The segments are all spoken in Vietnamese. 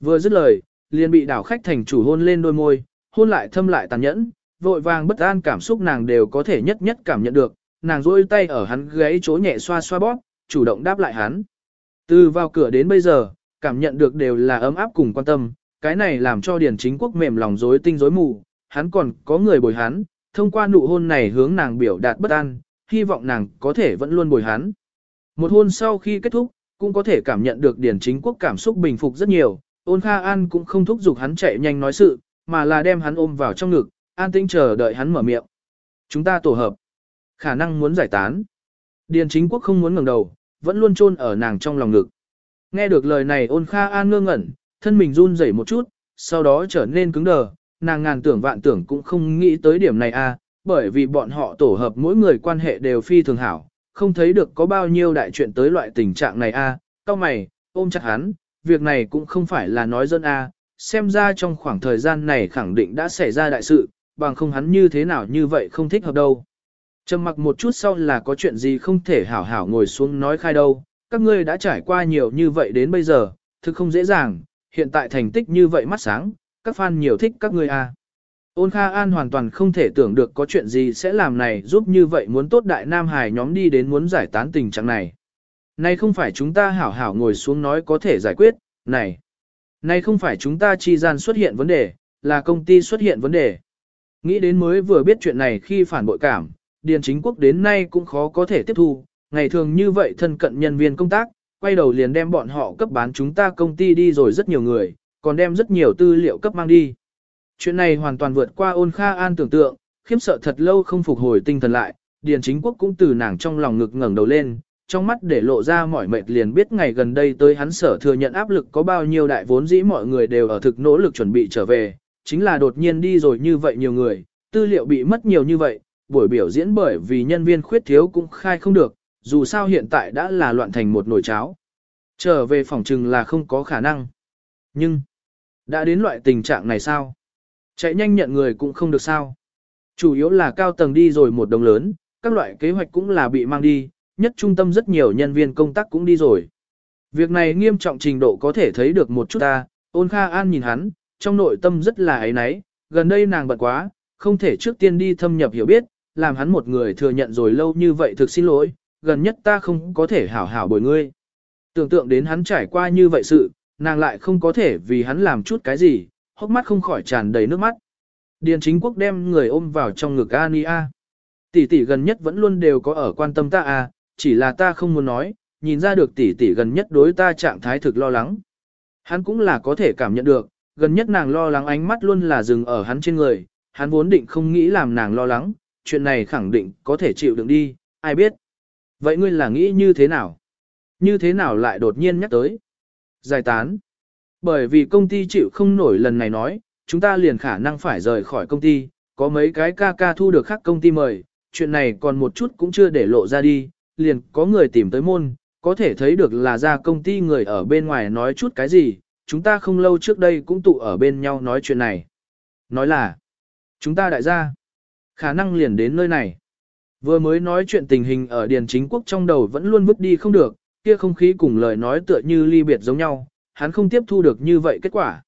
Vừa dứt lời, liền bị đảo khách thành chủ hôn lên đôi môi, hôn lại thâm lại tàn nhẫn, vội vàng bất an cảm xúc nàng đều có thể nhất nhất cảm nhận được, nàng rôi tay ở hắn gáy chỗ nhẹ xoa xoa bóp, chủ động đáp lại hắn. Từ vào cửa đến bây giờ, cảm nhận được đều là ấm áp cùng quan tâm, cái này làm cho Điền Chính Quốc mềm lòng rối tinh rối mù, hắn còn có người bồi hắn, thông qua nụ hôn này hướng nàng biểu đạt bất an, hy vọng nàng có thể vẫn luôn bồi hắn. Một hôn sau khi kết thúc, cũng có thể cảm nhận được Điền Chính Quốc cảm xúc bình phục rất nhiều, ôn Kha An cũng không thúc giục hắn chạy nhanh nói sự, mà là đem hắn ôm vào trong ngực, an tĩnh chờ đợi hắn mở miệng. Chúng ta tổ hợp. Khả năng muốn giải tán. Điền chính quốc không muốn ngẩng đầu, vẫn luôn chôn ở nàng trong lòng ngực. Nghe được lời này ôn kha an ngơ ngẩn, thân mình run rẩy một chút, sau đó trở nên cứng đờ, nàng ngàn tưởng vạn tưởng cũng không nghĩ tới điểm này a, à, bởi vì bọn họ tổ hợp mỗi người quan hệ đều phi thường hảo, không thấy được có bao nhiêu đại chuyện tới loại tình trạng này a. À. Cao mày, ôm chặt hắn, việc này cũng không phải là nói dân a, xem ra trong khoảng thời gian này khẳng định đã xảy ra đại sự, bằng không hắn như thế nào như vậy không thích hợp đâu. Trầm mặc một chút sau là có chuyện gì không thể hảo hảo ngồi xuống nói khai đâu, các ngươi đã trải qua nhiều như vậy đến bây giờ, thực không dễ dàng, hiện tại thành tích như vậy mắt sáng, các fan nhiều thích các ngươi à. Ôn Kha An hoàn toàn không thể tưởng được có chuyện gì sẽ làm này giúp như vậy muốn tốt đại Nam Hải nhóm đi đến muốn giải tán tình trạng này. Này không phải chúng ta hảo hảo ngồi xuống nói có thể giải quyết, này. Này không phải chúng ta chi gian xuất hiện vấn đề, là công ty xuất hiện vấn đề. Nghĩ đến mới vừa biết chuyện này khi phản bội cảm, Điền Chính Quốc đến nay cũng khó có thể tiếp thu, ngày thường như vậy thân cận nhân viên công tác, quay đầu liền đem bọn họ cấp bán chúng ta công ty đi rồi rất nhiều người, còn đem rất nhiều tư liệu cấp mang đi. Chuyện này hoàn toàn vượt qua ôn kha an tưởng tượng, khiếm sợ thật lâu không phục hồi tinh thần lại, Điền Chính Quốc cũng từ nàng trong lòng ngực ngẩng đầu lên, trong mắt để lộ ra mỏi mệt liền biết ngày gần đây tới hắn sở thừa nhận áp lực có bao nhiêu đại vốn dĩ mọi người đều ở thực nỗ lực chuẩn bị trở về, chính là đột nhiên đi rồi như vậy nhiều người, tư liệu bị mất nhiều như vậy, buổi biểu diễn bởi vì nhân viên khuyết thiếu cũng khai không được, dù sao hiện tại đã là loạn thành một nồi cháo. Trở về phòng trừng là không có khả năng. Nhưng, đã đến loại tình trạng này sao? Chạy nhanh nhận người cũng không được sao. Chủ yếu là cao tầng đi rồi một đồng lớn, các loại kế hoạch cũng là bị mang đi, nhất trung tâm rất nhiều nhân viên công tác cũng đi rồi. Việc này nghiêm trọng trình độ có thể thấy được một chút ta, ôn kha an nhìn hắn, trong nội tâm rất là ấy náy, gần đây nàng bận quá, không thể trước tiên đi thâm nhập hiểu biết, làm hắn một người thừa nhận rồi lâu như vậy thực xin lỗi, gần nhất ta không có thể hảo hảo bồi ngươi. Tưởng tượng đến hắn trải qua như vậy sự, nàng lại không có thể vì hắn làm chút cái gì, hốc mắt không khỏi tràn đầy nước mắt. Điền chính quốc đem người ôm vào trong ngực Ania. Tỷ tỷ gần nhất vẫn luôn đều có ở quan tâm ta à, chỉ là ta không muốn nói, nhìn ra được tỷ tỷ gần nhất đối ta trạng thái thực lo lắng. Hắn cũng là có thể cảm nhận được, gần nhất nàng lo lắng ánh mắt luôn là dừng ở hắn trên người, hắn vốn định không nghĩ làm nàng lo lắng, chuyện này khẳng định có thể chịu đựng đi, ai biết. Vậy ngươi là nghĩ như thế nào? Như thế nào lại đột nhiên nhắc tới? Giải tán. Bởi vì công ty chịu không nổi lần này nói, chúng ta liền khả năng phải rời khỏi công ty, có mấy cái ca ca thu được khác công ty mời, chuyện này còn một chút cũng chưa để lộ ra đi, liền có người tìm tới môn, có thể thấy được là ra công ty người ở bên ngoài nói chút cái gì, chúng ta không lâu trước đây cũng tụ ở bên nhau nói chuyện này. Nói là, chúng ta đại gia, khả năng liền đến nơi này. Vừa mới nói chuyện tình hình ở Điền Chính Quốc trong đầu vẫn luôn vứt đi không được, kia không khí cùng lời nói tựa như ly biệt giống nhau, hắn không tiếp thu được như vậy kết quả.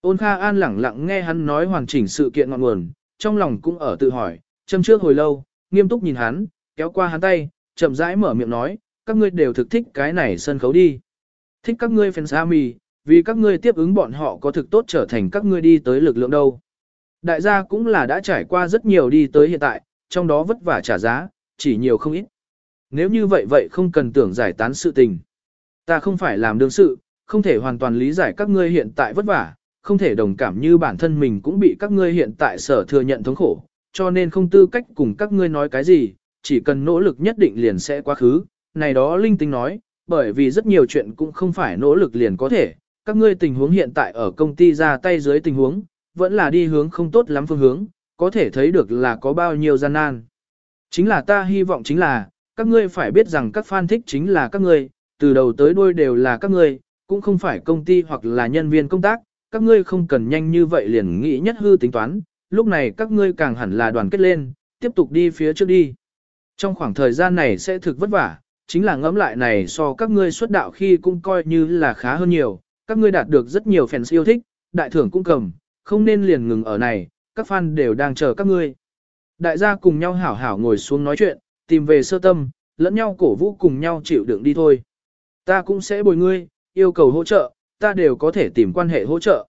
Ôn Kha An lẳng lặng nghe hắn nói hoàn chỉnh sự kiện ngọn nguồn, trong lòng cũng ở tự hỏi, châm trước hồi lâu, nghiêm túc nhìn hắn, kéo qua hắn tay, chậm rãi mở miệng nói, các ngươi đều thực thích cái này sân khấu đi. Thích các ngươi fans army, vì các ngươi tiếp ứng bọn họ có thực tốt trở thành các ngươi đi tới lực lượng đâu. Đại gia cũng là đã trải qua rất nhiều đi tới hiện tại, trong đó vất vả trả giá, chỉ nhiều không ít. Nếu như vậy vậy không cần tưởng giải tán sự tình. Ta không phải làm đương sự, không thể hoàn toàn lý giải các ngươi hiện tại vất vả, không thể đồng cảm như bản thân mình cũng bị các ngươi hiện tại sở thừa nhận thống khổ, cho nên không tư cách cùng các ngươi nói cái gì, chỉ cần nỗ lực nhất định liền sẽ quá khứ. Này đó linh tinh nói, bởi vì rất nhiều chuyện cũng không phải nỗ lực liền có thể, các ngươi tình huống hiện tại ở công ty ra tay dưới tình huống, vẫn là đi hướng không tốt lắm phương hướng, có thể thấy được là có bao nhiêu gian nan. Chính là ta hy vọng chính là, các ngươi phải biết rằng các fan thích chính là các ngươi, từ đầu tới đuôi đều là các ngươi, cũng không phải công ty hoặc là nhân viên công tác, các ngươi không cần nhanh như vậy liền nghĩ nhất hư tính toán, lúc này các ngươi càng hẳn là đoàn kết lên, tiếp tục đi phía trước đi. Trong khoảng thời gian này sẽ thực vất vả, chính là ngẫm lại này so các ngươi xuất đạo khi cũng coi như là khá hơn nhiều, các ngươi đạt được rất nhiều fans yêu thích, đại thưởng cũng cầm, không nên liền ngừng ở này, các fan đều đang chờ các ngươi. Đại gia cùng nhau hảo hảo ngồi xuống nói chuyện, tìm về sơ tâm, lẫn nhau cổ vũ cùng nhau chịu đựng đi thôi. Ta cũng sẽ bồi ngươi, yêu cầu hỗ trợ, ta đều có thể tìm quan hệ hỗ trợ.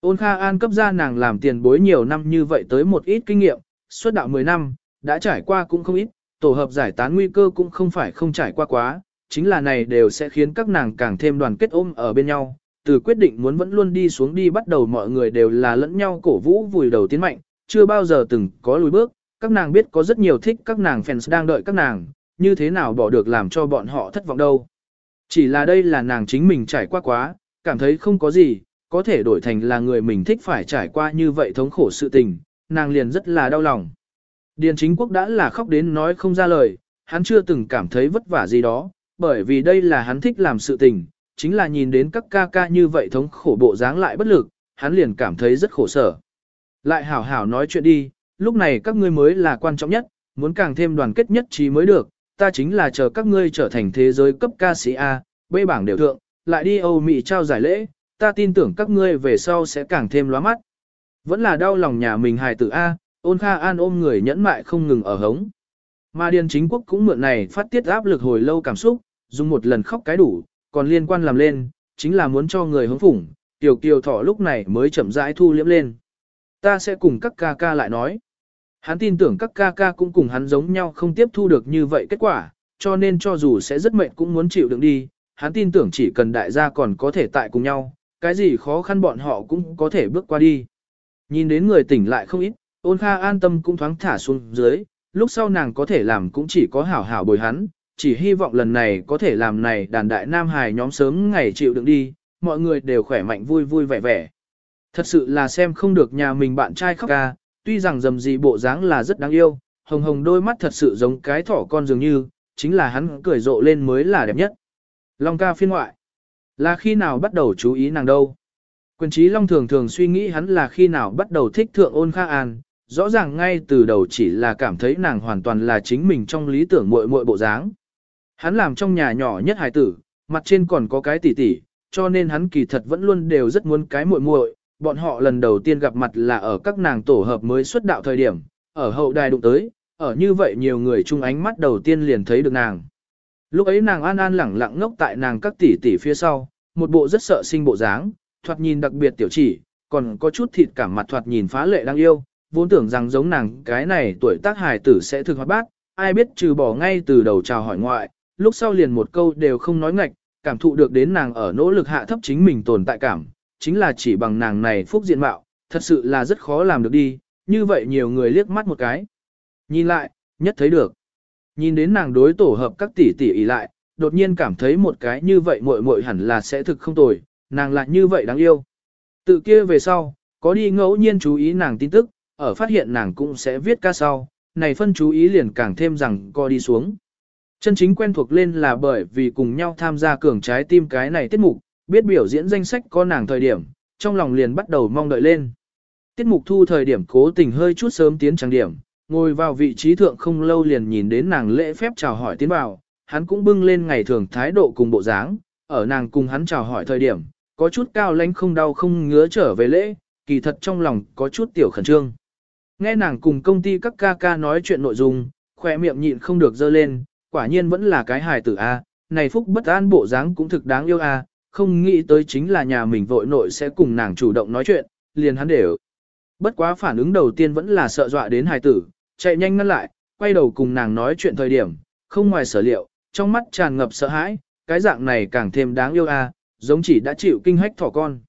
Ôn Kha An cấp ra nàng làm tiền bối nhiều năm như vậy tới một ít kinh nghiệm, suốt đạo 10 năm, đã trải qua cũng không ít, tổ hợp giải tán nguy cơ cũng không phải không trải qua quá, chính là này đều sẽ khiến các nàng càng thêm đoàn kết ôm ở bên nhau. Từ quyết định muốn vẫn luôn đi xuống đi bắt đầu mọi người đều là lẫn nhau cổ vũ vùi đầu tiến mạnh, chưa bao giờ từng có lùi bước, các nàng biết có rất nhiều thích các nàng fans đang đợi các nàng, như thế nào bỏ được làm cho bọn họ thất vọng đâu. Chỉ là đây là nàng chính mình trải qua quá, cảm thấy không có gì, có thể đổi thành là người mình thích phải trải qua như vậy thống khổ sự tình, nàng liền rất là đau lòng. Điền chính quốc đã là khóc đến nói không ra lời, hắn chưa từng cảm thấy vất vả gì đó, bởi vì đây là hắn thích làm sự tình, chính là nhìn đến các ca ca như vậy thống khổ bộ dáng lại bất lực, hắn liền cảm thấy rất khổ sở. Lại hảo hảo nói chuyện đi, lúc này các ngươi mới là quan trọng nhất, muốn càng thêm đoàn kết nhất trí mới được, ta chính là chờ các ngươi trở thành thế giới cấp ca sĩ A, B bảng đều thượng, lại đi Âu Mỹ trao giải lễ, ta tin tưởng các ngươi về sau sẽ càng thêm lóa mắt. Vẫn là đau lòng nhà mình hài tử A, ôn kha an ôm người nhẫn mại không ngừng ở hống. Mà Điền Chính Quốc cũng mượn này phát tiết áp lực hồi lâu cảm xúc, dùng một lần khóc cái đủ, còn liên quan làm lên, chính là muốn cho người hứng phủng, tiểu kiều thỏ lúc này mới chậm rãi thu liễm lên. Ta sẽ cùng các ca ca lại nói. Hắn tin tưởng các ca ca cũng cùng hắn giống nhau không tiếp thu được như vậy kết quả, cho nên cho dù sẽ rất mệt cũng muốn chịu đựng đi, hắn tin tưởng chỉ cần đại gia còn có thể tại cùng nhau, cái gì khó khăn bọn họ cũng có thể bước qua đi. Nhìn đến người tỉnh lại không ít, ôn kha an tâm cũng thoáng thả xuống dưới, lúc sau nàng có thể làm cũng chỉ có hảo hảo bồi hắn, chỉ hy vọng lần này có thể làm này đàn đại nam hài nhóm sớm ngày chịu đựng đi, mọi người đều khỏe mạnh vui vui vẻ vẻ. Thật sự là xem không được nhà mình bạn trai khóc ca, tuy rằng dầm gì bộ dáng là rất đáng yêu, hồng hồng đôi mắt thật sự giống cái thỏ con dường như, chính là hắn cười rộ lên mới là đẹp nhất. Long ca phiên ngoại, là khi nào bắt đầu chú ý nàng đâu? Quyền trí Long thường thường suy nghĩ hắn là khi nào bắt đầu thích thượng ôn kha an, rõ ràng ngay từ đầu chỉ là cảm thấy nàng hoàn toàn là chính mình trong lý tưởng muội muội bộ dáng. Hắn làm trong nhà nhỏ nhất hài tử, mặt trên còn có cái tỷ tỷ, cho nên hắn kỳ thật vẫn luôn đều rất muốn cái muội muội. Bọn họ lần đầu tiên gặp mặt là ở các nàng tổ hợp mới xuất đạo thời điểm, ở hậu đài đụng tới, ở như vậy nhiều người chung ánh mắt đầu tiên liền thấy được nàng. Lúc ấy nàng an an lẳng lặng ngốc tại nàng các tỷ tỷ phía sau, một bộ rất sợ sinh bộ dáng, thoạt nhìn đặc biệt tiểu chỉ, còn có chút thịt cảm mặt thoạt nhìn phá lệ đang yêu, vốn tưởng rằng giống nàng cái này tuổi tác hài tử sẽ thực hoạt bát, ai biết trừ bỏ ngay từ đầu chào hỏi ngoại, lúc sau liền một câu đều không nói ngạch, cảm thụ được đến nàng ở nỗ lực hạ thấp chính mình tồn tại cảm, chính là chỉ bằng nàng này phúc diện mạo, thật sự là rất khó làm được đi, như vậy nhiều người liếc mắt một cái. Nhìn lại, nhất thấy được. Nhìn đến nàng đối tổ hợp các tỷ tỷ ý lại, đột nhiên cảm thấy một cái như vậy muội muội hẳn là sẽ thực không tồi, nàng lại như vậy đáng yêu. Tự kia về sau, có đi ngẫu nhiên chú ý nàng tin tức, ở phát hiện nàng cũng sẽ viết ca sau, này phân chú ý liền càng thêm rằng co đi xuống. Chân chính quen thuộc lên là bởi vì cùng nhau tham gia cường trái tim cái này tiết mục, biết biểu diễn danh sách có nàng thời điểm, trong lòng liền bắt đầu mong đợi lên. Tiết mục thu thời điểm cố tình hơi chút sớm tiến trang điểm, ngồi vào vị trí thượng không lâu liền nhìn đến nàng lễ phép chào hỏi tiến vào, hắn cũng bưng lên ngày thường thái độ cùng bộ dáng, ở nàng cùng hắn chào hỏi thời điểm, có chút cao lãnh không đau không ngứa trở về lễ, kỳ thật trong lòng có chút tiểu khẩn trương. Nghe nàng cùng công ty các ca ca nói chuyện nội dung, khỏe miệng nhịn không được dơ lên, quả nhiên vẫn là cái hài tử A, này phúc bất an bộ dáng cũng thực đáng yêu A, không nghĩ tới chính là nhà mình vội nội sẽ cùng nàng chủ động nói chuyện, liền hắn đều. Bất quá phản ứng đầu tiên vẫn là sợ dọa đến hài tử, chạy nhanh ngăn lại, quay đầu cùng nàng nói chuyện thời điểm, không ngoài sở liệu, trong mắt tràn ngập sợ hãi, cái dạng này càng thêm đáng yêu a, giống chỉ đã chịu kinh hách thỏ con.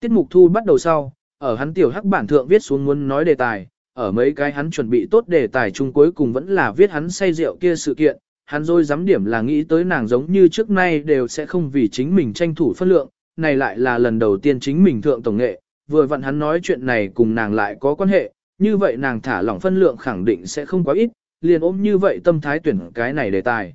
Tiết mục thu bắt đầu sau, ở hắn tiểu hắc bản thượng viết xuống muốn nói đề tài, ở mấy cái hắn chuẩn bị tốt đề tài chung cuối cùng vẫn là viết hắn say rượu kia sự kiện, hắn rồi dám điểm là nghĩ tới nàng giống như trước nay đều sẽ không vì chính mình tranh thủ phân lượng, này lại là lần đầu tiên chính mình thượng tổng nghệ, vừa vặn hắn nói chuyện này cùng nàng lại có quan hệ, như vậy nàng thả lỏng phân lượng khẳng định sẽ không quá ít, liền ôm như vậy tâm thái tuyển cái này đề tài.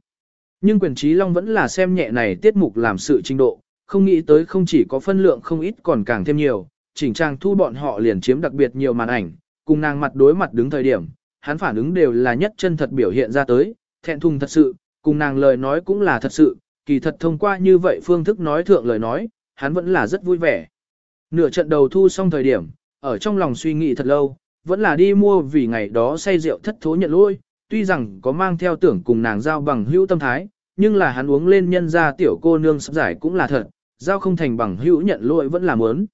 Nhưng quyền trí long vẫn là xem nhẹ này tiết mục làm sự trình độ, không nghĩ tới không chỉ có phân lượng không ít còn càng thêm nhiều, chỉnh trang thu bọn họ liền chiếm đặc biệt nhiều màn ảnh, cùng nàng mặt đối mặt đứng thời điểm, hắn phản ứng đều là nhất chân thật biểu hiện ra tới, thẹn thùng thật sự, cùng nàng lời nói cũng là thật sự, kỳ thật thông qua như vậy phương thức nói thượng lời nói, hắn vẫn là rất vui vẻ. Nửa trận đầu thu xong thời điểm, ở trong lòng suy nghĩ thật lâu, vẫn là đi mua vì ngày đó say rượu thất thố nhận lỗi, tuy rằng có mang theo tưởng cùng nàng giao bằng hữu tâm thái, nhưng là hắn uống lên nhân ra tiểu cô nương sắp giải cũng là thật, giao không thành bằng hữu nhận lỗi vẫn là muốn.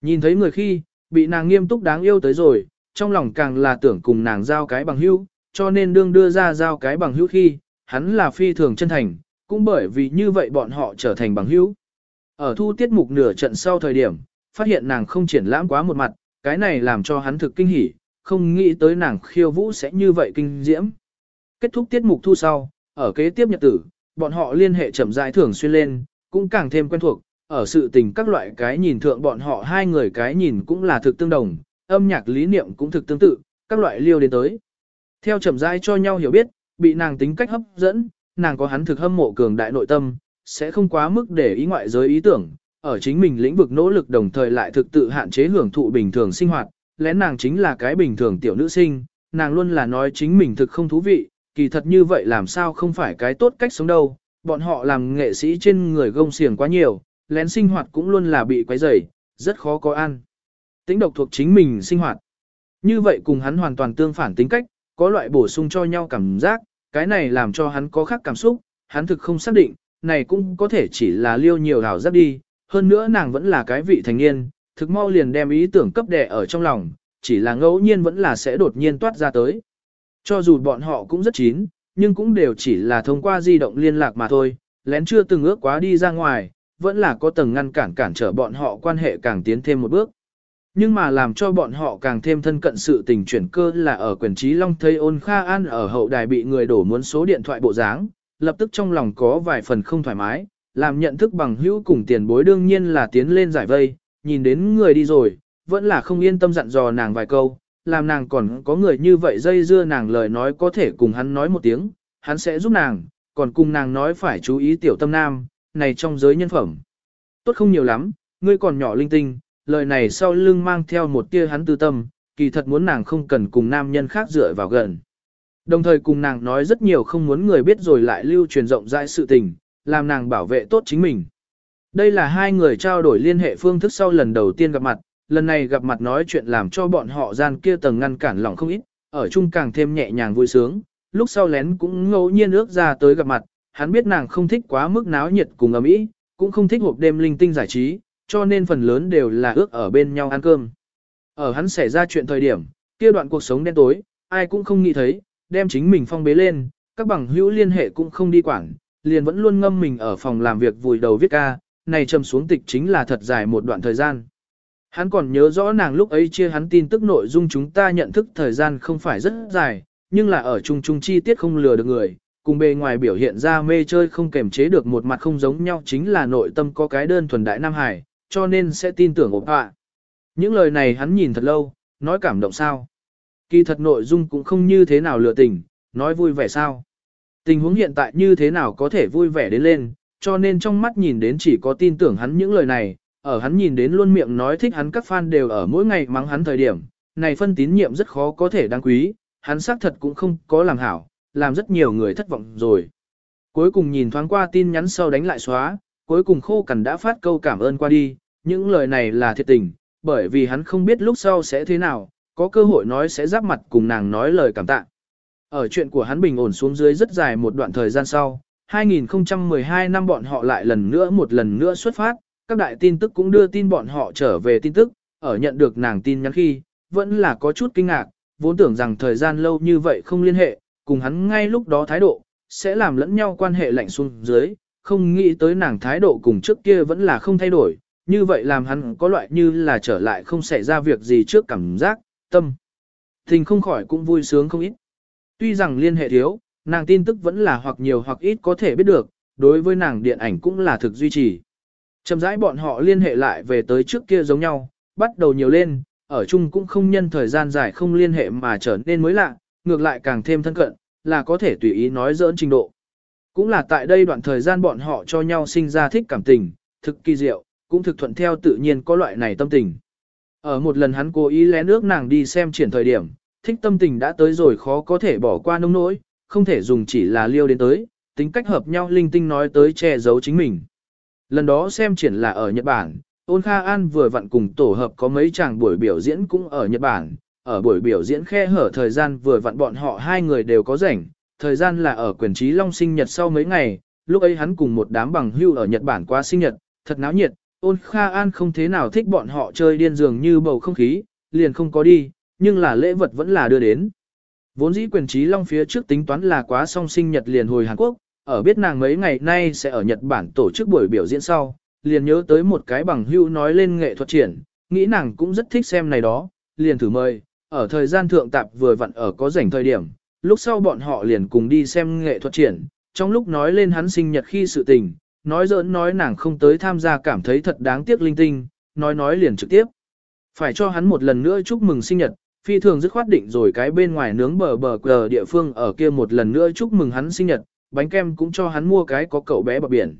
Nhìn thấy người khi, bị nàng nghiêm túc đáng yêu tới rồi, trong lòng càng là tưởng cùng nàng giao cái bằng hữu, cho nên đương đưa ra giao cái bằng hữu khi, hắn là phi thường chân thành, cũng bởi vì như vậy bọn họ trở thành bằng hữu. Ở thu tiết mục nửa trận sau thời điểm, phát hiện nàng không triển lãm quá một mặt, cái này làm cho hắn thực kinh hỉ, không nghĩ tới nàng khiêu vũ sẽ như vậy kinh diễm. Kết thúc tiết mục thu sau, ở kế tiếp nhật tử, bọn họ liên hệ chậm rãi thường xuyên lên, cũng càng thêm quen thuộc, ở sự tình các loại cái nhìn thượng bọn họ hai người cái nhìn cũng là thực tương đồng, âm nhạc lý niệm cũng thực tương tự, các loại liêu đến tới. Theo chậm rãi cho nhau hiểu biết, bị nàng tính cách hấp dẫn, nàng có hắn thực hâm mộ cường đại nội tâm, sẽ không quá mức để ý ngoại giới ý tưởng, ở chính mình lĩnh vực nỗ lực đồng thời lại thực tự hạn chế hưởng thụ bình thường sinh hoạt, lẽ nàng chính là cái bình thường tiểu nữ sinh, nàng luôn là nói chính mình thực không thú vị, kỳ thật như vậy làm sao không phải cái tốt cách sống đâu, bọn họ làm nghệ sĩ trên người gông xiềng quá nhiều, lén sinh hoạt cũng luôn là bị quấy rầy, rất khó có ăn. Tính độc thuộc chính mình sinh hoạt. Như vậy cùng hắn hoàn toàn tương phản tính cách, có loại bổ sung cho nhau cảm giác, cái này làm cho hắn có khác cảm xúc, hắn thực không xác định, này cũng có thể chỉ là liêu nhiều hảo giác đi, hơn nữa nàng vẫn là cái vị thành niên, thực mau liền đem ý tưởng cấp đẻ ở trong lòng, chỉ là ngẫu nhiên vẫn là sẽ đột nhiên toát ra tới. Cho dù bọn họ cũng rất chín, nhưng cũng đều chỉ là thông qua di động liên lạc mà thôi, lén chưa từng ước quá đi ra ngoài, vẫn là có tầng ngăn cản cản trở bọn họ quan hệ càng tiến thêm một bước. Nhưng mà làm cho bọn họ càng thêm thân cận sự tình chuyển cơ là ở quyền trí Long thấy ôn Kha An ở hậu đài bị người đổ muốn số điện thoại bộ dáng, lập tức trong lòng có vài phần không thoải mái, làm nhận thức bằng hữu cùng tiền bối đương nhiên là tiến lên giải vây, nhìn đến người đi rồi, vẫn là không yên tâm dặn dò nàng vài câu, làm nàng còn có người như vậy dây dưa nàng lời nói có thể cùng hắn nói một tiếng, hắn sẽ giúp nàng, còn cùng nàng nói phải chú ý tiểu tâm nam, này trong giới nhân phẩm. Tốt không nhiều lắm, ngươi còn nhỏ linh tinh, lời này sau lưng mang theo một tia hắn tư tâm, kỳ thật muốn nàng không cần cùng nam nhân khác dựa vào gần. Đồng thời cùng nàng nói rất nhiều không muốn người biết rồi lại lưu truyền rộng rãi sự tình, làm nàng bảo vệ tốt chính mình. Đây là hai người trao đổi liên hệ phương thức sau lần đầu tiên gặp mặt, lần này gặp mặt nói chuyện làm cho bọn họ gian kia tầng ngăn cản lòng không ít, ở chung càng thêm nhẹ nhàng vui sướng, lúc sau lén cũng ngẫu nhiên ước ra tới gặp mặt, hắn biết nàng không thích quá mức náo nhiệt cùng ầm ĩ, cũng không thích hộp đêm linh tinh giải trí, cho nên phần lớn đều là ước ở bên nhau ăn cơm. Ở hắn xảy ra chuyện thời điểm, kia đoạn cuộc sống đen tối, ai cũng không nghĩ thấy, đem chính mình phong bế lên, các bằng hữu liên hệ cũng không đi quản, liền vẫn luôn ngâm mình ở phòng làm việc vùi đầu viết ca, này trầm xuống tịch chính là thật dài một đoạn thời gian. Hắn còn nhớ rõ nàng lúc ấy chia hắn tin tức nội dung chúng ta nhận thức thời gian không phải rất dài, nhưng là ở chung chung chi tiết không lừa được người, cùng bề ngoài biểu hiện ra mê chơi không kềm chế được một mặt không giống nhau chính là nội tâm có cái đơn thuần đại Nam Hải, cho nên sẽ tin tưởng ổn họa. Những lời này hắn nhìn thật lâu, nói cảm động sao. Kỳ thật nội dung cũng không như thế nào lừa tình, nói vui vẻ sao. Tình huống hiện tại như thế nào có thể vui vẻ đến lên, cho nên trong mắt nhìn đến chỉ có tin tưởng hắn những lời này, ở hắn nhìn đến luôn miệng nói thích hắn các fan đều ở mỗi ngày mắng hắn thời điểm, này phân tín nhiệm rất khó có thể đáng quý, hắn xác thật cũng không có làm hảo, làm rất nhiều người thất vọng rồi. Cuối cùng nhìn thoáng qua tin nhắn sau đánh lại xóa, cuối cùng khô cằn đã phát câu cảm ơn qua đi, những lời này là thiệt tình, bởi vì hắn không biết lúc sau sẽ thế nào, có cơ hội nói sẽ giáp mặt cùng nàng nói lời cảm tạ. Ở chuyện của hắn bình ổn xuống dưới rất dài một đoạn thời gian sau, 2012 năm bọn họ lại lần nữa một lần nữa xuất phát, các đại tin tức cũng đưa tin bọn họ trở về tin tức, ở nhận được nàng tin nhắn khi, vẫn là có chút kinh ngạc, vốn tưởng rằng thời gian lâu như vậy không liên hệ, cùng hắn ngay lúc đó thái độ, sẽ làm lẫn nhau quan hệ lạnh xuống dưới, không nghĩ tới nàng thái độ cùng trước kia vẫn là không thay đổi, như vậy làm hắn có loại như là trở lại không xảy ra việc gì trước cảm giác, tâm. Tình không khỏi cũng vui sướng không ít. Tuy rằng liên hệ thiếu, nàng tin tức vẫn là hoặc nhiều hoặc ít có thể biết được, đối với nàng điện ảnh cũng là thực duy trì. Chậm rãi bọn họ liên hệ lại về tới trước kia giống nhau, bắt đầu nhiều lên, ở chung cũng không nhân thời gian dài không liên hệ mà trở nên mới lạ, ngược lại càng thêm thân cận, là có thể tùy ý nói dỡn trình độ. Cũng là tại đây đoạn thời gian bọn họ cho nhau sinh ra thích cảm tình, thực kỳ diệu, cũng thực thuận theo tự nhiên có loại này tâm tình. Ở một lần hắn cố ý lén nước nàng đi xem triển thời điểm, thích tâm tình đã tới rồi khó có thể bỏ qua nông nỗi, không thể dùng chỉ là liêu đến tới, tính cách hợp nhau linh tinh nói tới che giấu chính mình. Lần đó xem triển là ở Nhật Bản, Ôn Kha An vừa vặn cùng tổ hợp có mấy chàng buổi biểu diễn cũng ở Nhật Bản, ở buổi biểu diễn khe hở thời gian vừa vặn bọn họ hai người đều có rảnh, thời gian là ở quyền trí Long sinh nhật sau mấy ngày, lúc ấy hắn cùng một đám bằng hưu ở Nhật Bản qua sinh nhật, thật náo nhiệt, ôn Kha An không thế nào thích bọn họ chơi điên dường như bầu không khí, liền không có đi, nhưng là lễ vật vẫn là đưa đến. Vốn dĩ quyền trí Long phía trước tính toán là quá song sinh nhật liền hồi Hàn Quốc, ở biết nàng mấy ngày nay sẽ ở Nhật Bản tổ chức buổi biểu diễn sau, liền nhớ tới một cái bằng hưu nói lên nghệ thuật triển, nghĩ nàng cũng rất thích xem này đó, liền thử mời, ở thời gian thượng tạp vừa vặn ở có rảnh thời điểm, lúc sau bọn họ liền cùng đi xem nghệ thuật triển, trong lúc nói lên hắn sinh nhật khi sự tình, nói giỡn nói nàng không tới tham gia cảm thấy thật đáng tiếc linh tinh, nói nói liền trực tiếp. Phải cho hắn một lần nữa chúc mừng sinh nhật, phi thường dứt khoát định rồi cái bên ngoài nướng bờ bờ cờ địa phương ở kia một lần nữa chúc mừng hắn sinh nhật, bánh kem cũng cho hắn mua cái có cậu bé bờ biển.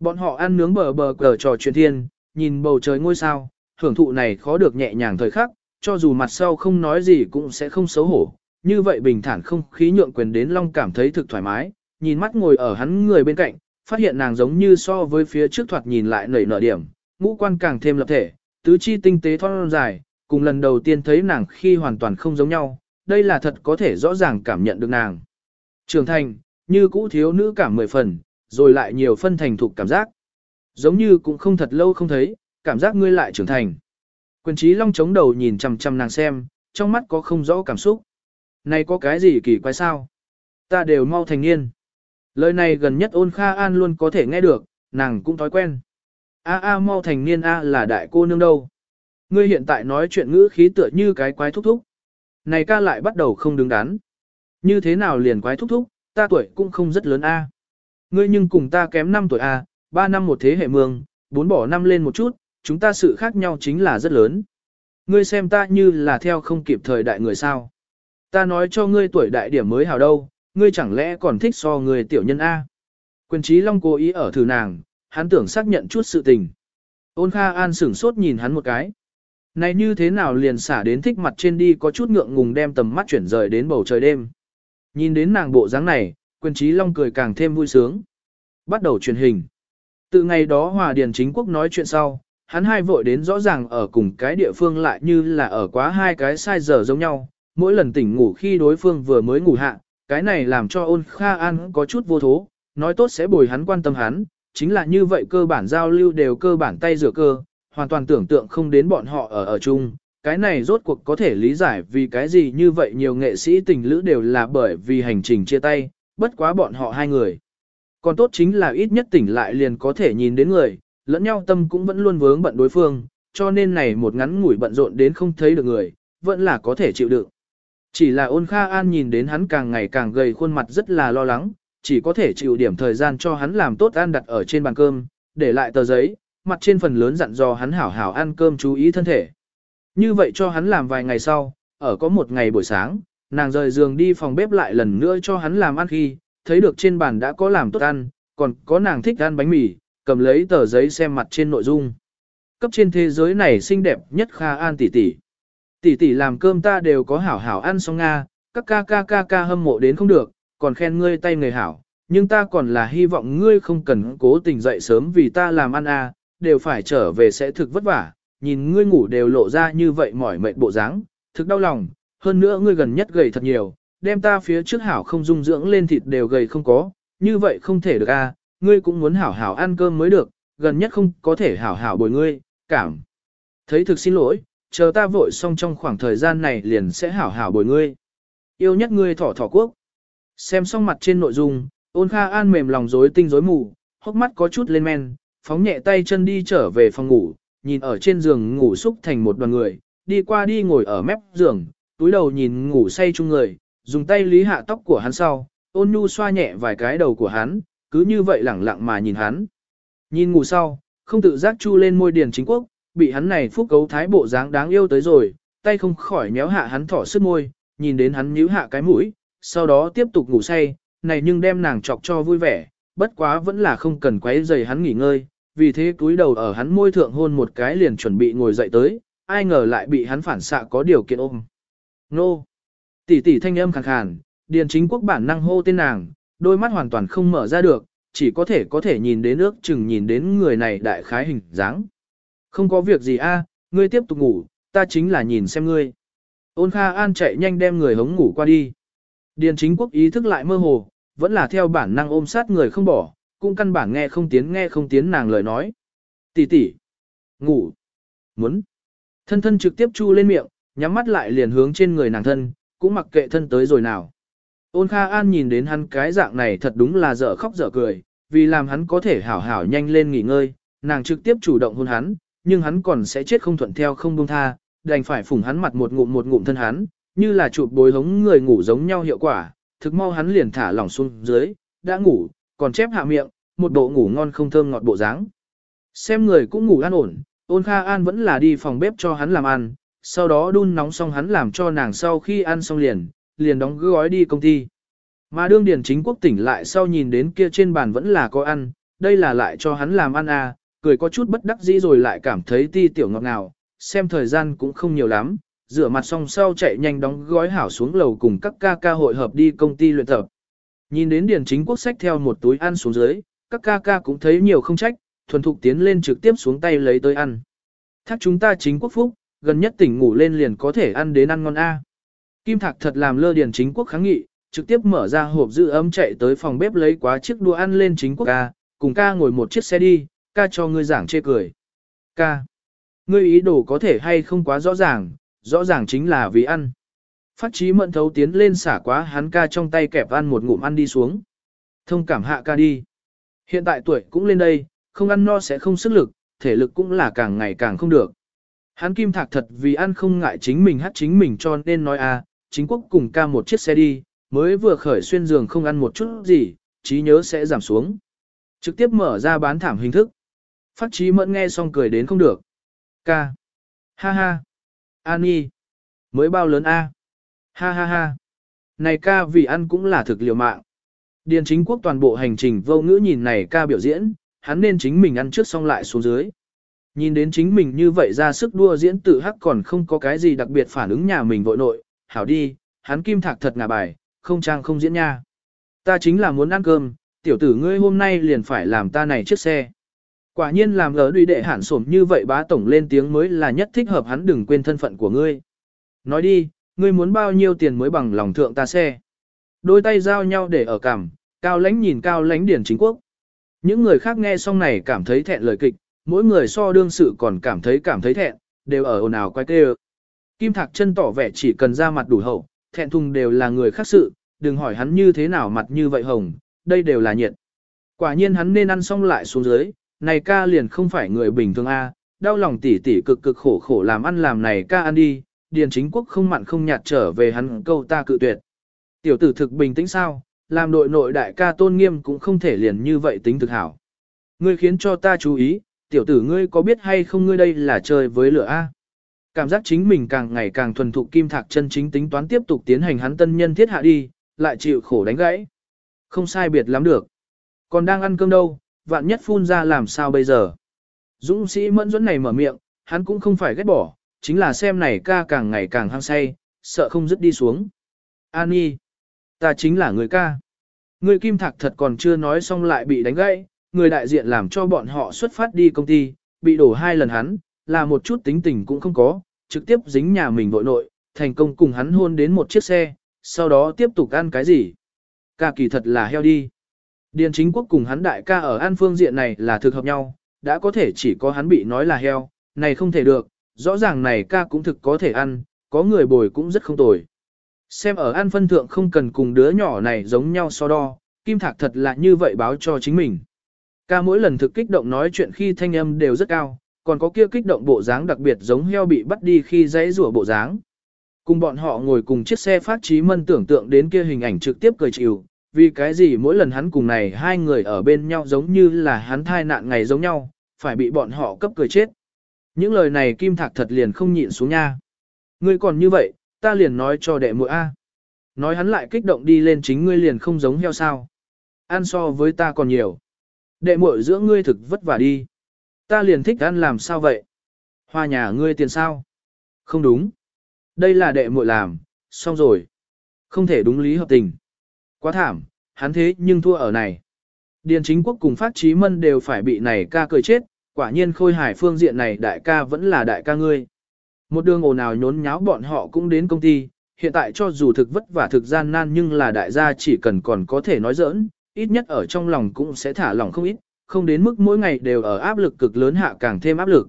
Bọn họ ăn nướng bờ bờ cờ trò chuyện thiên, nhìn bầu trời ngôi sao, hưởng thụ này khó được nhẹ nhàng thời khắc, cho dù mặt sau không nói gì cũng sẽ không xấu hổ. Như vậy bình thản không khí nhượng quyền đến Long cảm thấy thực thoải mái, nhìn mắt ngồi ở hắn người bên cạnh, phát hiện nàng giống như so với phía trước thoạt nhìn lại nảy nở điểm, ngũ quan càng thêm lập thể, tứ chi tinh tế thon dài, cùng lần đầu tiên thấy nàng khi hoàn toàn không giống nhau, đây là thật có thể rõ ràng cảm nhận được nàng. Trưởng thành, như cũ thiếu nữ cảm mười phần, rồi lại nhiều phân thành thục cảm giác. Giống như cũng không thật lâu không thấy, cảm giác ngươi lại trưởng thành. Quyền trí long chống đầu nhìn chằm chằm nàng xem, trong mắt có không rõ cảm xúc. Này có cái gì kỳ quái sao? Ta đều mau thành niên. Lời này gần nhất ôn kha an luôn có thể nghe được, nàng cũng thói quen. A a mau thành niên a là đại cô nương đâu. Ngươi hiện tại nói chuyện ngữ khí tựa như cái quái thúc thúc. Này ca lại bắt đầu không đứng đắn. Như thế nào liền quái thúc thúc, ta tuổi cũng không rất lớn a. Ngươi nhưng cùng ta kém 5 tuổi a, 3 năm một thế hệ mương, bốn bỏ năm lên một chút, chúng ta sự khác nhau chính là rất lớn. Ngươi xem ta như là theo không kịp thời đại người sao. Ta nói cho ngươi tuổi đại điểm mới hào đâu, ngươi chẳng lẽ còn thích so người tiểu nhân A. Quyền trí long cố ý ở thử nàng, hắn tưởng xác nhận chút sự tình. Ôn Kha An sửng sốt nhìn hắn một cái. Này như thế nào liền xả đến thích mặt trên đi có chút ngượng ngùng đem tầm mắt chuyển rời đến bầu trời đêm. Nhìn đến nàng bộ dáng này, quyền trí long cười càng thêm vui sướng. Bắt đầu truyền hình. Từ ngày đó Hòa Điền chính quốc nói chuyện sau, hắn hai vội đến rõ ràng ở cùng cái địa phương lại như là ở quá hai cái sai giờ giống nhau, mỗi lần tỉnh ngủ khi đối phương vừa mới ngủ hạ, cái này làm cho ôn Kha An có chút vô thố, nói tốt sẽ bồi hắn quan tâm hắn, chính là như vậy cơ bản giao lưu đều cơ bản tay rửa cơ, hoàn toàn tưởng tượng không đến bọn họ ở ở chung. Cái này rốt cuộc có thể lý giải vì cái gì như vậy nhiều nghệ sĩ tình lữ đều là bởi vì hành trình chia tay, bất quá bọn họ hai người. Còn tốt chính là ít nhất tỉnh lại liền có thể nhìn đến người, lẫn nhau tâm cũng vẫn luôn vướng bận đối phương, cho nên này một ngắn ngủi bận rộn đến không thấy được người, vẫn là có thể chịu đựng. Chỉ là ôn kha an nhìn đến hắn càng ngày càng gầy khuôn mặt rất là lo lắng, chỉ có thể chịu điểm thời gian cho hắn làm tốt ăn đặt ở trên bàn cơm, để lại tờ giấy, mặt trên phần lớn dặn dò hắn hảo hảo ăn cơm chú ý thân thể. Như vậy cho hắn làm vài ngày sau, ở có một ngày buổi sáng, nàng rời giường đi phòng bếp lại lần nữa cho hắn làm ăn khi, thấy được trên bàn đã có làm tốt ăn, còn có nàng thích ăn bánh mì, cầm lấy tờ giấy xem mặt trên nội dung. Cấp trên thế giới này xinh đẹp nhất Kha An tỷ tỷ. Tỷ tỷ làm cơm ta đều có hảo hảo ăn xong Nga, các ca ca ca ca hâm mộ đến không được, còn khen ngươi tay người hảo, nhưng ta còn là hy vọng ngươi không cần cố tình dậy sớm vì ta làm ăn à, đều phải trở về sẽ thực vất vả, nhìn ngươi ngủ đều lộ ra như vậy mỏi mệt bộ dáng, thực đau lòng, hơn nữa ngươi gần nhất gầy thật nhiều, đem ta phía trước hảo không dung dưỡng lên thịt đều gầy không có, như vậy không thể được à, ngươi cũng muốn hảo hảo ăn cơm mới được, gần nhất không có thể hảo hảo bồi ngươi, cảm. Thấy thực xin lỗi, chờ ta vội xong trong khoảng thời gian này liền sẽ hảo hảo bồi ngươi. Yêu nhất ngươi thỏ thỏ quốc. Xem xong mặt trên nội dung, ôn kha an mềm lòng rối tinh rối mù, hốc mắt có chút lên men, phóng nhẹ tay chân đi trở về phòng ngủ, nhìn ở trên giường ngủ xúc thành một đoàn người, đi qua đi ngồi ở mép giường, túi đầu nhìn ngủ say chung người, dùng tay lý hạ tóc của hắn sau, ôn nhu xoa nhẹ vài cái đầu của hắn, cứ như vậy lẳng lặng mà nhìn hắn. Nhìn ngủ sau, không tự giác chu lên môi điền chính quốc, bị hắn này phúc cấu thái bộ dáng đáng yêu tới rồi, tay không khỏi méo hạ hắn thỏ sức môi, nhìn đến hắn nhíu hạ cái mũi, sau đó tiếp tục ngủ say, này nhưng đem nàng chọc cho vui vẻ, bất quá vẫn là không cần quấy rầy hắn nghỉ ngơi, vì thế cúi đầu ở hắn môi thượng hôn một cái liền chuẩn bị ngồi dậy tới, ai ngờ lại bị hắn phản xạ có điều kiện ôm. Nô! Tỷ tỷ thanh âm khàn khàn, điền chính quốc bản năng hô tên nàng, đôi mắt hoàn toàn không mở ra được, chỉ có thể có thể nhìn đến ước chừng nhìn đến người này đại khái hình dáng. Không có việc gì a, ngươi tiếp tục ngủ, ta chính là nhìn xem ngươi. Ôn Kha An chạy nhanh đem người hống ngủ qua đi. Điền chính quốc ý thức lại mơ hồ, vẫn là theo bản năng ôm sát người không bỏ, cũng căn bản nghe không tiến nghe không tiến nàng lời nói. Tỷ tỷ, ngủ, muốn. Thân thân trực tiếp chu lên miệng, nhắm mắt lại liền hướng trên người nàng thân, cũng mặc kệ thân tới rồi nào. Ôn Kha An nhìn đến hắn cái dạng này thật đúng là dở khóc dở cười, vì làm hắn có thể hảo hảo nhanh lên nghỉ ngơi, nàng trực tiếp chủ động hôn hắn, nhưng hắn còn sẽ chết không thuận theo không buông tha, đành phải phủng hắn mặt một ngụm một ngụm thân hắn, như là chụp bối hống người ngủ giống nhau hiệu quả, thực mau hắn liền thả lỏng xuống dưới, đã ngủ, còn chép hạ miệng, một bộ ngủ ngon không thơm ngọt bộ dáng. Xem người cũng ngủ an ổn, ôn kha an vẫn là đi phòng bếp cho hắn làm ăn, sau đó đun nóng xong hắn làm cho nàng sau khi ăn xong liền, liền đóng gói đi công ty. Mà đương điển chính quốc tỉnh lại sau nhìn đến kia trên bàn vẫn là có ăn, đây là lại cho hắn làm ăn à, cười có chút bất đắc dĩ rồi lại cảm thấy ti tiểu ngọt ngào, xem thời gian cũng không nhiều lắm, rửa mặt xong sau chạy nhanh đóng gói hảo xuống lầu cùng các ca ca hội hợp đi công ty luyện tập. Nhìn đến Điền chính quốc sách theo một túi ăn xuống dưới, các ca ca cũng thấy nhiều không trách, thuần thục tiến lên trực tiếp xuống tay lấy tới ăn. Thác chúng ta chính quốc phúc, gần nhất tỉnh ngủ lên liền có thể ăn đến ăn ngon A. Kim Thạc thật làm lơ Điền chính quốc kháng nghị, trực tiếp mở ra hộp giữ ấm chạy tới phòng bếp lấy quá chiếc đũa ăn lên chính quốc ca, cùng ca ngồi một chiếc xe đi, ca cho ngươi giảng chê cười. Ca, ngươi ý đồ có thể hay không quá rõ ràng, rõ ràng chính là vì ăn. Phát trí mận thấu tiến lên xả quá hắn ca trong tay kẹp ăn một ngụm ăn đi xuống. Thông cảm hạ ca đi. Hiện tại tuổi cũng lên đây, không ăn no sẽ không sức lực, thể lực cũng là càng ngày càng không được. Hắn kim thạc thật vì ăn không ngại chính mình hát chính mình cho nên nói a, à, chính quốc cùng ca một chiếc xe đi, mới vừa khởi xuyên giường không ăn một chút gì, trí nhớ sẽ giảm xuống. Trực tiếp mở ra bán thảm hình thức. Phát trí mẫn nghe xong cười đến không được. Ca. Ha ha. An Nhi. Mới bao lớn A. Ha ha ha. Này ca vì ăn cũng là thực liều mạng. Điền chính quốc toàn bộ hành trình vô ngữ nhìn này ca biểu diễn, hắn nên chính mình ăn trước xong lại xuống dưới. Nhìn đến chính mình như vậy ra sức đua diễn tự hắc còn không có cái gì đặc biệt phản ứng nhà mình vội nội, hảo đi, hắn kim thạc thật ngả bài, không trang không diễn nha. Ta chính là muốn ăn cơm, tiểu tử ngươi hôm nay liền phải làm ta này chiếc xe. Quả nhiên làm lỡ đuôi đệ hẳn sổm như vậy bá tổng lên tiếng mới là nhất thích hợp hắn đừng quên thân phận của ngươi. Nói đi, ngươi muốn bao nhiêu tiền mới bằng lòng thượng ta xe. Đôi tay giao nhau để ở cằm, cao lãnh nhìn cao lãnh điển chính quốc. Những người khác nghe xong này cảm thấy thẹn lời kịch, mỗi người so đương sự còn cảm thấy cảm thấy thẹn, đều ở ồn ào quay tê Kim Thạc chân tỏ vẻ chỉ cần ra mặt đủ hậu, thẹn thùng đều là người khác sự, đừng hỏi hắn như thế nào mặt như vậy hồng, đây đều là nhiệt. Quả nhiên hắn nên ăn xong lại xuống dưới, này ca liền không phải người bình thường a, đau lòng tỉ tỉ cực cực khổ khổ làm ăn làm này ca ăn đi, điền chính quốc không mặn không nhạt trở về hắn câu ta cự tuyệt. Tiểu tử thực bình tĩnh sao, làm đội nội đại ca tôn nghiêm cũng không thể liền như vậy tính thực hảo. Ngươi khiến cho ta chú ý, tiểu tử ngươi có biết hay không ngươi đây là chơi với lửa a? Cảm giác chính mình càng ngày càng thuần thục kim thạc chân chính tính toán tiếp tục tiến hành hắn tân nhân thiết hạ đi, lại chịu khổ đánh gãy. Không sai biệt lắm được. Còn đang ăn cơm đâu, vạn nhất phun ra làm sao bây giờ. Dũng sĩ mẫn dẫn này mở miệng, hắn cũng không phải ghét bỏ, chính là xem này ca càng ngày càng hăng say, sợ không dứt đi xuống. An Nhi, ta chính là người ca. Người kim thạc thật còn chưa nói xong lại bị đánh gãy, người đại diện làm cho bọn họ xuất phát đi công ty, bị đổ hai lần hắn, là một chút tính tình cũng không có, trực tiếp dính nhà mình vội nội, thành công cùng hắn hôn đến một chiếc xe, sau đó tiếp tục ăn cái gì. Ca kỳ thật là heo đi. Điền chính quốc cùng hắn đại ca ở an phương diện này là thực hợp nhau, đã có thể chỉ có hắn bị nói là heo, này không thể được, rõ ràng này ca cũng thực có thể ăn, có người bồi cũng rất không tồi. Xem ở an phân thượng không cần cùng đứa nhỏ này giống nhau so đo, kim thạc thật là như vậy báo cho chính mình. Ca mỗi lần thực kích động nói chuyện khi thanh âm đều rất cao, còn có kia kích động bộ dáng đặc biệt giống heo bị bắt đi khi dãy rủa bộ dáng. Cùng bọn họ ngồi cùng chiếc xe phát trí mân tưởng tượng đến kia hình ảnh trực tiếp cười chịu, vì cái gì mỗi lần hắn cùng này hai người ở bên nhau giống như là hắn thai nạn ngày giống nhau, phải bị bọn họ cấp cười chết. Những lời này kim thạc thật liền không nhịn xuống nha. Ngươi còn như vậy, ta liền nói cho đệ muội A. Nói hắn lại kích động đi lên chính ngươi liền không giống heo sao. Ăn so với ta còn nhiều. Đệ muội giữa ngươi thực vất vả đi. Ta liền thích ăn làm sao vậy? Hoa nhà ngươi tiền sao? Không đúng. Đây là đệ muội làm, xong rồi. Không thể đúng lý hợp tình. Quá thảm, hắn thế nhưng thua ở này. Điền chính quốc cùng phát trí mân đều phải bị này ca cười chết, quả nhiên khôi hải phương diện này đại ca vẫn là đại ca ngươi. Một đường ồn ào nhốn nháo bọn họ cũng đến công ty, hiện tại cho dù thực vất vả thực gian nan nhưng là đại gia chỉ cần còn có thể nói giỡn, ít nhất ở trong lòng cũng sẽ thả lỏng không ít, không đến mức mỗi ngày đều ở áp lực cực lớn hạ càng thêm áp lực.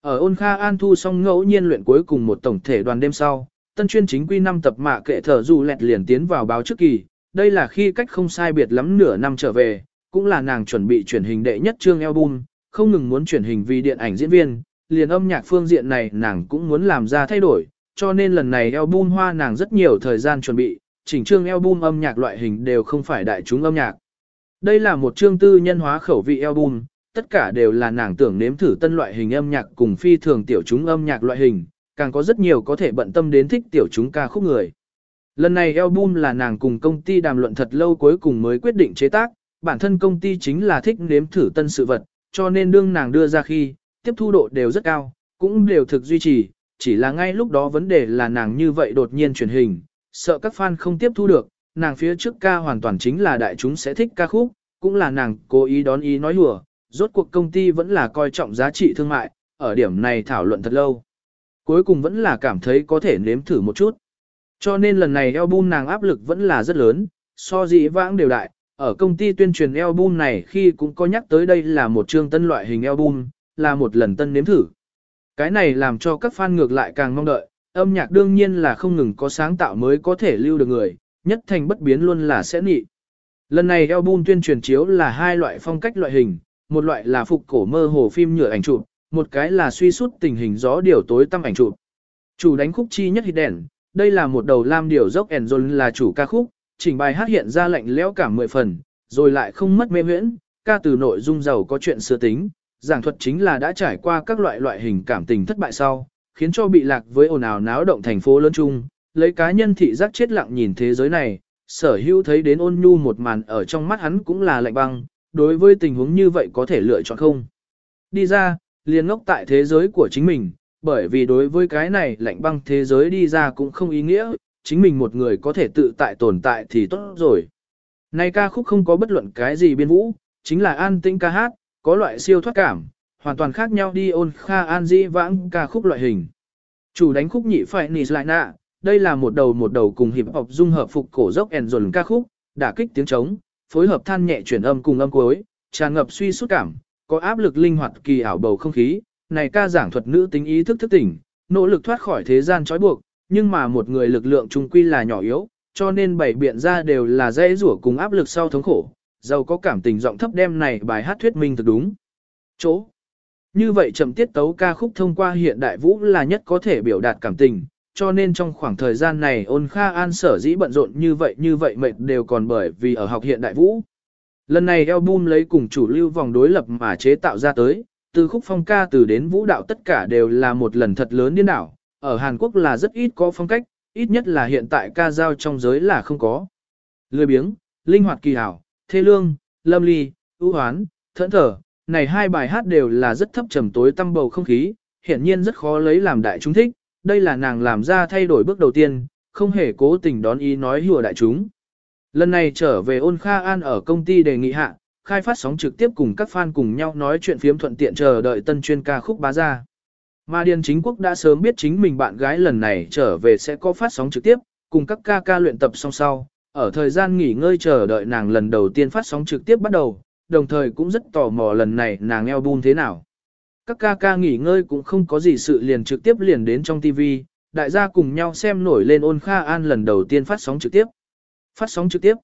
Ở ôn kha an thu xong ngẫu nhiên luyện cuối cùng một tổng thể đoàn đêm sau, tân chuyên chính quy năm tập mạ kệ thở dù lẹt liền tiến vào báo trước kỳ, đây là khi cách không sai biệt lắm nửa năm trở về, cũng là nàng chuẩn bị chuyển hình đệ nhất chương album, không ngừng muốn chuyển hình vì điện ảnh diễn viên, liền âm nhạc phương diện này nàng cũng muốn làm ra thay đổi, cho nên lần này album hoa nàng rất nhiều thời gian chuẩn bị, chỉnh chương album âm nhạc loại hình đều không phải đại chúng âm nhạc. Đây là một chương tư nhân hóa khẩu vị album, tất cả đều là nàng tưởng nếm thử tân loại hình âm nhạc cùng phi thường tiểu chúng âm nhạc loại hình, càng có rất nhiều có thể bận tâm đến thích tiểu chúng ca khúc người. Lần này album là nàng cùng công ty đàm luận thật lâu cuối cùng mới quyết định chế tác, bản thân công ty chính là thích nếm thử tân sự vật, cho nên đương nàng đưa ra khi, tiếp thu độ đều rất cao, cũng đều thực duy trì, chỉ là ngay lúc đó vấn đề là nàng như vậy đột nhiên truyền hình, sợ các fan không tiếp thu được, nàng phía trước ca hoàn toàn chính là đại chúng sẽ thích ca khúc, cũng là nàng cố ý đón ý nói lùa, rốt cuộc công ty vẫn là coi trọng giá trị thương mại, ở điểm này thảo luận thật lâu. Cuối cùng vẫn là cảm thấy có thể nếm thử một chút. Cho nên lần này album nàng áp lực vẫn là rất lớn, so dĩ vãng đều đại, ở công ty tuyên truyền album này khi cũng có nhắc tới đây là một chương tân loại hình album, là một lần tân nếm thử. Cái này làm cho các fan ngược lại càng mong đợi, âm nhạc đương nhiên là không ngừng có sáng tạo mới có thể lưu được người, nhất thành bất biến luôn là sẽ nị. Lần này album tuyên truyền chiếu là hai loại phong cách loại hình, một loại là phục cổ mơ hồ phim nhựa ảnh chụp, một cái là suy sút tình hình gió điều tối tăm ảnh chụp. Chủ đánh khúc chi nhất hit đèn, đây là một đầu lam điều dốc and là chủ ca khúc, chỉnh bài hát hiện ra lạnh lẽo cả mười phần, rồi lại không mất mê huyễn, ca từ nội dung giàu có chuyện xưa tính, giảng thuật chính là đã trải qua các loại loại hình cảm tình thất bại sau, khiến cho bị lạc với ồn ào náo động thành phố lớn chung, lấy cá nhân thị giác chết lặng nhìn thế giới này, sở hữu thấy đến ôn nhu một màn ở trong mắt hắn cũng là lạnh băng, đối với tình huống như vậy có thể lựa chọn không. Đi ra, liền ngốc tại thế giới của chính mình, bởi vì đối với cái này lạnh băng thế giới đi ra cũng không ý nghĩa, chính mình một người có thể tự tại tồn tại thì tốt rồi. Này ca khúc không có bất luận cái gì biên vũ, chính là an tĩnh ca hát, có loại siêu thoát cảm, hoàn toàn khác nhau đi ôn kha an di vãng ca khúc loại hình. Chủ đánh khúc nhị phải nì lại nạ, đây là một đầu một đầu cùng hiệp học dung hợp phục cổ dốc ẻn dồn ca khúc, đả kích tiếng trống, phối hợp than nhẹ chuyển âm cùng âm cuối, tràn ngập suy xúc cảm, có áp lực linh hoạt kỳ ảo bầu không khí, này ca giảng thuật nữ tính ý thức thức tỉnh, nỗ lực thoát khỏi thế gian trói buộc, nhưng mà một người lực lượng trung quy là nhỏ yếu, cho nên bảy biện ra đều là dễ rủa cùng áp lực sau thống khổ, giàu có cảm tình giọng thấp đem này bài hát thuyết minh thực đúng. Chỗ. Như vậy chậm tiết tấu ca khúc thông qua hiện đại vũ là nhất có thể biểu đạt cảm tình, cho nên trong khoảng thời gian này ôn kha an sở dĩ bận rộn như vậy như vậy mệt đều còn bởi vì ở học hiện đại vũ. Lần này album lấy cùng chủ lưu vòng đối lập mà chế tạo ra tới, từ khúc phong ca từ đến vũ đạo tất cả đều là một lần thật lớn điên đảo, ở Hàn Quốc là rất ít có phong cách, ít nhất là hiện tại ca giao trong giới là không có. Lười biếng, linh hoạt kỳ hảo, thê lương, lâm ly, ưu hoán, thẫn thở, này hai bài hát đều là rất thấp trầm tối tâm bầu không khí, hiển nhiên rất khó lấy làm đại chúng thích, đây là nàng làm ra thay đổi bước đầu tiên, không hề cố tình đón ý nói hùa đại chúng. Lần này trở về ôn Kha An ở công ty đề nghị hạ, khai phát sóng trực tiếp cùng các fan cùng nhau nói chuyện phiếm thuận tiện chờ đợi tân chuyên ca khúc bá ra. Mà Điền Chính Quốc đã sớm biết chính mình bạn gái lần này trở về sẽ có phát sóng trực tiếp, cùng các ca ca luyện tập song sau, ở thời gian nghỉ ngơi chờ đợi nàng lần đầu tiên phát sóng trực tiếp bắt đầu, đồng thời cũng rất tò mò lần này nàng album thế nào. Các ca ca nghỉ ngơi cũng không có gì sự liền trực tiếp liền đến trong TV, đại gia cùng nhau xem nổi lên ôn Kha An lần đầu tiên phát sóng trực tiếp. Phát sóng trực tiếp.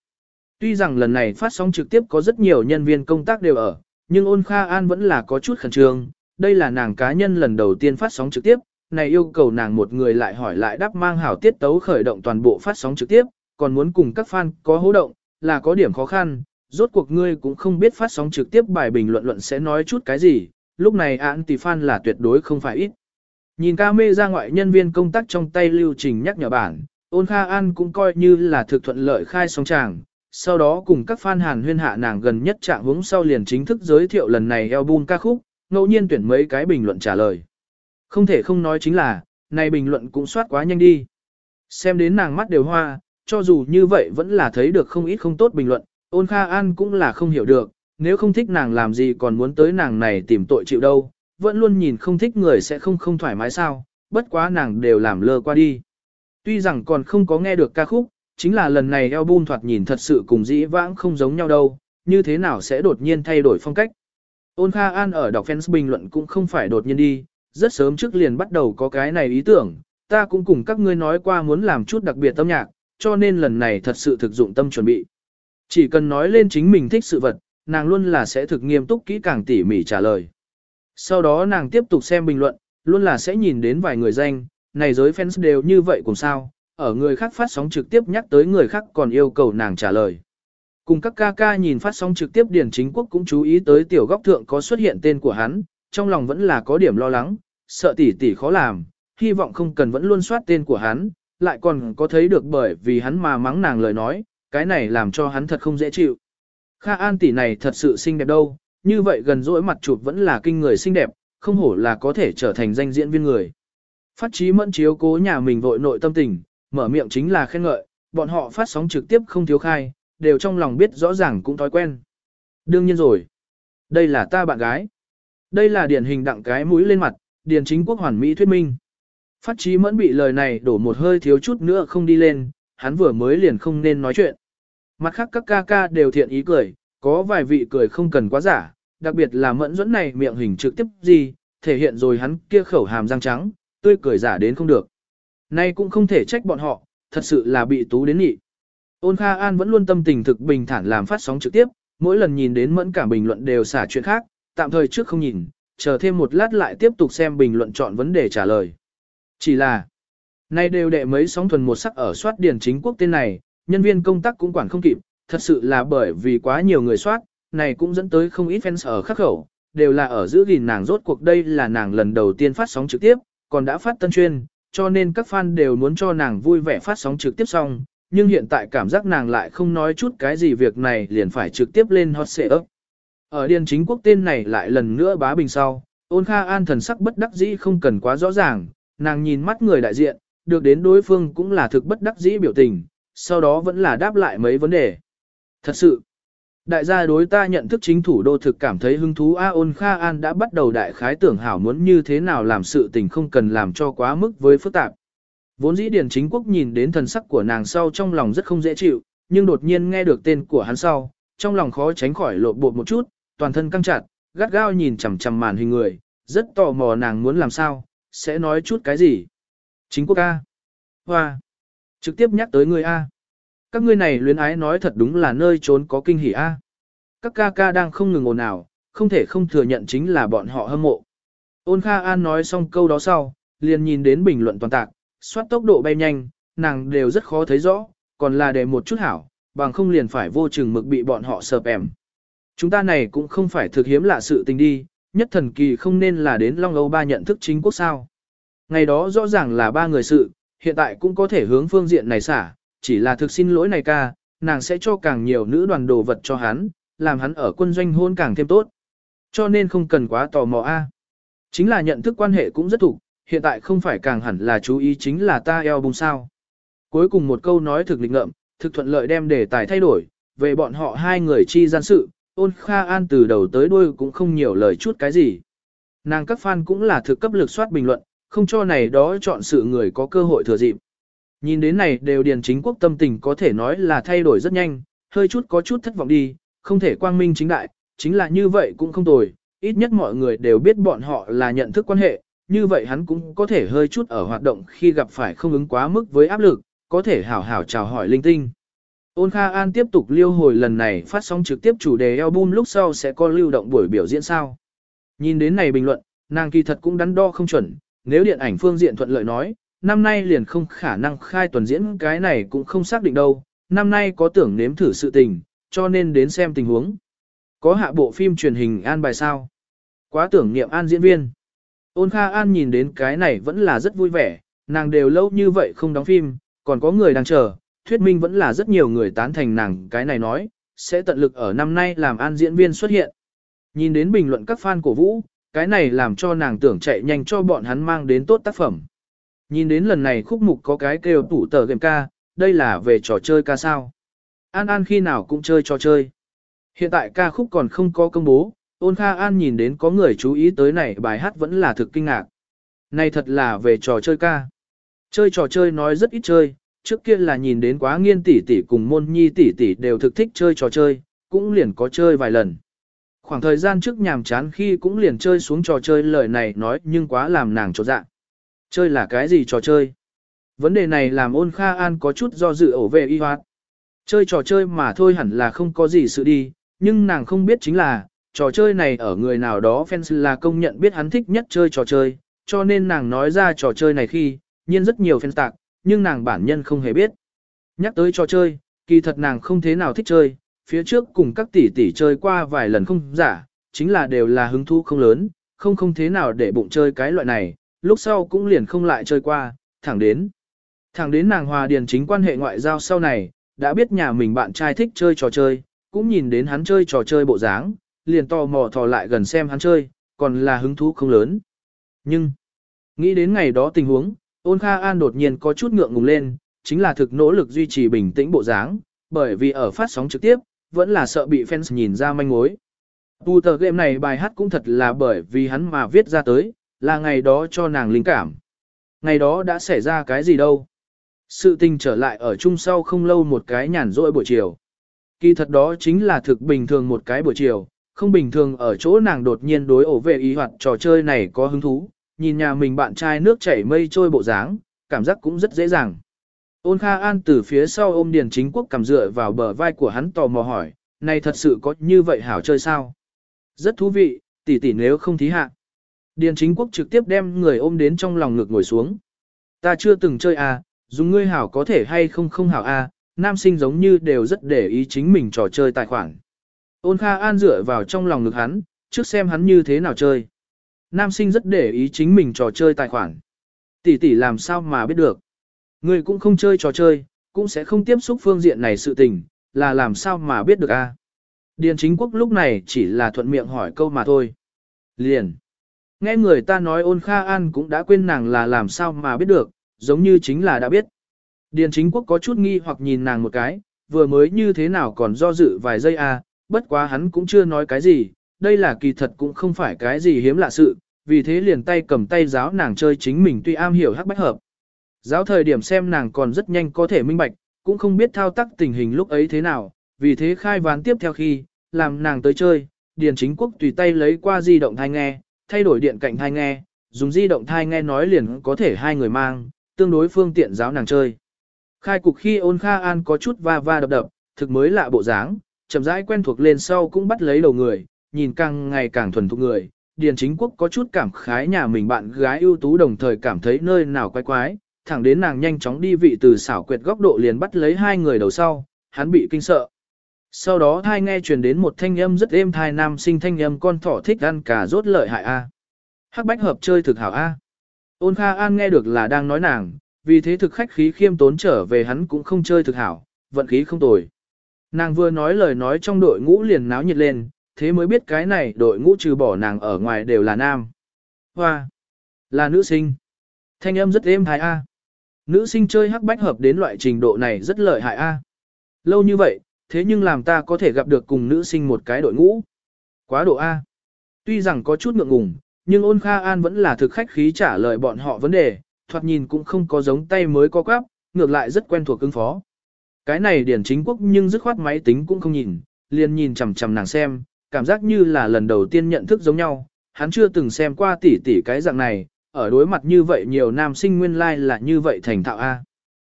Tuy rằng lần này phát sóng trực tiếp có rất nhiều nhân viên công tác đều ở, nhưng ôn Kha An vẫn là có chút khẩn trương, đây là nàng cá nhân lần đầu tiên phát sóng trực tiếp, này yêu cầu nàng một người lại hỏi lại đáp mang hảo tiết tấu khởi động toàn bộ phát sóng trực tiếp, còn muốn cùng các fan có hỗ động, là có điểm khó khăn, rốt cuộc ngươi cũng không biết phát sóng trực tiếp bài bình luận luận sẽ nói chút cái gì, lúc này án tỷ fan là tuyệt đối không phải ít. Nhìn ca mê ra ngoại nhân viên công tác trong tay lưu trình nhắc nhở bản, ôn kha an cũng coi như là thực thuận lợi khai sóng tràng, sau đó cùng các fan hàn huyên hạ nàng gần nhất trạng hướng sau liền chính thức giới thiệu lần này album ca khúc, ngẫu nhiên tuyển mấy cái bình luận trả lời. Không thể không nói chính là, này bình luận cũng soát quá nhanh đi. Xem đến nàng mắt đều hoa, cho dù như vậy vẫn là thấy được không ít không tốt bình luận, ôn kha an cũng là không hiểu được, nếu không thích nàng làm gì còn muốn tới nàng này tìm tội chịu đâu, vẫn luôn nhìn không thích người sẽ không không thoải mái sao, bất quá nàng đều làm lơ qua đi. Tuy rằng còn không có nghe được ca khúc, chính là lần này album thoạt nhìn thật sự cùng dĩ vãng không giống nhau đâu, như thế nào sẽ đột nhiên thay đổi phong cách. Ôn Kha An ở đọc fans bình luận cũng không phải đột nhiên đi, rất sớm trước liền bắt đầu có cái này ý tưởng, ta cũng cùng các ngươi nói qua muốn làm chút đặc biệt tâm nhạc, cho nên lần này thật sự thực dụng tâm chuẩn bị. Chỉ cần nói lên chính mình thích sự vật, nàng luôn là sẽ thực nghiêm túc kỹ càng tỉ mỉ trả lời. Sau đó nàng tiếp tục xem bình luận, luôn là sẽ nhìn đến vài người danh, này giới fans đều như vậy cùng sao, ở người khác phát sóng trực tiếp nhắc tới người khác còn yêu cầu nàng trả lời. Cùng các ca ca nhìn phát sóng trực tiếp Điền Chính Quốc cũng chú ý tới tiểu góc thượng có xuất hiện tên của hắn, trong lòng vẫn là có điểm lo lắng, sợ tỷ tỷ khó làm, hy vọng không cần vẫn luôn soát tên của hắn, lại còn có thấy được bởi vì hắn mà mắng nàng lời nói, cái này làm cho hắn thật không dễ chịu. Kha An tỷ này thật sự xinh đẹp đâu, như vậy gần rỗi mặt chụp vẫn là kinh người xinh đẹp, không hổ là có thể trở thành danh diễn viên người. Phát trí mẫn chiếu cố nhà mình vội nội tâm tình, mở miệng chính là khen ngợi, bọn họ phát sóng trực tiếp không thiếu khai, đều trong lòng biết rõ ràng cũng thói quen. Đương nhiên rồi. Đây là ta bạn gái. Đây là điển hình đặng cái mũi lên mặt, điển chính quốc hoàn mỹ thuyết minh. Phát trí mẫn bị lời này đổ một hơi thiếu chút nữa không đi lên, hắn vừa mới liền không nên nói chuyện. Mặt khác các ca ca đều thiện ý cười, có vài vị cười không cần quá giả, đặc biệt là mẫn dẫn này miệng hình trực tiếp gì, thể hiện rồi hắn kia khẩu hàm răng trắng, tươi cười giả đến không được. Nay cũng không thể trách bọn họ, thật sự là bị tú đến nhị. Ôn Kha An vẫn luôn tâm tình thực bình thản làm phát sóng trực tiếp, mỗi lần nhìn đến mẫn cả bình luận đều xả chuyện khác, tạm thời trước không nhìn, chờ thêm một lát lại tiếp tục xem bình luận chọn vấn đề trả lời. Chỉ là, nay đều đệ mấy sóng thuần một sắc ở soát điển chính quốc tên này, nhân viên công tác cũng quản không kịp, thật sự là bởi vì quá nhiều người soát, này cũng dẫn tới không ít fans ở khắc khẩu, đều là ở giữ gìn nàng rốt cuộc đây là nàng lần đầu tiên phát sóng trực tiếp, còn đã phát tân chuyên, cho nên các fan đều muốn cho nàng vui vẻ phát sóng trực tiếp xong, nhưng hiện tại cảm giác nàng lại không nói chút cái gì việc này liền phải trực tiếp lên hot ấp. Ở điền chính quốc tên này lại lần nữa bá bình sau, ôn kha an thần sắc bất đắc dĩ không cần quá rõ ràng, nàng nhìn mắt người đại diện, được đến đối phương cũng là thực bất đắc dĩ biểu tình, sau đó vẫn là đáp lại mấy vấn đề. Thật sự, đại gia đối ta nhận thức chính thủ đô thực cảm thấy hứng thú A ôn Kha An đã bắt đầu đại khái tưởng hảo muốn như thế nào làm sự tình không cần làm cho quá mức với phức tạp. Vốn dĩ Điền Chính Quốc nhìn đến thần sắc của nàng sau trong lòng rất không dễ chịu, nhưng đột nhiên nghe được tên của hắn sau, trong lòng khó tránh khỏi lộ bột một chút, toàn thân căng chặt, gắt gao nhìn chằm chằm màn hình người, rất tò mò nàng muốn làm sao, sẽ nói chút cái gì. Chính Quốc A. Hoa. Trực tiếp nhắc tới người A. Các ngươi này luyến ái nói thật đúng là nơi trốn có kinh hỉ A. Các ca ca đang không ngừng ồn ào, không thể không thừa nhận chính là bọn họ hâm mộ. Ôn Kha An nói xong câu đó sau, liền nhìn đến bình luận toàn tạc, soát tốc độ bay nhanh, nàng đều rất khó thấy rõ, còn là để một chút hảo, bằng không liền phải vô chừng mực bị bọn họ sợp ẻm. Chúng ta này cũng không phải thực hiếm lạ sự tình đi, nhất thần kỳ không nên là đến Long Âu ba nhận thức chính quốc sao. Ngày đó rõ ràng là ba người sự, hiện tại cũng có thể hướng phương diện này xả, chỉ là thực xin lỗi này ca, nàng sẽ cho càng nhiều nữ đoàn đồ vật cho hắn, làm hắn ở quân doanh hôn càng thêm tốt. Cho nên không cần quá tò mò a. Chính là nhận thức quan hệ cũng rất thủ, hiện tại không phải càng hẳn là chú ý chính là ta eo bùng sao. Cuối cùng một câu nói thực lịch ngợm, thực thuận lợi đem đề tài thay đổi, về bọn họ hai người chi gian sự, ôn Kha An từ đầu tới đuôi cũng không nhiều lời chút cái gì. Nàng các fan cũng là thực cấp lực soát bình luận, không cho này đó chọn sự người có cơ hội thừa dịp. Nhìn đến này đều điền chính quốc tâm tình có thể nói là thay đổi rất nhanh, hơi chút có chút thất vọng đi, không thể quang minh chính đại, chính là như vậy cũng không tồi, ít nhất mọi người đều biết bọn họ là nhận thức quan hệ, như vậy hắn cũng có thể hơi chút ở hoạt động khi gặp phải không ứng quá mức với áp lực, có thể hảo hảo chào hỏi linh tinh. Ôn Kha An tiếp tục liêu hồi lần này phát sóng trực tiếp chủ đề album lúc sau sẽ có lưu động buổi biểu diễn sao. Nhìn đến này bình luận, nàng kỳ thật cũng đắn đo không chuẩn, nếu điện ảnh phương diện thuận lợi nói, năm nay liền không khả năng khai tuần diễn cái này cũng không xác định đâu, năm nay có tưởng nếm thử sự tình, cho nên đến xem tình huống. Có hạ bộ phim truyền hình an bài sao? Quá tưởng niệm an diễn viên. Ôn Kha An nhìn đến cái này vẫn là rất vui vẻ, nàng đều lâu như vậy không đóng phim, còn có người đang chờ, thuyết minh vẫn là rất nhiều người tán thành nàng cái này nói, sẽ tận lực ở năm nay làm an diễn viên xuất hiện. Nhìn đến bình luận các fan cổ vũ, cái này làm cho nàng tưởng chạy nhanh cho bọn hắn mang đến tốt tác phẩm. Nhìn đến lần này khúc mục có cái kêu tủ tờ game ca, đây là về trò chơi ca sao. An An khi nào cũng chơi trò chơi. Hiện tại ca khúc còn không có công bố, ôn Kha An nhìn đến có người chú ý tới này bài hát vẫn là thực kinh ngạc. Này thật là về trò chơi ca. Chơi trò chơi nói rất ít chơi, trước kia là nhìn đến quá nghiên tỷ tỷ cùng môn nhi tỷ tỷ đều thực thích chơi trò chơi, cũng liền có chơi vài lần. Khoảng thời gian trước nhàm chán khi cũng liền chơi xuống trò chơi lời này nói nhưng quá làm nàng trột dạ. Chơi là cái gì trò chơi? Vấn đề này làm ôn Kha An có chút do dự ổ về y hoạt. Chơi trò chơi mà thôi hẳn là không có gì sự đi, nhưng nàng không biết chính là, trò chơi này ở người nào đó fans là công nhận biết hắn thích nhất chơi trò chơi, cho nên nàng nói ra trò chơi này khi, nhiên rất nhiều fans tạc, nhưng nàng bản nhân không hề biết. Nhắc tới trò chơi, kỳ thật nàng không thế nào thích chơi, phía trước cùng các tỷ tỷ chơi qua vài lần không giả, chính là đều là hứng thú không lớn, không không thế nào để bụng chơi cái loại này, lúc sau cũng liền không lại chơi qua, thẳng đến. Thẳng đến nàng hòa điền chính quan hệ ngoại giao sau này, đã biết nhà mình bạn trai thích chơi trò chơi, cũng nhìn đến hắn chơi trò chơi bộ dáng, liền tò mò thò lại gần xem hắn chơi, còn là hứng thú không lớn. Nhưng, nghĩ đến ngày đó tình huống, ôn Kha An đột nhiên có chút ngượng ngùng lên, chính là thực nỗ lực duy trì bình tĩnh bộ dáng, bởi vì ở phát sóng trực tiếp, vẫn là sợ bị fans nhìn ra manh mối. Tu tờ game này bài hát cũng thật là bởi vì hắn mà viết ra tới, là ngày đó cho nàng linh cảm. Ngày đó đã xảy ra cái gì đâu. Sự tình trở lại ở chung sau không lâu một cái nhàn rỗi buổi chiều. Kỳ thật đó chính là thực bình thường một cái buổi chiều, không bình thường ở chỗ nàng đột nhiên đối ổ về ý hoạt trò chơi này có hứng thú, nhìn nhà mình bạn trai nước chảy mây trôi bộ dáng, cảm giác cũng rất dễ dàng. Ôn Kha An từ phía sau ôm Điền Chính Quốc cầm dựa vào bờ vai của hắn tò mò hỏi, này thật sự có như vậy hảo chơi sao? Rất thú vị, tỷ tỷ nếu không thí hạ. Điền Chính Quốc trực tiếp đem người ôm đến trong lòng ngực ngồi xuống. Ta chưa từng chơi à, dùng ngươi hảo có thể hay không không hảo à, nam sinh giống như đều rất để ý chính mình trò chơi tài khoản. Ôn Kha An dựa vào trong lòng ngực hắn, trước xem hắn như thế nào chơi. Nam sinh rất để ý chính mình trò chơi tài khoản. Tỷ tỷ làm sao mà biết được. Ngươi cũng không chơi trò chơi, cũng sẽ không tiếp xúc phương diện này sự tình, là làm sao mà biết được a? Điền chính quốc lúc này chỉ là thuận miệng hỏi câu mà thôi. Liền. Nghe người ta nói ôn Kha An cũng đã quên nàng là làm sao mà biết được, giống như chính là đã biết. Điền chính quốc có chút nghi hoặc nhìn nàng một cái, vừa mới như thế nào còn do dự vài giây a, bất quá hắn cũng chưa nói cái gì, đây là kỳ thật cũng không phải cái gì hiếm lạ sự, vì thế liền tay cầm tay giáo nàng chơi chính mình tuy am hiểu hắc bách hợp. Giáo thời điểm xem nàng còn rất nhanh có thể minh bạch, cũng không biết thao tác tình hình lúc ấy thế nào, vì thế khai ván tiếp theo khi, làm nàng tới chơi, Điền Chính Quốc tùy tay lấy qua di động thanh nghe, thay đổi điện cạnh thai nghe, dùng di động thai nghe nói liền có thể hai người mang, tương đối phương tiện giáo nàng chơi. Khai cục khi ôn Kha An có chút va va đập đập, thực mới lạ bộ dáng, chậm rãi quen thuộc lên sau cũng bắt lấy đầu người, nhìn càng ngày càng thuần thục người. Điền chính quốc có chút cảm khái nhà mình bạn gái ưu tú đồng thời cảm thấy nơi nào quái quái, thẳng đến nàng nhanh chóng đi vị từ xảo quyệt góc độ liền bắt lấy hai người đầu sau, hắn bị kinh sợ. Sau đó thai nghe truyền đến một thanh âm rất êm thai nam sinh thanh âm con thỏ thích ăn cà rốt lợi hại A. Hắc bách hợp chơi thực hảo A. Ôn Kha An nghe được là đang nói nàng, vì thế thực khách khí khiêm tốn trở về hắn cũng không chơi thực hảo, vận khí không tồi. Nàng vừa nói lời nói trong đội ngũ liền náo nhiệt lên, thế mới biết cái này đội ngũ trừ bỏ nàng ở ngoài đều là nam. Hoa! Là nữ sinh. Thanh âm rất êm hài A. Nữ sinh chơi hắc bách hợp đến loại trình độ này rất lợi hại A. Lâu như vậy, thế nhưng làm ta có thể gặp được cùng nữ sinh một cái đội ngũ. Quá độ A. Tuy rằng có chút ngượng ngùng, nhưng ôn Kha An vẫn là thực khách khí trả lời bọn họ vấn đề, thoạt nhìn cũng không có giống tay mới có quáp, ngược lại rất quen thuộc ứng phó. Cái này điển chính quốc nhưng dứt khoát máy tính cũng không nhìn, liền nhìn chằm chằm nàng xem, cảm giác như là lần đầu tiên nhận thức giống nhau, hắn chưa từng xem qua tỉ tỉ cái dạng này, ở đối mặt như vậy nhiều nam sinh nguyên lai like là như vậy thành thạo A.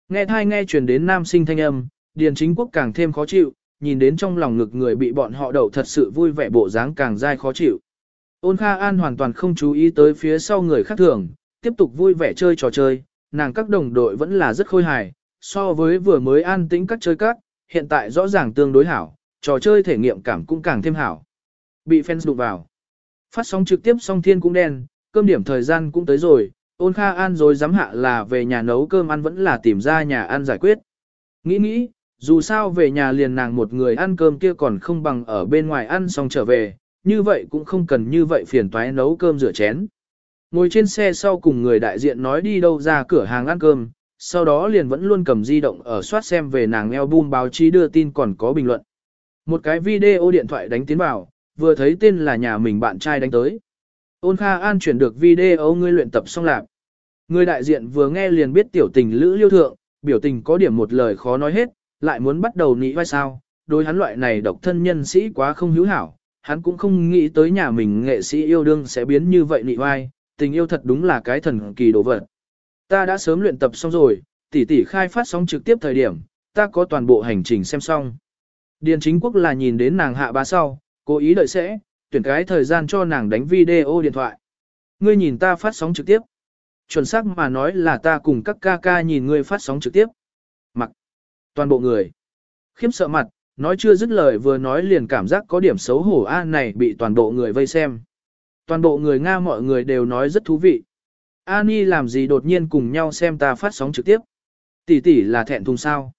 Nghe thai nghe truyền đến nam sinh thanh âm, điền chính quốc càng thêm khó chịu, nhìn đến trong lòng ngực người bị bọn họ đậu thật sự vui vẻ bộ dáng càng dai khó chịu. Ôn Kha An hoàn toàn không chú ý tới phía sau người khác thường, tiếp tục vui vẻ chơi trò chơi, nàng các đồng đội vẫn là rất khôi hài, so với vừa mới an tĩnh các chơi các, hiện tại rõ ràng tương đối hảo, trò chơi thể nghiệm cảm cũng càng thêm hảo. Bị fans đụng vào. Phát sóng trực tiếp song thiên cũng đen, cơm điểm thời gian cũng tới rồi, ôn kha an rồi dám hạ là về nhà nấu cơm ăn vẫn là tìm ra nhà ăn giải quyết. Nghĩ nghĩ, dù sao về nhà liền nàng một người ăn cơm kia còn không bằng ở bên ngoài ăn xong trở về, như vậy cũng không cần như vậy phiền toái nấu cơm rửa chén. Ngồi trên xe sau cùng người đại diện nói đi đâu ra cửa hàng ăn cơm, sau đó liền vẫn luôn cầm di động ở soát xem về nàng album báo chí đưa tin còn có bình luận. Một cái video điện thoại đánh tiến vào, vừa thấy tên là nhà mình bạn trai đánh tới. Ôn Kha An chuyển được video ngươi luyện tập xong lạc. Người đại diện vừa nghe liền biết tiểu tình lữ liêu thượng, biểu tình có điểm một lời khó nói hết, lại muốn bắt đầu nị vai sao, đối hắn loại này độc thân nhân sĩ quá không hữu hảo, hắn cũng không nghĩ tới nhà mình nghệ sĩ yêu đương sẽ biến như vậy nị vai, tình yêu thật đúng là cái thần kỳ đồ vật. Ta đã sớm luyện tập xong rồi, tỷ tỷ khai phát sóng trực tiếp thời điểm, ta có toàn bộ hành trình xem xong. Điền chính quốc là nhìn đến nàng hạ bá sau, cố ý đợi sẽ, tuyển cái thời gian cho nàng đánh video điện thoại. Ngươi nhìn ta phát sóng trực tiếp. Chuẩn xác mà nói là ta cùng các ca ca nhìn ngươi phát sóng trực tiếp. Toàn bộ người. Khiếp sợ mặt, nói chưa dứt lời vừa nói liền cảm giác có điểm xấu hổ a này bị toàn bộ người vây xem. Toàn bộ người Nga mọi người đều nói rất thú vị. Ani làm gì đột nhiên cùng nhau xem ta phát sóng trực tiếp. Tỷ tỷ là thẹn thùng sao.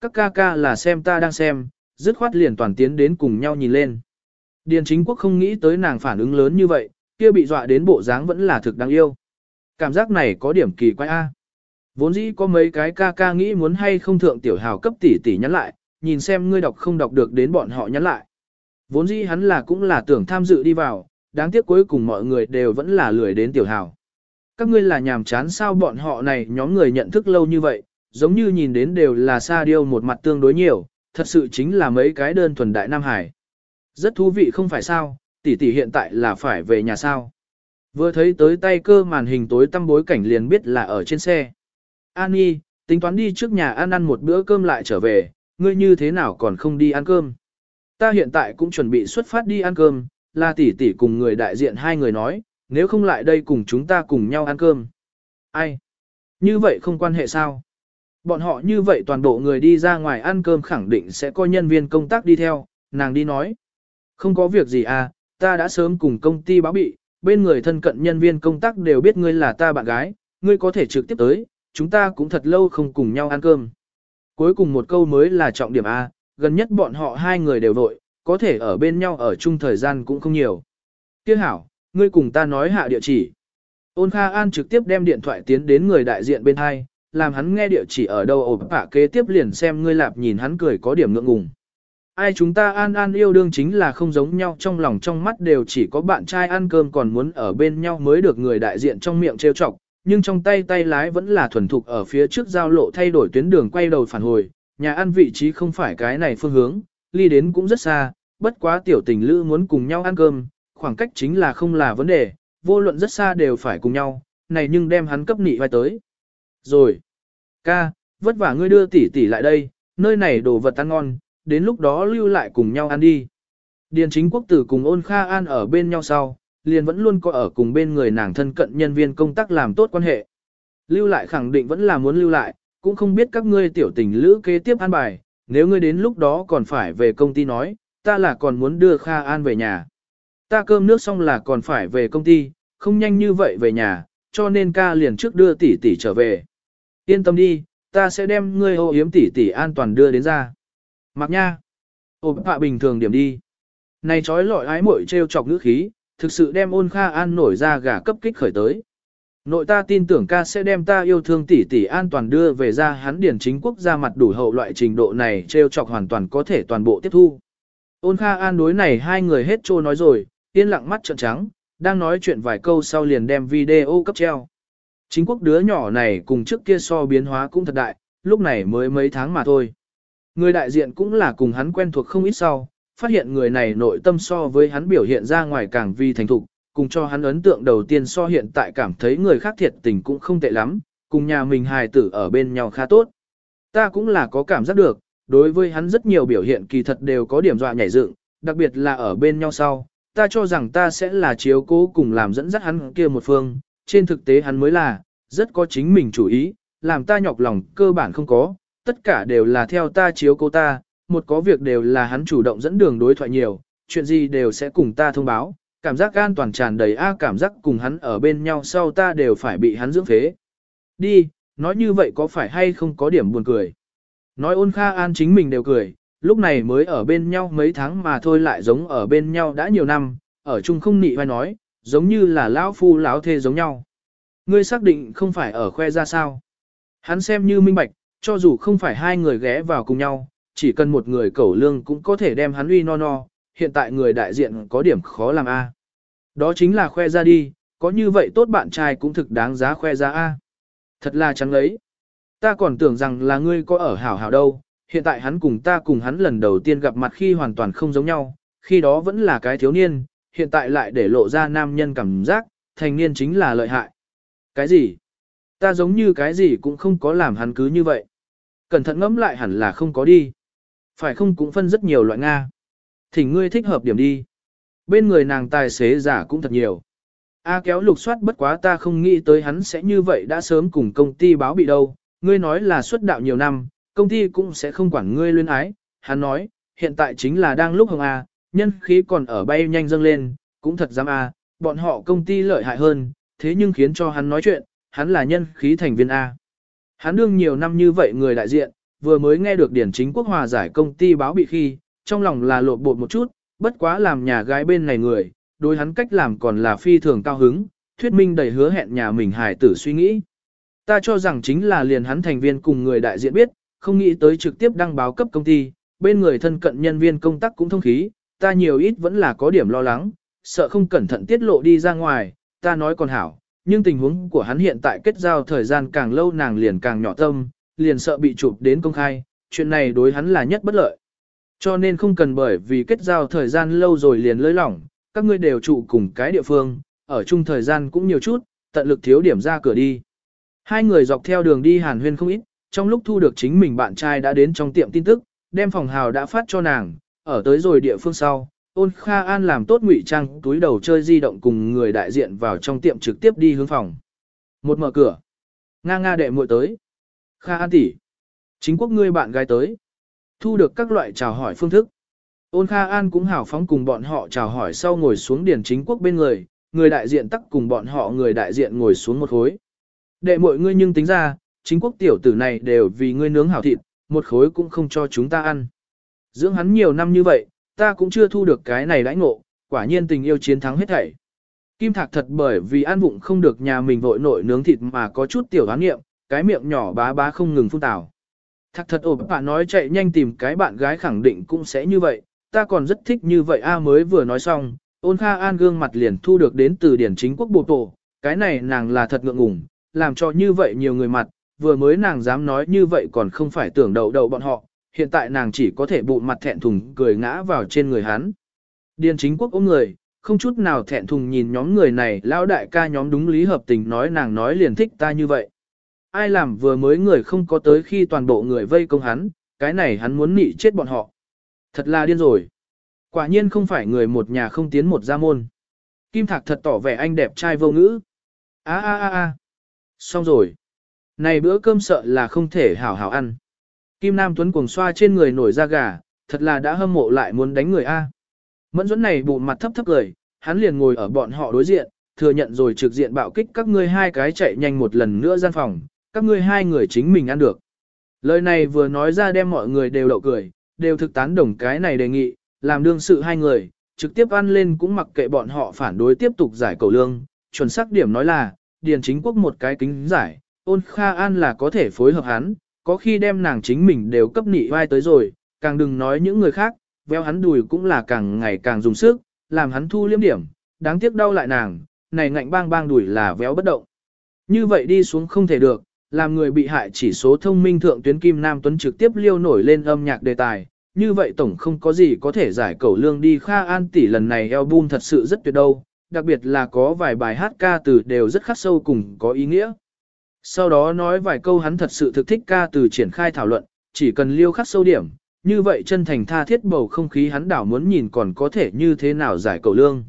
Các ca ca là xem ta đang xem, dứt khoát liền toàn tiến đến cùng nhau nhìn lên. Điền chính quốc không nghĩ tới nàng phản ứng lớn như vậy, kia bị dọa đến bộ dáng vẫn là thực đáng yêu. Cảm giác này có điểm kỳ quái A. Vốn dĩ có mấy cái ca ca nghĩ muốn hay không thượng tiểu hào cấp tỷ tỷ nhắn lại, nhìn xem ngươi đọc không đọc được đến bọn họ nhắn lại. Vốn dĩ hắn là cũng là tưởng tham dự đi vào, đáng tiếc cuối cùng mọi người đều vẫn là lười đến tiểu hào. Các ngươi là nhàm chán sao bọn họ này nhóm người nhận thức lâu như vậy, giống như nhìn đến đều là xa điêu một mặt tương đối nhiều, thật sự chính là mấy cái đơn thuần đại Nam Hải. Rất thú vị không phải sao, tỷ tỷ hiện tại là phải về nhà sao. Vừa thấy tới tay cơ màn hình tối tăm bối cảnh liền biết là ở trên xe. An Nhi, tính toán đi trước nhà ăn ăn một bữa cơm lại trở về, ngươi như thế nào còn không đi ăn cơm. Ta hiện tại cũng chuẩn bị xuất phát đi ăn cơm, là tỷ tỷ cùng người đại diện hai người nói, nếu không lại đây cùng chúng ta cùng nhau ăn cơm. Ai? Như vậy không quan hệ sao? Bọn họ như vậy toàn bộ người đi ra ngoài ăn cơm khẳng định sẽ có nhân viên công tác đi theo, nàng đi nói. Không có việc gì à, ta đã sớm cùng công ty báo bị, bên người thân cận nhân viên công tác đều biết ngươi là ta bạn gái, ngươi có thể trực tiếp tới, chúng ta cũng thật lâu không cùng nhau ăn cơm. Cuối cùng một câu mới là trọng điểm A, gần nhất bọn họ hai người đều vội, có thể ở bên nhau ở chung thời gian cũng không nhiều. Tiếc hảo, ngươi cùng ta nói hạ địa chỉ. Ôn Kha An trực tiếp đem điện thoại tiến đến người đại diện bên hai, làm hắn nghe địa chỉ ở đâu ổn bả kế tiếp liền xem ngươi lạp nhìn hắn cười có điểm ngượng ngùng. Ai chúng ta an an yêu đương chính là không giống nhau trong lòng trong mắt đều chỉ có bạn trai ăn cơm còn muốn ở bên nhau mới được người đại diện trong miệng trêu chọc, nhưng trong tay tay lái vẫn là thuần thục ở phía trước giao lộ thay đổi tuyến đường quay đầu phản hồi, nhà ăn vị trí không phải cái này phương hướng, ly đến cũng rất xa, bất quá tiểu tình lữ muốn cùng nhau ăn cơm, khoảng cách chính là không là vấn đề, vô luận rất xa đều phải cùng nhau, này nhưng đem hắn cấp nị vai tới. Rồi, ca, vất vả ngươi đưa tỷ tỷ lại đây, nơi này đồ vật ăn ngon, đến lúc đó lưu lại cùng nhau ăn đi. Điền chính quốc tử cùng ôn kha an ở bên nhau sau, liền vẫn luôn có ở cùng bên người nàng thân cận nhân viên công tác làm tốt quan hệ. Lưu lại khẳng định vẫn là muốn lưu lại, cũng không biết các ngươi tiểu tình lữ kế tiếp an bài, nếu ngươi đến lúc đó còn phải về công ty nói, ta là còn muốn đưa Kha An về nhà. Ta cơm nước xong là còn phải về công ty, không nhanh như vậy về nhà, cho nên ca liền trước đưa tỷ tỷ trở về. Yên tâm đi, ta sẽ đem ngươi ô yếm tỷ tỷ an toàn đưa đến ra. Mặc nha. ổn họa bình thường điểm đi. Này trói lọi ái muội treo chọc ngữ khí, thực sự đem ôn kha an nổi ra gà cấp kích khởi tới. Nội ta tin tưởng ca sẽ đem ta yêu thương tỷ tỷ an toàn đưa về ra hắn điển chính quốc gia mặt đủ hậu loại trình độ này treo chọc hoàn toàn có thể toàn bộ tiếp thu. Ôn kha an đối này hai người hết trô nói rồi, yên lặng mắt trợn trắng, đang nói chuyện vài câu sau liền đem video cấp treo. Chính quốc đứa nhỏ này cùng trước kia so biến hóa cũng thật đại, lúc này mới mấy tháng mà thôi. Người đại diện cũng là cùng hắn quen thuộc không ít sau, phát hiện người này nội tâm so với hắn biểu hiện ra ngoài càng vi thành thục, cùng cho hắn ấn tượng đầu tiên so hiện tại cảm thấy người khác thiệt tình cũng không tệ lắm, cùng nhà mình hài tử ở bên nhau khá tốt. Ta cũng là có cảm giác được, đối với hắn rất nhiều biểu hiện kỳ thật đều có điểm dọa nhảy dựng, đặc biệt là ở bên nhau sau, ta cho rằng ta sẽ là chiếu cố cùng làm dẫn dắt hắn kia một phương, trên thực tế hắn mới là, rất có chính mình chủ ý, làm ta nhọc lòng cơ bản không có, tất cả đều là theo ta chiếu cố ta, một có việc đều là hắn chủ động dẫn đường đối thoại nhiều, chuyện gì đều sẽ cùng ta thông báo, cảm giác an toàn tràn đầy a cảm giác cùng hắn ở bên nhau sau ta đều phải bị hắn dưỡng phế. Đi, nói như vậy có phải hay không có điểm buồn cười. Nói ôn kha an chính mình đều cười, lúc này mới ở bên nhau mấy tháng mà thôi lại giống ở bên nhau đã nhiều năm, ở chung không nị vai nói, giống như là lão phu lão thê giống nhau. Ngươi xác định không phải ở khoe ra sao. Hắn xem như minh bạch, cho dù không phải hai người ghé vào cùng nhau, chỉ cần một người cẩu lương cũng có thể đem hắn uy no no, hiện tại người đại diện có điểm khó làm a. Đó chính là khoe ra đi, có như vậy tốt bạn trai cũng thực đáng giá khoe ra a. Thật là chẳng ấy. Ta còn tưởng rằng là ngươi có ở hảo hảo đâu, hiện tại hắn cùng ta cùng hắn lần đầu tiên gặp mặt khi hoàn toàn không giống nhau, khi đó vẫn là cái thiếu niên, hiện tại lại để lộ ra nam nhân cảm giác, thành niên chính là lợi hại. Cái gì? Ta giống như cái gì cũng không có làm hắn cứ như vậy. Cẩn thận ngẫm lại hẳn là không có đi. Phải không cũng phân rất nhiều loại Nga. Thỉnh ngươi thích hợp điểm đi. Bên người nàng tài xế giả cũng thật nhiều. A kéo lục soát bất quá ta không nghĩ tới hắn sẽ như vậy đã sớm cùng công ty báo bị đâu. Ngươi nói là xuất đạo nhiều năm, công ty cũng sẽ không quản ngươi luyến ái. Hắn nói, hiện tại chính là đang lúc hồng A, nhân khí còn ở bay nhanh dâng lên, cũng thật dám A, bọn họ công ty lợi hại hơn, thế nhưng khiến cho hắn nói chuyện, hắn là nhân khí thành viên A. Hắn đương nhiều năm như vậy người đại diện, vừa mới nghe được Điển Chính Quốc hòa giải công ty báo bị khi, trong lòng là lộn bột một chút, bất quá làm nhà gái bên này người, đối hắn cách làm còn là phi thường cao hứng, thuyết minh đầy hứa hẹn nhà mình hài tử suy nghĩ. Ta cho rằng chính là liền hắn thành viên cùng người đại diện biết, không nghĩ tới trực tiếp đăng báo cấp công ty, bên người thân cận nhân viên công tác cũng thông khí, ta nhiều ít vẫn là có điểm lo lắng, sợ không cẩn thận tiết lộ đi ra ngoài, ta nói còn hảo, nhưng tình huống của hắn hiện tại kết giao thời gian càng lâu nàng liền càng nhỏ tâm, liền sợ bị chụp đến công khai, chuyện này đối hắn là nhất bất lợi. Cho nên không cần bởi vì kết giao thời gian lâu rồi liền lơi lỏng, các ngươi đều trụ cùng cái địa phương, ở chung thời gian cũng nhiều chút, tận lực thiếu điểm ra cửa đi. Hai người dọc theo đường đi hàn huyên không ít, trong lúc thu được chính mình bạn trai đã đến trong tiệm tin tức, đem phòng hào đã phát cho nàng, ở tới rồi địa phương sau, ôn Kha An làm tốt ngụy trang túi đầu chơi di động cùng người đại diện vào trong tiệm trực tiếp đi hướng phòng. Một mở cửa. Nga nga đệ muội tới. Kha An tỷ. Chính quốc ngươi bạn gái tới. Thu được các loại chào hỏi phương thức. Ôn Kha An cũng hào phóng cùng bọn họ chào hỏi sau ngồi xuống điển chính quốc bên người, người đại diện tắc cùng bọn họ người đại diện ngồi xuống một khối. Đệ muội ngươi nhưng tính ra, chính quốc tiểu tử này đều vì ngươi nướng hảo thịt, một khối cũng không cho chúng ta ăn. Dưỡng hắn nhiều năm như vậy, ta cũng chưa thu được cái này đãi ngộ, quả nhiên tình yêu chiến thắng hết thảy. Kim Thạc thật bởi vì ăn bụng không được nhà mình vội nội nướng thịt mà có chút tiểu đoán nghiệm, cái miệng nhỏ bá bá không ngừng phun tào. Thật thật ổn bạn nói chạy nhanh tìm cái bạn gái khẳng định cũng sẽ như vậy, ta còn rất thích như vậy a à, mới vừa nói xong, ôn kha an gương mặt liền thu được đến từ điển chính quốc bộ tổ, cái này nàng là thật ngượng ngùng, làm cho như vậy nhiều người mặt, vừa mới nàng dám nói như vậy còn không phải tưởng đầu đầu bọn họ, hiện tại nàng chỉ có thể bụng mặt thẹn thùng cười ngã vào trên người hắn. Điền chính quốc ôm người, không chút nào thẹn thùng nhìn nhóm người này lao đại ca nhóm đúng lý hợp tình nói nàng nói liền thích ta như vậy. Ai làm vừa mới người không có tới khi toàn bộ người vây công hắn, cái này hắn muốn nị chết bọn họ. Thật là điên rồi. Quả nhiên không phải người một nhà không tiến một gia môn. Kim Thạc thật tỏ vẻ anh đẹp trai vô ngữ. Á á á á. Xong rồi. Này bữa cơm sợ là không thể hảo hảo ăn. Kim Nam Tuấn cuồng xoa trên người nổi da gà, thật là đã hâm mộ lại muốn đánh người A. Mẫn Dẫn này bụng mặt thấp thấp cười, hắn liền ngồi ở bọn họ đối diện, thừa nhận rồi trực diện bạo kích các ngươi hai cái chạy nhanh một lần nữa gian phòng, các ngươi hai người chính mình ăn được. Lời này vừa nói ra đem mọi người đều đậu cười, đều thực tán đồng cái này đề nghị, làm đương sự hai người, trực tiếp ăn lên cũng mặc kệ bọn họ phản đối tiếp tục giải cầu lương, chuẩn xác điểm nói là, điền chính quốc một cái kính giải, ôn kha an là có thể phối hợp hắn, có khi đem nàng chính mình đều cấp nị vai tới rồi, càng đừng nói những người khác, véo hắn đùi cũng là càng ngày càng dùng sức, làm hắn thu liếm điểm, đáng tiếc đau lại nàng, này ngạnh bang bang đùi là véo bất động. Như vậy đi xuống không thể được, làm người bị hại chỉ số thông minh thượng tuyến Kim Nam Tuấn trực tiếp liêu nổi lên âm nhạc đề tài, như vậy tổng không có gì có thể giải cầu lương đi. Kha An tỷ lần này album thật sự rất tuyệt đâu, đặc biệt là có vài bài hát ca từ đều rất khắc sâu cùng có ý nghĩa. Sau đó nói vài câu hắn thật sự thực thích ca từ triển khai thảo luận, chỉ cần liêu khắc sâu điểm, như vậy chân thành tha thiết bầu không khí hắn đảo muốn nhìn còn có thể như thế nào giải cầu lương.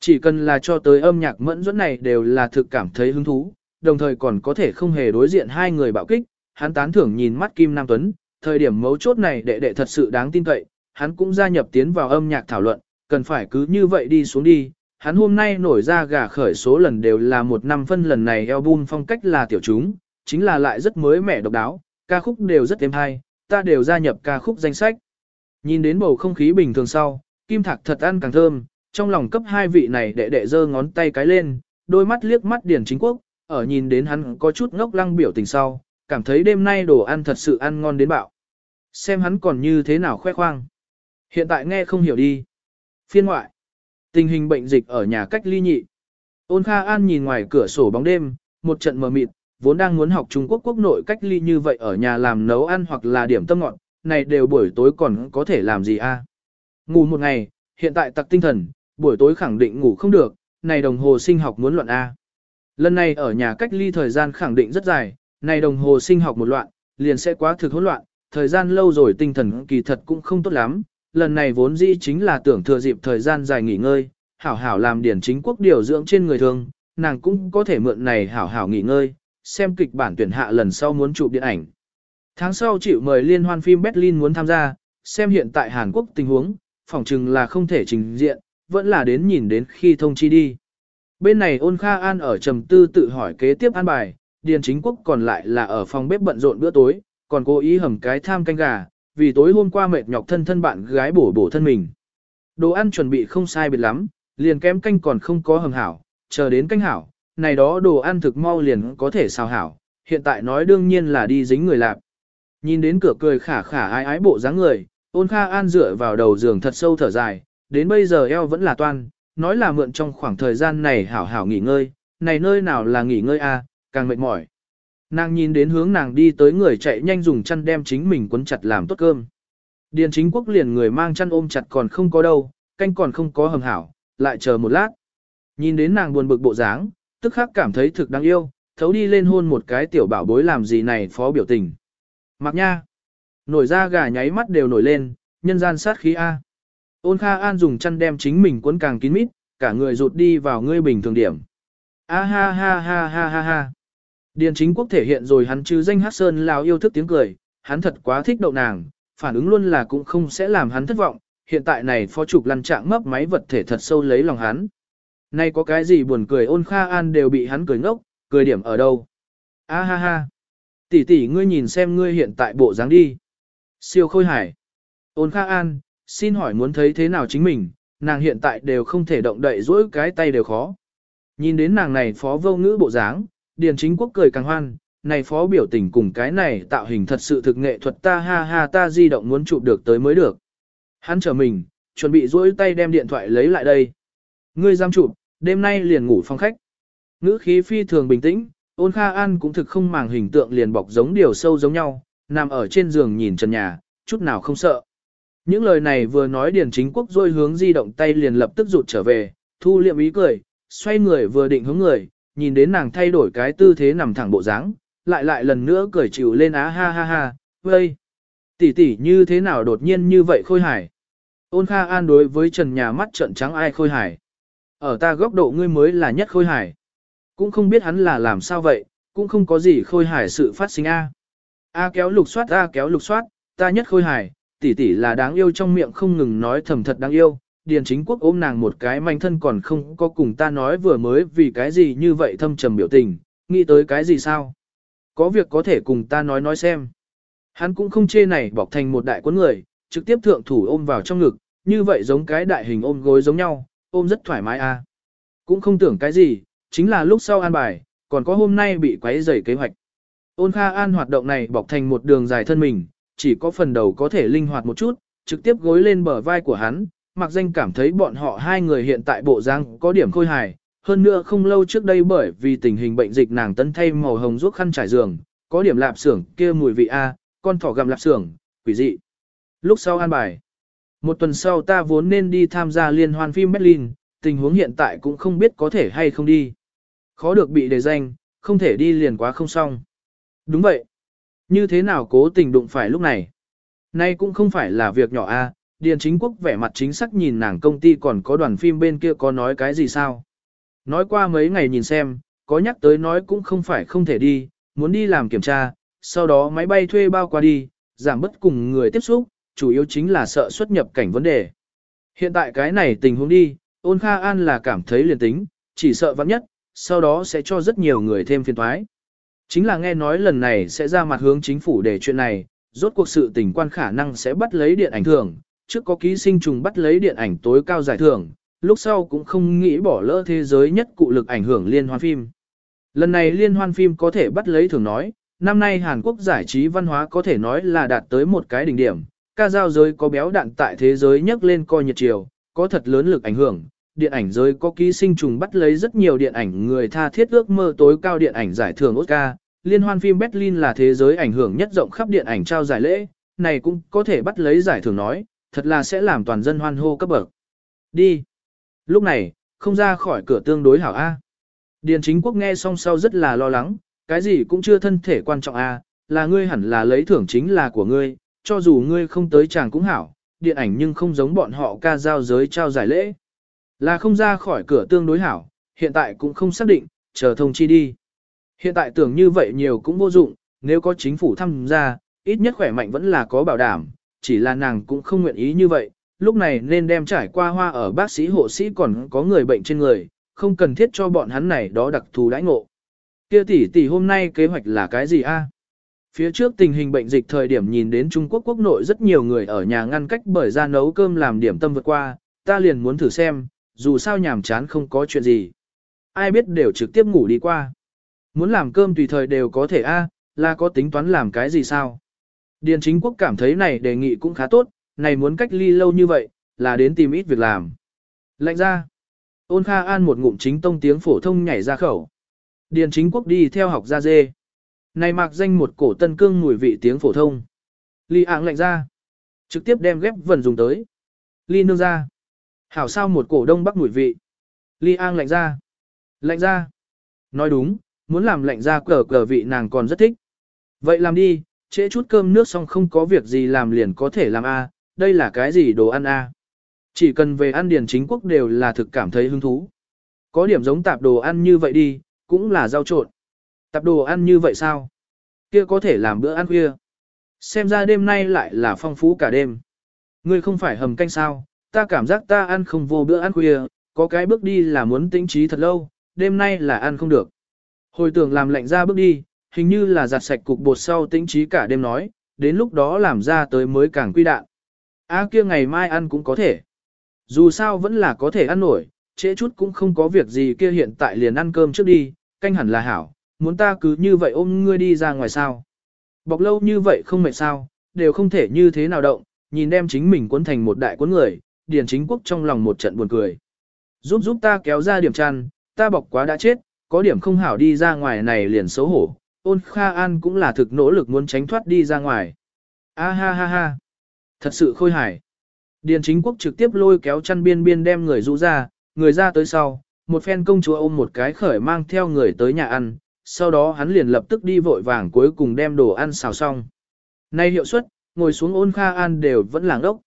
Chỉ cần là cho tới âm nhạc mẫn dẫn này đều là thực cảm thấy hứng thú, đồng thời còn có thể không hề đối diện hai người bạo kích, hắn tán thưởng nhìn mắt Kim Nam Tuấn, thời điểm mấu chốt này đệ đệ thật sự đáng tin cậy, hắn cũng gia nhập tiến vào âm nhạc thảo luận, cần phải cứ như vậy đi xuống đi, hắn hôm nay nổi ra gà khởi số lần đều là một năm phân lần này album phong cách là tiểu chúng, chính là lại rất mới mẻ độc đáo, ca khúc đều rất êm hay, ta đều gia nhập ca khúc danh sách. Nhìn đến bầu không khí bình thường sau, kim thạc thật ăn càng thơm, trong lòng cấp hai vị này đệ đệ giơ ngón tay cái lên, đôi mắt liếc mắt điển chính quốc, ở nhìn đến hắn có chút ngốc lăng biểu tình sau, cảm thấy đêm nay đồ ăn thật sự ăn ngon đến bạo. Xem hắn còn như thế nào khoe khoang. Hiện tại nghe không hiểu đi. Phiên ngoại. Tình hình bệnh dịch ở nhà cách ly nhị. Ôn Kha An nhìn ngoài cửa sổ bóng đêm, một trận mờ mịt, vốn đang muốn học Trung Quốc quốc nội cách ly như vậy ở nhà làm nấu ăn hoặc là điểm tâm ngọn, này đều buổi tối còn có thể làm gì a? À? Ngủ một ngày, hiện tại tặc tinh thần, buổi tối khẳng định ngủ không được, này đồng hồ sinh học muốn loạn a. Lần này ở nhà cách ly thời gian khẳng định rất dài, này đồng hồ sinh học một loạn, liền sẽ quá thực hỗn loạn, thời gian lâu rồi tinh thần kỳ thật cũng không tốt lắm, lần này vốn dĩ chính là tưởng thừa dịp thời gian dài nghỉ ngơi, hảo hảo làm điển chính quốc điều dưỡng trên người thường, nàng cũng có thể mượn này hảo hảo nghỉ ngơi, xem kịch bản tuyển hạ lần sau muốn chụp điện ảnh. Tháng sau chịu mời liên hoan phim Berlin muốn tham gia, xem hiện tại Hàn Quốc tình huống, phỏng chừng là không thể trình diện, vẫn là đến nhìn đến khi thông chi đi. Bên này ôn Kha An ở trầm tư tự hỏi kế tiếp an bài, Điền Chính Quốc còn lại là ở phòng bếp bận rộn bữa tối, còn cố ý hầm cái tham canh gà, vì tối hôm qua mệt nhọc thân thân bạn gái bổ bổ thân mình. Đồ ăn chuẩn bị không sai biệt lắm, liền kém canh còn không có hầm hảo, chờ đến canh hảo, này đó đồ ăn thực mau liền có thể xào hảo, hiện tại nói đương nhiên là đi dính người lạp. Nhìn đến cửa cười khả khả ái ái bộ dáng người, ôn kha an dựa vào đầu giường thật sâu thở dài, đến bây giờ eo vẫn là toan, nói là mượn trong khoảng thời gian này hảo hảo nghỉ ngơi, này nơi nào là nghỉ ngơi a, càng mệt mỏi. Nàng nhìn đến hướng nàng đi tới người chạy nhanh dùng chăn đem chính mình quấn chặt làm tốt cơm. Điền chính quốc liền người mang chăn ôm chặt còn không có đâu, canh còn không có hầm hảo, lại chờ một lát. Nhìn đến nàng buồn bực bộ dáng, tức khắc cảm thấy thực đáng yêu, thấu đi lên hôn một cái tiểu bảo bối làm gì này phó biểu tình. Mặc nha, nổi ra gà nháy mắt đều nổi lên, nhân gian sát khí A. Ôn Kha An dùng chăn đem chính mình cuốn càng kín mít, cả người rụt đi vào ngươi bình thường điểm. A ha ha ha ha ha ha. Điền chính quốc thể hiện rồi hắn chứ danh hát sơn lao yêu thức tiếng cười, hắn thật quá thích đậu nàng, phản ứng luôn là cũng không sẽ làm hắn thất vọng, hiện tại này phó trục lăn trạng mấp máy vật thể thật sâu lấy lòng hắn. Nay có cái gì buồn cười ôn kha an đều bị hắn cười ngốc, cười điểm ở đâu. A ha ha. Tỷ tỷ ngươi nhìn xem ngươi hiện tại bộ dáng đi. Siêu khôi hải. Ôn kha an, xin hỏi muốn thấy thế nào chính mình, nàng hiện tại đều không thể động đậy dỗi cái tay đều khó. Nhìn đến nàng này phó vô ngữ bộ dáng, Điền chính quốc cười càng hoan, này phó biểu tình cùng cái này tạo hình thật sự thực nghệ thuật ta ha ha ta di động muốn chụp được tới mới được. Hắn chờ mình, chuẩn bị dỗi tay đem điện thoại lấy lại đây. Ngươi giam chụp, đêm nay liền ngủ phòng khách. Ngữ khí phi thường bình tĩnh, ôn kha an cũng thực không màng hình tượng liền bọc giống điều sâu giống nhau, nằm ở trên giường nhìn trần nhà, chút nào không sợ. Những lời này vừa nói Điền Chính Quốc rồi hướng di động tay liền lập tức rụt trở về, thu liệm ý cười, xoay người vừa định hướng người, nhìn đến nàng thay đổi cái tư thế nằm thẳng bộ dáng, lại lại lần nữa cười chịu lên á ha ha ha, vây. Tỷ tỷ như thế nào đột nhiên như vậy khôi hải. Ôn Kha An đối với trần nhà mắt trợn trắng ai khôi hải. Ở ta góc độ ngươi mới là nhất khôi hải. Cũng không biết hắn là làm sao vậy, cũng không có gì khôi hải sự phát sinh A. A kéo lục soát A kéo lục soát, ta nhất khôi hải, tỷ tỷ là đáng yêu trong miệng không ngừng nói thầm thật đáng yêu. Điền chính quốc ôm nàng một cái manh thân còn không có cùng ta nói vừa mới vì cái gì như vậy thâm trầm biểu tình, nghĩ tới cái gì sao? Có việc có thể cùng ta nói nói xem. Hắn cũng không chê này bọc thành một đại quân người, trực tiếp thượng thủ ôm vào trong ngực, như vậy giống cái đại hình ôm gối giống nhau, ôm rất thoải mái à? Cũng không tưởng cái gì, chính là lúc sau an bài, còn có hôm nay bị quấy rầy kế hoạch. Ôn Kha An hoạt động này bọc thành một đường dài thân mình, chỉ có phần đầu có thể linh hoạt một chút, trực tiếp gối lên bờ vai của hắn, mặc danh cảm thấy bọn họ hai người hiện tại bộ dáng có điểm khôi hài. Hơn nữa không lâu trước đây bởi vì tình hình bệnh dịch nàng tân thay màu hồng ruốc khăn trải giường, có điểm lạp xưởng kia mùi vị A, à, con thỏ gặm lạp xưởng, quỷ dị. Lúc sau an bài. Một tuần sau ta vốn nên đi tham gia liên hoan phim Berlin, tình huống hiện tại cũng không biết có thể hay không đi. Khó được bị đề danh, không thể đi liền quá không xong. Đúng vậy. Như thế nào cố tình đụng phải lúc này? Nay cũng không phải là việc nhỏ a. Điền chính quốc vẻ mặt chính xác nhìn nàng công ty còn có đoàn phim bên kia có nói cái gì sao. Nói qua mấy ngày nhìn xem, có nhắc tới nói cũng không phải không thể đi, muốn đi làm kiểm tra, sau đó máy bay thuê bao qua đi, giảm bất cùng người tiếp xúc, chủ yếu chính là sợ xuất nhập cảnh vấn đề. Hiện tại cái này tình huống đi, ôn kha an là cảm thấy liền tính, chỉ sợ vắng nhất, sau đó sẽ cho rất nhiều người thêm phiền thoái. Chính là nghe nói lần này sẽ ra mặt hướng chính phủ để chuyện này, rốt cuộc sự tình quan khả năng sẽ bắt lấy điện ảnh thưởng, trước có ký sinh trùng bắt lấy điện ảnh tối cao giải thưởng, lúc sau cũng không nghĩ bỏ lỡ thế giới nhất cụ lực ảnh hưởng liên hoan phim. Lần này liên hoan phim có thể bắt lấy thưởng nói, năm nay Hàn Quốc giải trí văn hóa có thể nói là đạt tới một cái đỉnh điểm, ca giao giới có béo đạn tại thế giới nhấc lên coi nhiệt chiều, có thật lớn lực ảnh hưởng. Điện ảnh giới có ký sinh trùng bắt lấy rất nhiều điện ảnh người tha thiết ước mơ tối cao điện ảnh giải thưởng Oscar. Liên hoan phim Berlin là thế giới ảnh hưởng nhất rộng khắp điện ảnh trao giải lễ, này cũng có thể bắt lấy giải thưởng nói, thật là sẽ làm toàn dân hoan hô cấp bậc. Đi. Lúc này, không ra khỏi cửa tương đối hảo A. Điền chính quốc nghe xong sau rất là lo lắng, cái gì cũng chưa thân thể quan trọng A, là ngươi hẳn là lấy thưởng chính là của ngươi, cho dù ngươi không tới chàng cũng hảo, điện ảnh nhưng không giống bọn họ ca giao giới trao giải lễ. Là không ra khỏi cửa tương đối hảo, hiện tại cũng không xác định, chờ thông chi đi. Hiện tại tưởng như vậy nhiều cũng vô dụng, nếu có chính phủ tham gia, ít nhất khỏe mạnh vẫn là có bảo đảm, chỉ là nàng cũng không nguyện ý như vậy, lúc này nên đem trải qua hoa ở bác sĩ hộ sĩ còn có người bệnh trên người, không cần thiết cho bọn hắn này đó đặc thù đãi ngộ. Kia tỷ tỷ hôm nay kế hoạch là cái gì a? Phía trước tình hình bệnh dịch thời điểm nhìn đến Trung Quốc quốc nội rất nhiều người ở nhà ngăn cách bởi ra nấu cơm làm điểm tâm vượt qua, ta liền muốn thử xem, dù sao nhàm chán không có chuyện gì. Ai biết đều trực tiếp ngủ đi qua. Muốn làm cơm tùy thời đều có thể a, là có tính toán làm cái gì sao? Điền chính quốc cảm thấy này đề nghị cũng khá tốt, này muốn cách ly lâu như vậy, là đến tìm ít việc làm. Lạnh ra. Ôn Kha An một ngụm chính tông tiếng phổ thông nhảy ra khẩu. Điền chính quốc đi theo học ra dê. Này mạc danh một cổ tân cương mùi vị tiếng phổ thông. Ly ạng lạnh ra. Trực tiếp đem ghép vần dùng tới. Ly nương ra. Hảo sao một cổ đông bắc mùi vị. Ly an lạnh ra. Lạnh ra. Nói đúng, muốn làm lạnh ra cờ cờ vị nàng còn rất thích. Vậy làm đi, trễ chút cơm nước xong không có việc gì làm liền có thể làm A, đây là cái gì đồ ăn A. Chỉ cần về ăn điền chính quốc đều là thực cảm thấy hứng thú. Có điểm giống tạp đồ ăn như vậy đi, cũng là rau trộn. Tạp đồ ăn như vậy sao? Kia có thể làm bữa ăn khuya. Xem ra đêm nay lại là phong phú cả đêm. Ngươi không phải hầm canh sao, ta cảm giác ta ăn không vô bữa ăn khuya, có cái bước đi là muốn tĩnh trí thật lâu, đêm nay là ăn không được. Hồi tưởng làm lạnh ra bước đi, hình như là giặt sạch cục bột sau tĩnh trí cả đêm nói, đến lúc đó làm ra tới mới càng quy đạn. A à, kia ngày mai ăn cũng có thể. Dù sao vẫn là có thể ăn nổi, trễ chút cũng không có việc gì kia hiện tại liền ăn cơm trước đi, canh hẳn là hảo, muốn ta cứ như vậy ôm ngươi đi ra ngoài sao. Bọc lâu như vậy không mệt sao, đều không thể như thế nào động, nhìn đem chính mình cuốn thành một đại cuốn người, điền chính quốc trong lòng một trận buồn cười. Giúp giúp ta kéo ra điểm chăn, ta bọc quá đã chết, có điểm không hảo đi ra ngoài này liền xấu hổ, ôn Kha An cũng là thực nỗ lực muốn tránh thoát đi ra ngoài. A ha ha ha, thật sự khôi hài. Điền chính quốc trực tiếp lôi kéo chăn biên biên đem người rũ ra, người ra tới sau, một phen công chúa ôm một cái khởi mang theo người tới nhà ăn, sau đó hắn liền lập tức đi vội vàng cuối cùng đem đồ ăn xào xong. Nay hiệu suất, ngồi xuống ôn Kha An đều vẫn làng ốc.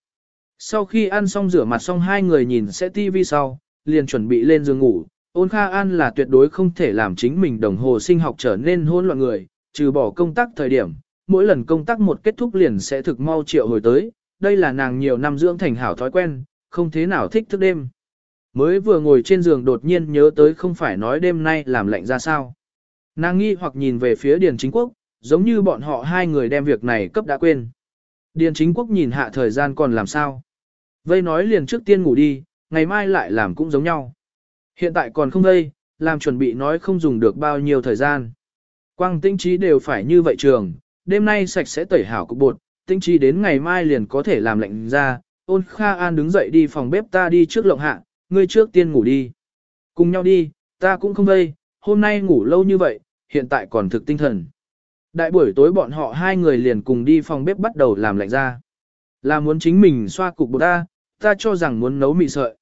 Sau khi ăn xong rửa mặt xong hai người nhìn sẽ tivi sau, liền chuẩn bị lên giường ngủ, Ôn Kha An là tuyệt đối không thể làm chính mình đồng hồ sinh học trở nên hỗn loạn người, trừ bỏ công tác thời điểm, mỗi lần công tác một kết thúc liền sẽ thực mau triệu hồi tới, đây là nàng nhiều năm dưỡng thành hảo thói quen, không thế nào thích thức đêm. Mới vừa ngồi trên giường đột nhiên nhớ tới không phải nói đêm nay làm lạnh ra sao. Nàng nghi hoặc nhìn về phía Điền Chính Quốc, giống như bọn họ hai người đem việc này cấp đã quên. Điền Chính Quốc nhìn hạ thời gian còn làm sao. Vây nói liền trước tiên ngủ đi, ngày mai lại làm cũng giống nhau. Hiện tại còn không vây, làm chuẩn bị nói không dùng được bao nhiêu thời gian. Quang tinh trí đều phải như vậy trường, đêm nay sạch sẽ tẩy hảo cục bột, tinh trí đến ngày mai liền có thể làm lạnh ra. Ôn Kha An đứng dậy đi phòng bếp ta đi trước lộng hạ, ngươi trước tiên ngủ đi. Cùng nhau đi, ta cũng không vây, hôm nay ngủ lâu như vậy, hiện tại còn thực tinh thần. Đại buổi tối bọn họ hai người liền cùng đi phòng bếp bắt đầu làm lạnh ra. Là muốn chính mình xoa cục bột ta, ta cho rằng muốn nấu mì sợi.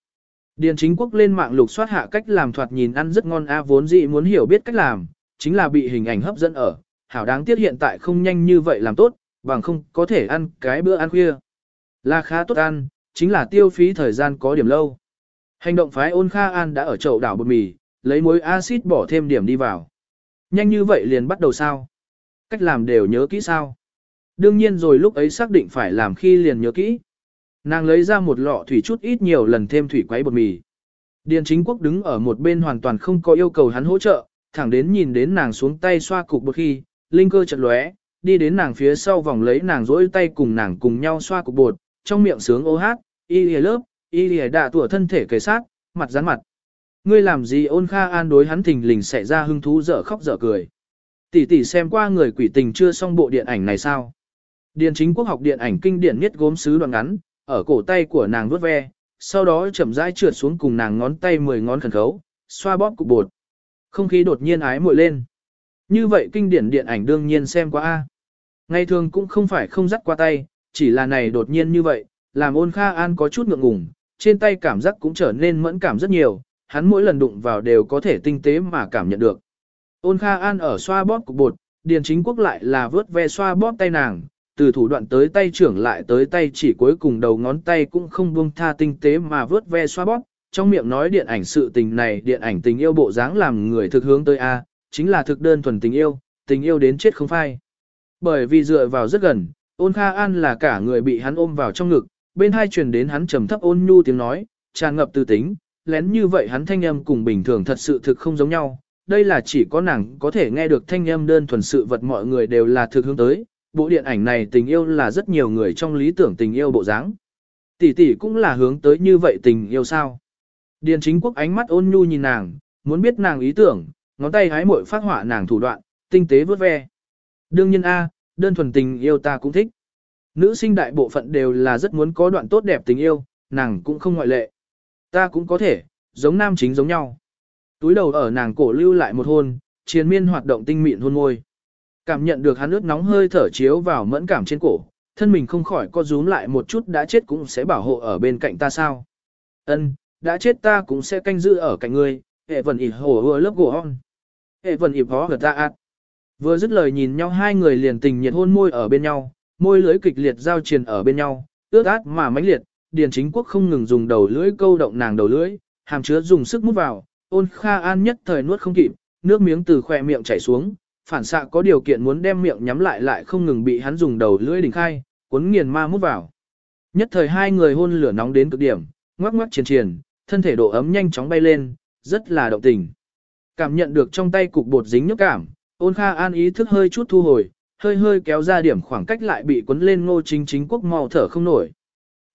Điền chính quốc lên mạng lục soát hạ cách làm thoạt nhìn ăn rất ngon a vốn dị muốn hiểu biết cách làm, chính là bị hình ảnh hấp dẫn ở, hảo đáng tiếc hiện tại không nhanh như vậy làm tốt, bằng không có thể ăn cái bữa ăn khuya. Là khá tốt ăn, chính là tiêu phí thời gian có điểm lâu. Hành động phái ôn kha an đã ở chậu đảo bột mì, lấy muối axit bỏ thêm điểm đi vào. Nhanh như vậy liền bắt đầu sao? Cách làm đều nhớ kỹ sao? Đương nhiên rồi lúc ấy xác định phải làm khi liền nhớ kỹ. Nàng lấy ra một lọ thủy chút ít nhiều lần thêm thủy quấy bột mì. Điền chính quốc đứng ở một bên hoàn toàn không có yêu cầu hắn hỗ trợ, thẳng đến nhìn đến nàng xuống tay xoa cục bột khi, linh cơ chợt lóe, đi đến nàng phía sau vòng lấy nàng rỗi tay cùng nàng cùng nhau xoa cục bột, trong miệng sướng ô hát, y lìa lớp, y lìa đạ tủa thân thể kề sát, mặt rắn mặt. Ngươi làm gì ôn kha an đối hắn thình lình xảy ra hưng thú dở khóc dở cười. Tỷ tỷ xem qua người quỷ tình chưa xong bộ điện ảnh này sao? Điền chính quốc học điện ảnh kinh điển nhất gốm sứ đoạn ngắn, ở cổ tay của nàng vuốt ve, sau đó chậm rãi trượt xuống cùng nàng ngón tay mười ngón khẩn khấu, xoa bóp cục bột. Không khí đột nhiên ái muội lên. Như vậy kinh điển điện ảnh đương nhiên xem qua A. Ngày thường cũng không phải không dắt qua tay, chỉ là này đột nhiên như vậy, làm ôn kha an có chút ngượng ngùng, trên tay cảm giác cũng trở nên mẫn cảm rất nhiều, hắn mỗi lần đụng vào đều có thể tinh tế mà cảm nhận được. Ôn kha an ở xoa bóp cục bột, điền chính quốc lại là vớt ve xoa bóp tay nàng, từ thủ đoạn tới tay trưởng lại tới tay chỉ cuối cùng đầu ngón tay cũng không buông tha tinh tế mà vớt ve xoa bóp, trong miệng nói điện ảnh sự tình này điện ảnh tình yêu bộ dáng làm người thực hướng tới A, chính là thực đơn thuần tình yêu, tình yêu đến chết không phai. Bởi vì dựa vào rất gần, ôn kha an là cả người bị hắn ôm vào trong ngực, bên hai truyền đến hắn trầm thấp ôn nhu tiếng nói, tràn ngập tư tính, lén như vậy hắn thanh âm cùng bình thường thật sự thực không giống nhau. Đây là chỉ có nàng có thể nghe được thanh âm đơn thuần sự vật mọi người đều là thực hướng tới. Bộ điện ảnh này tình yêu là rất nhiều người trong lý tưởng tình yêu bộ dáng. Tỷ tỷ cũng là hướng tới như vậy tình yêu sao. Điền chính quốc ánh mắt ôn nhu nhìn nàng, muốn biết nàng ý tưởng, ngón tay hái mội phát họa nàng thủ đoạn, tinh tế vớt ve. Đương nhiên A, đơn thuần tình yêu ta cũng thích. Nữ sinh đại bộ phận đều là rất muốn có đoạn tốt đẹp tình yêu, nàng cũng không ngoại lệ. Ta cũng có thể, giống nam chính giống nhau. Túi đầu ở nàng cổ lưu lại một hôn, chiến miên hoạt động tinh mịn hôn môi. Cảm nhận được hắn ướt nóng hơi thở chiếu vào mẫn cảm trên cổ, thân mình không khỏi co rúm lại một chút đã chết cũng sẽ bảo hộ ở bên cạnh ta sao. Ân, đã chết ta cũng sẽ canh giữ ở cạnh ngươi, hệ vần ịp hổ vừa lớp gỗ hôn Hệ vần ịp hó ta ạt. Vừa dứt lời nhìn nhau hai người liền tình nhiệt hôn môi ở bên nhau, môi lưỡi kịch liệt giao triền ở bên nhau, ướt át mà mãnh liệt, Điền Chính Quốc không ngừng dùng đầu lưỡi câu động nàng đầu lưỡi, hàm chứa dùng sức mút vào, ôn kha an nhất thời nuốt không kịp, nước miếng từ khỏe miệng chảy xuống, phản xạ có điều kiện muốn đem miệng nhắm lại lại không ngừng bị hắn dùng đầu lưỡi đỉnh khai, cuốn nghiền ma mút vào. Nhất thời hai người hôn lửa nóng đến cực điểm, ngoắc ngoắc triền triền, thân thể độ ấm nhanh chóng bay lên, rất là động tình. Cảm nhận được trong tay cục bột dính nước cảm, ôn kha an ý thức hơi chút thu hồi, hơi hơi kéo ra điểm khoảng cách lại bị cuốn lên ngô chính chính quốc mau thở không nổi.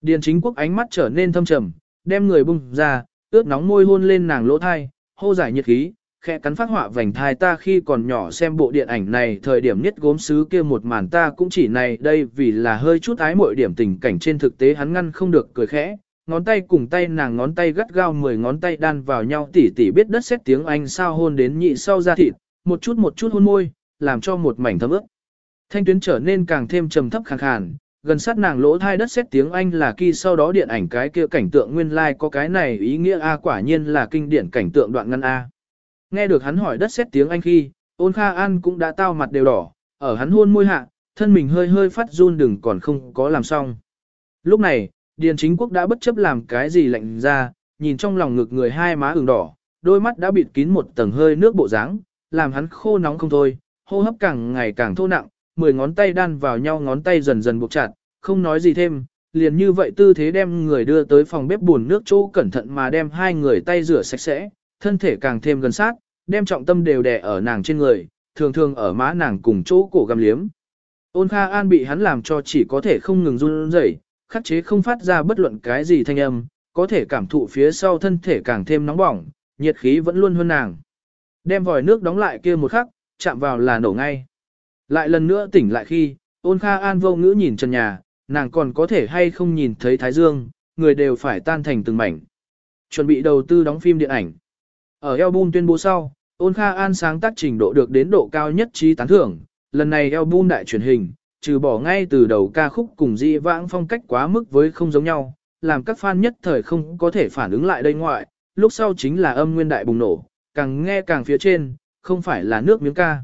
Điền chính quốc ánh mắt trở nên thâm trầm, đem người bung ra, ướt nóng môi hôn lên nàng lỗ thai, hô giải nhiệt khí, khẽ cắn phát họa vành thai ta khi còn nhỏ xem bộ điện ảnh này thời điểm nhất gốm sứ kia một màn ta cũng chỉ này đây vì là hơi chút ái mọi điểm tình cảnh trên thực tế hắn ngăn không được cười khẽ, ngón tay cùng tay nàng ngón tay gắt gao 10 ngón tay đan vào nhau tỉ tỉ biết đất xét tiếng Anh sao hôn đến nhị sau ra thịt, một chút một chút hôn môi, làm cho một mảnh thấm ướt. Thanh tuyến trở nên càng thêm trầm thấp khàn khàn, gần sát nàng lỗ thai đất xét tiếng Anh là khi sau đó điện ảnh cái kia cảnh tượng nguyên lai like có cái này ý nghĩa A quả nhiên là kinh điển cảnh tượng đoạn ngăn A. Nghe được hắn hỏi đất xét tiếng Anh khi, ôn kha an cũng đã tao mặt đều đỏ, ở hắn hôn môi hạ, thân mình hơi hơi phát run đừng còn không có làm xong. Lúc này, Điền chính quốc đã bất chấp làm cái gì lạnh ra, nhìn trong lòng ngực người hai má ửng đỏ, đôi mắt đã bịt kín một tầng hơi nước bộ dáng, làm hắn khô nóng không thôi, hô hấp càng ngày càng thô nặng, mười ngón tay đan vào nhau ngón tay dần dần buộc chặt, không nói gì thêm, liền như vậy tư thế đem người đưa tới phòng bếp buồn nước chỗ cẩn thận mà đem hai người tay rửa sạch sẽ, thân thể càng thêm gần sát, đem trọng tâm đều đè ở nàng trên người, thường thường ở má nàng cùng chỗ cổ găm liếm. Ôn Kha An bị hắn làm cho chỉ có thể không ngừng run rẩy, khắc chế không phát ra bất luận cái gì thanh âm, có thể cảm thụ phía sau thân thể càng thêm nóng bỏng, nhiệt khí vẫn luôn hơn nàng. Đem vòi nước đóng lại kia một khắc, chạm vào là nổ ngay. Lại lần nữa tỉnh lại khi, ôn kha an vô ngữ nhìn trần nhà, nàng còn có thể hay không nhìn thấy Thái Dương, người đều phải tan thành từng mảnh. Chuẩn bị đầu tư đóng phim điện ảnh. Ở album tuyên bố sau, ôn kha an sáng tác trình độ được đến độ cao nhất trí tán thưởng, lần này album đại truyền hình, trừ bỏ ngay từ đầu ca khúc cùng di vãng phong cách quá mức với không giống nhau, làm các fan nhất thời không có thể phản ứng lại đây ngoại, lúc sau chính là âm nguyên đại bùng nổ, càng nghe càng phía trên, không phải là nước miếng ca.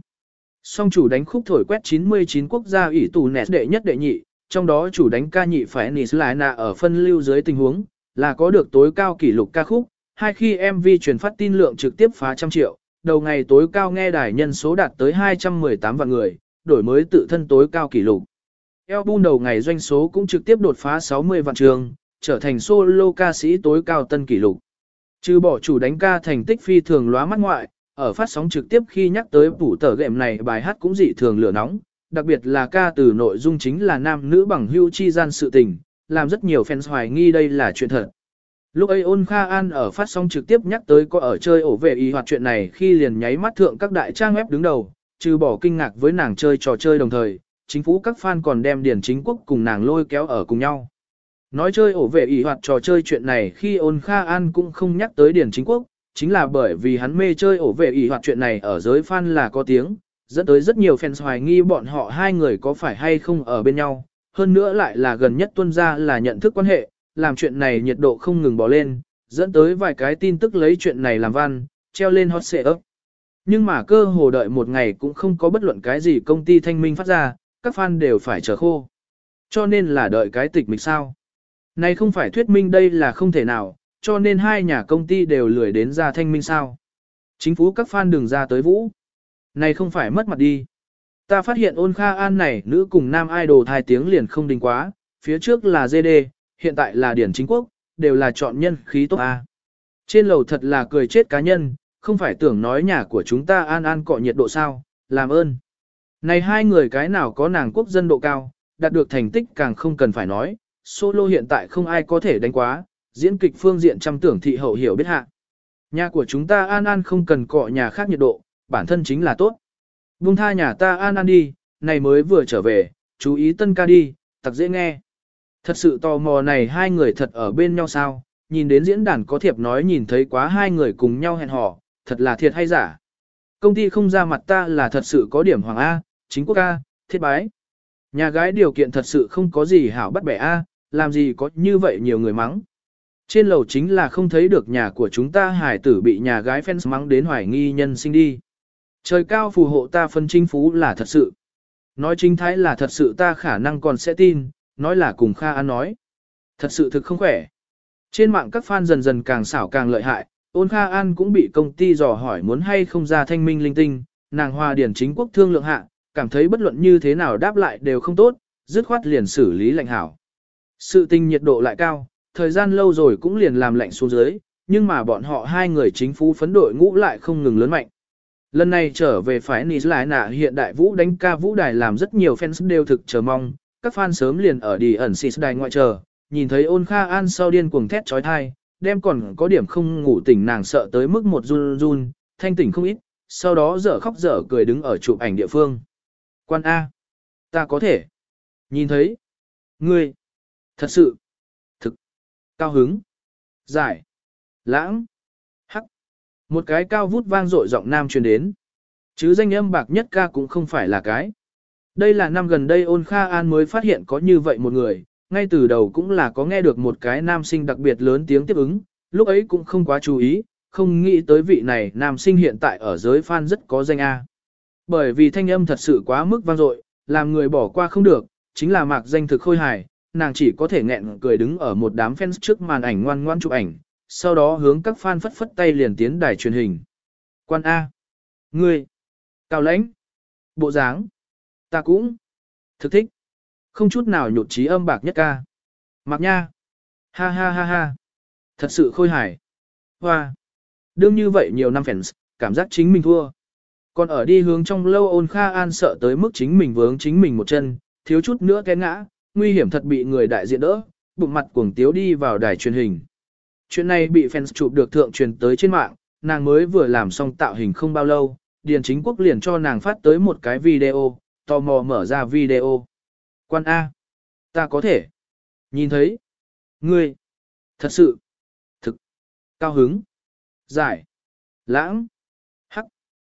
Song chủ đánh khúc thổi quét 99 quốc gia ủy tù nẹt đệ nhất đệ nhị, trong đó chủ đánh ca nhị phải Nis Lại Nà ở phân lưu dưới tình huống, là có được tối cao kỷ lục ca khúc, hai khi MV truyền phát tin lượng trực tiếp phá trăm triệu, đầu ngày tối cao nghe đài nhân số đạt tới 218 vạn người, đổi mới tự thân tối cao kỷ lục. Album đầu ngày doanh số cũng trực tiếp đột phá 60 vạn trường, trở thành solo ca sĩ tối cao tân kỷ lục. Trừ bỏ chủ đánh ca thành tích phi thường lóa mắt ngoại, ở phát sóng trực tiếp khi nhắc tới phủ tờ gệm này bài hát cũng dị thường lửa nóng, đặc biệt là ca từ nội dung chính là nam nữ bằng hưu chi gian sự tình, làm rất nhiều fans hoài nghi đây là chuyện thật. Lúc ấy ôn Kha An ở phát sóng trực tiếp nhắc tới có ở chơi ổ vệ ý hoạt chuyện này khi liền nháy mắt thượng các đại trang web đứng đầu, trừ bỏ kinh ngạc với nàng chơi trò chơi đồng thời, chính phủ các fan còn đem điển Chính Quốc cùng nàng lôi kéo ở cùng nhau. Nói chơi ổ vệ y hoạt trò chơi chuyện này khi ôn Kha An cũng không nhắc tới điển Chính Quốc, chính là bởi vì hắn mê chơi ổ vệ y hoạt chuyện này ở giới fan là có tiếng, dẫn tới rất nhiều fans hoài nghi bọn họ hai người có phải hay không ở bên nhau, hơn nữa lại là gần nhất tuân ra là nhận thức quan hệ, làm chuyện này nhiệt độ không ngừng bỏ lên, dẫn tới vài cái tin tức lấy chuyện này làm văn, treo lên hot xệ ấp. Nhưng mà cơ hồ đợi một ngày cũng không có bất luận cái gì công ty thanh minh phát ra, các fan đều phải chờ khô. Cho nên là đợi cái tịch mịch sao. Này không phải thuyết minh đây là không thể nào, cho nên hai nhà công ty đều lười đến ra thanh minh sao. Chính phủ các fan đừng ra tới vũ. Này không phải mất mặt đi. Ta phát hiện ôn kha an này nữ cùng nam idol thai tiếng liền không đình quá, phía trước là GD, hiện tại là Điển Chính Quốc, đều là chọn nhân khí tốt A. Trên lầu thật là cười chết cá nhân, không phải tưởng nói nhà của chúng ta an an cọ nhiệt độ sao, làm ơn. Này hai người cái nào có nàng quốc dân độ cao, đạt được thành tích càng không cần phải nói, solo hiện tại không ai có thể đánh quá, diễn kịch phương diện trăm tưởng thị hậu hiểu biết hạ. Nhà của chúng ta an an không cần cọ nhà khác nhiệt độ, bản thân chính là tốt. Buông tha nhà ta an an đi, này mới vừa trở về, chú ý tân ca đi, thật dễ nghe. Thật sự tò mò này hai người thật ở bên nhau sao, nhìn đến diễn đàn có thiệp nói nhìn thấy quá hai người cùng nhau hẹn hò, thật là thiệt hay giả. Công ty không ra mặt ta là thật sự có điểm hoàng A, chính quốc A, thiết bái. Nhà gái điều kiện thật sự không có gì hảo bắt bẻ A, làm gì có như vậy nhiều người mắng. Trên lầu chính là không thấy được nhà của chúng ta hải tử bị nhà gái fans mắng đến hoài nghi nhân sinh đi. Trời cao phù hộ ta phân chính phú là thật sự. Nói chính thái là thật sự ta khả năng còn sẽ tin, nói là cùng Kha An nói. Thật sự thực không khỏe. Trên mạng các fan dần dần càng xảo càng lợi hại, ôn Kha An cũng bị công ty dò hỏi muốn hay không ra thanh minh linh tinh, nàng Hoa điển chính quốc thương lượng hạ, cảm thấy bất luận như thế nào đáp lại đều không tốt, dứt khoát liền xử lý lạnh hảo. Sự tình nhiệt độ lại cao, thời gian lâu rồi cũng liền làm lạnh xuống dưới, nhưng mà bọn họ hai người chính phủ phấn đội ngũ lại không ngừng lớn mạnh. Lần này trở về phái Nì lại nạ hiện đại vũ đánh ca vũ đài làm rất nhiều fans đều thực chờ mong, các fan sớm liền ở đi ẩn xịt đài ngoại chờ, nhìn thấy ôn kha an sau điên cuồng thét trói thai, đem còn có điểm không ngủ tỉnh nàng sợ tới mức một run run, thanh tỉnh không ít, sau đó dở khóc dở cười đứng ở chụp ảnh địa phương. Quan A. Ta có thể. Nhìn thấy. Ngươi. Thật sự. Thực. Cao hứng. Giải. Lãng. Hắc. Một cái cao vút vang dội giọng nam truyền đến. Chứ danh âm bạc nhất ca cũng không phải là cái. Đây là năm gần đây ôn Kha An mới phát hiện có như vậy một người, ngay từ đầu cũng là có nghe được một cái nam sinh đặc biệt lớn tiếng tiếp ứng, lúc ấy cũng không quá chú ý, không nghĩ tới vị này nam sinh hiện tại ở giới fan rất có danh A. Bởi vì thanh âm thật sự quá mức vang dội, làm người bỏ qua không được, chính là mạc danh thực khôi hài, nàng chỉ có thể nghẹn cười đứng ở một đám fans trước màn ảnh ngoan ngoan chụp ảnh, sau đó hướng các fan phất phất tay liền tiến đài truyền hình. Quan A. Ngươi. Cao lãnh. Bộ dáng. Ta cũng. Thực thích. Không chút nào nhột trí âm bạc nhất ca. Mạc nha. Ha ha ha ha. Thật sự khôi hài. Hoa. Đương như vậy nhiều năm fans, cảm giác chính mình thua. Còn ở đi hướng trong lâu ôn Kha An sợ tới mức chính mình vướng chính mình một chân, thiếu chút nữa té ngã, nguy hiểm thật bị người đại diện đỡ, bụng mặt cuồng tiếu đi vào đài truyền hình. Chuyện này bị fans chụp được thượng truyền tới trên mạng, nàng mới vừa làm xong tạo hình không bao lâu, Điền Chính Quốc liền cho nàng phát tới một cái video, tò mò mở ra video. Quan A. Ta có thể. Nhìn thấy. Ngươi. Thật sự. Thực. Cao hứng. Giải. Lãng. Hắc.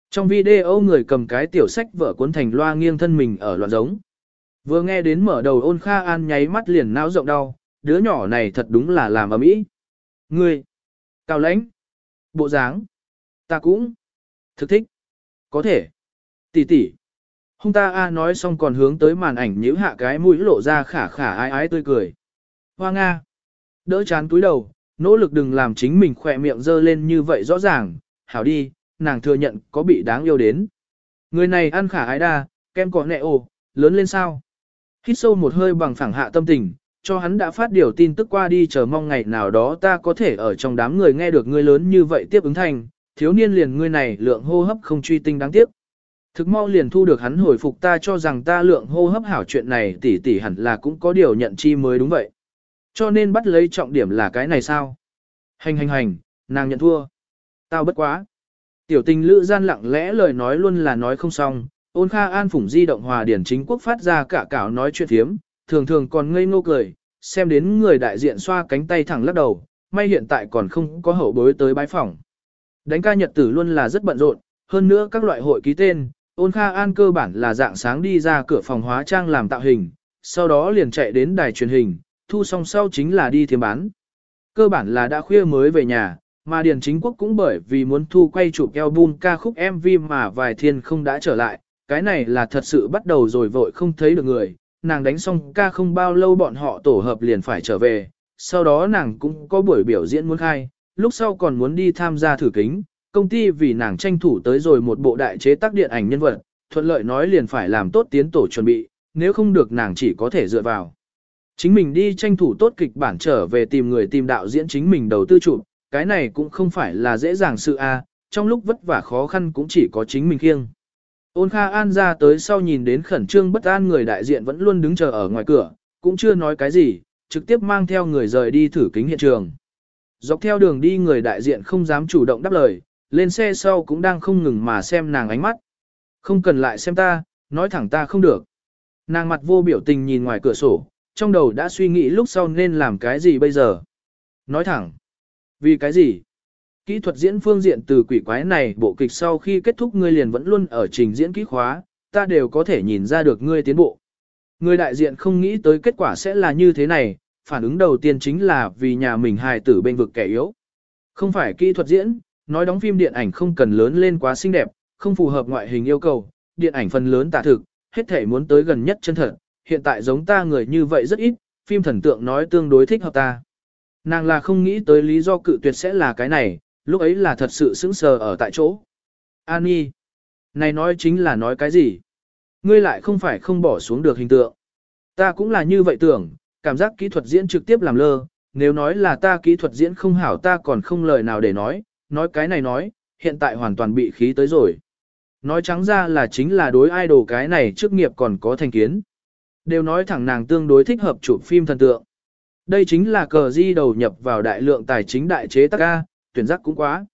Trong video người cầm cái tiểu sách vở cuốn thành loa nghiêng thân mình ở loạn giống. Vừa nghe đến mở đầu ôn Kha An nháy mắt liền não rộng đau, đứa nhỏ này thật đúng là làm ầm ĩ. Ngươi. Cao lãnh. Bộ dáng. Ta cũng. Thực thích. Có thể. Tỷ tỷ. Hung ta A nói xong còn hướng tới màn ảnh nhíu hạ cái mũi lộ ra khả khả ái ái tươi cười. Hoa Nga. Đỡ chán túi đầu, nỗ lực đừng làm chính mình khỏe miệng dơ lên như vậy rõ ràng. Hảo đi, nàng thừa nhận có bị đáng yêu đến. Người này ăn khả ái đa, kem có nẹ ồ, lớn lên sao. Hít sâu một hơi bằng phẳng hạ tâm tình, cho hắn đã phát điều tin tức qua đi chờ mong ngày nào đó ta có thể ở trong đám người nghe được ngươi lớn như vậy tiếp ứng thành, thiếu niên liền ngươi này lượng hô hấp không truy tinh đáng tiếc. Thực mau liền thu được hắn hồi phục ta cho rằng ta lượng hô hấp hảo chuyện này tỷ tỷ hẳn là cũng có điều nhận chi mới đúng vậy. Cho nên bắt lấy trọng điểm là cái này sao? Hành hành hành, nàng nhận thua. Tao bất quá. Tiểu tình lữ gian lặng lẽ lời nói luôn là nói không xong, ôn kha an phủng di động hòa điển chính quốc phát ra cả cảo nói chuyện thiếm, thường thường còn ngây ngô cười, xem đến người đại diện xoa cánh tay thẳng lắc đầu, may hiện tại còn không có hậu bối tới bái phòng. Đánh ca nhật tử luôn là rất bận rộn, hơn nữa các loại hội ký tên, ôn kha an cơ bản là dạng sáng đi ra cửa phòng hóa trang làm tạo hình, sau đó liền chạy đến đài truyền hình, thu xong sau chính là đi thiếm bán. Cơ bản là đã khuya mới về nhà, mà Điền Chính Quốc cũng bởi vì muốn thu quay chụp album ca khúc MV mà vài thiên không đã trở lại, cái này là thật sự bắt đầu rồi vội không thấy được người, nàng đánh xong ca không bao lâu bọn họ tổ hợp liền phải trở về, sau đó nàng cũng có buổi biểu diễn muốn khai, lúc sau còn muốn đi tham gia thử kính, công ty vì nàng tranh thủ tới rồi một bộ đại chế tác điện ảnh nhân vật, thuận lợi nói liền phải làm tốt tiến tổ chuẩn bị, nếu không được nàng chỉ có thể dựa vào. Chính mình đi tranh thủ tốt kịch bản trở về tìm người tìm đạo diễn chính mình đầu tư chụp, cái này cũng không phải là dễ dàng sự a, trong lúc vất vả khó khăn cũng chỉ có chính mình kiêng. Ôn Kha An ra tới sau nhìn đến khẩn trương bất an người đại diện vẫn luôn đứng chờ ở ngoài cửa, cũng chưa nói cái gì, trực tiếp mang theo người rời đi thử kính hiện trường. Dọc theo đường đi người đại diện không dám chủ động đáp lời, lên xe sau cũng đang không ngừng mà xem nàng ánh mắt. Không cần lại xem ta, nói thẳng ta không được. Nàng mặt vô biểu tình nhìn ngoài cửa sổ, trong đầu đã suy nghĩ lúc sau nên làm cái gì bây giờ. Nói thẳng. Vì cái gì? Kỹ thuật diễn phương diện từ quỷ quái này bộ kịch sau khi kết thúc ngươi liền vẫn luôn ở trình diễn kỹ khóa, ta đều có thể nhìn ra được ngươi tiến bộ. Người đại diện không nghĩ tới kết quả sẽ là như thế này, phản ứng đầu tiên chính là vì nhà mình hài tử bên vực kẻ yếu. Không phải kỹ thuật diễn, nói đóng phim điện ảnh không cần lớn lên quá xinh đẹp, không phù hợp ngoại hình yêu cầu, điện ảnh phần lớn tả thực, hết thể muốn tới gần nhất chân thật, hiện tại giống ta người như vậy rất ít, phim thần tượng nói tương đối thích hợp ta. Nàng là không nghĩ tới lý do cự tuyệt sẽ là cái này, lúc ấy là thật sự sững sờ ở tại chỗ. An Nhi, này nói chính là nói cái gì? Ngươi lại không phải không bỏ xuống được hình tượng. Ta cũng là như vậy tưởng, cảm giác kỹ thuật diễn trực tiếp làm lơ, nếu nói là ta kỹ thuật diễn không hảo ta còn không lời nào để nói, nói cái này nói, hiện tại hoàn toàn bị khí tới rồi. Nói trắng ra là chính là đối idol cái này trước nghiệp còn có thành kiến. Đều nói thẳng nàng tương đối thích hợp chụp phim thần tượng. Đây chính là cờ di đầu nhập vào đại lượng tài chính đại chế tắc ca, tuyển giác cũng quá.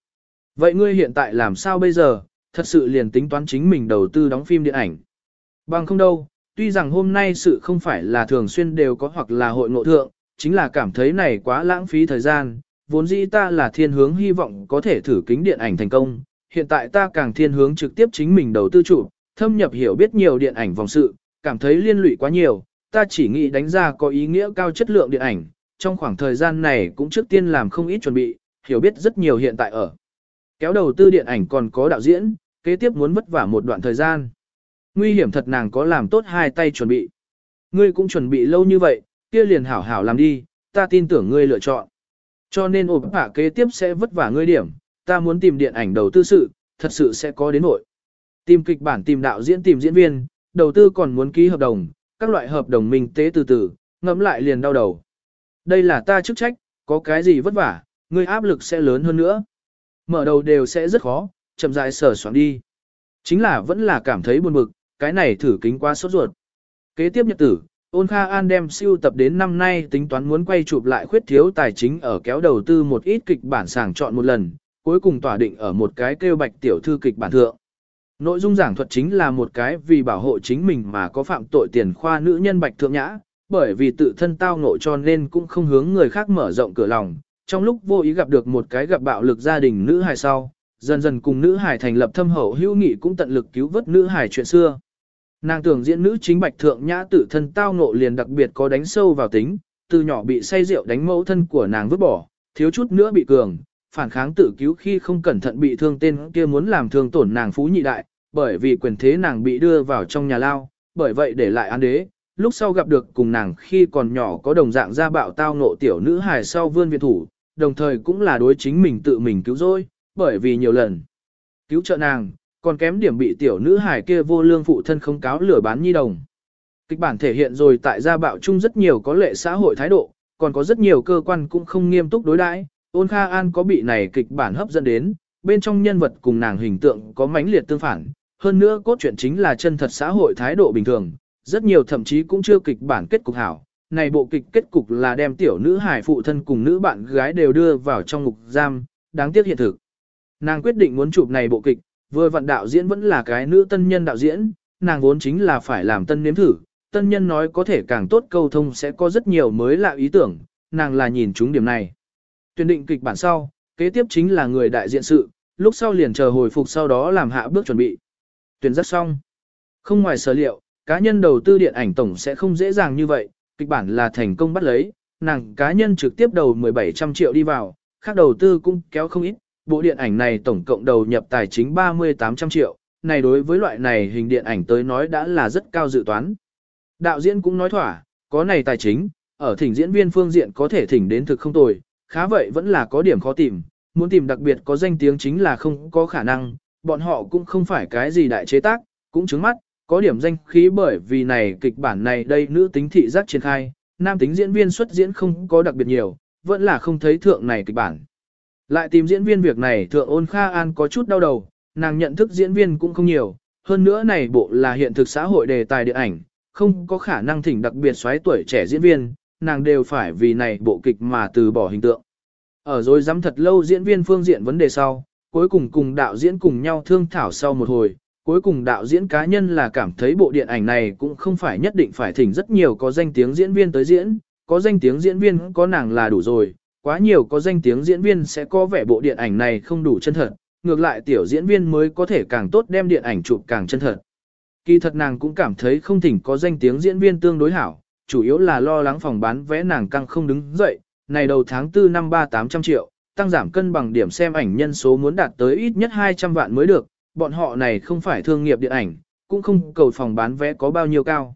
Vậy ngươi hiện tại làm sao bây giờ, thật sự liền tính toán chính mình đầu tư đóng phim điện ảnh. Bằng không đâu, tuy rằng hôm nay sự không phải là thường xuyên đều có hoặc là hội ngộ thượng, chính là cảm thấy này quá lãng phí thời gian, vốn dĩ ta là thiên hướng hy vọng có thể thử kính điện ảnh thành công, hiện tại ta càng thiên hướng trực tiếp chính mình đầu tư chủ, thâm nhập hiểu biết nhiều điện ảnh vòng sự, cảm thấy liên lụy quá nhiều, ta chỉ nghĩ đánh ra có ý nghĩa cao chất lượng điện ảnh, trong khoảng thời gian này cũng trước tiên làm không ít chuẩn bị, hiểu biết rất nhiều hiện tại ở. Kéo đầu tư điện ảnh còn có đạo diễn, kế tiếp muốn vất vả một đoạn thời gian. Nguy hiểm thật nàng có làm tốt hai tay chuẩn bị. Ngươi cũng chuẩn bị lâu như vậy, kia liền hảo hảo làm đi, ta tin tưởng ngươi lựa chọn. Cho nên ổn bả kế tiếp sẽ vất vả ngươi điểm, ta muốn tìm điện ảnh đầu tư sự, thật sự sẽ có đến nội. Tìm kịch bản tìm đạo diễn tìm diễn viên, đầu tư còn muốn ký hợp đồng, các loại hợp đồng minh tế từ từ, ngẫm lại liền đau đầu. Đây là ta chức trách, có cái gì vất vả, ngươi áp lực sẽ lớn hơn nữa. Mở đầu đều sẽ rất khó, chậm rãi sở soạn đi. Chính là vẫn là cảm thấy buồn bực, cái này thử kính quá sốt ruột. Kế tiếp nhật tử, Ôn Kha An đem siêu tập đến năm nay tính toán muốn quay chụp lại khuyết thiếu tài chính ở kéo đầu tư một ít kịch bản sàng chọn một lần, cuối cùng tỏa định ở một cái kêu bạch tiểu thư kịch bản thượng. Nội dung giảng thuật chính là một cái vì bảo hộ chính mình mà có phạm tội tiền khoa nữ nhân bạch thượng nhã, bởi vì tự thân tao ngộ cho nên cũng không hướng người khác mở rộng cửa lòng. Trong lúc vô ý gặp được một cái gặp bạo lực gia đình nữ hài sau, dần dần cùng nữ hài thành lập thâm hậu hữu nghị cũng tận lực cứu vớt nữ hài chuyện xưa. Nàng tưởng diễn nữ chính bạch thượng nhã tự thân tao ngộ liền đặc biệt có đánh sâu vào tính, từ nhỏ bị say rượu đánh mẫu thân của nàng vứt bỏ, thiếu chút nữa bị cường, phản kháng tự cứu khi không cẩn thận bị thương tên kia muốn làm thương tổn nàng phú nhị đại, bởi vì quyền thế nàng bị đưa vào trong nhà lao, bởi vậy để lại án đế, lúc sau gặp được cùng nàng khi còn nhỏ có đồng dạng gia bạo tao nộ tiểu nữ hài sau vươn viện thủ, đồng thời cũng là đối chính mình tự mình cứu rỗi, bởi vì nhiều lần cứu trợ nàng, còn kém điểm bị tiểu nữ hải kia vô lương phụ thân không cáo lửa bán nhi đồng. Kịch bản thể hiện rồi tại gia bạo chung rất nhiều có lệ xã hội thái độ, còn có rất nhiều cơ quan cũng không nghiêm túc đối đãi. Ôn Kha An có bị này kịch bản hấp dẫn đến, bên trong nhân vật cùng nàng hình tượng có mãnh liệt tương phản, hơn nữa cốt truyện chính là chân thật xã hội thái độ bình thường, rất nhiều thậm chí cũng chưa kịch bản kết cục hảo. Này bộ kịch kết cục là đem tiểu nữ hải phụ thân cùng nữ bạn gái đều đưa vào trong ngục giam, đáng tiếc hiện thực. nàng quyết định muốn chụp này bộ kịch, vừa vận đạo diễn vẫn là cái nữ tân nhân đạo diễn, nàng vốn chính là phải làm tân nếm thử, tân nhân nói có thể càng tốt câu thông sẽ có rất nhiều mới lạ ý tưởng, nàng là nhìn chúng điểm này. Tuyển định kịch bản sau, kế tiếp chính là người đại diện sự, lúc sau liền chờ hồi phục sau đó làm hạ bước chuẩn bị. Tuyển rất xong. Không ngoài sở liệu, cá nhân đầu tư điện ảnh tổng sẽ không dễ dàng như vậy, kịch bản là thành công bắt lấy, nàng cá nhân trực tiếp đầu 1700 triệu đi vào, khác đầu tư cũng kéo không ít, bộ điện ảnh này tổng cộng đầu nhập tài chính 3800 triệu, này đối với loại này hình điện ảnh tới nói đã là rất cao dự toán. Đạo diễn cũng nói thỏa, có này tài chính, ở thỉnh diễn viên phương diện có thể thỉnh đến thực không tồi, khá vậy vẫn là có điểm khó tìm, muốn tìm đặc biệt có danh tiếng chính là không có khả năng, bọn họ cũng không phải cái gì đại chế tác, cũng chứng mắt, có điểm danh khí bởi vì này kịch bản này đây nữ tính thị giác triển khai, nam tính diễn viên xuất diễn không có đặc biệt nhiều, vẫn là không thấy thượng này kịch bản. Lại tìm diễn viên việc này thượng ôn Kha An có chút đau đầu, nàng nhận thức diễn viên cũng không nhiều, hơn nữa này bộ là hiện thực xã hội đề tài điện ảnh, không có khả năng thỉnh đặc biệt xoáy tuổi trẻ diễn viên, nàng đều phải vì này bộ kịch mà từ bỏ hình tượng. Ở rồi dám thật lâu diễn viên phương diện vấn đề sau, cuối cùng cùng đạo diễn cùng nhau thương thảo sau một hồi, cuối cùng đạo diễn cá nhân là cảm thấy bộ điện ảnh này cũng không phải nhất định phải thỉnh rất nhiều có danh tiếng diễn viên tới diễn, có danh tiếng diễn viên có nàng là đủ rồi, quá nhiều có danh tiếng diễn viên sẽ có vẻ bộ điện ảnh này không đủ chân thật, ngược lại tiểu diễn viên mới có thể càng tốt đem điện ảnh chụp càng chân thật. Kỳ thật nàng cũng cảm thấy không thỉnh có danh tiếng diễn viên tương đối hảo, chủ yếu là lo lắng phòng bán vé nàng căng không đứng dậy, này đầu tháng 4 năm 3800 triệu, tăng giảm cân bằng điểm xem ảnh nhân số muốn đạt tới ít nhất 200 vạn mới được, bọn họ này không phải thương nghiệp điện ảnh, cũng không cầu phòng bán vé có bao nhiêu cao.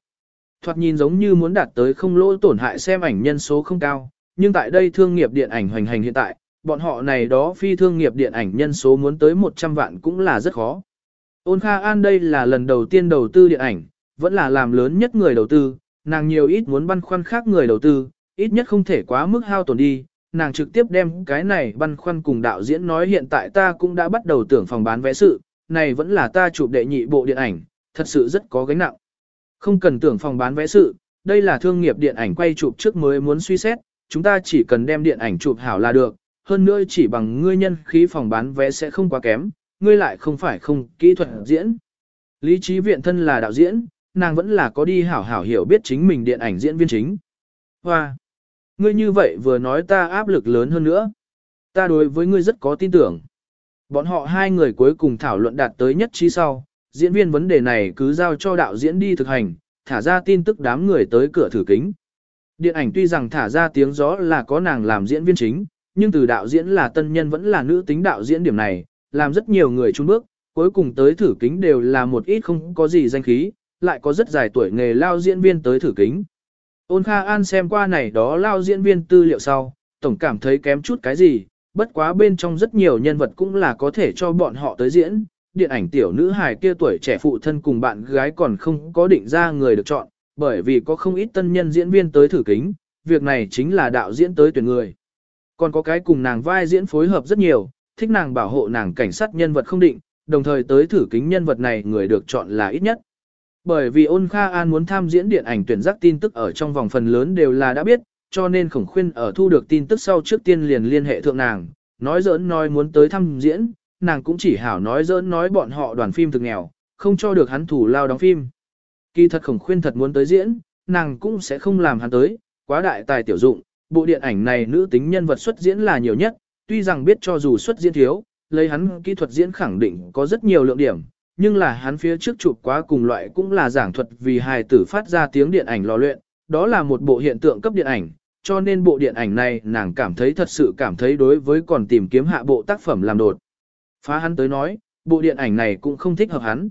Thoạt nhìn giống như muốn đạt tới không lỗ tổn hại xem ảnh nhân số không cao, nhưng tại đây thương nghiệp điện ảnh hoành hành hiện tại, bọn họ này đó phi thương nghiệp điện ảnh nhân số muốn tới 100 vạn cũng là rất khó. Ôn Kha An đây là lần đầu tiên đầu tư điện ảnh, vẫn là làm lớn nhất người đầu tư, nàng nhiều ít muốn băn khoăn khác người đầu tư, ít nhất không thể quá mức hao tổn đi, nàng trực tiếp đem cái này băn khoăn cùng đạo diễn nói hiện tại ta cũng đã bắt đầu tưởng phòng bán vé sự, này vẫn là ta chụp đệ nhị bộ điện ảnh, thật sự rất có gánh nặng. Không cần tưởng phòng bán vé sự, đây là thương nghiệp điện ảnh quay chụp trước mới muốn suy xét, chúng ta chỉ cần đem điện ảnh chụp hảo là được, hơn nữa chỉ bằng ngươi nhân khí phòng bán vé sẽ không quá kém, ngươi lại không phải không kỹ thuật diễn. Lý trí viện thân là đạo diễn, nàng vẫn là có đi hảo hảo hiểu biết chính mình điện ảnh diễn viên chính. Hoa! Ngươi như vậy vừa nói ta áp lực lớn hơn nữa. Ta đối với ngươi rất có tin tưởng. Bọn họ hai người cuối cùng thảo luận đạt tới nhất trí sau, diễn viên vấn đề này cứ giao cho đạo diễn đi thực hành, thả ra tin tức đám người tới cửa thử kính. Điện ảnh tuy rằng thả ra tiếng gió là có nàng làm diễn viên chính, nhưng từ đạo diễn là tân nhân vẫn là nữ tính đạo diễn điểm này, làm rất nhiều người chung bước, cuối cùng tới thử kính đều là một ít không có gì danh khí, lại có rất dài tuổi nghề lao diễn viên tới thử kính. Ôn Kha An xem qua này đó lao diễn viên tư liệu sau, tổng cảm thấy kém chút cái gì, bất quá bên trong rất nhiều nhân vật cũng là có thể cho bọn họ tới diễn. Điện ảnh tiểu nữ hài kia tuổi trẻ phụ thân cùng bạn gái còn không có định ra người được chọn, bởi vì có không ít tân nhân diễn viên tới thử kính, việc này chính là đạo diễn tới tuyển người. Còn có cái cùng nàng vai diễn phối hợp rất nhiều, thích nàng bảo hộ nàng cảnh sát nhân vật không định, đồng thời tới thử kính nhân vật này người được chọn là ít nhất. Bởi vì ôn Kha An muốn tham diễn điện ảnh tuyển giác tin tức ở trong vòng phần lớn đều là đã biết, cho nên khổng khuyên ở thu được tin tức sau trước tiên liền liên hệ thượng nàng, nói giỡn nói muốn tới thăm diễn, nàng cũng chỉ hảo nói giỡn nói bọn họ đoàn phim thực nghèo, không cho được hắn thủ lao đóng phim. Kỳ thật khổng khuyên thật muốn tới diễn, nàng cũng sẽ không làm hắn tới, quá đại tài tiểu dụng, bộ điện ảnh này nữ tính nhân vật xuất diễn là nhiều nhất, tuy rằng biết cho dù xuất diễn thiếu, lấy hắn kỹ thuật diễn khẳng định có rất nhiều lượng điểm, nhưng là hắn phía trước chụp quá cùng loại cũng là giảng thuật vì hài tử phát ra tiếng điện ảnh lò luyện, đó là một bộ hiện tượng cấp điện ảnh, cho nên bộ điện ảnh này nàng cảm thấy thật sự cảm thấy đối với còn tìm kiếm hạ bộ tác phẩm làm đột. Phá hắn tới nói, bộ điện ảnh này cũng không thích hợp hắn.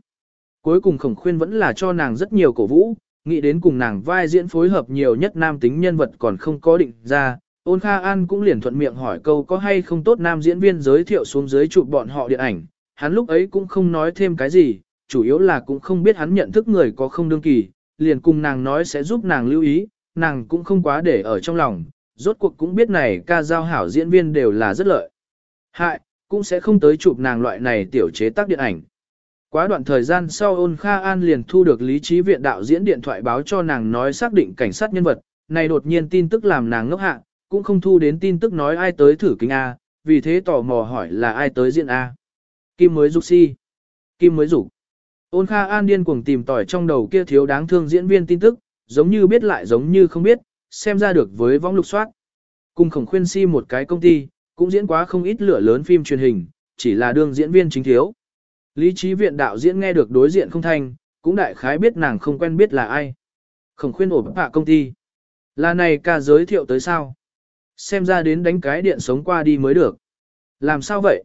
Cuối cùng khổng khuyên vẫn là cho nàng rất nhiều cổ vũ, nghĩ đến cùng nàng vai diễn phối hợp nhiều nhất nam tính nhân vật còn không có định ra. Ôn Kha An cũng liền thuận miệng hỏi câu có hay không tốt nam diễn viên giới thiệu xuống dưới chụp bọn họ điện ảnh, hắn lúc ấy cũng không nói thêm cái gì, chủ yếu là cũng không biết hắn nhận thức người có không đương kỳ, liền cùng nàng nói sẽ giúp nàng lưu ý, nàng cũng không quá để ở trong lòng, rốt cuộc cũng biết này ca giao hảo diễn viên đều là rất lợi. Hại, cũng sẽ không tới chụp nàng loại này tiểu chế tác điện ảnh. Quá đoạn thời gian sau ôn Kha An liền thu được lý trí viện đạo diễn điện thoại báo cho nàng nói xác định cảnh sát nhân vật, này đột nhiên tin tức làm nàng ngốc hạ, cũng không thu đến tin tức nói ai tới thử kính A, vì thế tò mò hỏi là ai tới diễn A. Kim mới dục si. Kim mới dục. Ôn Kha An điên cuồng tìm tỏi trong đầu kia thiếu đáng thương diễn viên tin tức, giống như biết lại giống như không biết, xem ra được với vong lục soát. Cùng khổng khuyên si một cái công ty, cũng diễn quá không ít lửa lớn phim truyền hình, chỉ là đương diễn viên chính thiếu. Lý trí viện đạo diễn nghe được đối diện không thành, cũng đại khái biết nàng không quen biết là ai. Khổng khuyên ổn hạ công ty. Là này ca giới thiệu tới sao? Xem ra đến đánh cái điện sống qua đi mới được. Làm sao vậy?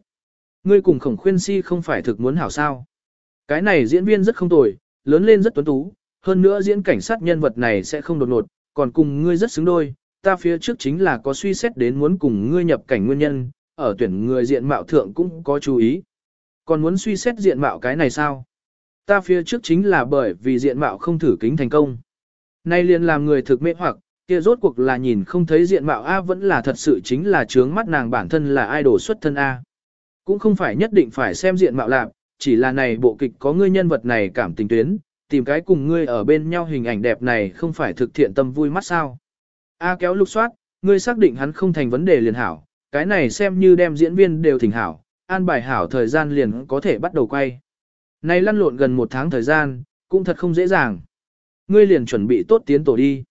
Ngươi cùng khổng khuyên si không phải thực muốn hảo sao? Cái này diễn viên rất không tồi, lớn lên rất tuấn tú, hơn nữa diễn cảnh sát nhân vật này sẽ không đột ngột, còn cùng ngươi rất xứng đôi. Ta phía trước chính là có suy xét đến muốn cùng ngươi nhập cảnh nguyên nhân, ở tuyển người diện mạo thượng cũng có chú ý. Còn muốn suy xét diện mạo cái này sao? Ta phía trước chính là bởi vì diện mạo không thử kính thành công. Nay liền làm người thực mê hoặc, kia rốt cuộc là nhìn không thấy diện mạo A vẫn là thật sự chính là trướng mắt nàng bản thân là idol xuất thân A. Cũng không phải nhất định phải xem diện mạo lạc, chỉ là này bộ kịch có ngươi nhân vật này cảm tình tuyến, tìm cái cùng ngươi ở bên nhau hình ảnh đẹp này không phải thực thiện tâm vui mắt sao. A kéo lục soát, ngươi xác định hắn không thành vấn đề liền hảo, cái này xem như đem diễn viên đều thỉnh hảo, an bài hảo thời gian liền có thể bắt đầu quay. Này lăn lộn gần một tháng thời gian, cũng thật không dễ dàng. Ngươi liền chuẩn bị tốt tiến tổ đi.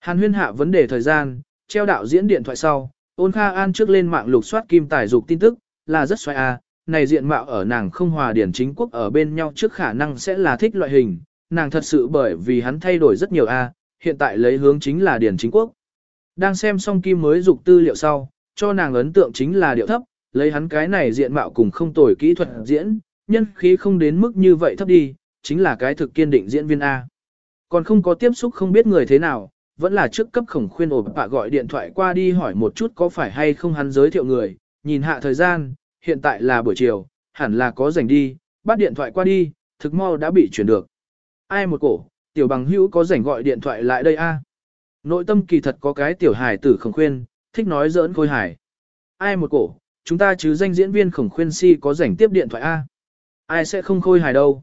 Hàn huyên hạ vấn đề thời gian, treo đạo diễn điện thoại sau, ôn kha an trước lên mạng lục soát kim tài dục tin tức, là rất xoay a. này diện mạo ở nàng không hòa điển chính quốc ở bên nhau trước khả năng sẽ là thích loại hình, nàng thật sự bởi vì hắn thay đổi rất nhiều a, hiện tại lấy hướng chính là điển chính quốc. Đang xem xong kim mới dục tư liệu sau, cho nàng ấn tượng chính là điệu thấp, lấy hắn cái này diện mạo cùng không tồi kỹ thuật diễn, nhân khí không đến mức như vậy thấp đi, chính là cái thực kiên định diễn viên A. Còn không có tiếp xúc không biết người thế nào, vẫn là trước cấp khổng khuyên ổ bạ gọi điện thoại qua đi hỏi một chút có phải hay không hắn giới thiệu người, nhìn hạ thời gian, hiện tại là buổi chiều, hẳn là có rảnh đi, bắt điện thoại qua đi, thực mau đã bị chuyển được. Ai một cổ, tiểu bằng hữu có rảnh gọi điện thoại lại đây a Nội tâm kỳ thật có cái tiểu hài tử khổng khuyên, thích nói giỡn khôi hài. Ai một cổ, chúng ta chứ danh diễn viên khổng khuyên si có rảnh tiếp điện thoại A. Ai sẽ không khôi hài đâu.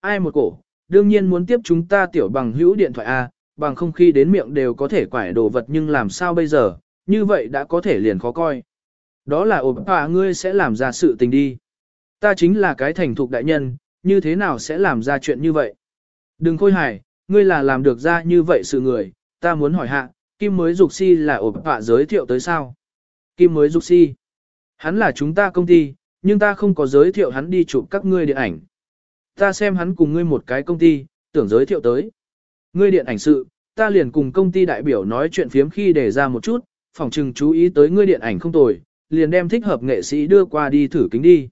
Ai một cổ, đương nhiên muốn tiếp chúng ta tiểu bằng hữu điện thoại A, bằng không khi đến miệng đều có thể quải đồ vật nhưng làm sao bây giờ, như vậy đã có thể liền khó coi. Đó là ộp bà ngươi sẽ làm ra sự tình đi. Ta chính là cái thành thục đại nhân, như thế nào sẽ làm ra chuyện như vậy? Đừng khôi hài, ngươi là làm được ra như vậy sự người, ta muốn hỏi hạ, Kim mới dục si là ộp bà giới thiệu tới sao? Kim mới dục si. Hắn là chúng ta công ty, nhưng ta không có giới thiệu hắn đi chụp các ngươi điện ảnh. Ta xem hắn cùng ngươi một cái công ty, tưởng giới thiệu tới. Ngươi điện ảnh sự, ta liền cùng công ty đại biểu nói chuyện phiếm khi để ra một chút, phòng trừng chú ý tới ngươi điện ảnh không tồi, liền đem thích hợp nghệ sĩ đưa qua đi thử kính đi.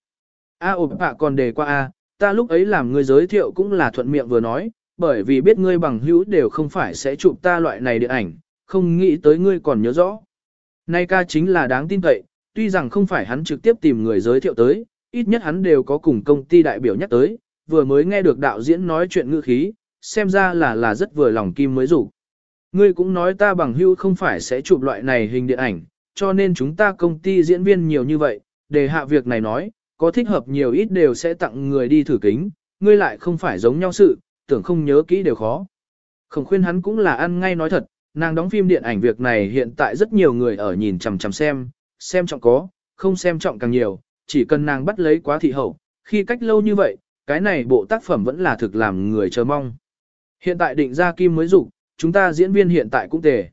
A ộp bạ còn đề qua A, ta lúc ấy làm ngươi giới thiệu cũng là thuận miệng vừa nói, bởi vì biết ngươi bằng hữu đều không phải sẽ chụp ta loại này điện ảnh, không nghĩ tới ngươi còn nhớ rõ. Nay ca chính là đáng tin cậy, tuy rằng không phải hắn trực tiếp tìm người giới thiệu tới, ít nhất hắn đều có cùng công ty đại biểu nhắc tới, vừa mới nghe được đạo diễn nói chuyện ngữ khí, xem ra là là rất vừa lòng kim mới rủ. Ngươi cũng nói ta bằng hưu không phải sẽ chụp loại này hình điện ảnh, cho nên chúng ta công ty diễn viên nhiều như vậy, để hạ việc này nói, có thích hợp nhiều ít đều sẽ tặng người đi thử kính, ngươi lại không phải giống nhau sự, tưởng không nhớ kỹ đều khó. Không khuyên hắn cũng là ăn ngay nói thật, nàng đóng phim điện ảnh việc này hiện tại rất nhiều người ở nhìn chằm chằm xem, xem trọng có, không xem trọng càng nhiều, chỉ cần nàng bắt lấy quá thị hậu, khi cách lâu như vậy, cái này bộ tác phẩm vẫn là thực làm người chờ mong. Hiện tại định ra kim mới dục chúng ta diễn viên hiện tại cũng tề.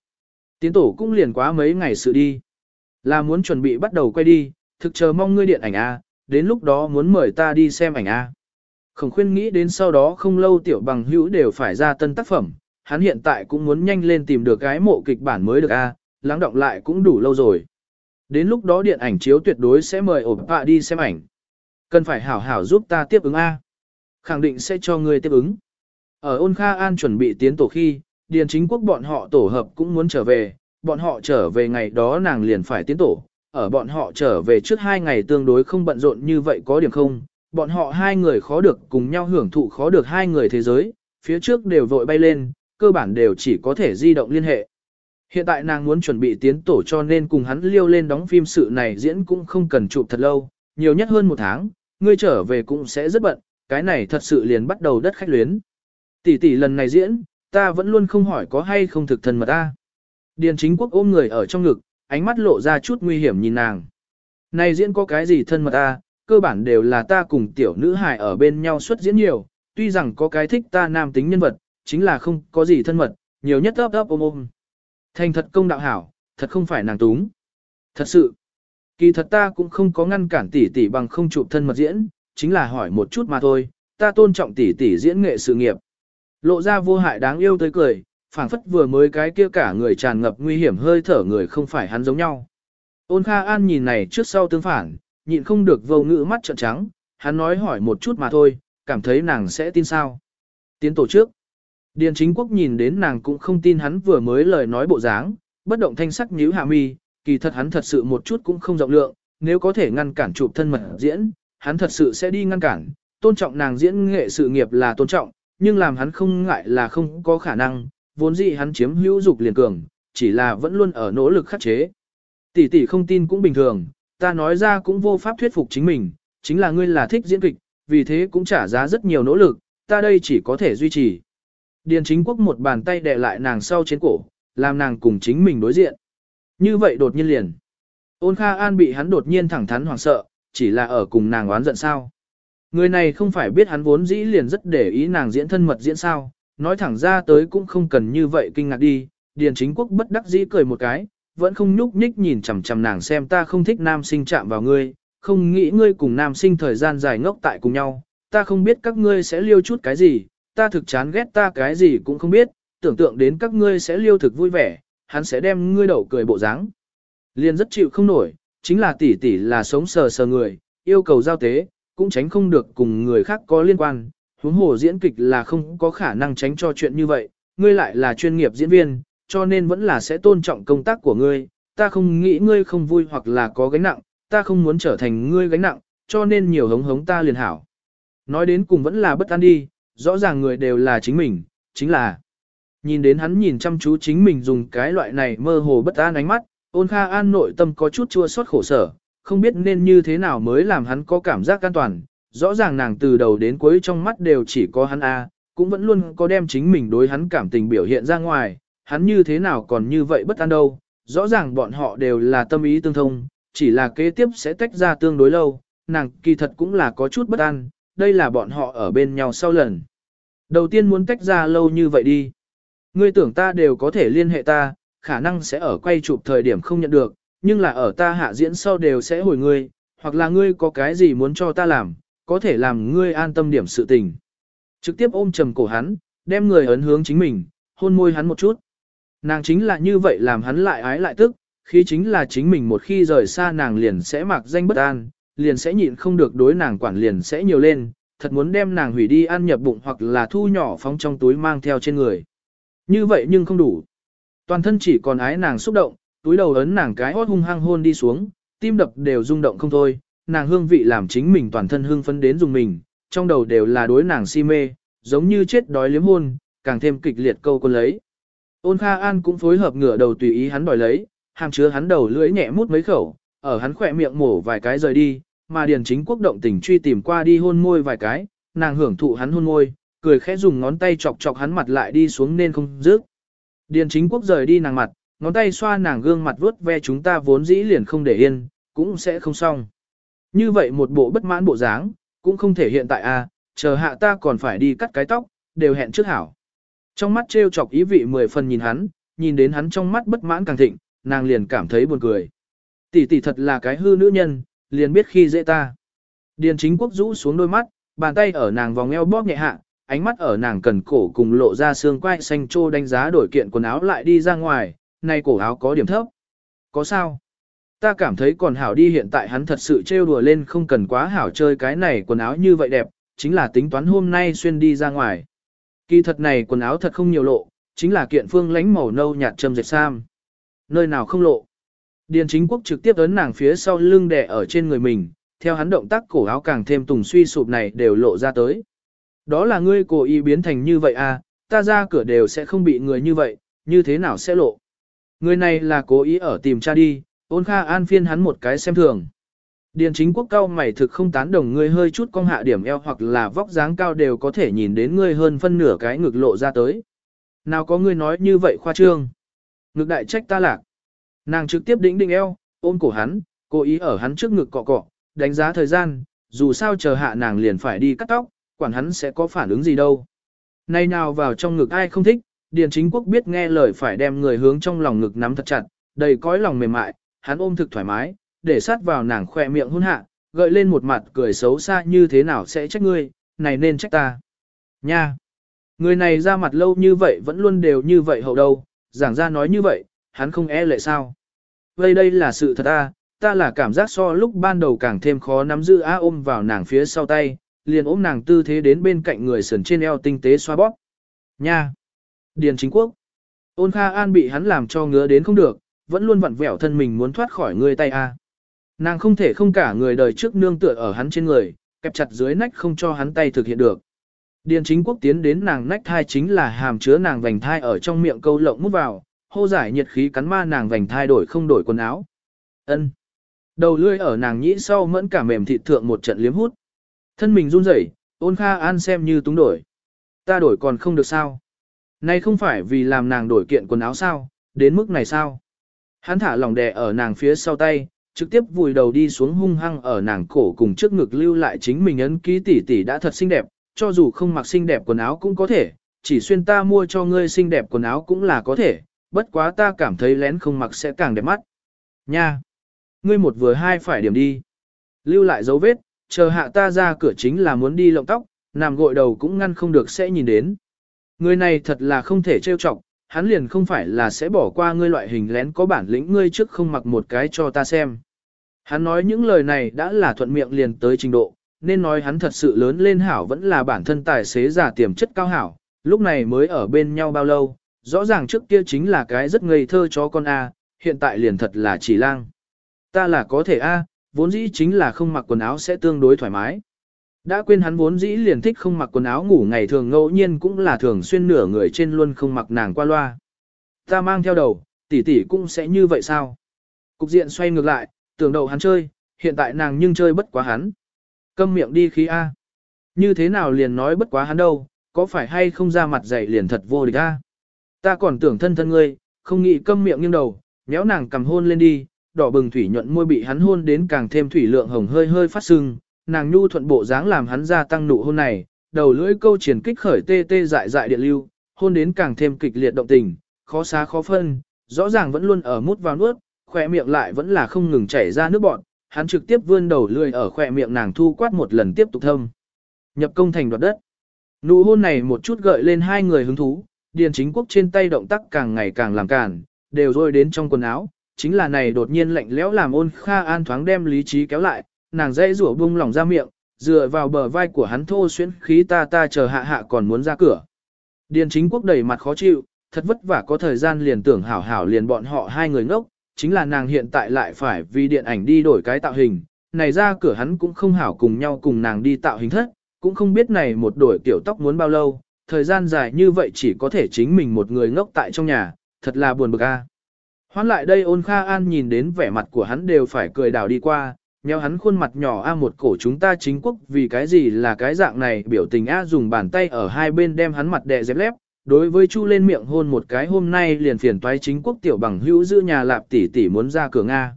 Tiến tổ cũng liền quá mấy ngày sự đi. Là muốn chuẩn bị bắt đầu quay đi, thực chờ mong ngươi điện ảnh A, đến lúc đó muốn mời ta đi xem ảnh A. Khổng khuyên nghĩ đến sau đó không lâu tiểu bằng hữu đều phải ra tân tác phẩm, hắn hiện tại cũng muốn nhanh lên tìm được cái mộ kịch bản mới được A, lắng động lại cũng đủ lâu rồi. Đến lúc đó điện ảnh chiếu tuyệt đối sẽ mời ổn họa đi xem ảnh. Cần phải hảo hảo giúp ta tiếp ứng A. Khẳng định sẽ cho ngươi tiếp ứng. Ở ôn Kha An chuẩn bị tiến tổ khi, Điền chính quốc bọn họ tổ hợp cũng muốn trở về, bọn họ trở về ngày đó nàng liền phải tiến tổ. Ở bọn họ trở về trước hai ngày tương đối không bận rộn như vậy có điểm không, bọn họ hai người khó được cùng nhau hưởng thụ khó được hai người thế giới, phía trước đều vội bay lên, cơ bản đều chỉ có thể di động liên hệ. Hiện tại nàng muốn chuẩn bị tiến tổ cho nên cùng hắn liêu lên đóng phim sự này diễn cũng không cần chụp thật lâu, nhiều nhất hơn một tháng, ngươi trở về cũng sẽ rất bận, cái này thật sự liền bắt đầu đất khách luyến. Tỷ tỷ lần này diễn, ta vẫn luôn không hỏi có hay không thực thân mà ta. Điền chính quốc ôm người ở trong ngực, ánh mắt lộ ra chút nguy hiểm nhìn nàng. Này diễn có cái gì thân mật ta, cơ bản đều là ta cùng tiểu nữ hài ở bên nhau xuất diễn nhiều, tuy rằng có cái thích ta nam tính nhân vật, chính là không có gì thân mật, nhiều nhất ấp ấp ôm ôm. Thành thật công đạo hảo, thật không phải nàng túng. Thật sự, kỳ thật ta cũng không có ngăn cản tỷ tỷ bằng không chụp thân mật diễn, chính là hỏi một chút mà thôi, ta tôn trọng tỷ tỷ diễn nghệ sự nghiệp. Lộ ra vô hại đáng yêu tới cười, phảng phất vừa mới cái kia cả người tràn ngập nguy hiểm hơi thở người không phải hắn giống nhau. Ôn Kha An nhìn này trước sau tương phản, nhịn không được vô ngữ mắt trợn trắng, hắn nói hỏi một chút mà thôi, cảm thấy nàng sẽ tin sao. Tiến tổ trước. Điền chính quốc nhìn đến nàng cũng không tin hắn vừa mới lời nói bộ dáng, bất động thanh sắc nhíu hạ mi, kỳ thật hắn thật sự một chút cũng không rộng lượng, nếu có thể ngăn cản chụp thân mật diễn, hắn thật sự sẽ đi ngăn cản, tôn trọng nàng diễn nghệ sự nghiệp là tôn trọng, nhưng làm hắn không ngại là không có khả năng, vốn dĩ hắn chiếm hữu dục liền cường, chỉ là vẫn luôn ở nỗ lực khắc chế. Tỷ tỷ không tin cũng bình thường, ta nói ra cũng vô pháp thuyết phục chính mình, chính là ngươi là thích diễn kịch, vì thế cũng trả giá rất nhiều nỗ lực, ta đây chỉ có thể duy trì. Điền chính quốc một bàn tay đè lại nàng sau trên cổ, làm nàng cùng chính mình đối diện. Như vậy đột nhiên liền. Ôn Kha An bị hắn đột nhiên thẳng thắn hoảng sợ, chỉ là ở cùng nàng oán giận sao. Người này không phải biết hắn vốn dĩ liền rất để ý nàng diễn thân mật diễn sao, nói thẳng ra tới cũng không cần như vậy kinh ngạc đi. Điền chính quốc bất đắc dĩ cười một cái, vẫn không nhúc nhích nhìn chằm chằm nàng xem ta không thích nam sinh chạm vào ngươi, không nghĩ ngươi cùng nam sinh thời gian dài ngốc tại cùng nhau, ta không biết các ngươi sẽ liêu chút cái gì, ta thực chán ghét ta cái gì cũng không biết, tưởng tượng đến các ngươi sẽ liêu thực vui vẻ, hắn sẽ đem ngươi đậu cười bộ dáng. Liên rất chịu không nổi, chính là tỷ tỷ là sống sờ sờ người, yêu cầu giao tế, cũng tránh không được cùng người khác có liên quan, huống hồ diễn kịch là không có khả năng tránh cho chuyện như vậy, ngươi lại là chuyên nghiệp diễn viên, cho nên vẫn là sẽ tôn trọng công tác của ngươi, ta không nghĩ ngươi không vui hoặc là có gánh nặng, ta không muốn trở thành ngươi gánh nặng, cho nên nhiều hống hống ta liền hảo. Nói đến cùng vẫn là bất an đi, rõ ràng người đều là chính mình, chính là. Nhìn đến hắn nhìn chăm chú chính mình dùng cái loại này mơ hồ bất an ánh mắt, ôn kha an nội tâm có chút chua xót khổ sở, không biết nên như thế nào mới làm hắn có cảm giác an toàn. Rõ ràng nàng từ đầu đến cuối trong mắt đều chỉ có hắn A, cũng vẫn luôn có đem chính mình đối hắn cảm tình biểu hiện ra ngoài, hắn như thế nào còn như vậy bất an đâu. Rõ ràng bọn họ đều là tâm ý tương thông, chỉ là kế tiếp sẽ tách ra tương đối lâu, nàng kỳ thật cũng là có chút bất an, đây là bọn họ ở bên nhau sau lần. Đầu tiên muốn tách ra lâu như vậy đi. Ngươi tưởng ta đều có thể liên hệ ta, khả năng sẽ ở quay chụp thời điểm không nhận được, nhưng là ở ta hạ diễn sau đều sẽ hồi ngươi, hoặc là ngươi có cái gì muốn cho ta làm, có thể làm ngươi an tâm điểm sự tình. Trực tiếp ôm trầm cổ hắn, đem người ấn hướng chính mình, hôn môi hắn một chút. Nàng chính là như vậy làm hắn lại ái lại tức, khi chính là chính mình một khi rời xa nàng liền sẽ mặc danh bất an, liền sẽ nhịn không được đối nàng quản liền sẽ nhiều lên, thật muốn đem nàng hủy đi ăn nhập bụng hoặc là thu nhỏ phóng trong túi mang theo trên người. Như vậy nhưng không đủ. Toàn thân chỉ còn ái nàng xúc động, túi đầu ấn nàng cái hót hung hăng hôn đi xuống, tim đập đều rung động không thôi, nàng hương vị làm chính mình toàn thân hương phấn đến dùng mình, trong đầu đều là đối nàng si mê, giống như chết đói liếm hôn, càng thêm kịch liệt câu con lấy. Ôn Kha An cũng phối hợp ngửa đầu tùy ý hắn đòi lấy, hàm chứa hắn đầu lưỡi nhẹ mút mấy khẩu, ở hắn khỏe miệng mổ vài cái rời đi, mà Điền Chính Quốc động tình truy tìm qua đi hôn môi vài cái, nàng hưởng thụ hắn hôn môi, cười khẽ dùng ngón tay chọc chọc hắn mặt lại đi xuống nên không dứt. Điền Chính Quốc rời đi nàng mặt, ngón tay xoa nàng gương mặt vuốt ve chúng ta vốn dĩ liền không để yên, cũng sẽ không xong. Như vậy một bộ bất mãn bộ dáng, cũng không thể hiện tại a, chờ hạ ta còn phải đi cắt cái tóc, đều hẹn trước hảo. Trong mắt trêu chọc ý vị mười phần nhìn hắn, nhìn đến hắn trong mắt bất mãn càng thịnh, nàng liền cảm thấy buồn cười. Tỷ tỷ thật là cái hư nữ nhân, liền biết khi dễ ta. Điền chính quốc rũ xuống đôi mắt, bàn tay ở nàng vòng eo bóp nhẹ hạ, ánh mắt ở nàng cần cổ cùng lộ ra xương quai xanh trô đánh giá đổi kiện quần áo lại đi ra ngoài, nay cổ áo có điểm thấp. Có sao? Ta cảm thấy còn hảo đi hiện tại hắn thật sự trêu đùa lên không cần quá hảo chơi cái này quần áo như vậy đẹp, chính là tính toán hôm nay xuyên đi ra ngoài. Kỳ thật này quần áo thật không nhiều lộ, chính là kiện phương lánh màu nâu nhạt châm dệt sam. Nơi nào không lộ. Điền chính quốc trực tiếp ấn nàng phía sau lưng đè ở trên người mình, theo hắn động tác cổ áo càng thêm tùng suy sụp này đều lộ ra tới. Đó là ngươi cố ý biến thành như vậy à, ta ra cửa đều sẽ không bị người như vậy, như thế nào sẽ lộ. Người này là cố ý ở tìm cha đi, ôn kha an phiên hắn một cái xem thường. Điền chính quốc cao mày thực không tán đồng ngươi hơi chút cong hạ điểm eo hoặc là vóc dáng cao đều có thể nhìn đến ngươi hơn phân nửa cái ngực lộ ra tới. Nào có ngươi nói như vậy khoa trương. Ngực đại trách ta lạc. Nàng trực tiếp đĩnh đĩnh eo, ôm cổ hắn, cố ý ở hắn trước ngực cọ cọ, đánh giá thời gian, dù sao chờ hạ nàng liền phải đi cắt tóc, quản hắn sẽ có phản ứng gì đâu. Nay nào vào trong ngực ai không thích, Điền chính quốc biết nghe lời phải đem người hướng trong lòng ngực nắm thật chặt, đầy cõi lòng mềm mại, hắn ôm thực thoải mái, để sát vào nàng khoe miệng hôn hạ, gợi lên một mặt cười xấu xa như thế nào sẽ trách ngươi, này nên trách ta. Nha! Người này ra mặt lâu như vậy vẫn luôn đều như vậy hậu đâu, giảng ra nói như vậy, hắn không e lệ sao. Vậy đây là sự thật à, ta là cảm giác so lúc ban đầu càng thêm khó nắm giữ á ôm vào nàng phía sau tay, liền ôm nàng tư thế đến bên cạnh người sườn trên eo tinh tế xoa bóp. Nha! Điền chính quốc. Ôn Kha An bị hắn làm cho ngứa đến không được, vẫn luôn vặn vẹo thân mình muốn thoát khỏi người tay a. Nàng không thể không cả người đời trước nương tựa ở hắn trên người, kẹp chặt dưới nách không cho hắn tay thực hiện được. Điền chính quốc tiến đến nàng nách thai chính là hàm chứa nàng vành thai ở trong miệng câu lộng mút vào, hô giải nhiệt khí cắn ma nàng vành thai đổi không đổi quần áo. Ân. Đầu lưỡi ở nàng nhĩ sau mẫn cả mềm thịt thượng một trận liếm hút. Thân mình run rẩy, ôn kha an xem như túng đổi. Ta đổi còn không được sao. Nay không phải vì làm nàng đổi kiện quần áo sao, đến mức này sao. Hắn thả lòng đè ở nàng phía sau tay, trực tiếp vùi đầu đi xuống hung hăng ở nàng cổ cùng trước ngực lưu lại chính mình ấn ký tỷ tỷ đã thật xinh đẹp, cho dù không mặc xinh đẹp quần áo cũng có thể, chỉ xuyên ta mua cho ngươi xinh đẹp quần áo cũng là có thể, bất quá ta cảm thấy lén không mặc sẽ càng đẹp mắt. Nha! Ngươi một vừa hai phải điểm đi. Lưu lại dấu vết, chờ hạ ta ra cửa chính là muốn đi lộng tóc, nằm gội đầu cũng ngăn không được sẽ nhìn đến. Người này thật là không thể trêu chọc, hắn liền không phải là sẽ bỏ qua ngươi loại hình lén có bản lĩnh ngươi trước không mặc một cái cho ta xem. Hắn nói những lời này đã là thuận miệng liền tới trình độ, nên nói hắn thật sự lớn lên hảo vẫn là bản thân tài xế giả tiềm chất cao hảo, lúc này mới ở bên nhau bao lâu, rõ ràng trước kia chính là cái rất ngây thơ cho con A, hiện tại liền thật là chỉ lang. Ta là có thể A, vốn dĩ chính là không mặc quần áo sẽ tương đối thoải mái. Đã quên hắn vốn dĩ liền thích không mặc quần áo ngủ ngày thường ngẫu nhiên cũng là thường xuyên nửa người trên luôn không mặc nàng qua loa. Ta mang theo đầu, tỷ tỷ cũng sẽ như vậy sao? Cục diện xoay ngược lại, tưởng đầu hắn chơi, hiện tại nàng nhưng chơi bất quá hắn. Câm miệng đi khí A. Như thế nào liền nói bất quá hắn đâu, có phải hay không ra mặt dày liền thật vô địch A. Ta còn tưởng thân thân ngươi, không nghĩ câm miệng nghiêng đầu, nhéo nàng cầm hôn lên đi, đỏ bừng thủy nhuận môi bị hắn hôn đến càng thêm thủy lượng hồng hơi hơi phát sưng, nàng nhu thuận bộ dáng làm hắn gia tăng nụ hôn này, đầu lưỡi câu triển kích khởi tê tê dại dại điện lưu, hôn đến càng thêm kịch liệt động tình, khó xá khó phân, rõ ràng vẫn luôn ở mút vào nuốt, khỏe miệng lại vẫn là không ngừng chảy ra nước bọt, hắn trực tiếp vươn đầu lưỡi ở khỏe miệng nàng thu quát một lần tiếp tục thâm. Nhập công thành đoạt đất. Nụ hôn này một chút gợi lên hai người hứng thú, điền chính quốc trên tay động tác càng ngày càng làm cản, đều rôi đến trong quần áo, chính là này đột nhiên lạnh lẽo làm ôn kha an thoáng đem lý trí kéo lại, nàng dãy rủa bung lỏng ra miệng, dựa vào bờ vai của hắn thô xuyên khí ta ta chờ hạ hạ còn muốn ra cửa. Điền chính quốc đầy mặt khó chịu, thật vất vả có thời gian liền tưởng hảo hảo liền bọn họ hai người ngốc, chính là nàng hiện tại lại phải vì điện ảnh đi đổi cái tạo hình, này ra cửa hắn cũng không hảo cùng nhau cùng nàng đi tạo hình thất, cũng không biết này một đổi kiểu tóc muốn bao lâu, thời gian dài như vậy chỉ có thể chính mình một người ngốc tại trong nhà, thật là buồn bực a. Hoán lại đây ôn kha an nhìn đến vẻ mặt của hắn đều phải cười đảo đi qua, nheo hắn khuôn mặt nhỏ a một cổ chúng ta chính quốc vì cái gì là cái dạng này biểu tình a dùng bàn tay ở hai bên đem hắn mặt đè dẹp lép, đối với chu lên miệng hôn một cái hôm nay liền phiền toái chính quốc tiểu bằng hữu giữ nhà lạp tỷ tỷ muốn ra cửa Nga.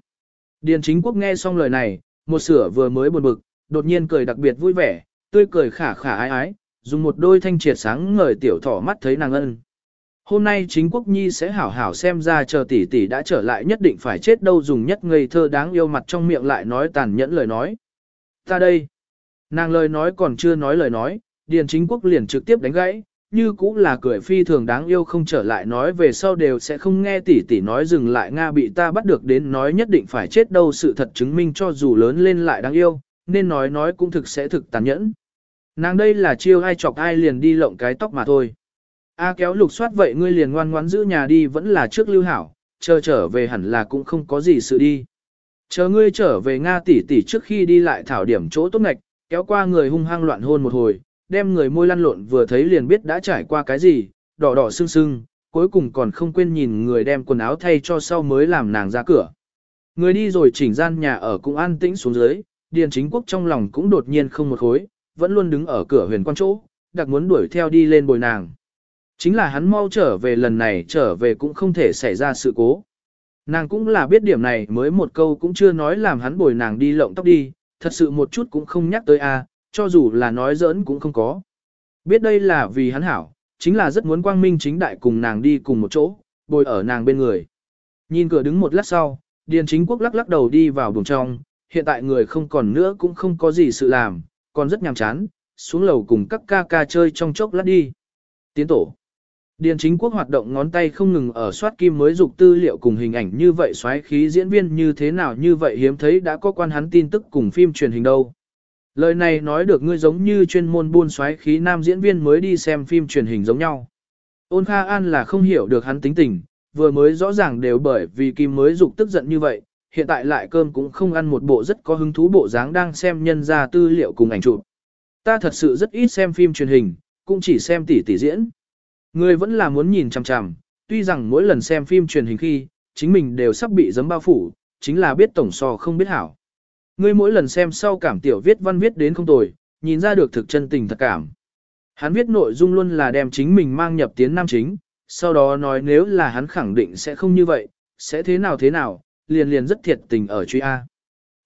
Điền chính quốc nghe xong lời này, một sửa vừa mới buồn bực, đột nhiên cười đặc biệt vui vẻ, tươi cười khả khả ái ái, dùng một đôi thanh triệt sáng ngời tiểu thỏ mắt thấy nàng ân. Hôm nay chính quốc nhi sẽ hảo hảo xem ra chờ tỷ tỷ đã trở lại nhất định phải chết đâu dùng nhất ngây thơ đáng yêu mặt trong miệng lại nói tàn nhẫn lời nói. Ta đây. Nàng lời nói còn chưa nói lời nói, Điền chính quốc liền trực tiếp đánh gãy, như cũng là cười phi thường đáng yêu không trở lại nói về sau đều sẽ không nghe tỷ tỷ nói dừng lại Nga bị ta bắt được đến nói nhất định phải chết đâu sự thật chứng minh cho dù lớn lên lại đáng yêu, nên nói nói cũng thực sẽ thực tàn nhẫn. Nàng đây là chiêu ai chọc ai liền đi lộng cái tóc mà thôi. A kéo lục soát vậy ngươi liền ngoan ngoãn giữ nhà đi vẫn là trước lưu hảo, chờ trở về hẳn là cũng không có gì sự đi. Chờ ngươi trở về Nga tỷ tỷ trước khi đi lại thảo điểm chỗ tốt ngạch, kéo qua người hung hăng loạn hôn một hồi, đem người môi lăn lộn vừa thấy liền biết đã trải qua cái gì, đỏ đỏ sưng sưng, cuối cùng còn không quên nhìn người đem quần áo thay cho sau mới làm nàng ra cửa. Người đi rồi chỉnh gian nhà ở cũng an tĩnh xuống dưới, Điền Chính Quốc trong lòng cũng đột nhiên không một khối, vẫn luôn đứng ở cửa huyền quan chỗ, đặc muốn đuổi theo đi lên bồi nàng. Chính là hắn mau trở về lần này trở về cũng không thể xảy ra sự cố. Nàng cũng là biết điểm này mới một câu cũng chưa nói làm hắn bồi nàng đi lộng tóc đi, thật sự một chút cũng không nhắc tới a, cho dù là nói giỡn cũng không có. Biết đây là vì hắn hảo, chính là rất muốn quang minh chính đại cùng nàng đi cùng một chỗ, bồi ở nàng bên người. Nhìn cửa đứng một lát sau, Điền Chính Quốc lắc lắc đầu đi vào buồng trong, hiện tại người không còn nữa cũng không có gì sự làm, còn rất nhàm chán, xuống lầu cùng các ca ca chơi trong chốc lát đi. Tiến tổ. Điền chính quốc hoạt động ngón tay không ngừng ở soát kim mới dục tư liệu cùng hình ảnh như vậy xoáy khí diễn viên như thế nào như vậy hiếm thấy đã có quan hắn tin tức cùng phim truyền hình đâu. Lời này nói được ngươi giống như chuyên môn buôn xoáy khí nam diễn viên mới đi xem phim truyền hình giống nhau. Ôn Kha An là không hiểu được hắn tính tình, vừa mới rõ ràng đều bởi vì kim mới dục tức giận như vậy, hiện tại lại cơm cũng không ăn một bộ rất có hứng thú bộ dáng đang xem nhân ra tư liệu cùng ảnh chụp. Ta thật sự rất ít xem phim truyền hình, cũng chỉ xem tỷ tỷ diễn. Người vẫn là muốn nhìn chằm chằm, tuy rằng mỗi lần xem phim truyền hình khi, chính mình đều sắp bị giấm bao phủ, chính là biết tổng so không biết hảo. Ngươi mỗi lần xem sau cảm tiểu viết văn viết đến không tồi, nhìn ra được thực chân tình thật cảm. Hắn viết nội dung luôn là đem chính mình mang nhập tiến nam chính, sau đó nói nếu là hắn khẳng định sẽ không như vậy, sẽ thế nào thế nào, liền liền rất thiệt tình ở truy A.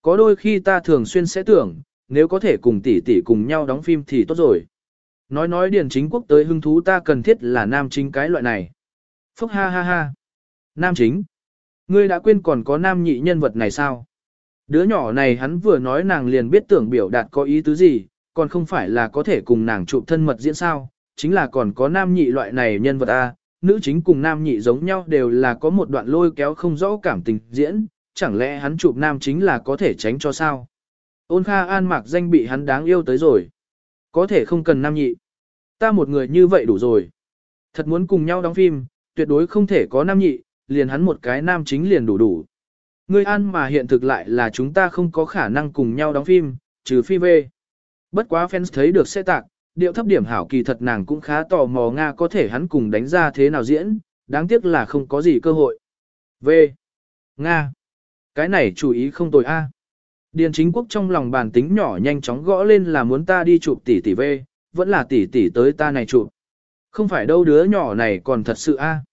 Có đôi khi ta thường xuyên sẽ tưởng, nếu có thể cùng tỷ tỷ cùng nhau đóng phim thì tốt rồi. Nói nói điển chính quốc tới hứng thú ta cần thiết là nam chính cái loại này. Phúc ha ha ha. Nam chính. Ngươi đã quên còn có nam nhị nhân vật này sao? Đứa nhỏ này hắn vừa nói nàng liền biết tưởng biểu đạt có ý tứ gì, còn không phải là có thể cùng nàng chụp thân mật diễn sao, chính là còn có nam nhị loại này nhân vật A, nữ chính cùng nam nhị giống nhau đều là có một đoạn lôi kéo không rõ cảm tình diễn, chẳng lẽ hắn chụp nam chính là có thể tránh cho sao? Ôn Kha An mặc danh bị hắn đáng yêu tới rồi. Có thể không cần nam nhị. Ta một người như vậy đủ rồi. Thật muốn cùng nhau đóng phim, tuyệt đối không thể có nam nhị, liền hắn một cái nam chính liền đủ đủ. Ngươi an mà hiện thực lại là chúng ta không có khả năng cùng nhau đóng phim, trừ phi về. Bất quá fans thấy được sẽ tạc, điệu thấp điểm hảo kỳ thật nàng cũng khá tò mò Nga có thể hắn cùng đánh ra thế nào diễn, đáng tiếc là không có gì cơ hội. V. Nga. Cái này chú ý không tồi A. Điền chính quốc trong lòng bàn tính nhỏ nhanh chóng gõ lên là muốn ta đi chụp tỷ tỷ V, vẫn là tỷ tỷ tới ta này chụp. Không phải đâu đứa nhỏ này còn thật sự A.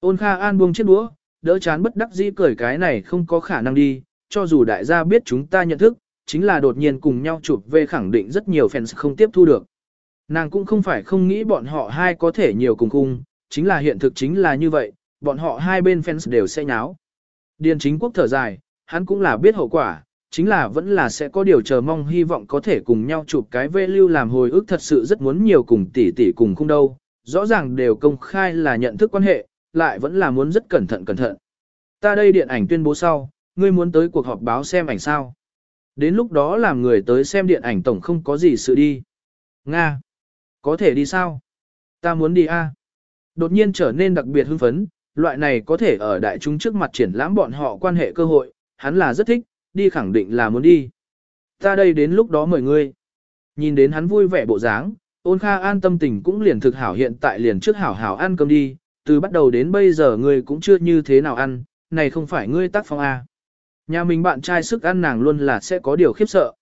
Ôn Kha An buông chiếc đũa, đỡ chán bất đắc dĩ cười cái này không có khả năng đi, cho dù đại gia biết chúng ta nhận thức, chính là đột nhiên cùng nhau chụp về khẳng định rất nhiều fans không tiếp thu được. Nàng cũng không phải không nghĩ bọn họ hai có thể nhiều cùng cung, chính là hiện thực chính là như vậy, bọn họ hai bên fans đều sẽ nháo. Điền chính quốc thở dài, hắn cũng là biết hậu quả, chính là vẫn là sẽ có điều chờ mong hy vọng có thể cùng nhau chụp cái vê lưu làm hồi ức thật sự rất muốn nhiều cùng tỷ tỷ cùng không đâu, rõ ràng đều công khai là nhận thức quan hệ, lại vẫn là muốn rất cẩn thận cẩn thận. Ta đây điện ảnh tuyên bố sau, ngươi muốn tới cuộc họp báo xem ảnh sao. Đến lúc đó làm người tới xem điện ảnh tổng không có gì sự đi. Nga. Có thể đi sao? Ta muốn đi a. Đột nhiên trở nên đặc biệt hưng phấn, loại này có thể ở đại chúng trước mặt triển lãm bọn họ quan hệ cơ hội, hắn là rất thích, đi khẳng định là muốn đi. Ta đây đến lúc đó mời ngươi. Nhìn đến hắn vui vẻ bộ dáng, ôn kha an tâm tình cũng liền thực hảo hiện tại liền trước hảo hảo ăn cơm đi, từ bắt đầu đến bây giờ ngươi cũng chưa như thế nào ăn, này không phải ngươi tác phong A. Nhà mình bạn trai sức ăn nàng luôn là sẽ có điều khiếp sợ.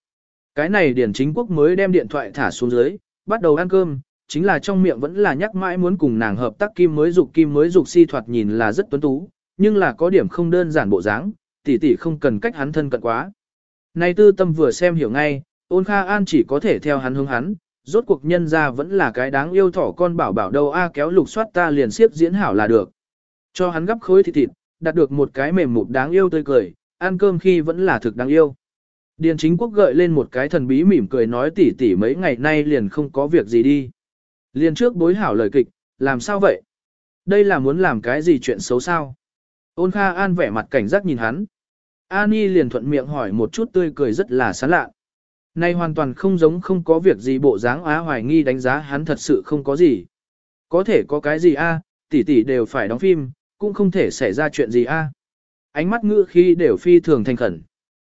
Cái này điển chính quốc mới đem điện thoại thả xuống dưới, bắt đầu ăn cơm, chính là trong miệng vẫn là nhắc mãi muốn cùng nàng hợp tác kim mới dục kim mới dục si thoạt nhìn là rất tuấn tú, nhưng là có điểm không đơn giản bộ dáng, tỷ tỷ không cần cách hắn thân cận quá. Này tư tâm vừa xem hiểu ngay, ôn kha an chỉ có thể theo hắn hướng hắn, rốt cuộc nhân ra vẫn là cái đáng yêu thỏ con bảo bảo đâu a kéo lục soát ta liền siếp diễn hảo là được. Cho hắn gấp khối thịt thịt, đạt được một cái mềm mụt đáng yêu tươi cười, ăn cơm khi vẫn là thực đáng yêu. Điền chính quốc gợi lên một cái thần bí mỉm cười nói tỉ tỉ mấy ngày nay liền không có việc gì đi. Liền trước bối hảo lời kịch, làm sao vậy? Đây là muốn làm cái gì chuyện xấu sao? Ôn Kha An vẻ mặt cảnh giác nhìn hắn. Ani liền thuận miệng hỏi một chút tươi cười rất là sán lạ. Này hoàn toàn không giống không có việc gì bộ dáng á hoài nghi đánh giá hắn thật sự không có gì. Có thể có cái gì a, tỷ tỷ đều phải đóng phim, cũng không thể xảy ra chuyện gì a. Ánh mắt ngữ khi đều phi thường thành khẩn.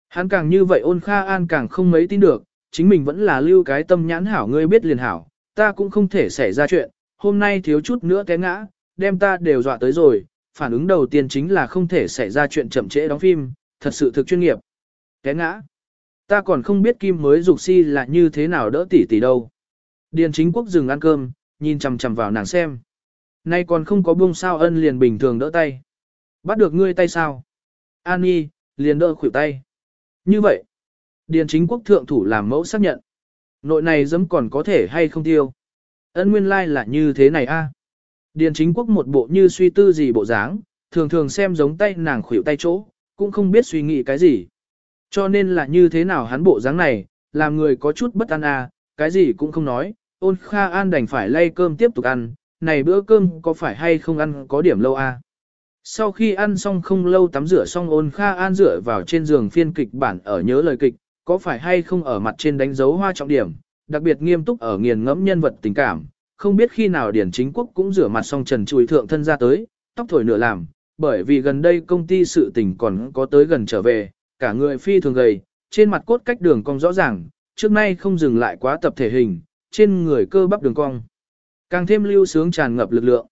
Hắn càng như vậy ôn kha an càng không mấy tin được, chính mình vẫn là lưu cái tâm nhãn hảo ngươi biết liền hảo, ta cũng không thể xảy ra chuyện, hôm nay thiếu chút nữa té ngã, đem ta đều dọa tới rồi, phản ứng đầu tiên chính là không thể xảy ra chuyện chậm trễ đóng phim, thật sự thực chuyên nghiệp. Té ngã. Ta còn không biết Kim mới dục si là như thế nào đỡ tỷ tỷ đâu. Điền chính quốc dừng ăn cơm, nhìn chằm chằm vào nàng xem. Nay còn không có buông sao ân liền bình thường đỡ tay. Bắt được ngươi tay sao? An Nhi, liền đỡ khuỷu tay. Như vậy, Điền chính quốc thượng thủ làm mẫu xác nhận. Nội này dấm còn có thể hay không tiêu. Ấn nguyên lai like là như thế này a. À? Điền chính quốc một bộ như suy tư gì bộ dáng, thường thường xem giống tay nàng khuỷu tay chỗ, cũng không biết suy nghĩ cái gì. Cho nên là như thế nào hắn bộ dáng này, làm người có chút bất an a, à? cái gì cũng không nói, ôn kha an đành phải lay cơm tiếp tục ăn, này bữa cơm có phải hay không ăn có điểm lâu a. À? Sau khi ăn xong không lâu tắm rửa xong ôn kha an rửa vào trên giường phiên kịch bản ở nhớ lời kịch, có phải hay không ở mặt trên đánh dấu hoa trọng điểm, đặc biệt nghiêm túc ở nghiền ngẫm nhân vật tình cảm, không biết khi nào Điển Chính Quốc cũng rửa mặt xong trần chùi thượng thân ra tới, tóc thổi nửa làm, bởi vì gần đây công ty sự tình còn có tới gần trở về, cả người phi thường gầy, trên mặt cốt cách đường cong rõ ràng, trước nay không dừng lại quá tập thể hình, trên người cơ bắp đường cong. Càng thêm lưu sướng tràn ngập lực lượng.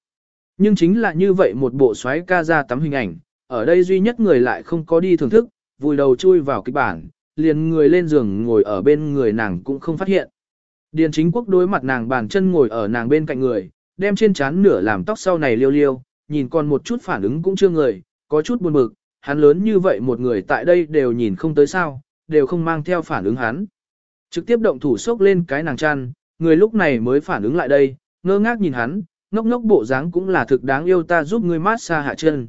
Nhưng chính là như vậy một bộ xoáy ca ra tắm hình ảnh, ở đây duy nhất người lại không có đi thưởng thức, vùi đầu chui vào kịch bản, liền người lên giường ngồi ở bên người nàng cũng không phát hiện. Điền chính quốc đối mặt nàng bàn chân ngồi ở nàng bên cạnh người, đem trên trán nửa làm tóc sau này liêu liêu, nhìn còn một chút phản ứng cũng chưa người, có chút buồn bực, hắn lớn như vậy một người tại đây đều nhìn không tới sao, đều không mang theo phản ứng hắn. Trực tiếp động thủ sốc lên cái nàng chăn, người lúc này mới phản ứng lại đây, ngơ ngác nhìn hắn, ngốc ngốc bộ dáng cũng là thực đáng yêu ta giúp ngươi mát xa hạ chân.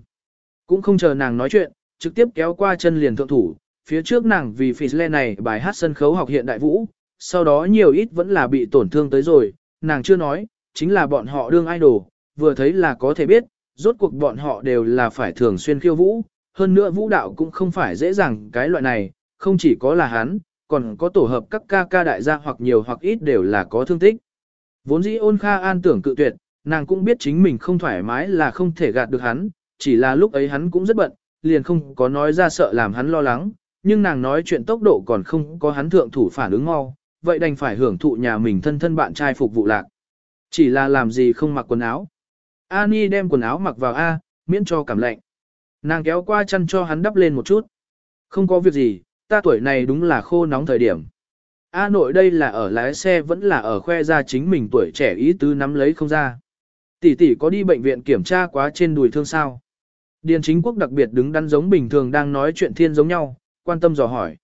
Cũng không chờ nàng nói chuyện, trực tiếp kéo qua chân liền thượng thủ, phía trước nàng vì Fizzle này bài hát sân khấu học hiện đại vũ, sau đó nhiều ít vẫn là bị tổn thương tới rồi, nàng chưa nói, chính là bọn họ đương idol, vừa thấy là có thể biết, rốt cuộc bọn họ đều là phải thường xuyên khiêu vũ, hơn nữa vũ đạo cũng không phải dễ dàng cái loại này, không chỉ có là hắn, còn có tổ hợp các ca ca đại gia hoặc nhiều hoặc ít đều là có thương tích. Vốn dĩ ôn kha an tưởng cự tuyệt, nàng cũng biết chính mình không thoải mái là không thể gạt được hắn, chỉ là lúc ấy hắn cũng rất bận, liền không có nói ra sợ làm hắn lo lắng, nhưng nàng nói chuyện tốc độ còn không có hắn thượng thủ phản ứng mau, vậy đành phải hưởng thụ nhà mình thân thân bạn trai phục vụ lạc. Chỉ là làm gì không mặc quần áo. Ani đem quần áo mặc vào A, miễn cho cảm lạnh. Nàng kéo qua chân cho hắn đắp lên một chút. Không có việc gì, ta tuổi này đúng là khô nóng thời điểm. A nội đây là ở lái xe vẫn là ở khoe ra chính mình tuổi trẻ ý tứ nắm lấy không ra. Tỷ tỷ có đi bệnh viện kiểm tra quá trên đùi thương sao. Điền chính quốc đặc biệt đứng đắn giống bình thường đang nói chuyện thiên giống nhau, quan tâm dò hỏi.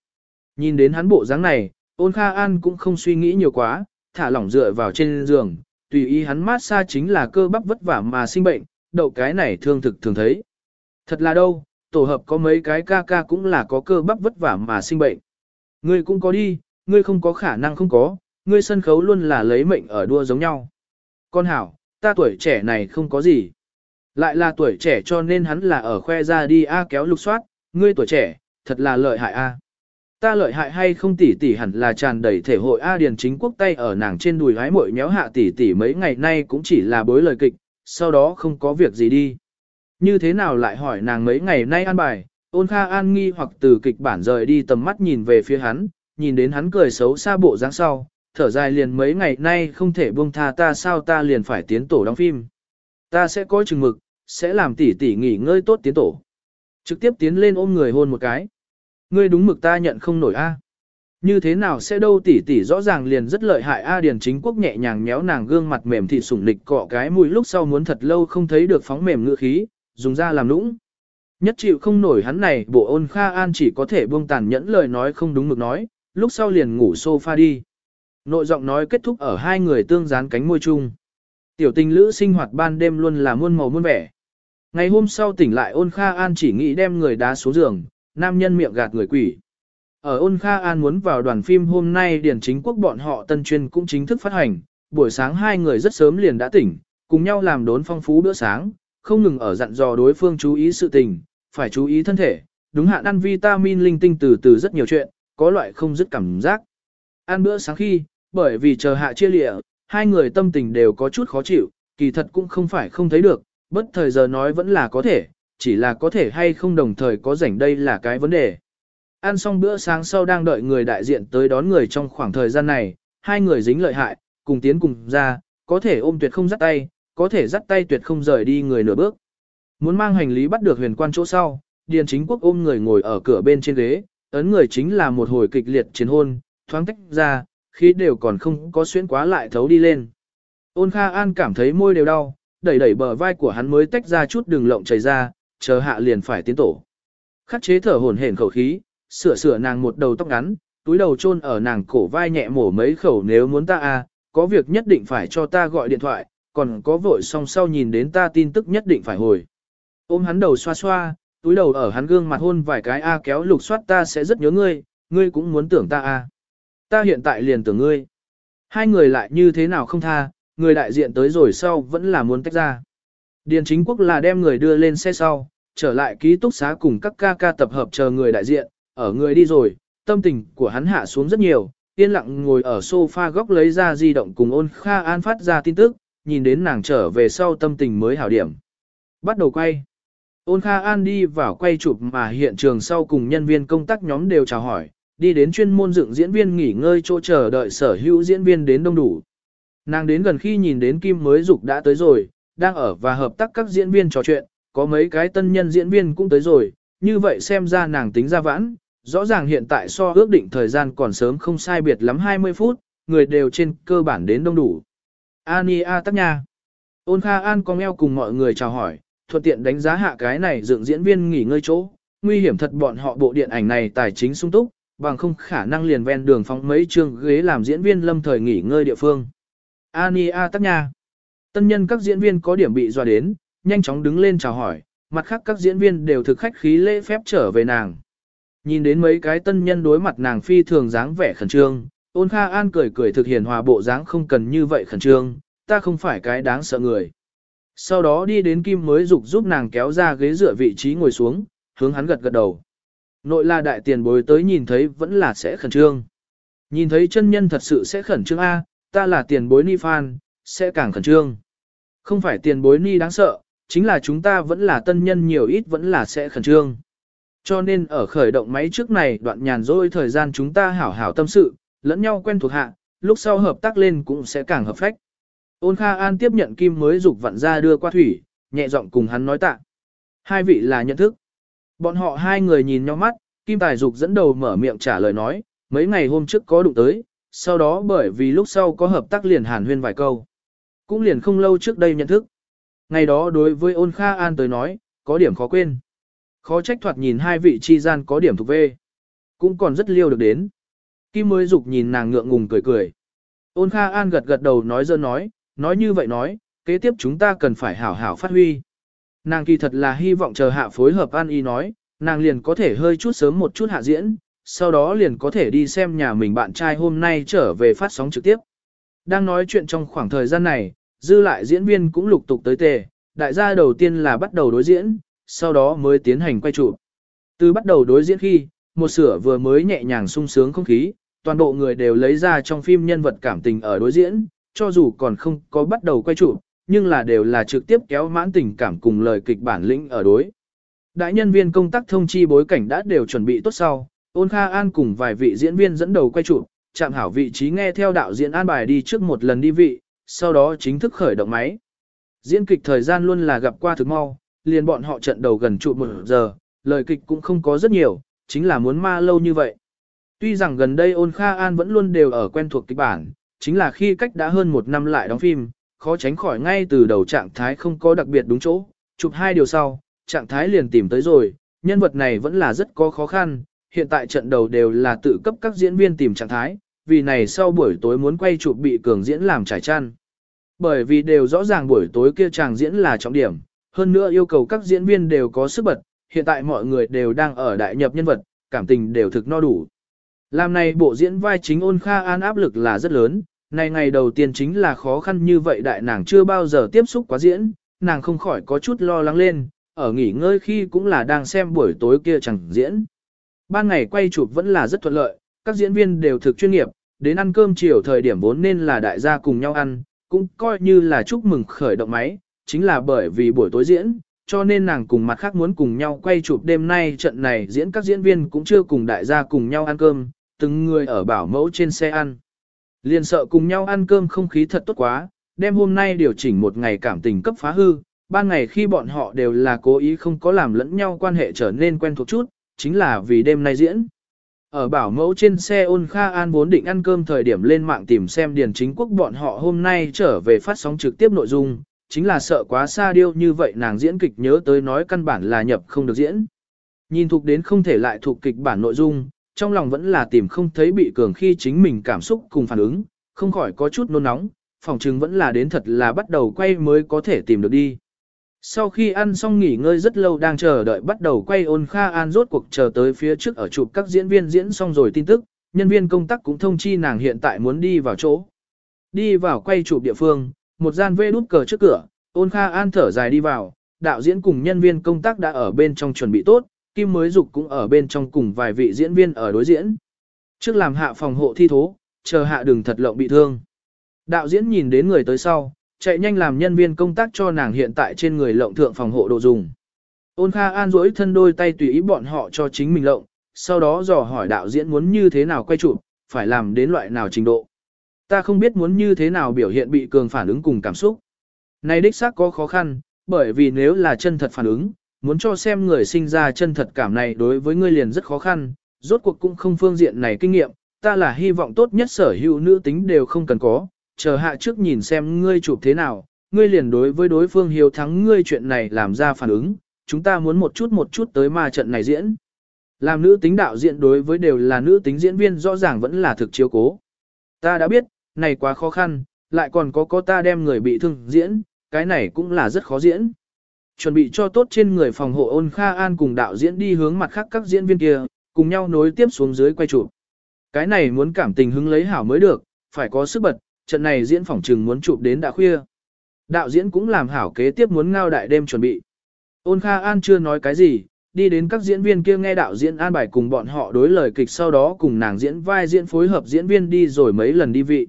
Nhìn đến hắn bộ dáng này, ôn kha an cũng không suy nghĩ nhiều quá, thả lỏng dựa vào trên giường, tùy ý hắn mát xa chính là cơ bắp vất vả mà sinh bệnh, đậu cái này thương thực thường thấy. Thật là đâu, tổ hợp có mấy cái ca ca cũng là có cơ bắp vất vả mà sinh bệnh. Ngươi cũng có đi, ngươi không có khả năng không có, ngươi sân khấu luôn là lấy mệnh ở đua giống nhau. Con hảo, ta tuổi trẻ này không có gì. Lại là tuổi trẻ cho nên hắn là ở khoe ra đi A kéo lục soát, ngươi tuổi trẻ, thật là lợi hại A. Ta lợi hại hay không tỷ tỷ hẳn là tràn đầy thể hội A Điền chính quốc tay ở nàng trên đùi hái muội méo hạ tỷ tỷ mấy ngày nay cũng chỉ là bối lời kịch, sau đó không có việc gì đi. Như thế nào lại hỏi nàng mấy ngày nay ăn bài, ôn kha an nghi hoặc từ kịch bản rời đi tầm mắt nhìn về phía hắn, nhìn đến hắn cười xấu xa bộ dáng sau, thở dài liền mấy ngày nay không thể buông tha ta sao ta liền phải tiến tổ đóng phim. Ta sẽ có chừng mực, sẽ làm tỷ tỷ nghỉ ngơi tốt tiến tổ. Trực tiếp tiến lên ôm người hôn một cái. Ngươi đúng mực ta nhận không nổi a. Như thế nào sẽ đâu tỷ tỷ rõ ràng liền rất lợi hại a Điền chính quốc nhẹ nhàng méo nàng gương mặt mềm thịt sủng lịch cọ cái mùi lúc sau muốn thật lâu không thấy được phóng mềm ngựa khí, dùng ra làm nũng. Nhất chịu không nổi hắn này bộ ôn kha an chỉ có thể buông tàn nhẫn lời nói không đúng mực nói, lúc sau liền ngủ sofa đi. Nội giọng nói kết thúc ở hai người tương dán cánh môi chung. Tiểu tình lữ sinh hoạt ban đêm luôn là muôn màu muôn vẻ. Ngày hôm sau tỉnh lại ôn kha an chỉ nghĩ đem người đá xuống giường, nam nhân miệng gạt người quỷ. Ở ôn kha an muốn vào đoàn phim hôm nay điển chính quốc bọn họ tân chuyên cũng chính thức phát hành, buổi sáng hai người rất sớm liền đã tỉnh, cùng nhau làm đốn phong phú bữa sáng, không ngừng ở dặn dò đối phương chú ý sự tình, phải chú ý thân thể, đúng hạn ăn vitamin linh tinh từ từ rất nhiều chuyện, có loại không dứt cảm giác. Ăn bữa sáng khi, bởi vì chờ hạ chia lịa, hai người tâm tình đều có chút khó chịu, kỳ thật cũng không phải không thấy được, bất thời giờ nói vẫn là có thể, chỉ là có thể hay không đồng thời có rảnh đây là cái vấn đề. Ăn xong bữa sáng sau đang đợi người đại diện tới đón người trong khoảng thời gian này, hai người dính lợi hại, cùng tiến cùng ra, có thể ôm tuyệt không dắt tay, có thể dắt tay tuyệt không rời đi người nửa bước. Muốn mang hành lý bắt được huyền quan chỗ sau, Điền Chính Quốc ôm người ngồi ở cửa bên trên ghế, ấn người chính là một hồi kịch liệt chiến hôn, thoáng tách ra, khi đều còn không có xuyên quá lại thấu đi lên. Ôn Kha An cảm thấy môi đều đau, đẩy đẩy bờ vai của hắn mới tách ra chút đường lộng chảy ra, chờ hạ liền phải tiến tổ. Khắc chế thở hổn hển khẩu khí, sửa sửa nàng một đầu tóc ngắn, túi đầu chôn ở nàng cổ vai nhẹ mổ mấy khẩu nếu muốn ta à, có việc nhất định phải cho ta gọi điện thoại, còn có vội song sau nhìn đến ta tin tức nhất định phải hồi. Ôm hắn đầu xoa xoa, túi đầu ở hắn gương mặt hôn vài cái a à kéo lục soát ta sẽ rất nhớ ngươi, ngươi cũng muốn tưởng ta a. Ta hiện tại liền tưởng ngươi. Hai người lại như thế nào không tha, người đại diện tới rồi sau vẫn là muốn tách ra. Điền chính quốc là đem người đưa lên xe sau, trở lại ký túc xá cùng các ca ca tập hợp chờ người đại diện, ở người đi rồi, tâm tình của hắn hạ xuống rất nhiều, yên lặng ngồi ở sofa góc lấy ra di động cùng ôn Kha An phát ra tin tức, nhìn đến nàng trở về sau tâm tình mới hảo điểm. Bắt đầu quay. Ôn Kha An đi vào quay chụp mà hiện trường sau cùng nhân viên công tác nhóm đều chào hỏi, đi đến chuyên môn dựng diễn viên nghỉ ngơi chỗ chờ đợi sở hữu diễn viên đến đông đủ. Nàng đến gần khi nhìn đến Kim mới dục đã tới rồi, đang ở và hợp tác các diễn viên trò chuyện, có mấy cái tân nhân diễn viên cũng tới rồi, như vậy xem ra nàng tính ra vãn, rõ ràng hiện tại so ước định thời gian còn sớm không sai biệt lắm 20 phút, người đều trên cơ bản đến đông đủ. Ania tắc nha. Ôn Kha An con eo cùng mọi người chào hỏi, thuận tiện đánh giá hạ cái này dựng diễn viên nghỉ ngơi chỗ, nguy hiểm thật bọn họ bộ điện ảnh này tài chính sung túc, bằng không khả năng liền ven đường phóng mấy trường ghế làm diễn viên lâm thời nghỉ ngơi địa phương. Ania tắc nha. Tân nhân các diễn viên có điểm bị dọa đến, nhanh chóng đứng lên chào hỏi, mặt khác các diễn viên đều thực khách khí lễ phép trở về nàng. Nhìn đến mấy cái tân nhân đối mặt nàng phi thường dáng vẻ khẩn trương, ôn kha an cười cười thực hiện hòa bộ dáng không cần như vậy khẩn trương, ta không phải cái đáng sợ người. Sau đó đi đến kim mới dục giúp nàng kéo ra ghế dựa vị trí ngồi xuống, hướng hắn gật gật đầu. Nội là đại tiền bối tới nhìn thấy vẫn là sẽ khẩn trương. Nhìn thấy chân nhân thật sự sẽ khẩn trương A, ta là tiền bối ni fan, sẽ càng khẩn trương. Không phải tiền bối ni đáng sợ, chính là chúng ta vẫn là tân nhân nhiều ít vẫn là sẽ khẩn trương. Cho nên ở khởi động máy trước này đoạn nhàn rỗi thời gian chúng ta hảo hảo tâm sự, lẫn nhau quen thuộc hạ, lúc sau hợp tác lên cũng sẽ càng hợp phách. Ôn Kha An tiếp nhận kim mới dục vặn ra đưa qua thủy, nhẹ giọng cùng hắn nói tạ. Hai vị là nhận thức. Bọn họ hai người nhìn nhau mắt, kim tài dục dẫn đầu mở miệng trả lời nói, mấy ngày hôm trước có đụng tới, sau đó bởi vì lúc sau có hợp tác liền hàn huyên vài câu. Cũng liền không lâu trước đây nhận thức. Ngày đó đối với ôn Kha An tới nói, có điểm khó quên. Khó trách thoạt nhìn hai vị chi gian có điểm thuộc về. Cũng còn rất liêu được đến. Kim mới dục nhìn nàng ngượng ngùng cười cười. Ôn Kha An gật gật đầu nói dơ nói, nói như vậy nói, kế tiếp chúng ta cần phải hảo hảo phát huy. Nàng kỳ thật là hy vọng chờ hạ phối hợp An Y nói, nàng liền có thể hơi chút sớm một chút hạ diễn, sau đó liền có thể đi xem nhà mình bạn trai hôm nay trở về phát sóng trực tiếp. Đang nói chuyện trong khoảng thời gian này, dư lại diễn viên cũng lục tục tới tề, đại gia đầu tiên là bắt đầu đối diễn, sau đó mới tiến hành quay trụ. Từ bắt đầu đối diễn khi, một sửa vừa mới nhẹ nhàng sung sướng không khí, toàn bộ người đều lấy ra trong phim nhân vật cảm tình ở đối diễn, cho dù còn không có bắt đầu quay trụ, nhưng là đều là trực tiếp kéo mãn tình cảm cùng lời kịch bản lĩnh ở đối. Đại nhân viên công tác thông chi bối cảnh đã đều chuẩn bị tốt sau, ôn kha an cùng vài vị diễn viên dẫn đầu quay trụ, chạm hảo vị trí nghe theo đạo diễn an bài đi trước một lần đi vị, sau đó chính thức khởi động máy. Diễn kịch thời gian luôn là gặp qua thực mau, liền bọn họ trận đầu gần trụ một giờ, lời kịch cũng không có rất nhiều, chính là muốn ma lâu như vậy. Tuy rằng gần đây ôn Kha An vẫn luôn đều ở quen thuộc kịch bản, chính là khi cách đã hơn một năm lại đóng phim, khó tránh khỏi ngay từ đầu trạng thái không có đặc biệt đúng chỗ, chụp hai điều sau, trạng thái liền tìm tới rồi, nhân vật này vẫn là rất có khó khăn, hiện tại trận đầu đều là tự cấp các diễn viên tìm trạng thái, vì này sau buổi tối muốn quay chụp bị cường diễn làm trải chăn. Bởi vì đều rõ ràng buổi tối kia chàng diễn là trọng điểm, hơn nữa yêu cầu các diễn viên đều có sức bật, hiện tại mọi người đều đang ở đại nhập nhân vật, cảm tình đều thực no đủ. Làm này bộ diễn vai chính ôn kha an áp lực là rất lớn, này ngày đầu tiên chính là khó khăn như vậy đại nàng chưa bao giờ tiếp xúc quá diễn, nàng không khỏi có chút lo lắng lên, ở nghỉ ngơi khi cũng là đang xem buổi tối kia chẳng diễn. Ban ngày quay chụp vẫn là rất thuận lợi, các diễn viên đều thực chuyên nghiệp, đến ăn cơm chiều thời điểm vốn nên là đại gia cùng nhau ăn, cũng coi như là chúc mừng khởi động máy, chính là bởi vì buổi tối diễn, cho nên nàng cùng mặt khác muốn cùng nhau quay chụp đêm nay trận này diễn các diễn viên cũng chưa cùng đại gia cùng nhau ăn cơm, từng người ở bảo mẫu trên xe ăn. Liền sợ cùng nhau ăn cơm không khí thật tốt quá, đêm hôm nay điều chỉnh một ngày cảm tình cấp phá hư, ban ngày khi bọn họ đều là cố ý không có làm lẫn nhau quan hệ trở nên quen thuộc chút, chính là vì đêm nay diễn. Ở bảo mẫu trên xe ôn Kha An vốn định ăn cơm thời điểm lên mạng tìm xem điền chính quốc bọn họ hôm nay trở về phát sóng trực tiếp nội dung, chính là sợ quá xa điêu như vậy nàng diễn kịch nhớ tới nói căn bản là nhập không được diễn. Nhìn thuộc đến không thể lại thuộc kịch bản nội dung, trong lòng vẫn là tìm không thấy bị cường khi chính mình cảm xúc cùng phản ứng, không khỏi có chút nôn nóng, phòng trừng vẫn là đến thật là bắt đầu quay mới có thể tìm được đi. Sau khi ăn xong nghỉ ngơi rất lâu đang chờ đợi bắt đầu quay ôn Kha An rốt cuộc chờ tới phía trước ở chụp các diễn viên diễn xong rồi tin tức, nhân viên công tác cũng thông chi nàng hiện tại muốn đi vào chỗ. Đi vào quay chụp địa phương, một gian vê đút cờ trước cửa, ôn Kha An thở dài đi vào, đạo diễn cùng nhân viên công tác đã ở bên trong chuẩn bị tốt, Kim mới dục cũng ở bên trong cùng vài vị diễn viên ở đối diễn. Trước làm hạ phòng hộ thi thố, chờ hạ đừng thật lộng bị thương. Đạo diễn nhìn đến người tới sau, chạy nhanh làm nhân viên công tác cho nàng hiện tại trên người lộng thượng phòng hộ đồ dùng. Ôn Kha An duỗi thân đôi tay tùy ý bọn họ cho chính mình lộng, sau đó dò hỏi đạo diễn muốn như thế nào quay chụp, phải làm đến loại nào trình độ. Ta không biết muốn như thế nào biểu hiện bị cường phản ứng cùng cảm xúc. Này đích xác có khó khăn, bởi vì nếu là chân thật phản ứng, muốn cho xem người sinh ra chân thật cảm này đối với ngươi liền rất khó khăn, rốt cuộc cũng không phương diện này kinh nghiệm, ta là hy vọng tốt nhất sở hữu nữ tính đều không cần có, chờ hạ trước nhìn xem ngươi chụp thế nào, ngươi liền đối với đối phương hiếu thắng ngươi chuyện này làm ra phản ứng, chúng ta muốn một chút một chút tới ma trận này diễn. Làm nữ tính đạo diễn đối với đều là nữ tính diễn viên rõ ràng vẫn là thực chiếu cố. Ta đã biết, này quá khó khăn, lại còn có có ta đem người bị thương diễn, cái này cũng là rất khó diễn. Chuẩn bị cho tốt trên người phòng hộ ôn Kha An cùng đạo diễn đi hướng mặt khác các diễn viên kia, cùng nhau nối tiếp xuống dưới quay chụp. Cái này muốn cảm tình hứng lấy hảo mới được, phải có sức bật, trận này diễn phòng trừng muốn chụp đến đã khuya. Đạo diễn cũng làm hảo kế tiếp muốn ngao đại đêm chuẩn bị. Ôn Kha An chưa nói cái gì, đi đến các diễn viên kia nghe đạo diễn an bài cùng bọn họ đối lời kịch sau đó cùng nàng diễn vai diễn phối hợp diễn viên đi rồi mấy lần đi vị.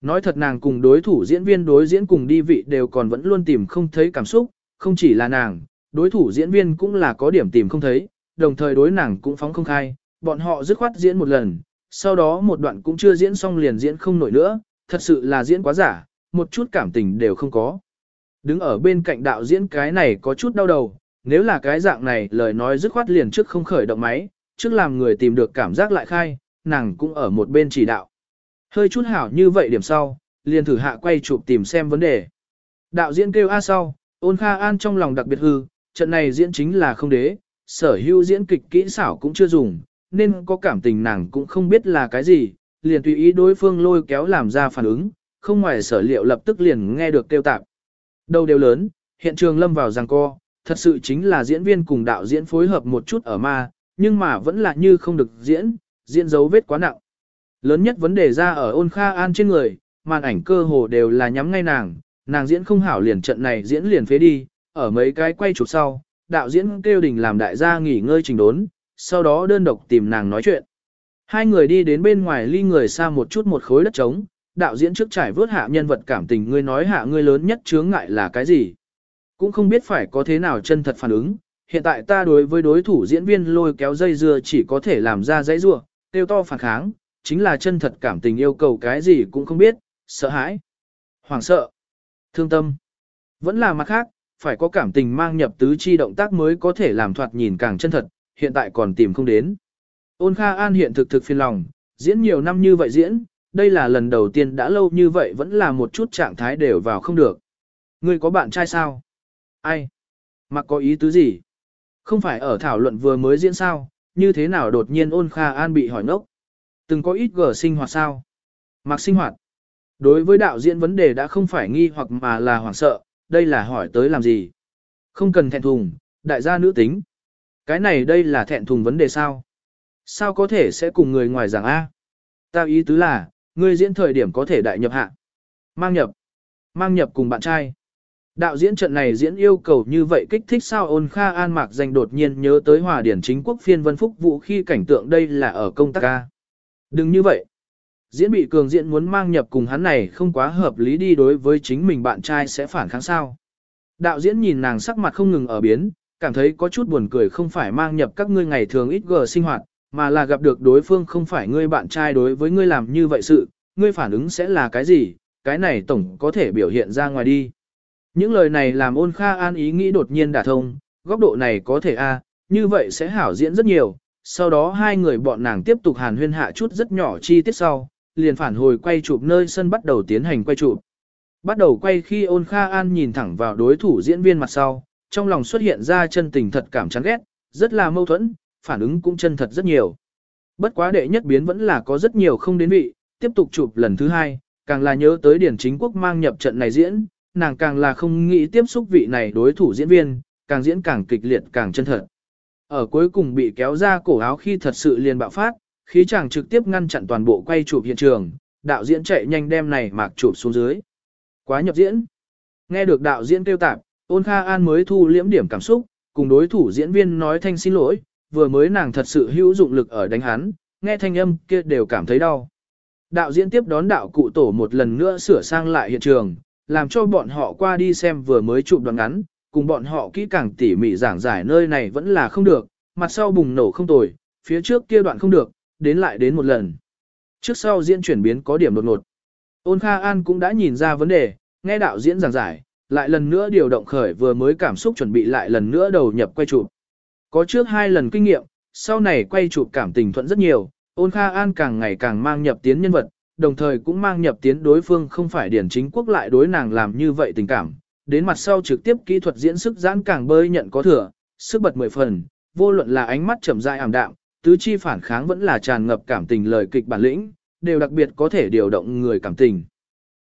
Nói thật nàng cùng đối thủ diễn viên đối diễn cùng đi vị đều còn vẫn luôn tìm không thấy cảm xúc, không chỉ là nàng, đối thủ diễn viên cũng là có điểm tìm không thấy, đồng thời đối nàng cũng phóng không khai, bọn họ dứt khoát diễn một lần, sau đó một đoạn cũng chưa diễn xong liền diễn không nổi nữa, thật sự là diễn quá giả, một chút cảm tình đều không có. Đứng ở bên cạnh đạo diễn cái này có chút đau đầu, nếu là cái dạng này lời nói dứt khoát liền trước không khởi động máy, trước làm người tìm được cảm giác lại khai, nàng cũng ở một bên chỉ đạo. Hơi chút hảo như vậy điểm sau, liền thử hạ quay chụp tìm xem vấn đề. Đạo diễn kêu A sau, ôn kha an trong lòng đặc biệt hư, trận này diễn chính là không đế, sở hữu diễn kịch kỹ xảo cũng chưa dùng, nên có cảm tình nàng cũng không biết là cái gì, liền tùy ý đối phương lôi kéo làm ra phản ứng, không ngoài sở liệu lập tức liền nghe được kêu tạp. Đầu đều lớn, hiện trường lâm vào giằng co, thật sự chính là diễn viên cùng đạo diễn phối hợp một chút ở ma, nhưng mà vẫn là như không được diễn, diễn dấu vết quá nặng. Lớn nhất vấn đề ra ở ôn kha an trên người, màn ảnh cơ hồ đều là nhắm ngay nàng, nàng diễn không hảo liền trận này diễn liền phế đi, ở mấy cái quay chụp sau, đạo diễn kêu đình làm đại gia nghỉ ngơi trình đốn, sau đó đơn độc tìm nàng nói chuyện. Hai người đi đến bên ngoài ly người xa một chút một khối đất trống, đạo diễn trước trải vớt hạ nhân vật cảm tình ngươi nói hạ ngươi lớn nhất chướng ngại là cái gì. Cũng không biết phải có thế nào chân thật phản ứng, hiện tại ta đối với đối thủ diễn viên lôi kéo dây dưa chỉ có thể làm ra dãy rua, tiêu to phản kháng, chính là chân thật cảm tình yêu cầu cái gì cũng không biết, sợ hãi, hoảng sợ, thương tâm. Vẫn là mặt khác, phải có cảm tình mang nhập tứ chi động tác mới có thể làm thoạt nhìn càng chân thật, hiện tại còn tìm không đến. Ôn Kha An hiện thực thực phiền lòng, diễn nhiều năm như vậy diễn, đây là lần đầu tiên đã lâu như vậy vẫn là một chút trạng thái đều vào không được. Ngươi có bạn trai sao? Ai? Mặc có ý tứ gì? Không phải ở thảo luận vừa mới diễn sao, như thế nào đột nhiên ôn Kha An bị hỏi ngốc? Từng có ít gở sinh hoạt sao? Mặc sinh hoạt. Đối với đạo diễn vấn đề đã không phải nghi hoặc mà là hoảng sợ, đây là hỏi tới làm gì? Không cần thẹn thùng, đại gia nữ tính. Cái này đây là thẹn thùng vấn đề sao? Sao có thể sẽ cùng người ngoài giảng A? tao ý tứ là, ngươi diễn thời điểm có thể đại nhập hạ. Mang nhập. Mang nhập cùng bạn trai. Đạo diễn trận này diễn yêu cầu như vậy kích thích sao ôn kha an mạc danh đột nhiên nhớ tới hòa điển chính quốc phiên vân phúc vụ khi cảnh tượng đây là ở công tác ca. Đừng như vậy. Diễn bị cường diễn muốn mang nhập cùng hắn này không quá hợp lý đi đối với chính mình bạn trai sẽ phản kháng sao. Đạo diễn nhìn nàng sắc mặt không ngừng ở biến, cảm thấy có chút buồn cười không phải mang nhập các ngươi ngày thường ít gờ sinh hoạt, mà là gặp được đối phương không phải ngươi bạn trai đối với ngươi làm như vậy sự, ngươi phản ứng sẽ là cái gì, cái này tổng có thể biểu hiện ra ngoài đi. Những lời này làm ôn kha an ý nghĩ đột nhiên đả thông, góc độ này có thể a, như vậy sẽ hảo diễn rất nhiều, sau đó hai người bọn nàng tiếp tục hàn huyên hạ chút rất nhỏ chi tiết sau, liền phản hồi quay chụp nơi sân bắt đầu tiến hành quay chụp. Bắt đầu quay khi ôn kha an nhìn thẳng vào đối thủ diễn viên mặt sau, trong lòng xuất hiện ra chân tình thật cảm chán ghét, rất là mâu thuẫn, phản ứng cũng chân thật rất nhiều. Bất quá đệ nhất biến vẫn là có rất nhiều không đến vị, tiếp tục chụp lần thứ hai, càng là nhớ tới điển chính quốc mang nhập trận này diễn, nàng càng là không nghĩ tiếp xúc vị này đối thủ diễn viên, càng diễn càng kịch liệt càng chân thật. Ở cuối cùng bị kéo ra cổ áo khi thật sự liền bạo phát, khí chàng trực tiếp ngăn chặn toàn bộ quay chụp hiện trường, đạo diễn chạy nhanh đem này mạc chụp xuống dưới. Quá nhập diễn. Nghe được đạo diễn kêu tạp, ôn kha an mới thu liễm điểm cảm xúc, cùng đối thủ diễn viên nói thanh xin lỗi, vừa mới nàng thật sự hữu dụng lực ở đánh hắn, nghe thanh âm kia đều cảm thấy đau. Đạo diễn tiếp đón đạo cụ tổ một lần nữa sửa sang lại hiện trường, làm cho bọn họ qua đi xem vừa mới chụp đoạn ngắn, cùng bọn họ kỹ càng tỉ mỉ giảng giải nơi này vẫn là không được, mặt sau bùng nổ không tồi, phía trước kia đoạn không được, đến lại đến một lần. Trước sau diễn chuyển biến có điểm đột ngột. Ôn Kha An cũng đã nhìn ra vấn đề, nghe đạo diễn giảng giải, lại lần nữa điều động khởi vừa mới cảm xúc chuẩn bị lại lần nữa đầu nhập quay chụp. Có trước hai lần kinh nghiệm, sau này quay chụp cảm tình thuận rất nhiều, ôn Kha An càng ngày càng mang nhập tiến nhân vật, đồng thời cũng mang nhập tiến đối phương không phải điển chính quốc lại đối nàng làm như vậy tình cảm. Đến mặt sau trực tiếp kỹ thuật diễn sức giãn càng bơi nhận có thừa, sức bật mười phần, vô luận là ánh mắt chậm rãi ảm đạm, tứ chi phản kháng vẫn là tràn ngập cảm tình lời kịch bản lĩnh, đều đặc biệt có thể điều động người cảm tình.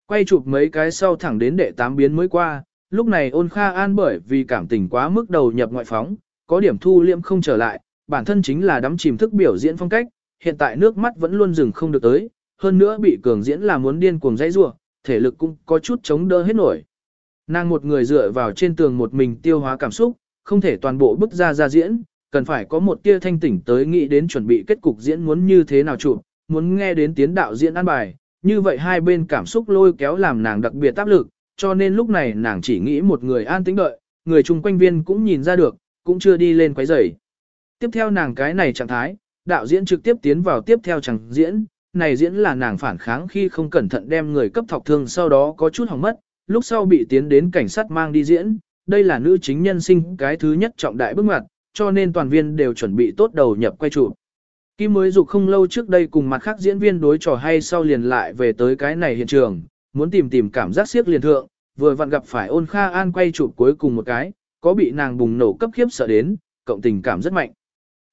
Quay chụp mấy cái sau thẳng đến đệ tám biến mới qua, lúc này ôn kha an bởi vì cảm tình quá mức đầu nhập ngoại phóng, có điểm thu liễm không trở lại, bản thân chính là đắm chìm thức biểu diễn phong cách, hiện tại nước mắt vẫn luôn dừng không được tới, hơn nữa bị cường diễn là muốn điên cuồng dãy rủa, thể lực cũng có chút chống đỡ hết nổi. Nàng một người dựa vào trên tường một mình tiêu hóa cảm xúc, không thể toàn bộ bức ra ra diễn, cần phải có một tia thanh tỉnh tới nghĩ đến chuẩn bị kết cục diễn muốn như thế nào chụp, muốn nghe đến tiến đạo diễn an bài, như vậy hai bên cảm xúc lôi kéo làm nàng đặc biệt áp lực, cho nên lúc này nàng chỉ nghĩ một người an tĩnh đợi, người chung quanh viên cũng nhìn ra được, cũng chưa đi lên quấy rầy. Tiếp theo nàng cái này trạng thái, đạo diễn trực tiếp tiến vào tiếp theo chẳng diễn, này diễn là nàng phản kháng khi không cẩn thận đem người cấp thọc thương sau đó có chút hỏng mất, lúc sau bị tiến đến cảnh sát mang đi diễn, đây là nữ chính nhân sinh cái thứ nhất trọng đại bước ngoặt, cho nên toàn viên đều chuẩn bị tốt đầu nhập quay trụ. Kim mới dục không lâu trước đây cùng mặt khác diễn viên đối trò hay sau liền lại về tới cái này hiện trường, muốn tìm tìm cảm giác siếc liền thượng, vừa vặn gặp phải ôn kha an quay chụp cuối cùng một cái, có bị nàng bùng nổ cấp khiếp sợ đến, cộng tình cảm rất mạnh.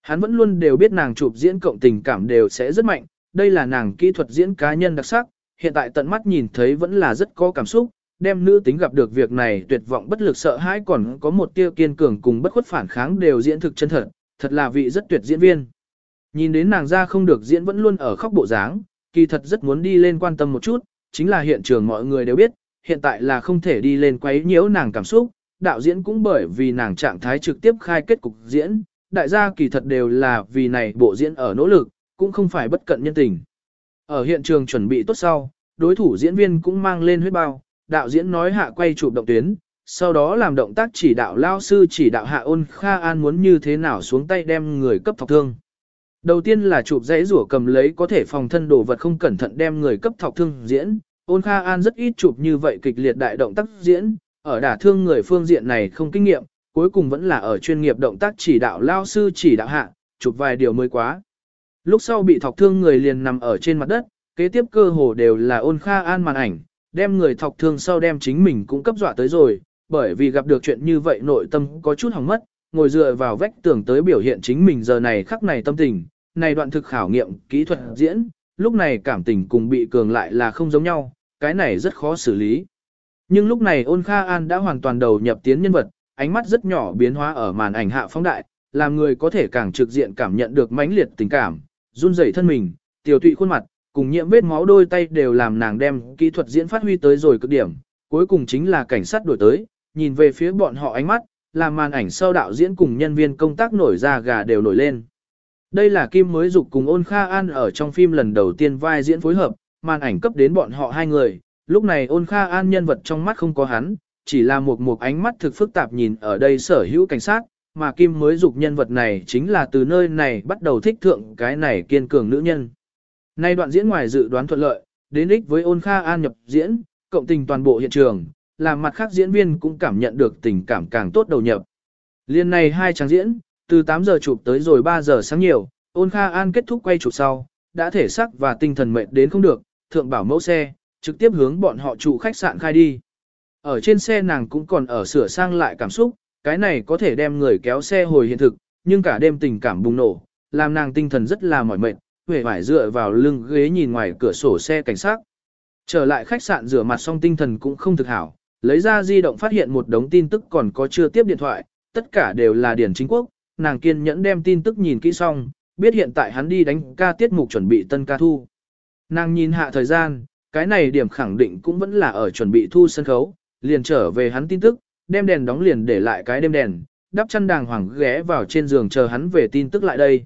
Hắn vẫn luôn đều biết nàng chụp diễn cộng tình cảm đều sẽ rất mạnh, đây là nàng kỹ thuật diễn cá nhân đặc sắc, hiện tại tận mắt nhìn thấy vẫn là rất có cảm xúc, đem nữ tính gặp được việc này tuyệt vọng bất lực sợ hãi còn có một Tiêu kiên cường cùng bất khuất phản kháng đều diễn thực chân thật, thật là vị rất tuyệt diễn viên. Nhìn đến nàng ra không được diễn vẫn luôn ở khóc bộ dáng, kỳ thật rất muốn đi lên quan tâm một chút, chính là hiện trường mọi người đều biết, hiện tại là không thể đi lên quấy nhiễu nàng cảm xúc, đạo diễn cũng bởi vì nàng trạng thái trực tiếp khai kết cục diễn, đại gia kỳ thật đều là vì này bộ diễn ở nỗ lực, cũng không phải bất cận nhân tình. Ở hiện trường chuẩn bị tốt sau, đối thủ diễn viên cũng mang lên huyết bao, đạo diễn nói hạ quay chụp động tuyến, sau đó làm động tác chỉ đạo lao sư chỉ đạo hạ ôn kha an muốn như thế nào xuống tay đem người cấp thọc thương. Đầu tiên là chụp dãy rủa cầm lấy có thể phòng thân đồ vật không cẩn thận đem người cấp thọc thương diễn, ôn kha an rất ít chụp như vậy kịch liệt đại động tác diễn, ở đả thương người phương diện này không kinh nghiệm, cuối cùng vẫn là ở chuyên nghiệp động tác chỉ đạo lao sư chỉ đạo hạ, chụp vài điều mới quá. Lúc sau bị thọc thương người liền nằm ở trên mặt đất, kế tiếp cơ hồ đều là ôn kha an màn ảnh, đem người thọc thương sau đem chính mình cũng cấp dọa tới rồi, bởi vì gặp được chuyện như vậy nội tâm có chút hỏng mất, ngồi dựa vào vách tường tới biểu hiện chính mình giờ này khắc này tâm tình, này đoạn thực khảo nghiệm kỹ thuật diễn, lúc này cảm tình cùng bị cường lại là không giống nhau, cái này rất khó xử lý. Nhưng lúc này ôn kha an đã hoàn toàn đầu nhập tiến nhân vật, ánh mắt rất nhỏ biến hóa ở màn ảnh hạ phóng đại, làm người có thể càng trực diện cảm nhận được mãnh liệt tình cảm, run rẩy thân mình, tiểu tụy khuôn mặt, cùng nhiễm vết máu đôi tay đều làm nàng đem kỹ thuật diễn phát huy tới rồi cực điểm, cuối cùng chính là cảnh sát đuổi tới, nhìn về phía bọn họ ánh mắt, làm màn ảnh sau đạo diễn cùng nhân viên công tác nổi ra gà đều nổi lên. Đây là Kim mới dục cùng ôn Kha An ở trong phim lần đầu tiên vai diễn phối hợp, màn ảnh cấp đến bọn họ hai người, lúc này ôn Kha An nhân vật trong mắt không có hắn, chỉ là một một ánh mắt thực phức tạp nhìn ở đây sở hữu cảnh sát, mà Kim mới dục nhân vật này chính là từ nơi này bắt đầu thích thượng cái này kiên cường nữ nhân. Nay đoạn diễn ngoài dự đoán thuận lợi, đến ích với ôn Kha An nhập diễn, cộng tình toàn bộ hiện trường, làm mặt khác diễn viên cũng cảm nhận được tình cảm càng tốt đầu nhập. Liên này hai trang diễn, từ 8 giờ chụp tới rồi 3 giờ sáng nhiều, ôn Kha An kết thúc quay chụp sau, đã thể sắc và tinh thần mệt đến không được, thượng bảo mẫu xe, trực tiếp hướng bọn họ trụ khách sạn khai đi. Ở trên xe nàng cũng còn ở sửa sang lại cảm xúc, cái này có thể đem người kéo xe hồi hiện thực, nhưng cả đêm tình cảm bùng nổ, làm nàng tinh thần rất là mỏi mệt, huệ vải dựa vào lưng ghế nhìn ngoài cửa sổ xe cảnh sát. Trở lại khách sạn rửa mặt xong tinh thần cũng không thực hảo, lấy ra di động phát hiện một đống tin tức còn có chưa tiếp điện thoại, tất cả đều là điển chính quốc, nàng kiên nhẫn đem tin tức nhìn kỹ xong, biết hiện tại hắn đi đánh ca tiết mục chuẩn bị tân ca thu. Nàng nhìn hạ thời gian, cái này điểm khẳng định cũng vẫn là ở chuẩn bị thu sân khấu, liền trở về hắn tin tức, đem đèn đóng liền để lại cái đêm đèn, đắp chăn đàng hoàng ghé vào trên giường chờ hắn về tin tức lại đây.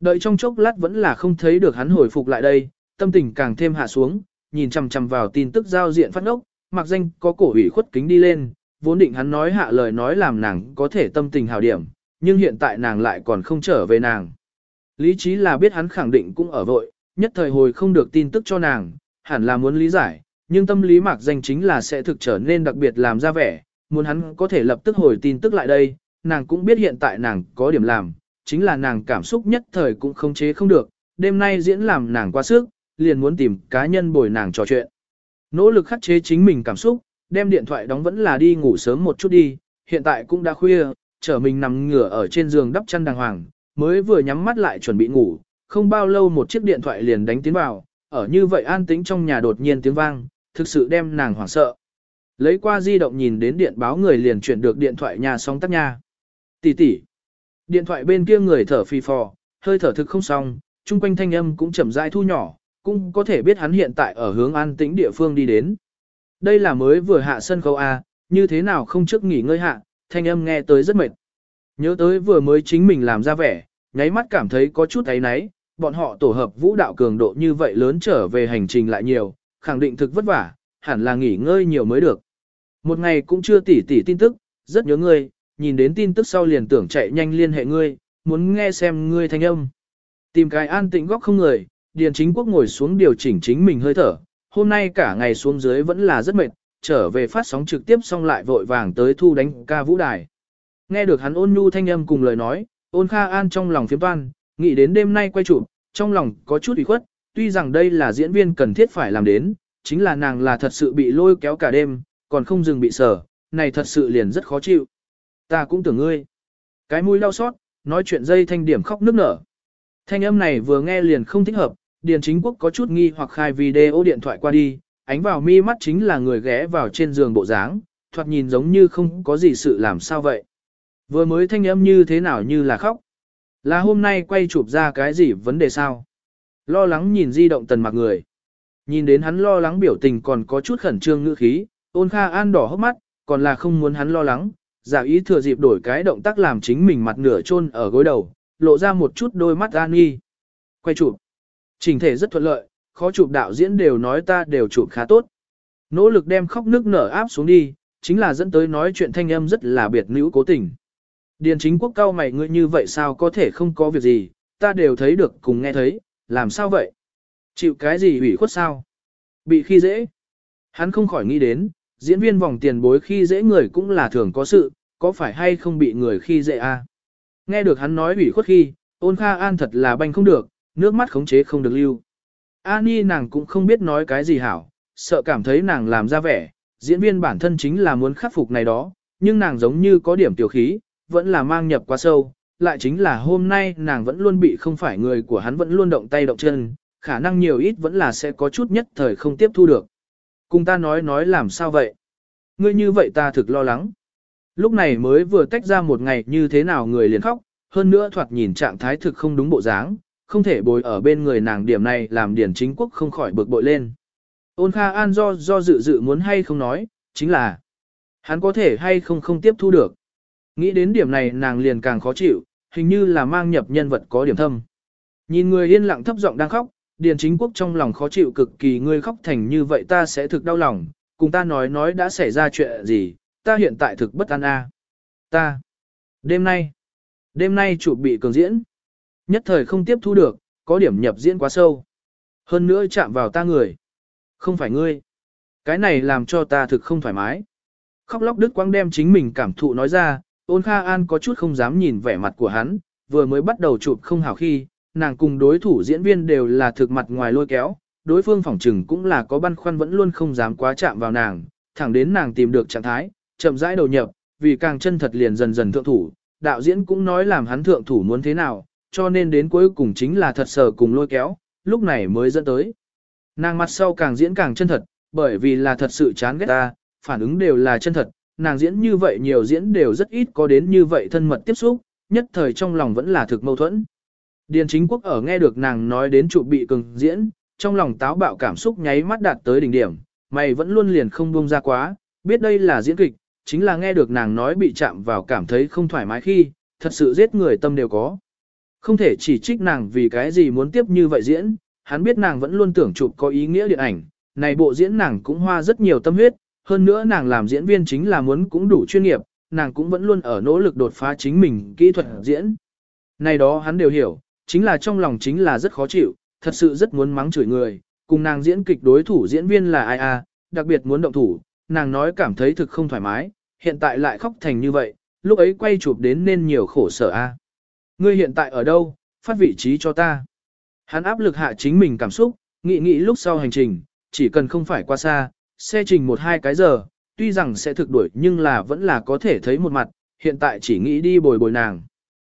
Đợi trong chốc lát vẫn là không thấy được hắn hồi phục lại đây, tâm tình càng thêm hạ xuống, nhìn chằm chằm vào tin tức giao diện phát ốc, mặc danh có cổ ủy khuất kính đi lên, vốn định hắn nói hạ lời nói làm nàng có thể tâm tình hào điểm, nhưng hiện tại nàng lại còn không trở về nàng. Lý trí là biết hắn khẳng định cũng ở vội, nhất thời hồi không được tin tức cho nàng, hẳn là muốn lý giải, nhưng tâm lý mạc danh chính là sẽ thực trở nên đặc biệt làm ra vẻ, muốn hắn có thể lập tức hồi tin tức lại đây, nàng cũng biết hiện tại nàng có điểm làm, chính là nàng cảm xúc nhất thời cũng không chế không được, đêm nay diễn làm nàng quá sức, liền muốn tìm cá nhân bồi nàng trò chuyện. Nỗ lực khắc chế chính mình cảm xúc, đem điện thoại đóng vẫn là đi ngủ sớm một chút đi, hiện tại cũng đã khuya, trở mình nằm ngửa ở trên giường đắp chăn đàng hoàng, mới vừa nhắm mắt lại chuẩn bị ngủ, không bao lâu một chiếc điện thoại liền đánh tiến vào, ở như vậy an tĩnh trong nhà đột nhiên tiếng vang, thực sự đem nàng hoảng sợ. Lấy qua di động nhìn đến điện báo người liền chuyển được điện thoại nhà sóng tắt nha. Tỷ tỷ. Điện thoại bên kia người thở phì phò, hơi thở thực không xong, chung quanh thanh âm cũng chậm rãi thu nhỏ, cũng có thể biết hắn hiện tại ở hướng an tĩnh địa phương đi đến. Đây là mới vừa hạ sân khấu A, như thế nào không trước nghỉ ngơi hạ, thanh âm nghe tới rất mệt. Nhớ tới vừa mới chính mình làm ra vẻ, nháy mắt cảm thấy có chút ấy náy, bọn họ tổ hợp vũ đạo cường độ như vậy lớn trở về hành trình lại nhiều, khẳng định thực vất vả, hẳn là nghỉ ngơi nhiều mới được. Một ngày cũng chưa tỉ tỉ tin tức, rất nhớ ngươi, nhìn đến tin tức sau liền tưởng chạy nhanh liên hệ ngươi, muốn nghe xem ngươi thanh âm. Tìm cái an tĩnh góc không người, Điền Chính Quốc ngồi xuống điều chỉnh chính mình hơi thở, hôm nay cả ngày xuống dưới vẫn là rất mệt, trở về phát sóng trực tiếp xong lại vội vàng tới thu đánh ca vũ đài. Nghe được hắn ôn nhu thanh âm cùng lời nói, ôn kha an trong lòng phiếm toan, nghĩ đến đêm nay quay chụp, trong lòng có chút ủy khuất, tuy rằng đây là diễn viên cần thiết phải làm đến, chính là nàng là thật sự bị lôi kéo cả đêm, còn không dừng bị sở, này thật sự liền rất khó chịu. Ta cũng tưởng ngươi. Cái mũi đau xót, nói chuyện dây thanh điểm khóc nức nở. Thanh âm này vừa nghe liền không thích hợp, Điền Chính Quốc có chút nghi hoặc khai video điện thoại qua đi, ánh vào mi mắt chính là người ghé vào trên giường bộ dáng, thoạt nhìn giống như không có gì sự làm sao vậy. Vừa mới thanh âm như thế nào như là khóc. Là hôm nay quay chụp ra cái gì vấn đề sao? Lo lắng nhìn di động tần mặc người. Nhìn đến hắn lo lắng biểu tình còn có chút khẩn trương ngữ khí, ôn kha an đỏ hốc mắt, còn là không muốn hắn lo lắng, giả ý thừa dịp đổi cái động tác làm chính mình mặt nửa chôn ở gối đầu, lộ ra một chút đôi mắt an nghi. Quay chụp. Trình thể rất thuận lợi, khó chụp đạo diễn đều nói ta đều chụp khá tốt. Nỗ lực đem khóc nước nở áp xuống đi, chính là dẫn tới nói chuyện thanh âm rất là biệt nữ cố tình. Điền chính quốc cao mày ngươi như vậy sao có thể không có việc gì, ta đều thấy được cùng nghe thấy, làm sao vậy? Chịu cái gì ủy khuất sao? Bị khi dễ. Hắn không khỏi nghĩ đến, diễn viên vòng tiền bối khi dễ người cũng là thường có sự, có phải hay không bị người khi dễ a? À? Nghe được hắn nói ủy khuất khi, ôn kha an thật là banh không được, nước mắt khống chế không được lưu. Ani nàng cũng không biết nói cái gì hảo, sợ cảm thấy nàng làm ra vẻ, diễn viên bản thân chính là muốn khắc phục này đó, nhưng nàng giống như có điểm tiểu khí, vẫn là mang nhập quá sâu, lại chính là hôm nay nàng vẫn luôn bị không phải người của hắn vẫn luôn động tay động chân, khả năng nhiều ít vẫn là sẽ có chút nhất thời không tiếp thu được. Cùng ta nói nói làm sao vậy? Ngươi như vậy ta thực lo lắng. Lúc này mới vừa tách ra một ngày như thế nào người liền khóc, hơn nữa thoạt nhìn trạng thái thực không đúng bộ dáng, không thể bồi ở bên người nàng điểm này làm điển chính quốc không khỏi bực bội lên. Ôn Kha An do do dự dự muốn hay không nói, chính là hắn có thể hay không không tiếp thu được. Nghĩ đến điểm này nàng liền càng khó chịu, hình như là mang nhập nhân vật có điểm thâm. Nhìn người yên lặng thấp giọng đang khóc, Điền chính quốc trong lòng khó chịu cực kỳ ngươi khóc thành như vậy ta sẽ thực đau lòng, cùng ta nói nói đã xảy ra chuyện gì, ta hiện tại thực bất an a. Ta. Đêm nay. Đêm nay chủ bị cường diễn. Nhất thời không tiếp thu được, có điểm nhập diễn quá sâu. Hơn nữa chạm vào ta người. Không phải ngươi. Cái này làm cho ta thực không thoải mái. Khóc lóc đứt quang đem chính mình cảm thụ nói ra, ôn kha an có chút không dám nhìn vẻ mặt của hắn, vừa mới bắt đầu chụp không hào khi, nàng cùng đối thủ diễn viên đều là thực mặt ngoài lôi kéo, đối phương phỏng trừng cũng là có băn khoăn vẫn luôn không dám quá chạm vào nàng, thẳng đến nàng tìm được trạng thái, chậm rãi đầu nhập, vì càng chân thật liền dần dần thượng thủ, đạo diễn cũng nói làm hắn thượng thủ muốn thế nào, cho nên đến cuối cùng chính là thật sở cùng lôi kéo, lúc này mới dẫn tới. Nàng mặt sau càng diễn càng chân thật, bởi vì là thật sự chán ghét ta, phản ứng đều là chân thật, nàng diễn như vậy nhiều diễn đều rất ít có đến như vậy thân mật tiếp xúc, nhất thời trong lòng vẫn là thực mâu thuẫn. Điền chính quốc ở nghe được nàng nói đến trụ bị cường diễn, trong lòng táo bạo cảm xúc nháy mắt đạt tới đỉnh điểm, mày vẫn luôn liền không buông ra quá, biết đây là diễn kịch, chính là nghe được nàng nói bị chạm vào cảm thấy không thoải mái khi, thật sự giết người tâm đều có. Không thể chỉ trích nàng vì cái gì muốn tiếp như vậy diễn, hắn biết nàng vẫn luôn tưởng chụp có ý nghĩa điện ảnh, này bộ diễn nàng cũng hoa rất nhiều tâm huyết, hơn nữa nàng làm diễn viên chính là muốn cũng đủ chuyên nghiệp, nàng cũng vẫn luôn ở nỗ lực đột phá chính mình kỹ thuật diễn. Này đó hắn đều hiểu, chính là trong lòng chính là rất khó chịu, thật sự rất muốn mắng chửi người, cùng nàng diễn kịch đối thủ diễn viên là ai à, đặc biệt muốn động thủ, nàng nói cảm thấy thực không thoải mái, hiện tại lại khóc thành như vậy, lúc ấy quay chụp đến nên nhiều khổ sở a. À. Ngươi hiện tại ở đâu, phát vị trí cho ta. Hắn áp lực hạ chính mình cảm xúc, nghĩ nghĩ lúc sau hành trình, chỉ cần không phải qua xa, xe trình một hai cái giờ, tuy rằng sẽ thực đuổi nhưng là vẫn là có thể thấy một mặt, hiện tại chỉ nghĩ đi bồi bồi nàng.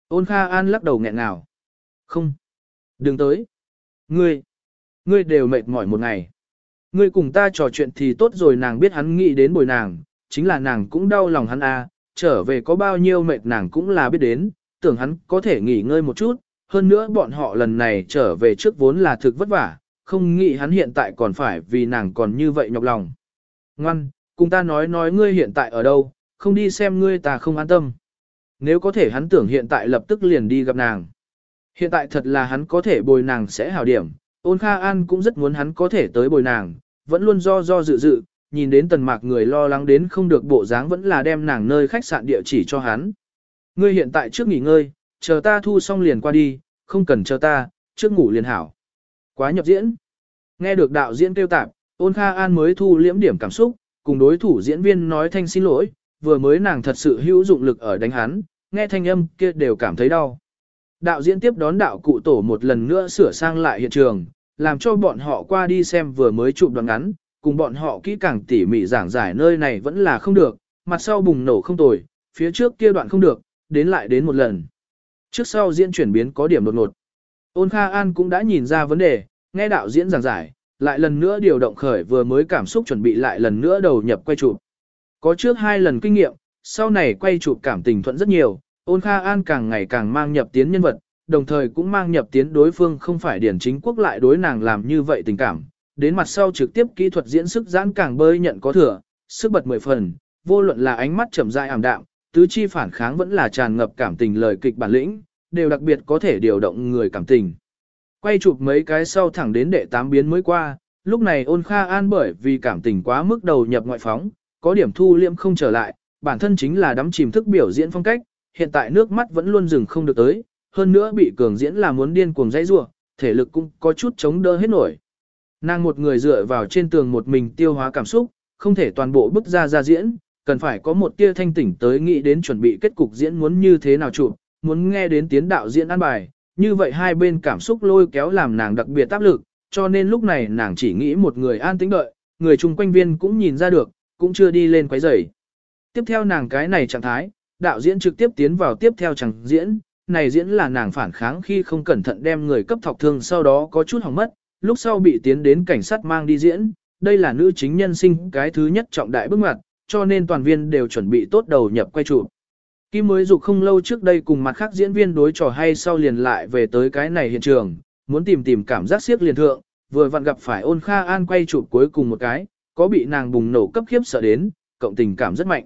Ôn Kha An lắc đầu nghẹn ngào. Không. Đừng tới. Ngươi. Ngươi đều mệt mỏi một ngày. Ngươi cùng ta trò chuyện thì tốt rồi nàng biết hắn nghĩ đến bồi nàng, chính là nàng cũng đau lòng hắn à? trở về có bao nhiêu mệt nàng cũng là biết đến, tưởng hắn có thể nghỉ ngơi một chút, hơn nữa bọn họ lần này trở về trước vốn là thực vất vả, không nghĩ hắn hiện tại còn phải vì nàng còn như vậy nhọc lòng. Ngoan, cùng ta nói nói ngươi hiện tại ở đâu, không đi xem ngươi ta không an tâm. Nếu có thể hắn tưởng hiện tại lập tức liền đi gặp nàng. Hiện tại thật là hắn có thể bồi nàng sẽ hảo điểm, ôn Kha An cũng rất muốn hắn có thể tới bồi nàng, vẫn luôn do do dự dự, nhìn đến tần mạc người lo lắng đến không được bộ dáng vẫn là đem nàng nơi khách sạn địa chỉ cho hắn. Ngươi hiện tại trước nghỉ ngơi, chờ ta thu xong liền qua đi, không cần chờ ta, trước ngủ liền hảo. Quá nhập diễn. Nghe được đạo diễn kêu tạp, ôn Kha An mới thu liễm điểm cảm xúc, cùng đối thủ diễn viên nói thanh xin lỗi, vừa mới nàng thật sự hữu dụng lực ở đánh hắn, nghe thanh âm kia đều cảm thấy đau. Đạo diễn tiếp đón đạo cụ tổ một lần nữa sửa sang lại hiện trường, làm cho bọn họ qua đi xem vừa mới chụp đoạn ngắn, cùng bọn họ kỹ càng tỉ mỉ giảng giải nơi này vẫn là không được, mặt sau bùng nổ không tồi, phía trước kia đoạn không được, đến lại đến một lần. Trước sau diễn chuyển biến có điểm đột ngột. Ôn Kha An cũng đã nhìn ra vấn đề, nghe đạo diễn giảng giải, lại lần nữa điều động khởi vừa mới cảm xúc chuẩn bị lại lần nữa đầu nhập quay chụp. Có trước hai lần kinh nghiệm, sau này quay chụp cảm tình thuận rất nhiều, ôn Kha An càng ngày càng mang nhập tiến nhân vật, đồng thời cũng mang nhập tiến đối phương không phải điển chính quốc lại đối nàng làm như vậy tình cảm. Đến mặt sau trực tiếp kỹ thuật diễn sức giãn càng bơi nhận có thừa, sức bật mười phần, vô luận là ánh mắt chậm rãi ảm đạm, tứ chi phản kháng vẫn là tràn ngập cảm tình lời kịch bản lĩnh, đều đặc biệt có thể điều động người cảm tình. Quay chụp mấy cái sau thẳng đến đệ tám biến mới qua, lúc này ôn kha an bởi vì cảm tình quá mức đầu nhập ngoại phóng, có điểm thu liễm không trở lại, bản thân chính là đắm chìm thức biểu diễn phong cách, hiện tại nước mắt vẫn luôn dừng không được tới, hơn nữa bị cường diễn là muốn điên cuồng dãy rủa, thể lực cũng có chút chống đỡ hết nổi. Nàng một người dựa vào trên tường một mình tiêu hóa cảm xúc, không thể toàn bộ bức ra ra diễn, cần phải có một tia thanh tỉnh tới nghĩ đến chuẩn bị kết cục diễn muốn như thế nào chụp, muốn nghe đến tiến đạo diễn an bài, như vậy hai bên cảm xúc lôi kéo làm nàng đặc biệt áp lực, cho nên lúc này nàng chỉ nghĩ một người an tĩnh đợi, người chung quanh viên cũng nhìn ra được, cũng chưa đi lên quấy rầy. Tiếp theo nàng cái này trạng thái, đạo diễn trực tiếp tiến vào tiếp theo chẳng diễn, này diễn là nàng phản kháng khi không cẩn thận đem người cấp thọc thương sau đó có chút hỏng mất, lúc sau bị tiến đến cảnh sát mang đi diễn, đây là nữ chính nhân sinh cái thứ nhất trọng đại bước ngoặt, cho nên toàn viên đều chuẩn bị tốt đầu nhập quay chụp. Kim mới dục không lâu trước đây cùng mặt khác diễn viên đối trò hay sau liền lại về tới cái này hiện trường, muốn tìm tìm cảm giác siếc liền thượng, vừa vặn gặp phải ôn kha an quay chụp cuối cùng một cái, có bị nàng bùng nổ cấp khiếp sợ đến, cộng tình cảm rất mạnh.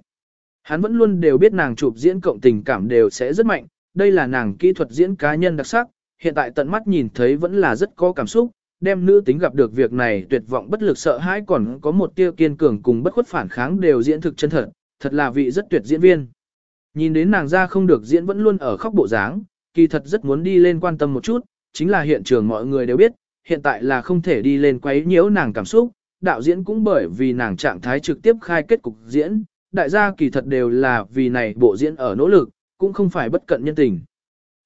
Hắn vẫn luôn đều biết nàng chụp diễn cộng tình cảm đều sẽ rất mạnh, đây là nàng kỹ thuật diễn cá nhân đặc sắc, hiện tại tận mắt nhìn thấy vẫn là rất có cảm xúc, đem nữ tính gặp được việc này tuyệt vọng bất lực sợ hãi còn có một tia kiên cường cùng bất khuất phản kháng đều diễn thực chân thật, thật là vị rất tuyệt diễn viên. Nhìn đến nàng ra không được diễn vẫn luôn ở khóc bộ dáng, kỳ thật rất muốn đi lên quan tâm một chút, chính là hiện trường mọi người đều biết, hiện tại là không thể đi lên quấy nhiễu nàng cảm xúc, đạo diễn cũng bởi vì nàng trạng thái trực tiếp khai kết cục diễn, đại gia kỳ thật đều là vì này bộ diễn ở nỗ lực, cũng không phải bất cận nhân tình.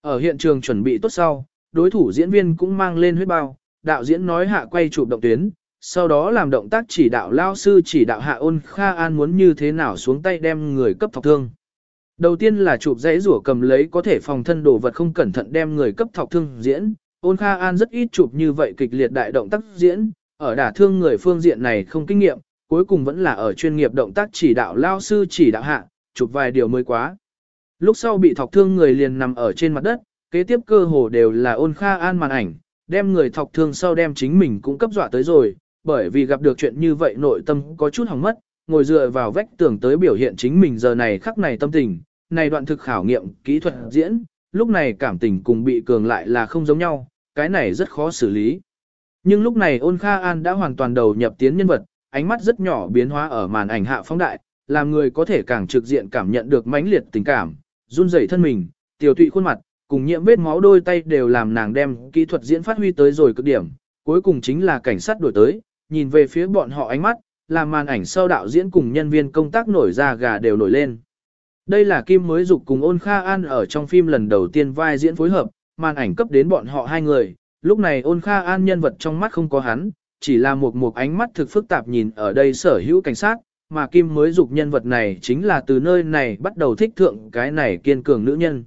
Ở hiện trường chuẩn bị tốt sau, đối thủ diễn viên cũng mang lên huyết bao, đạo diễn nói hạ quay chụp động tuyến, sau đó làm động tác chỉ đạo lao sư chỉ đạo hạ ôn Kha An muốn như thế nào xuống tay đem người cấp thọc thương. Đầu tiên là chụp dãy rủa cầm lấy có thể phòng thân đồ vật không cẩn thận đem người cấp thọc thương diễn, ôn kha an rất ít chụp như vậy kịch liệt đại động tác diễn, ở đả thương người phương diện này không kinh nghiệm, cuối cùng vẫn là ở chuyên nghiệp động tác chỉ đạo lao sư chỉ đạo hạ, chụp vài điều mới quá. Lúc sau bị thọc thương người liền nằm ở trên mặt đất, kế tiếp cơ hồ đều là ôn kha an màn ảnh, đem người thọc thương sau đem chính mình cũng cấp dọa tới rồi, bởi vì gặp được chuyện như vậy nội tâm có chút hỏng mất, ngồi dựa vào vách tưởng tới biểu hiện chính mình giờ này khắc này tâm tình, này đoạn thực khảo nghiệm kỹ thuật diễn, lúc này cảm tình cùng bị cường lại là không giống nhau, cái này rất khó xử lý. Nhưng lúc này ôn kha an đã hoàn toàn đầu nhập tiến nhân vật, ánh mắt rất nhỏ biến hóa ở màn ảnh hạ phóng đại, làm người có thể càng trực diện cảm nhận được mãnh liệt tình cảm, run rẩy thân mình, tiểu tụy khuôn mặt, cùng nhiễm vết máu đôi tay đều làm nàng đem kỹ thuật diễn phát huy tới rồi cực điểm, cuối cùng chính là cảnh sát đuổi tới, nhìn về phía bọn họ ánh mắt, làm màn ảnh sau đạo diễn cùng nhân viên công tác nổi ra gà đều nổi lên. Đây là Kim mới dục cùng ôn Kha An ở trong phim lần đầu tiên vai diễn phối hợp, màn ảnh cấp đến bọn họ hai người, lúc này ôn Kha An nhân vật trong mắt không có hắn, chỉ là một một ánh mắt thực phức tạp nhìn ở đây sở hữu cảnh sát, mà Kim mới dục nhân vật này chính là từ nơi này bắt đầu thích thượng cái này kiên cường nữ nhân.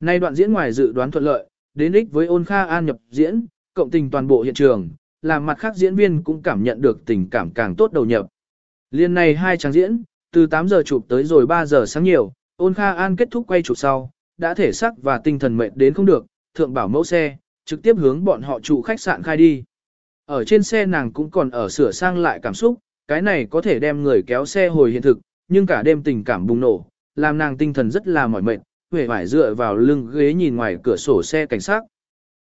Nay đoạn diễn ngoài dự đoán thuận lợi, đến ích với ôn Kha An nhập diễn, cộng tình toàn bộ hiện trường, làm mặt khác diễn viên cũng cảm nhận được tình cảm càng tốt đầu nhập. Liên này hai trang diễn, từ 8 giờ chụp tới rồi 3 giờ sáng nhiều, ôn Kha An kết thúc quay chụp sau, đã thể xác và tinh thần mệt đến không được, thượng bảo mẫu xe, trực tiếp hướng bọn họ trụ khách sạn khai đi. Ở trên xe nàng cũng còn ở sửa sang lại cảm xúc, cái này có thể đem người kéo xe hồi hiện thực, nhưng cả đêm tình cảm bùng nổ, làm nàng tinh thần rất là mỏi mệt, huệ vải dựa vào lưng ghế nhìn ngoài cửa sổ xe cảnh sát.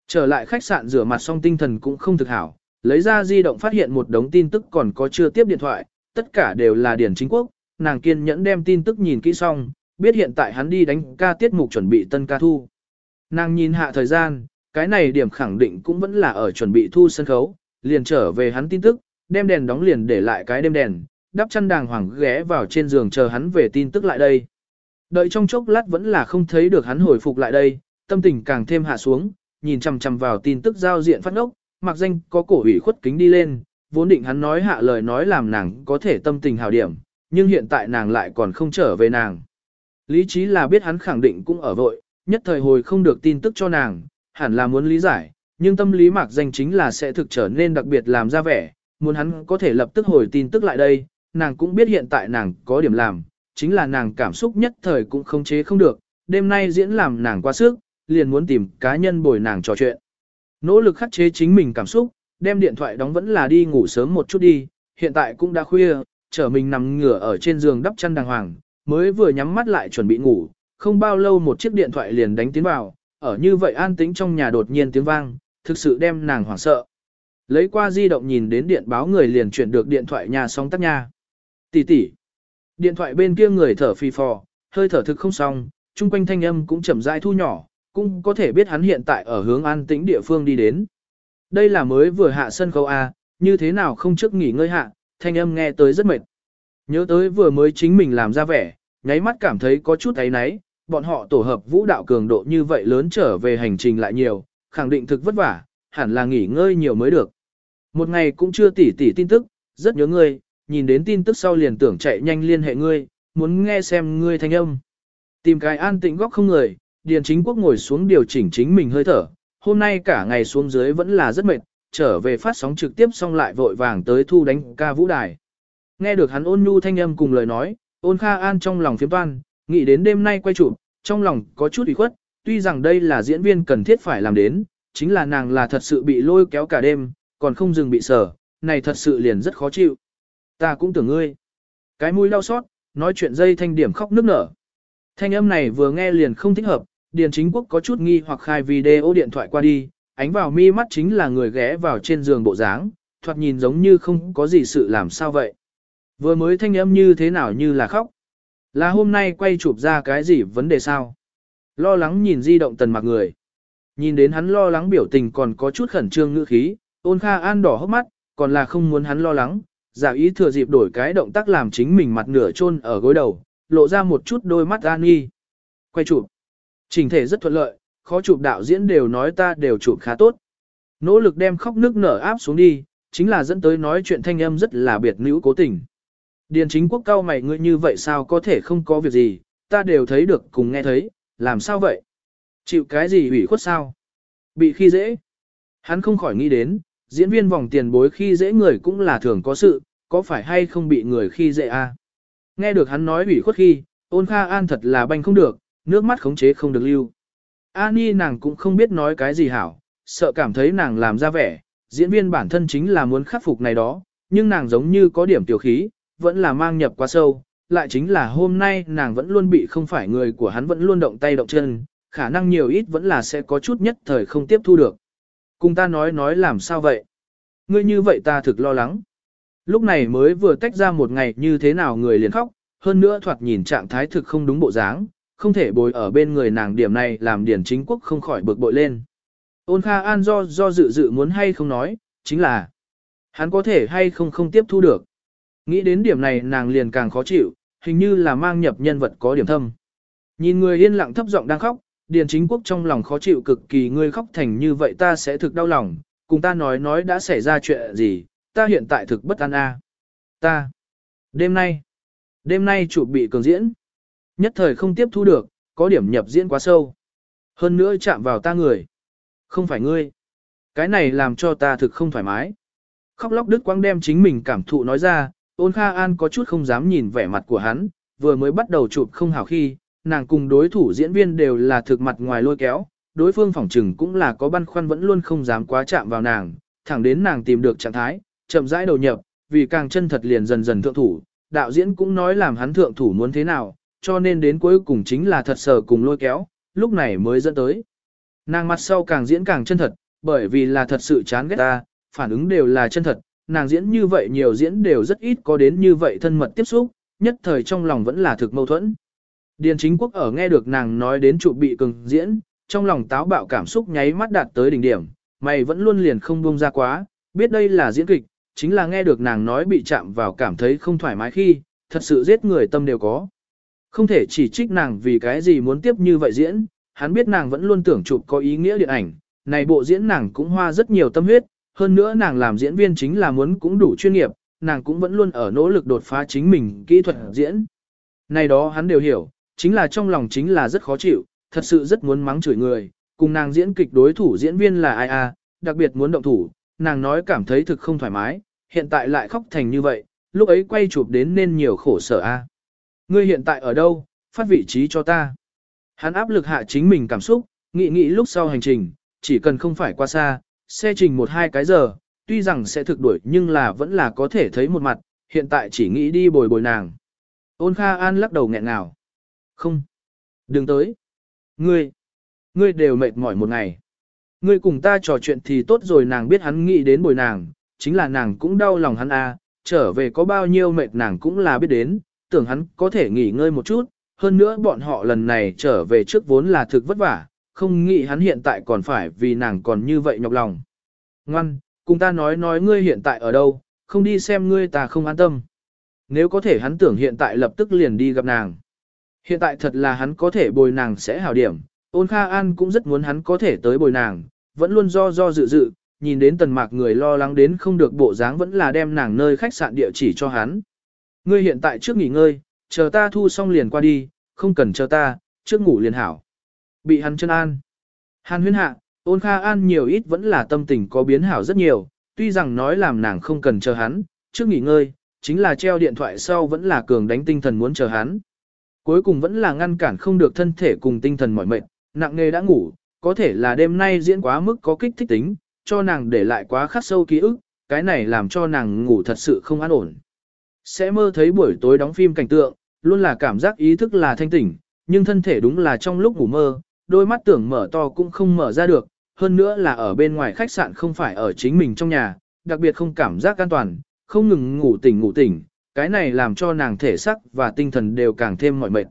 Trở lại khách sạn rửa mặt xong tinh thần cũng không thực hảo, lấy ra di động phát hiện một đống tin tức còn có chưa tiếp điện thoại, tất cả đều là điển chính quốc, nàng kiên nhẫn đem tin tức nhìn kỹ xong, biết hiện tại hắn đi đánh ca tiết mục chuẩn bị tân ca thu. Nàng nhìn hạ thời gian, cái này điểm khẳng định cũng vẫn là ở chuẩn bị thu sân khấu, liền trở về hắn tin tức, đem đèn đóng liền để lại cái đêm đèn, đắp chăn đàng hoàng ghé vào trên giường chờ hắn về tin tức lại đây. Đợi trong chốc lát vẫn là không thấy được hắn hồi phục lại đây, tâm tình càng thêm hạ xuống, nhìn chằm chằm vào tin tức giao diện phát ngốc, mặc danh có cổ ủy khuất kính đi lên, vốn định hắn nói hạ lời nói làm nàng có thể tâm tình hào điểm, nhưng hiện tại nàng lại còn không trở về nàng. Lý trí là biết hắn khẳng định cũng ở vội, nhất thời hồi không được tin tức cho nàng, hẳn là muốn lý giải, nhưng tâm lý mạc danh chính là sẽ thực trở nên đặc biệt làm ra vẻ, muốn hắn có thể lập tức hồi tin tức lại đây, nàng cũng biết hiện tại nàng có điểm làm, chính là nàng cảm xúc nhất thời cũng không chế không được, đêm nay diễn làm nàng quá sức, liền muốn tìm cá nhân bồi nàng trò chuyện. Nỗ lực khắc chế chính mình cảm xúc, đem điện thoại đóng vẫn là đi ngủ sớm một chút đi, hiện tại cũng đã khuya, trở mình nằm ngửa ở trên giường đắp chăn đàng hoàng, mới vừa nhắm mắt lại chuẩn bị ngủ, không bao lâu một chiếc điện thoại liền đánh tiến vào, ở như vậy an tĩnh trong nhà đột nhiên tiếng vang, thực sự đem nàng hoảng sợ. Lấy qua di động nhìn đến điện báo người liền chuyển được điện thoại nhà sóng tắt nha. Tỷ tỷ. Điện thoại bên kia người thở phì phò, hơi thở thực không xong, chung quanh thanh âm cũng chậm rãi thu nhỏ, cũng có thể biết hắn hiện tại ở hướng an tĩnh địa phương đi đến. Đây là mới vừa hạ sân khấu A, như thế nào không trước nghỉ ngơi hạ, thanh âm nghe tới rất mệt. Nhớ tới vừa mới chính mình làm ra vẻ, nháy mắt cảm thấy có chút ấy náy, bọn họ tổ hợp vũ đạo cường độ như vậy lớn trở về hành trình lại nhiều, khẳng định thực vất vả, hẳn là nghỉ ngơi nhiều mới được. Một ngày cũng chưa tỉ tỉ tin tức, rất nhớ ngươi, nhìn đến tin tức sau liền tưởng chạy nhanh liên hệ ngươi, muốn nghe xem ngươi thanh âm. Tìm cái an tĩnh góc không người, Điền Chính Quốc ngồi xuống điều chỉnh chính mình hơi thở, hôm nay cả ngày xuống dưới vẫn là rất mệt, trở về phát sóng trực tiếp xong lại vội vàng tới thu đánh ca vũ đài. Nghe được hắn ôn nhu thanh âm cùng lời nói, ôn kha an trong lòng phiếm toan, nghĩ đến đêm nay quay chụp, trong lòng có chút ủy khuất, tuy rằng đây là diễn viên cần thiết phải làm đến, chính là nàng là thật sự bị lôi kéo cả đêm, còn không dừng bị sở, này thật sự liền rất khó chịu. Ta cũng tưởng ngươi. Cái mũi đau xót, nói chuyện dây thanh điểm khóc nức nở. Thanh âm này vừa nghe liền không thích hợp, Điền Chính Quốc có chút nghi hoặc khai video điện thoại qua đi, ánh vào mi mắt chính là người ghé vào trên giường bộ dáng, thoạt nhìn giống như không có gì sự làm sao vậy. Vừa mới thanh âm như thế nào như là khóc. Là hôm nay quay chụp ra cái gì vấn đề sao? Lo lắng nhìn di động tần mặc người. Nhìn đến hắn lo lắng biểu tình còn có chút khẩn trương ngữ khí, ôn kha an đỏ hốc mắt, còn là không muốn hắn lo lắng, giả ý thừa dịp đổi cái động tác làm chính mình mặt nửa chôn ở gối đầu, lộ ra một chút đôi mắt an nghi. Quay chụp. Trình thể rất thuận lợi, khó chụp đạo diễn đều nói ta đều chụp khá tốt. Nỗ lực đem khóc nước nở áp xuống đi, chính là dẫn tới nói chuyện thanh âm rất là biệt nữ cố tình. Điền chính quốc cao mày ngươi như vậy sao có thể không có việc gì, ta đều thấy được cùng nghe thấy, làm sao vậy? Chịu cái gì ủy khuất sao? Bị khi dễ. Hắn không khỏi nghĩ đến, diễn viên vòng tiền bối khi dễ người cũng là thường có sự, có phải hay không bị người khi dễ à? Nghe được hắn nói ủy khuất khi, ôn kha an thật là banh không được, nước mắt khống chế không được lưu. Ani nàng cũng không biết nói cái gì hảo, sợ cảm thấy nàng làm ra vẻ, diễn viên bản thân chính là muốn khắc phục này đó, nhưng nàng giống như có điểm tiểu khí, vẫn là mang nhập quá sâu, lại chính là hôm nay nàng vẫn luôn bị không phải người của hắn vẫn luôn động tay động chân, khả năng nhiều ít vẫn là sẽ có chút nhất thời không tiếp thu được. Cùng ta nói nói làm sao vậy? Ngươi như vậy ta thực lo lắng. Lúc này mới vừa tách ra một ngày như thế nào người liền khóc, hơn nữa thoạt nhìn trạng thái thực không đúng bộ dáng, không thể bồi ở bên người nàng điểm này làm điển chính quốc không khỏi bực bội lên. Ôn Kha An do do dự dự muốn hay không nói, chính là hắn có thể hay không không tiếp thu được. Nghĩ đến điểm này nàng liền càng khó chịu, hình như là mang nhập nhân vật có điểm thâm. Nhìn người yên lặng thấp giọng đang khóc, Điền chính quốc trong lòng khó chịu cực kỳ ngươi khóc thành như vậy ta sẽ thực đau lòng, cùng ta nói nói đã xảy ra chuyện gì, ta hiện tại thực bất an a. Ta. Đêm nay. Đêm nay chủ bị cường diễn. Nhất thời không tiếp thu được, có điểm nhập diễn quá sâu. Hơn nữa chạm vào ta người. Không phải ngươi. Cái này làm cho ta thực không thoải mái. Khóc lóc đứt quãng đem chính mình cảm thụ nói ra, ôn kha an có chút không dám nhìn vẻ mặt của hắn, vừa mới bắt đầu chụp không hảo khi, nàng cùng đối thủ diễn viên đều là thực mặt ngoài lôi kéo, đối phương phỏng trừng cũng là có băn khoăn vẫn luôn không dám quá chạm vào nàng, thẳng đến nàng tìm được trạng thái, chậm rãi đầu nhập, vì càng chân thật liền dần dần thượng thủ, đạo diễn cũng nói làm hắn thượng thủ muốn thế nào, cho nên đến cuối cùng chính là thật sở cùng lôi kéo, lúc này mới dẫn tới. Nàng mặt sau càng diễn càng chân thật, bởi vì là thật sự chán ghét ta, phản ứng đều là chân thật, nàng diễn như vậy nhiều diễn đều rất ít có đến như vậy thân mật tiếp xúc, nhất thời trong lòng vẫn là thực mâu thuẫn. Điền chính quốc ở nghe được nàng nói đến trụ bị cường diễn, trong lòng táo bạo cảm xúc nháy mắt đạt tới đỉnh điểm, mày vẫn luôn liền không buông ra quá, biết đây là diễn kịch, chính là nghe được nàng nói bị chạm vào cảm thấy không thoải mái khi, thật sự giết người tâm đều có. Không thể chỉ trích nàng vì cái gì muốn tiếp như vậy diễn, hắn biết nàng vẫn luôn tưởng chụp có ý nghĩa điện ảnh, này bộ diễn nàng cũng hoa rất nhiều tâm huyết, hơn nữa nàng làm diễn viên chính là muốn cũng đủ chuyên nghiệp, nàng cũng vẫn luôn ở nỗ lực đột phá chính mình kỹ thuật diễn. Này đó hắn đều hiểu, chính là trong lòng chính là rất khó chịu, thật sự rất muốn mắng chửi người, cùng nàng diễn kịch đối thủ diễn viên là ai à, đặc biệt muốn động thủ, nàng nói cảm thấy thực không thoải mái, hiện tại lại khóc thành như vậy, lúc ấy quay chụp đến nên nhiều khổ sở a. À. Ngươi hiện tại ở đâu, phát vị trí cho ta. Hắn áp lực hạ chính mình cảm xúc, nghĩ nghĩ lúc sau hành trình, chỉ cần không phải qua xa, xe trình một hai cái giờ, tuy rằng sẽ thực đuổi nhưng là vẫn là có thể thấy một mặt, hiện tại chỉ nghĩ đi bồi bồi nàng. Ôn Kha An lắc đầu nghẹn ngào. Không. Đừng tới. Ngươi. Ngươi đều mệt mỏi một ngày. Ngươi cùng ta trò chuyện thì tốt rồi nàng biết hắn nghĩ đến bồi nàng, chính là nàng cũng đau lòng hắn à, trở về có bao nhiêu mệt nàng cũng là biết đến, tưởng hắn có thể nghỉ ngơi một chút, hơn nữa bọn họ lần này trở về trước vốn là thực vất vả, không nghĩ hắn hiện tại còn phải vì nàng còn như vậy nhọc lòng. Ngoan, cùng ta nói nói ngươi hiện tại ở đâu, không đi xem ngươi ta không an tâm. Nếu có thể hắn tưởng hiện tại lập tức liền đi gặp nàng. Hiện tại thật là hắn có thể bồi nàng sẽ hảo điểm, ôn Kha An cũng rất muốn hắn có thể tới bồi nàng, vẫn luôn do do dự dự, nhìn đến tần mạc người lo lắng đến không được bộ dáng vẫn là đem nàng nơi khách sạn địa chỉ cho hắn. Ngươi hiện tại trước nghỉ ngơi, chờ ta thu xong liền qua đi, không cần chờ ta, trước ngủ liền hảo. Bị hắn chân an. Hàn huyên hạ, ôn Kha An nhiều ít vẫn là tâm tình có biến hảo rất nhiều, tuy rằng nói làm nàng không cần chờ hắn, trước nghỉ ngơi, chính là treo điện thoại sau vẫn là cường đánh tinh thần muốn chờ hắn. Cuối cùng vẫn là ngăn cản không được thân thể cùng tinh thần mỏi mệt, nặng nề đã ngủ, có thể là đêm nay diễn quá mức có kích thích tính, cho nàng để lại quá khắc sâu ký ức, cái này làm cho nàng ngủ thật sự không an ổn. Sẽ mơ thấy buổi tối đóng phim cảnh tượng, luôn là cảm giác ý thức là thanh tỉnh, nhưng thân thể đúng là trong lúc ngủ mơ, đôi mắt tưởng mở to cũng không mở ra được, hơn nữa là ở bên ngoài khách sạn không phải ở chính mình trong nhà, đặc biệt không cảm giác an toàn, không ngừng ngủ tỉnh ngủ tỉnh, cái này làm cho nàng thể sắc và tinh thần đều càng thêm mỏi mệt.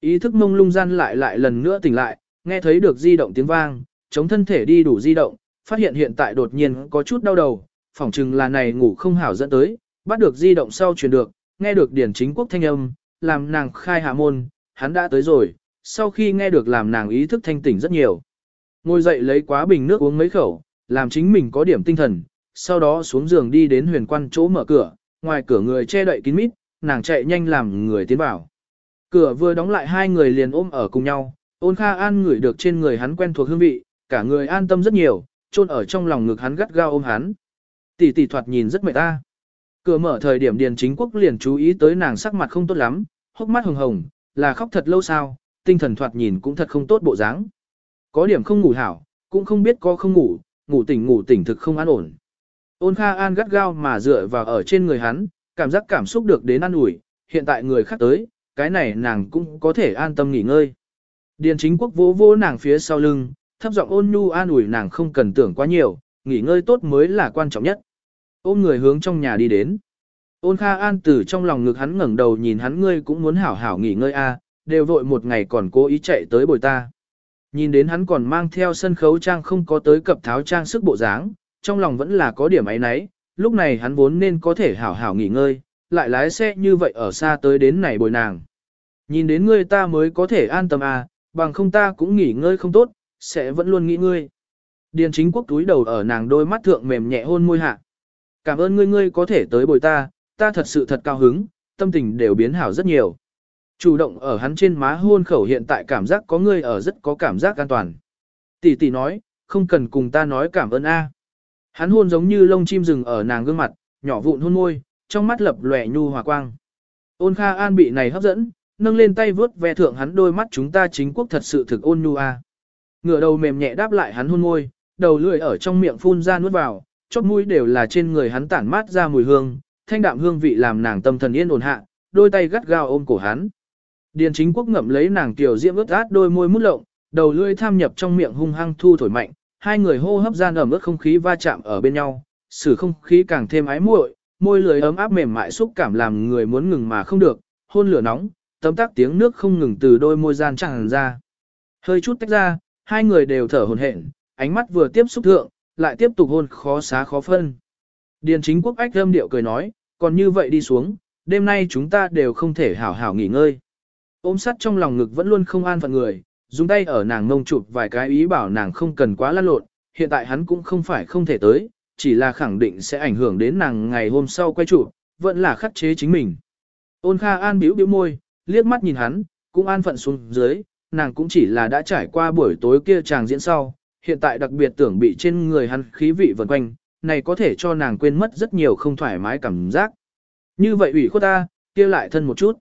Ý thức mông lung gian lại lại lần nữa tỉnh lại, nghe thấy được di động tiếng vang, chống thân thể đi đủ di động, phát hiện hiện tại đột nhiên có chút đau đầu, phỏng chừng là này ngủ không hảo dẫn tới, bắt được di động sau truyền được, nghe được điển chính quốc thanh âm, làm nàng khai hạ môn, hắn đã tới rồi, sau khi nghe được làm nàng ý thức thanh tỉnh rất nhiều. Ngồi dậy lấy quá bình nước uống mấy khẩu, làm chính mình có điểm tinh thần, sau đó xuống giường đi đến huyền quan chỗ mở cửa, ngoài cửa người che đậy kín mít, nàng chạy nhanh làm người tiến vào. Cửa vừa đóng lại hai người liền ôm ở cùng nhau, ôn kha an ngửi được trên người hắn quen thuộc hương vị, cả người an tâm rất nhiều, chôn ở trong lòng ngực hắn gắt gao ôm hắn. Tỷ tỷ thoạt nhìn rất mệt ta. Cửa mở thời điểm Điền Chính Quốc liền chú ý tới nàng sắc mặt không tốt lắm, hốc mắt hồng hồng, là khóc thật lâu sao, tinh thần thoạt nhìn cũng thật không tốt bộ dáng. Có điểm không ngủ hảo, cũng không biết có không ngủ, ngủ tỉnh ngủ tỉnh thực không an ổn. Ôn Kha An gắt gao mà dựa vào ở trên người hắn, cảm giác cảm xúc được đến an ủi, hiện tại người khác tới, cái này nàng cũng có thể an tâm nghỉ ngơi. Điền chính quốc vỗ vỗ nàng phía sau lưng, thấp giọng ôn nhu an ủi nàng không cần tưởng quá nhiều, nghỉ ngơi tốt mới là quan trọng nhất. Ôm người hướng trong nhà đi đến. Ôn Kha An từ trong lòng ngực hắn ngẩng đầu nhìn hắn ngươi cũng muốn hảo hảo nghỉ ngơi a, à, đều vội một ngày còn cố ý chạy tới bồi ta. Nhìn đến hắn còn mang theo sân khấu trang không có tới cập tháo trang sức bộ dáng, trong lòng vẫn là có điểm ấy nấy, lúc này hắn vốn nên có thể hảo hảo nghỉ ngơi, lại lái xe như vậy ở xa tới đến này bồi nàng. Nhìn đến ngươi ta mới có thể an tâm à, bằng không ta cũng nghỉ ngơi không tốt, sẽ vẫn luôn nghĩ ngươi. Điền chính quốc túi đầu ở nàng đôi mắt thượng mềm nhẹ hôn môi hạ. Cảm ơn ngươi ngươi có thể tới bồi ta, ta thật sự thật cao hứng, tâm tình đều biến hảo rất nhiều. Chủ động ở hắn trên má hôn khẩu hiện tại cảm giác có ngươi ở rất có cảm giác an toàn. Tỷ tỷ nói, không cần cùng ta nói cảm ơn a. Hắn hôn giống như lông chim rừng ở nàng gương mặt, nhỏ vụn hôn môi, trong mắt lập lòe nhu hòa quang. Ôn Kha An bị này hấp dẫn, nâng lên tay vướt ve thượng hắn đôi mắt chúng ta chính quốc thật sự thực ôn nhu a. Ngửa đầu mềm nhẹ đáp lại hắn hôn môi, đầu lưỡi ở trong miệng phun ra nuốt vào, chóp mũi đều là trên người hắn tản mát ra mùi hương, thanh đạm hương vị làm nàng tâm thần yên ổn hạ, đôi tay gắt gao ôm cổ hắn. Điền chính quốc ngậm lấy nàng tiểu diễm ướt át đôi môi mút lộng, đầu lưỡi tham nhập trong miệng hung hăng thu thổi mạnh, hai người hô hấp gian ẩm ướt không khí va chạm ở bên nhau, sử không khí càng thêm ái muội, môi lưỡi ấm áp mềm mại xúc cảm làm người muốn ngừng mà không được, hôn lửa nóng, tấm tắc tiếng nước không ngừng từ đôi môi gian tràn ra. Hơi chút tách ra, hai người đều thở hổn hển, ánh mắt vừa tiếp xúc thượng, lại tiếp tục hôn khó xá khó phân. Điền chính quốc ách âm điệu cười nói, còn như vậy đi xuống, đêm nay chúng ta đều không thể hảo hảo nghỉ ngơi. Ôm sắt trong lòng ngực vẫn luôn không an phận người, dùng tay ở nàng ngông chụp vài cái ý bảo nàng không cần quá lăn lộn, hiện tại hắn cũng không phải không thể tới, chỉ là khẳng định sẽ ảnh hưởng đến nàng ngày hôm sau quay chụp, vẫn là khắc chế chính mình. Ôn Kha An bĩu bĩu môi, liếc mắt nhìn hắn, cũng an phận xuống dưới, nàng cũng chỉ là đã trải qua buổi tối kia chàng diễn sau, hiện tại đặc biệt tưởng bị trên người hắn khí vị vần quanh, này có thể cho nàng quên mất rất nhiều không thoải mái cảm giác. Như vậy ủy khuất ta, kia lại thân một chút.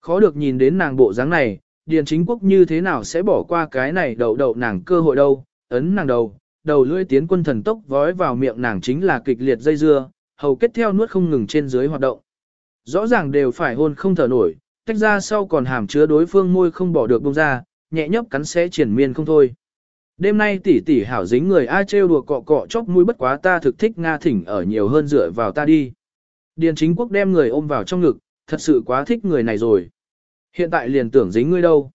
Khó được nhìn đến nàng bộ dáng này, Điền chính quốc như thế nào sẽ bỏ qua cái này đậu đậu nàng cơ hội đâu, ấn nàng đầu, đầu lưỡi tiến quân thần tốc vói vào miệng nàng chính là kịch liệt dây dưa, hầu kết theo nuốt không ngừng trên dưới hoạt động. Rõ ràng đều phải hôn không thở nổi, tách ra sau còn hàm chứa đối phương môi không bỏ được bông ra, nhẹ nhấp cắn xé triển miên không thôi. Đêm nay tỷ tỷ hảo dính người ai trêu đùa cọ cọ chóc mũi bất quá ta thực thích Nga thỉnh ở nhiều hơn dựa vào ta đi. Điền chính quốc đem người ôm vào trong ngực, thật sự quá thích người này rồi. Hiện tại liền tưởng dính ngươi đâu.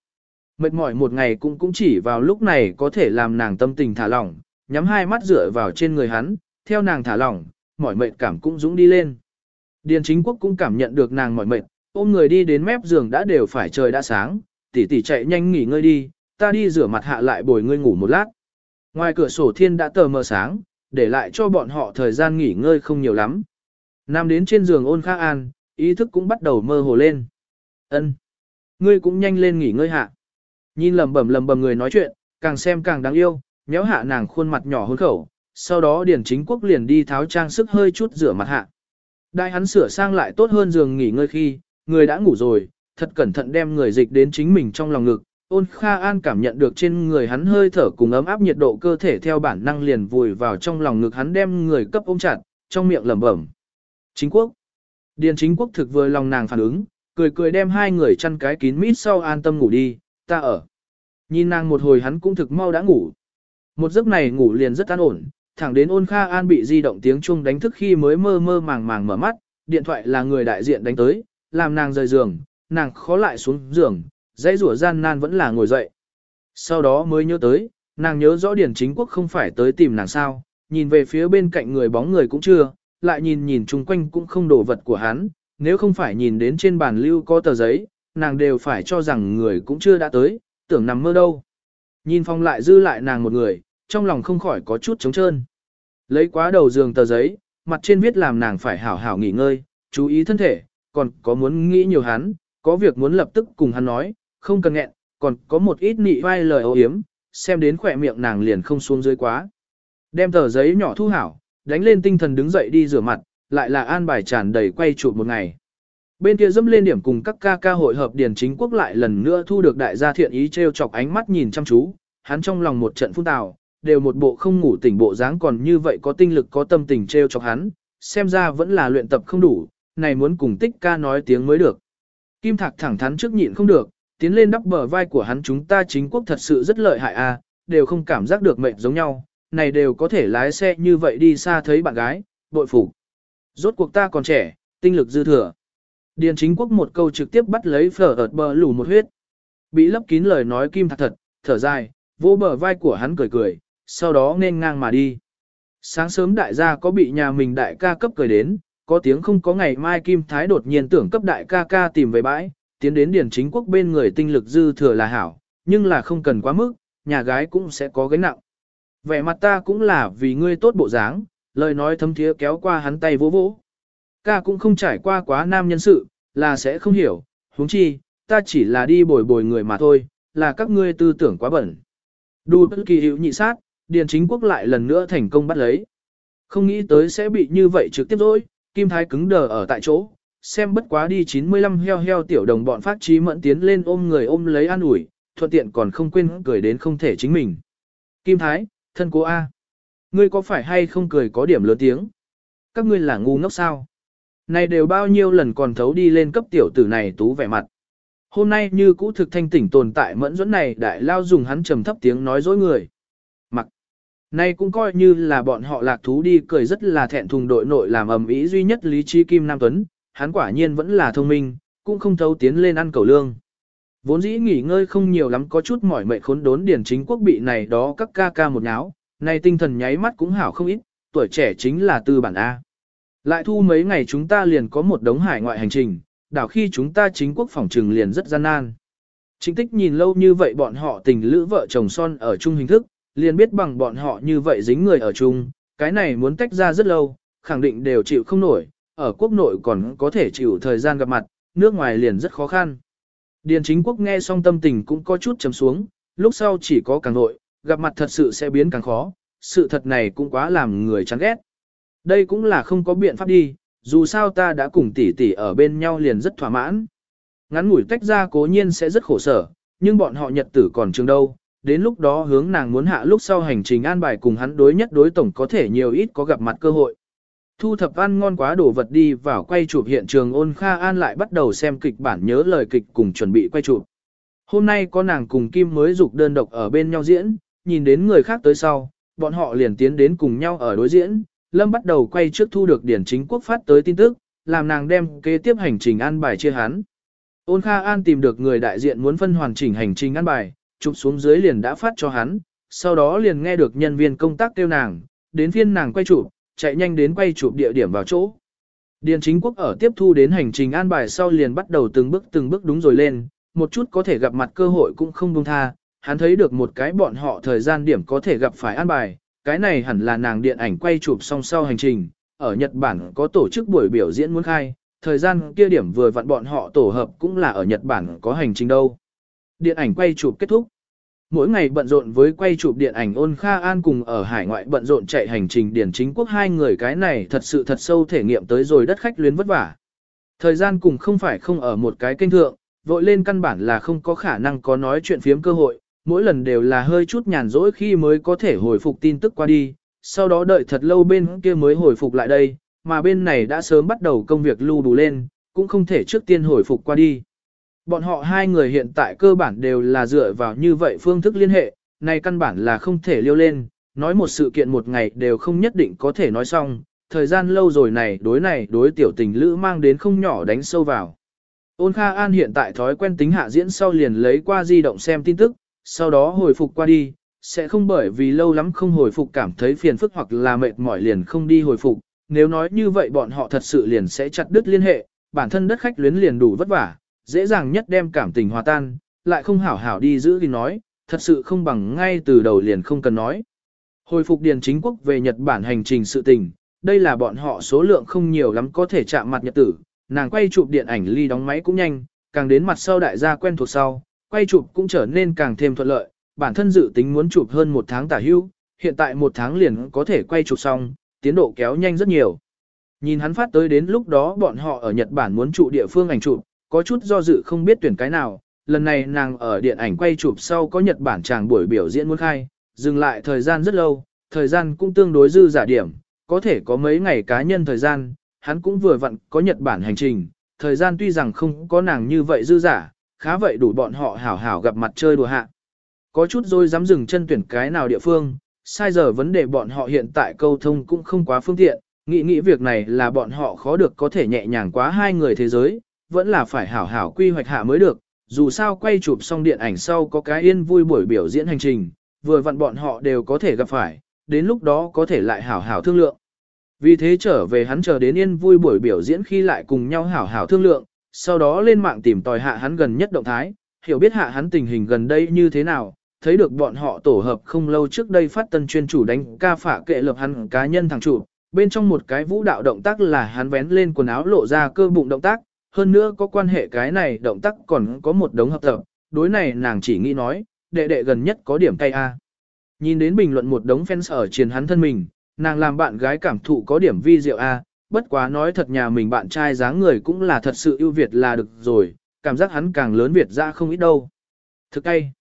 Mệt mỏi một ngày cũng cũng chỉ vào lúc này có thể làm nàng tâm tình thả lỏng, nhắm hai mắt dựa vào trên người hắn, theo nàng thả lỏng, mỏi mệt cảm cũng dũng đi lên. Điền chính quốc cũng cảm nhận được nàng mỏi mệt, ôm người đi đến mép giường đã đều phải trời đã sáng, tỷ tỷ chạy nhanh nghỉ ngơi đi, ta đi rửa mặt hạ lại bồi ngươi ngủ một lát. Ngoài cửa sổ thiên đã tờ mờ sáng, để lại cho bọn họ thời gian nghỉ ngơi không nhiều lắm. Nam đến trên giường ôn khắc an, ý thức cũng bắt đầu mơ hồ lên. Ân, Ngươi cũng nhanh lên nghỉ ngơi hạ. Nhìn lầm bầm lầm bầm người nói chuyện, càng xem càng đáng yêu, nhéo hạ nàng khuôn mặt nhỏ hôn khẩu, sau đó Điền Chính Quốc liền đi tháo trang sức hơi chút rửa mặt hạ. Đại hắn sửa sang lại tốt hơn giường nghỉ ngơi khi, người đã ngủ rồi, thật cẩn thận đem người dịch đến chính mình trong lòng ngực. Ôn Kha An cảm nhận được trên người hắn hơi thở cùng ấm áp nhiệt độ cơ thể theo bản năng liền vùi vào trong lòng ngực hắn đem người cấp ôm chặt, trong miệng lẩm bẩm. Chính quốc. Điền chính quốc thực vừa lòng nàng phản ứng, cười cười đem hai người chăn cái kín mít sau an tâm ngủ đi, ta ở. Nhìn nàng một hồi hắn cũng thực mau đã ngủ. Một giấc này ngủ liền rất an ổn, thẳng đến ôn kha an bị di động tiếng chuông đánh thức khi mới mơ mơ màng màng mở mắt, điện thoại là người đại diện đánh tới, làm nàng rời giường, nàng khó lại xuống giường, dãy rủa gian nan vẫn là ngồi dậy. Sau đó mới nhớ tới, nàng nhớ rõ Điền chính quốc không phải tới tìm nàng sao, nhìn về phía bên cạnh người bóng người cũng chưa, lại nhìn nhìn chung quanh cũng không đổ vật của hắn, nếu không phải nhìn đến trên bàn lưu có tờ giấy, nàng đều phải cho rằng người cũng chưa đã tới, tưởng nằm mơ đâu. Nhìn phòng lại dư lại nàng một người, trong lòng không khỏi có chút trống trơn. Lấy quá đầu giường tờ giấy, mặt trên viết làm nàng phải hảo hảo nghỉ ngơi, chú ý thân thể, còn có muốn nghĩ nhiều hắn, có việc muốn lập tức cùng hắn nói, không cần nghẹn, còn có một ít nị vai lời ô hiếm, xem đến khỏe miệng nàng liền không xuống dưới quá. Đem tờ giấy nhỏ thu hảo, đánh lên tinh thần đứng dậy đi rửa mặt, lại là an bài tràn đầy quay chụp một ngày. Bên kia dâm lên điểm cùng các ca ca hội hợp điển chính quốc lại lần nữa thu được đại gia thiện ý treo chọc ánh mắt nhìn chăm chú, hắn trong lòng một trận phun tào, đều một bộ không ngủ tỉnh bộ dáng còn như vậy có tinh lực có tâm tình treo chọc hắn, xem ra vẫn là luyện tập không đủ, này muốn cùng tích ca nói tiếng mới được. Kim Thạc thẳng thắn trước nhịn không được, tiến lên đắp bờ vai của hắn chúng ta chính quốc thật sự rất lợi hại a, à, đều không cảm giác được mệnh giống nhau, này đều có thể lái xe như vậy đi xa thấy bạn gái, bội phục. Rốt cuộc ta còn trẻ, tinh lực dư thừa. Điền chính quốc một câu trực tiếp bắt lấy phở ợt bờ lủ một huyết. Bị lấp kín lời nói kim thạc thật, thở dài, vỗ bờ vai của hắn cười cười, sau đó nên ngang mà đi. Sáng sớm đại gia có bị nhà mình đại ca cấp cười đến, có tiếng không có ngày mai Kim Thái đột nhiên tưởng cấp đại ca ca tìm về bãi, tiến đến điển chính quốc bên người tinh lực dư thừa là hảo, nhưng là không cần quá mức, nhà gái cũng sẽ có gánh nặng. Vẻ mặt ta cũng là vì ngươi tốt bộ dáng, lời nói thấm thiế kéo qua hắn tay vỗ vỗ. Ca cũng không trải qua quá nam nhân sự, là sẽ không hiểu, huống chi, ta chỉ là đi bồi bồi người mà thôi, là các ngươi tư tưởng quá bẩn. Đù bất kỳ hữu nhị sát, điền chính quốc lại lần nữa thành công bắt lấy. Không nghĩ tới sẽ bị như vậy trực tiếp rồi, Kim Thái cứng đờ ở tại chỗ, xem bất quá đi 95 heo heo tiểu đồng bọn phát trí mẫn tiến lên ôm người ôm lấy an ủi, thuận tiện còn không quên cười đến không thể chính mình. Kim Thái, thân cố A. Ngươi có phải hay không cười có điểm lớn tiếng? Các ngươi là ngu ngốc sao? Này đều bao nhiêu lần còn thấu đi lên cấp tiểu tử này tú vẻ mặt. Hôm nay như cũ thực thanh tỉnh tồn tại mẫn dẫn này đại lao dùng hắn trầm thấp tiếng nói dối người. Mặc. Nay cũng coi như là bọn họ lạc thú đi cười rất là thẹn thùng đội nội làm ầm ý duy nhất lý trí kim nam tuấn, hắn quả nhiên vẫn là thông minh, cũng không thấu tiến lên ăn cầu lương. Vốn dĩ nghỉ ngơi không nhiều lắm có chút mỏi mệt khốn đốn điển chính quốc bị này đó các ca ca một nháo, này tinh thần nháy mắt cũng hảo không ít, tuổi trẻ chính là tư bản A. Lại thu mấy ngày chúng ta liền có một đống hải ngoại hành trình, đảo khi chúng ta chính quốc phòng trừng liền rất gian nan. Chính tích nhìn lâu như vậy bọn họ tình lữ vợ chồng son ở chung hình thức, liền biết bằng bọn họ như vậy dính người ở chung, cái này muốn tách ra rất lâu, khẳng định đều chịu không nổi, ở quốc nội còn có thể chịu thời gian gặp mặt, nước ngoài liền rất khó khăn. Điền chính quốc nghe xong tâm tình cũng có chút chấm xuống, lúc sau chỉ có càng nội, gặp mặt thật sự sẽ biến càng khó, sự thật này cũng quá làm người chán ghét. Đây cũng là không có biện pháp đi, dù sao ta đã cùng tỷ tỷ ở bên nhau liền rất thỏa mãn. Ngắn ngủi tách ra cố nhiên sẽ rất khổ sở, nhưng bọn họ nhật tử còn trường đâu, đến lúc đó hướng nàng muốn hạ lúc sau hành trình an bài cùng hắn đối nhất đối tổng có thể nhiều ít có gặp mặt cơ hội. Thu thập ăn ngon quá đồ vật đi vào quay chụp hiện trường ôn kha an lại bắt đầu xem kịch bản nhớ lời kịch cùng chuẩn bị quay chụp. Hôm nay có nàng cùng Kim mới dục đơn độc ở bên nhau diễn, nhìn đến người khác tới sau, bọn họ liền tiến đến cùng nhau ở đối diễn, Lâm bắt đầu quay trước thu được điển chính quốc phát tới tin tức, làm nàng đem kế tiếp hành trình an bài chia hắn. Ôn Kha An tìm được người đại diện muốn phân hoàn chỉnh hành trình an bài, chụp xuống dưới liền đã phát cho hắn, sau đó liền nghe được nhân viên công tác kêu nàng, đến phiên nàng quay chụp, chạy nhanh đến quay chụp địa điểm vào chỗ. Điền chính quốc ở tiếp thu đến hành trình an bài sau liền bắt đầu từng bước từng bước đúng rồi lên, một chút có thể gặp mặt cơ hội cũng không buông tha, hắn thấy được một cái bọn họ thời gian điểm có thể gặp phải an bài, cái này hẳn là nàng điện ảnh quay chụp song sau hành trình, ở Nhật Bản có tổ chức buổi biểu diễn muốn khai, thời gian kia điểm vừa vặn bọn họ tổ hợp cũng là ở Nhật Bản có hành trình đâu. Điện ảnh quay chụp kết thúc. Mỗi ngày bận rộn với quay chụp điện ảnh ôn Kha An cùng ở hải ngoại bận rộn chạy hành trình điển chính quốc hai người cái này thật sự thật sâu thể nghiệm tới rồi đất khách luyến vất vả. Thời gian cùng không phải không ở một cái kênh thượng, vội lên căn bản là không có khả năng có nói chuyện phiếm cơ hội, mỗi lần đều là hơi chút nhàn rỗi khi mới có thể hồi phục tin tức qua đi, sau đó đợi thật lâu bên kia mới hồi phục lại đây, mà bên này đã sớm bắt đầu công việc lưu đủ lên, cũng không thể trước tiên hồi phục qua đi. Bọn họ hai người hiện tại cơ bản đều là dựa vào như vậy phương thức liên hệ, này căn bản là không thể liêu lên, nói một sự kiện một ngày đều không nhất định có thể nói xong, thời gian lâu rồi này đối này đối tiểu tình lữ mang đến không nhỏ đánh sâu vào. Ôn Kha An hiện tại thói quen tính hạ diễn sau liền lấy qua di động xem tin tức, sau đó hồi phục qua đi, sẽ không bởi vì lâu lắm không hồi phục cảm thấy phiền phức hoặc là mệt mỏi liền không đi hồi phục. Nếu nói như vậy bọn họ thật sự liền sẽ chặt đứt liên hệ, bản thân đất khách luyến liền đủ vất vả, dễ dàng nhất đem cảm tình hòa tan, lại không hảo hảo đi giữ thì nói, thật sự không bằng ngay từ đầu liền không cần nói. Hồi phục Điền Chính Quốc về Nhật Bản hành trình sự tình, đây là bọn họ số lượng không nhiều lắm có thể chạm mặt nhật tử, nàng quay chụp điện ảnh ly đóng máy cũng nhanh, càng đến mặt sau đại gia quen thuộc sau, quay chụp cũng trở nên càng thêm thuận lợi, bản thân dự tính muốn chụp hơn một tháng tả hưu, hiện tại một tháng liền có thể quay chụp xong, tiến độ kéo nhanh rất nhiều. Nhìn hắn phát tới đến lúc đó bọn họ ở Nhật Bản muốn trụ địa phương ảnh chụp, có chút do dự không biết tuyển cái nào, lần này nàng ở điện ảnh quay chụp sau có Nhật Bản chàng buổi biểu diễn muốn khai, dừng lại thời gian rất lâu, thời gian cũng tương đối dư giả điểm, có thể có mấy ngày cá nhân thời gian, hắn cũng vừa vặn có Nhật Bản hành trình, thời gian tuy rằng không có nàng như vậy dư giả, khá vậy đủ bọn họ hảo hảo gặp mặt chơi đùa hạ. Có chút rồi dám dừng chân tuyển cái nào địa phương, sai giờ vấn đề bọn họ hiện tại câu thông cũng không quá phương tiện, nghĩ nghĩ việc này là bọn họ khó được có thể nhẹ nhàng quá hai người thế giới, vẫn là phải hảo hảo quy hoạch hạ mới được, dù sao quay chụp xong điện ảnh sau có cái yên vui buổi biểu diễn hành trình, vừa vặn bọn họ đều có thể gặp phải, đến lúc đó có thể lại hảo hảo thương lượng. Vì thế trở về hắn chờ đến yên vui buổi biểu diễn khi lại cùng nhau hảo hảo thương lượng, sau đó lên mạng tìm tòi hạ hắn gần nhất động thái, hiểu biết hạ hắn tình hình gần đây như thế nào, thấy được bọn họ tổ hợp không lâu trước đây phát tân chuyên chủ đánh ca phả kệ lập hắn cá nhân thằng chủ, bên trong một cái vũ đạo động tác là hắn vén lên quần áo lộ ra cơ bụng động tác, hơn nữa có quan hệ cái này động tác còn có một đống hợp tập, đối này nàng chỉ nghĩ nói, đệ đệ gần nhất có điểm cay A. Nhìn đến bình luận một đống fans ở triền hắn thân mình, nàng làm bạn gái cảm thụ có điểm vi diệu A, bất quá nói thật nhà mình bạn trai dáng người cũng là thật sự ưu việt là được rồi, cảm giác hắn càng lớn Việt ra không ít đâu. Thực cay.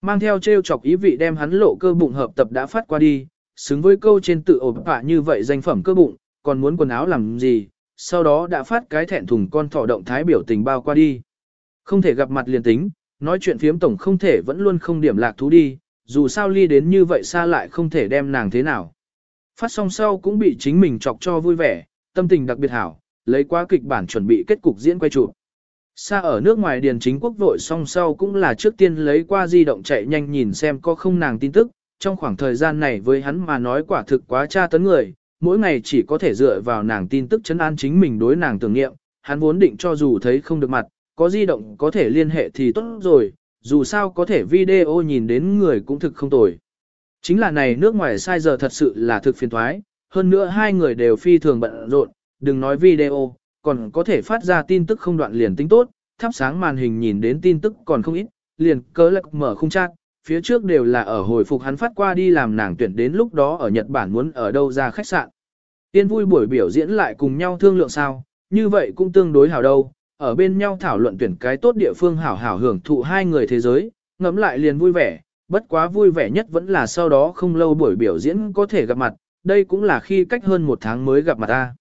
mang theo trêu chọc ý vị đem hắn lộ cơ bụng hợp tập đã phát qua đi, xứng với câu trên tự ổn bạ như vậy danh phẩm cơ bụng, còn muốn quần áo làm gì, sau đó đã phát cái thẹn thùng con thỏ động thái biểu tình bao qua đi. Không thể gặp mặt liền tính, nói chuyện phiếm tổng không thể vẫn luôn không điểm lạc thú đi, dù sao ly đến như vậy xa lại không thể đem nàng thế nào. Phát xong sau cũng bị chính mình chọc cho vui vẻ, tâm tình đặc biệt hảo, lấy qua kịch bản chuẩn bị kết cục diễn quay chụp. Xa ở nước ngoài điền chính quốc vội song sau cũng là trước tiên lấy qua di động chạy nhanh nhìn xem có không nàng tin tức, trong khoảng thời gian này với hắn mà nói quả thực quá tra tấn người, mỗi ngày chỉ có thể dựa vào nàng tin tức chấn an chính mình đối nàng tưởng nghiệm, hắn vốn định cho dù thấy không được mặt, có di động có thể liên hệ thì tốt rồi, dù sao có thể video nhìn đến người cũng thực không tồi. Chính là này nước ngoài sai giờ thật sự là thực phiền thoái, hơn nữa hai người đều phi thường bận rộn, đừng nói video, còn có thể phát ra tin tức không đoạn liền tính tốt, thắp sáng màn hình nhìn đến tin tức còn không ít, liền cớ lạc mở không chat, phía trước đều là ở hồi phục hắn phát qua đi làm nàng tuyển đến lúc đó ở Nhật Bản muốn ở đâu ra khách sạn. Tiên vui buổi biểu diễn lại cùng nhau thương lượng sao, như vậy cũng tương đối hảo đâu, ở bên nhau thảo luận tuyển cái tốt địa phương hảo hảo hưởng thụ hai người thế giới, ngẫm lại liền vui vẻ, bất quá vui vẻ nhất vẫn là sau đó không lâu buổi biểu diễn có thể gặp mặt, đây cũng là khi cách hơn một tháng mới gặp mặt ta.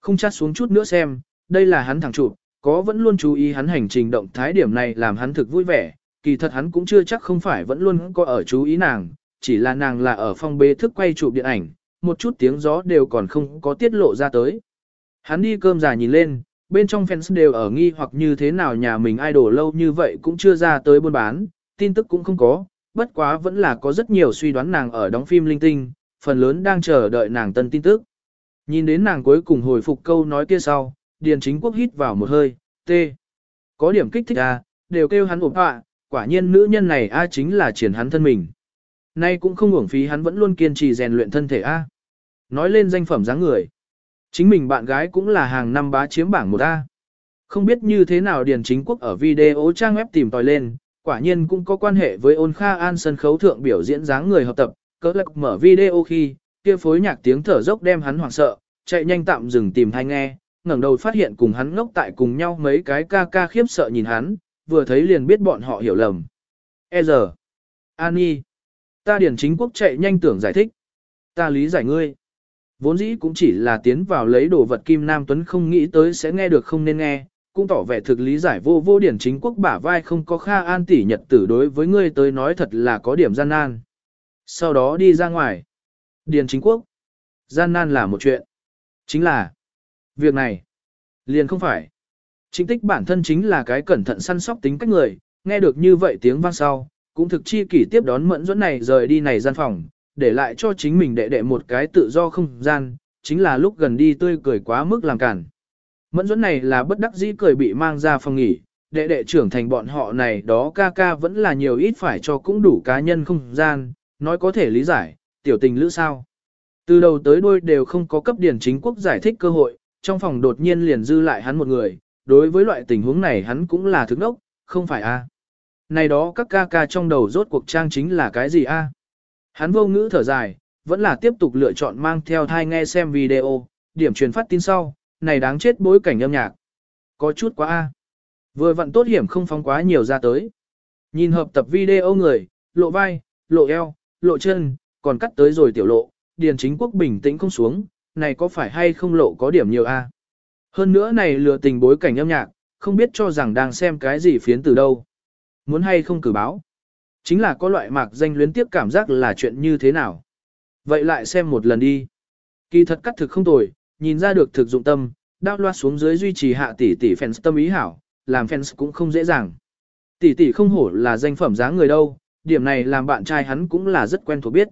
Không chát xuống chút nữa xem, đây là hắn thẳng chụp, có vẫn luôn chú ý hắn hành trình động thái điểm này làm hắn thực vui vẻ, kỳ thật hắn cũng chưa chắc không phải vẫn luôn có ở chú ý nàng, chỉ là nàng là ở phong bế thức quay chụp điện ảnh, một chút tiếng gió đều còn không có tiết lộ ra tới. Hắn đi cơm già nhìn lên, bên trong fans đều ở nghi hoặc như thế nào nhà mình idol lâu như vậy cũng chưa ra tới buôn bán, tin tức cũng không có, bất quá vẫn là có rất nhiều suy đoán nàng ở đóng phim linh tinh, phần lớn đang chờ đợi nàng tân tin tức. Nhìn đến nàng cuối cùng hồi phục câu nói kia sau, Điền Chính Quốc hít vào một hơi, tê. Có điểm kích thích à, đều kêu hắn ổn họa, quả nhiên nữ nhân này a chính là triển hắn thân mình. Nay cũng không uổng phí hắn vẫn luôn kiên trì rèn luyện thân thể a. Nói lên danh phẩm dáng người. Chính mình bạn gái cũng là hàng năm bá chiếm bảng một A. Không biết như thế nào Điền Chính Quốc ở video trang web tìm tòi lên, quả nhiên cũng có quan hệ với ôn kha an sân khấu thượng biểu diễn dáng người hợp tập, cỡ lạc mở video khi, kia phối nhạc tiếng thở dốc đem hắn hoảng sợ, chạy nhanh tạm dừng tìm thanh nghe, ngẩng đầu phát hiện cùng hắn ngốc tại cùng nhau mấy cái ca ca khiếp sợ nhìn hắn, vừa thấy liền biết bọn họ hiểu lầm. E giờ, Ani, ta Điền Chính Quốc chạy nhanh tưởng giải thích. Ta lý giải ngươi. Vốn dĩ cũng chỉ là tiến vào lấy đồ vật Kim Nam Tuấn không nghĩ tới sẽ nghe được không nên nghe, cũng tỏ vẻ thực lý giải vô vô điển chính quốc bả vai không có kha an tỷ nhật tử đối với ngươi tới nói thật là có điểm gian nan. Sau đó đi ra ngoài. Điền chính quốc. Gian nan là một chuyện. Chính là. Việc này. Liền không phải. Chính tích bản thân chính là cái cẩn thận săn sóc tính cách người, nghe được như vậy tiếng vang sau, cũng thực chi kỷ tiếp đón mẫn dẫn này rời đi này gian phòng, để lại cho chính mình đệ đệ một cái tự do không gian, chính là lúc gần đi tươi cười quá mức làm cản. Mẫn dẫn này là bất đắc dĩ cười bị mang ra phòng nghỉ, đệ đệ trưởng thành bọn họ này đó ca ca vẫn là nhiều ít phải cho cũng đủ cá nhân không gian, nói có thể lý giải, tiểu tình lữ sao. Từ đầu tới đuôi đều không có cấp điển chính quốc giải thích cơ hội, trong phòng đột nhiên liền dư lại hắn một người, đối với loại tình huống này hắn cũng là thức nốc, không phải a? Này đó các ca ca trong đầu rốt cuộc trang chính là cái gì a? Hắn vô ngữ thở dài, vẫn là tiếp tục lựa chọn mang theo thai nghe xem video, điểm truyền phát tin sau, này đáng chết bối cảnh âm nhạc. Có chút quá a. Vừa vặn tốt hiểm không phóng quá nhiều ra tới. Nhìn hợp tập video người, lộ vai, lộ eo, lộ chân, còn cắt tới rồi tiểu lộ, điền chính quốc bình tĩnh không xuống, này có phải hay không lộ có điểm nhiều a? Hơn nữa này lừa tình bối cảnh âm nhạc, không biết cho rằng đang xem cái gì phiến từ đâu. Muốn hay không cử báo. Chính là có loại mạc danh luyến tiếp cảm giác là chuyện như thế nào. Vậy lại xem một lần đi. Kỳ thật cắt thực không tồi, nhìn ra được thực dụng tâm, đao loa xuống dưới duy trì hạ tỷ tỷ fans tâm ý hảo, làm fans cũng không dễ dàng. Tỷ tỷ không hổ là danh phẩm giá người đâu, điểm này làm bạn trai hắn cũng là rất quen thuộc biết.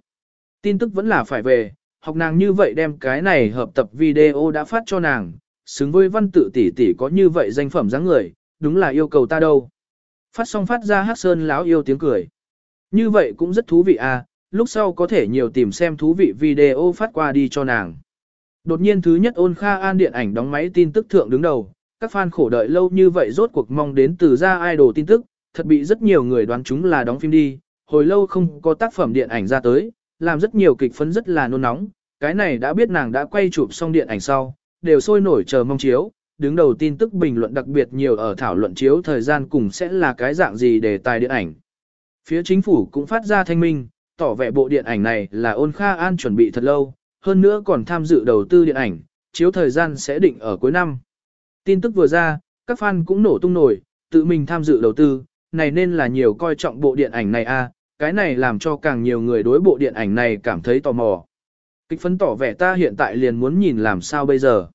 Tin tức vẫn là phải về, học nàng như vậy đem cái này hợp tập video đã phát cho nàng, xứng với văn tự tỷ tỷ có như vậy danh phẩm dáng người, đúng là yêu cầu ta đâu. Phát xong phát ra hát sơn láo yêu tiếng cười. Như vậy cũng rất thú vị à, lúc sau có thể nhiều tìm xem thú vị video phát qua đi cho nàng. Đột nhiên thứ nhất ôn kha an điện ảnh đóng máy tin tức thượng đứng đầu, các fan khổ đợi lâu như vậy rốt cuộc mong đến từ ra idol tin tức, thật bị rất nhiều người đoán chúng là đóng phim đi, hồi lâu không có tác phẩm điện ảnh ra tới, làm rất nhiều kịch phấn rất là nôn nóng, cái này đã biết nàng đã quay chụp xong điện ảnh sau, đều sôi nổi chờ mong chiếu, đứng đầu tin tức bình luận đặc biệt nhiều ở thảo luận chiếu thời gian cùng sẽ là cái dạng gì để tài điện ảnh. Phía chính phủ cũng phát ra thanh minh, tỏ vẻ bộ điện ảnh này là ôn kha an chuẩn bị thật lâu, hơn nữa còn tham dự đầu tư điện ảnh, chiếu thời gian sẽ định ở cuối năm. Tin tức vừa ra, các fan cũng nổ tung nổi, tự mình tham dự đầu tư, này nên là nhiều coi trọng bộ điện ảnh này a, à, cái này làm cho càng nhiều người đối bộ điện ảnh này cảm thấy tò mò. Kịch phấn tỏ vẻ ta hiện tại liền muốn nhìn làm sao bây giờ.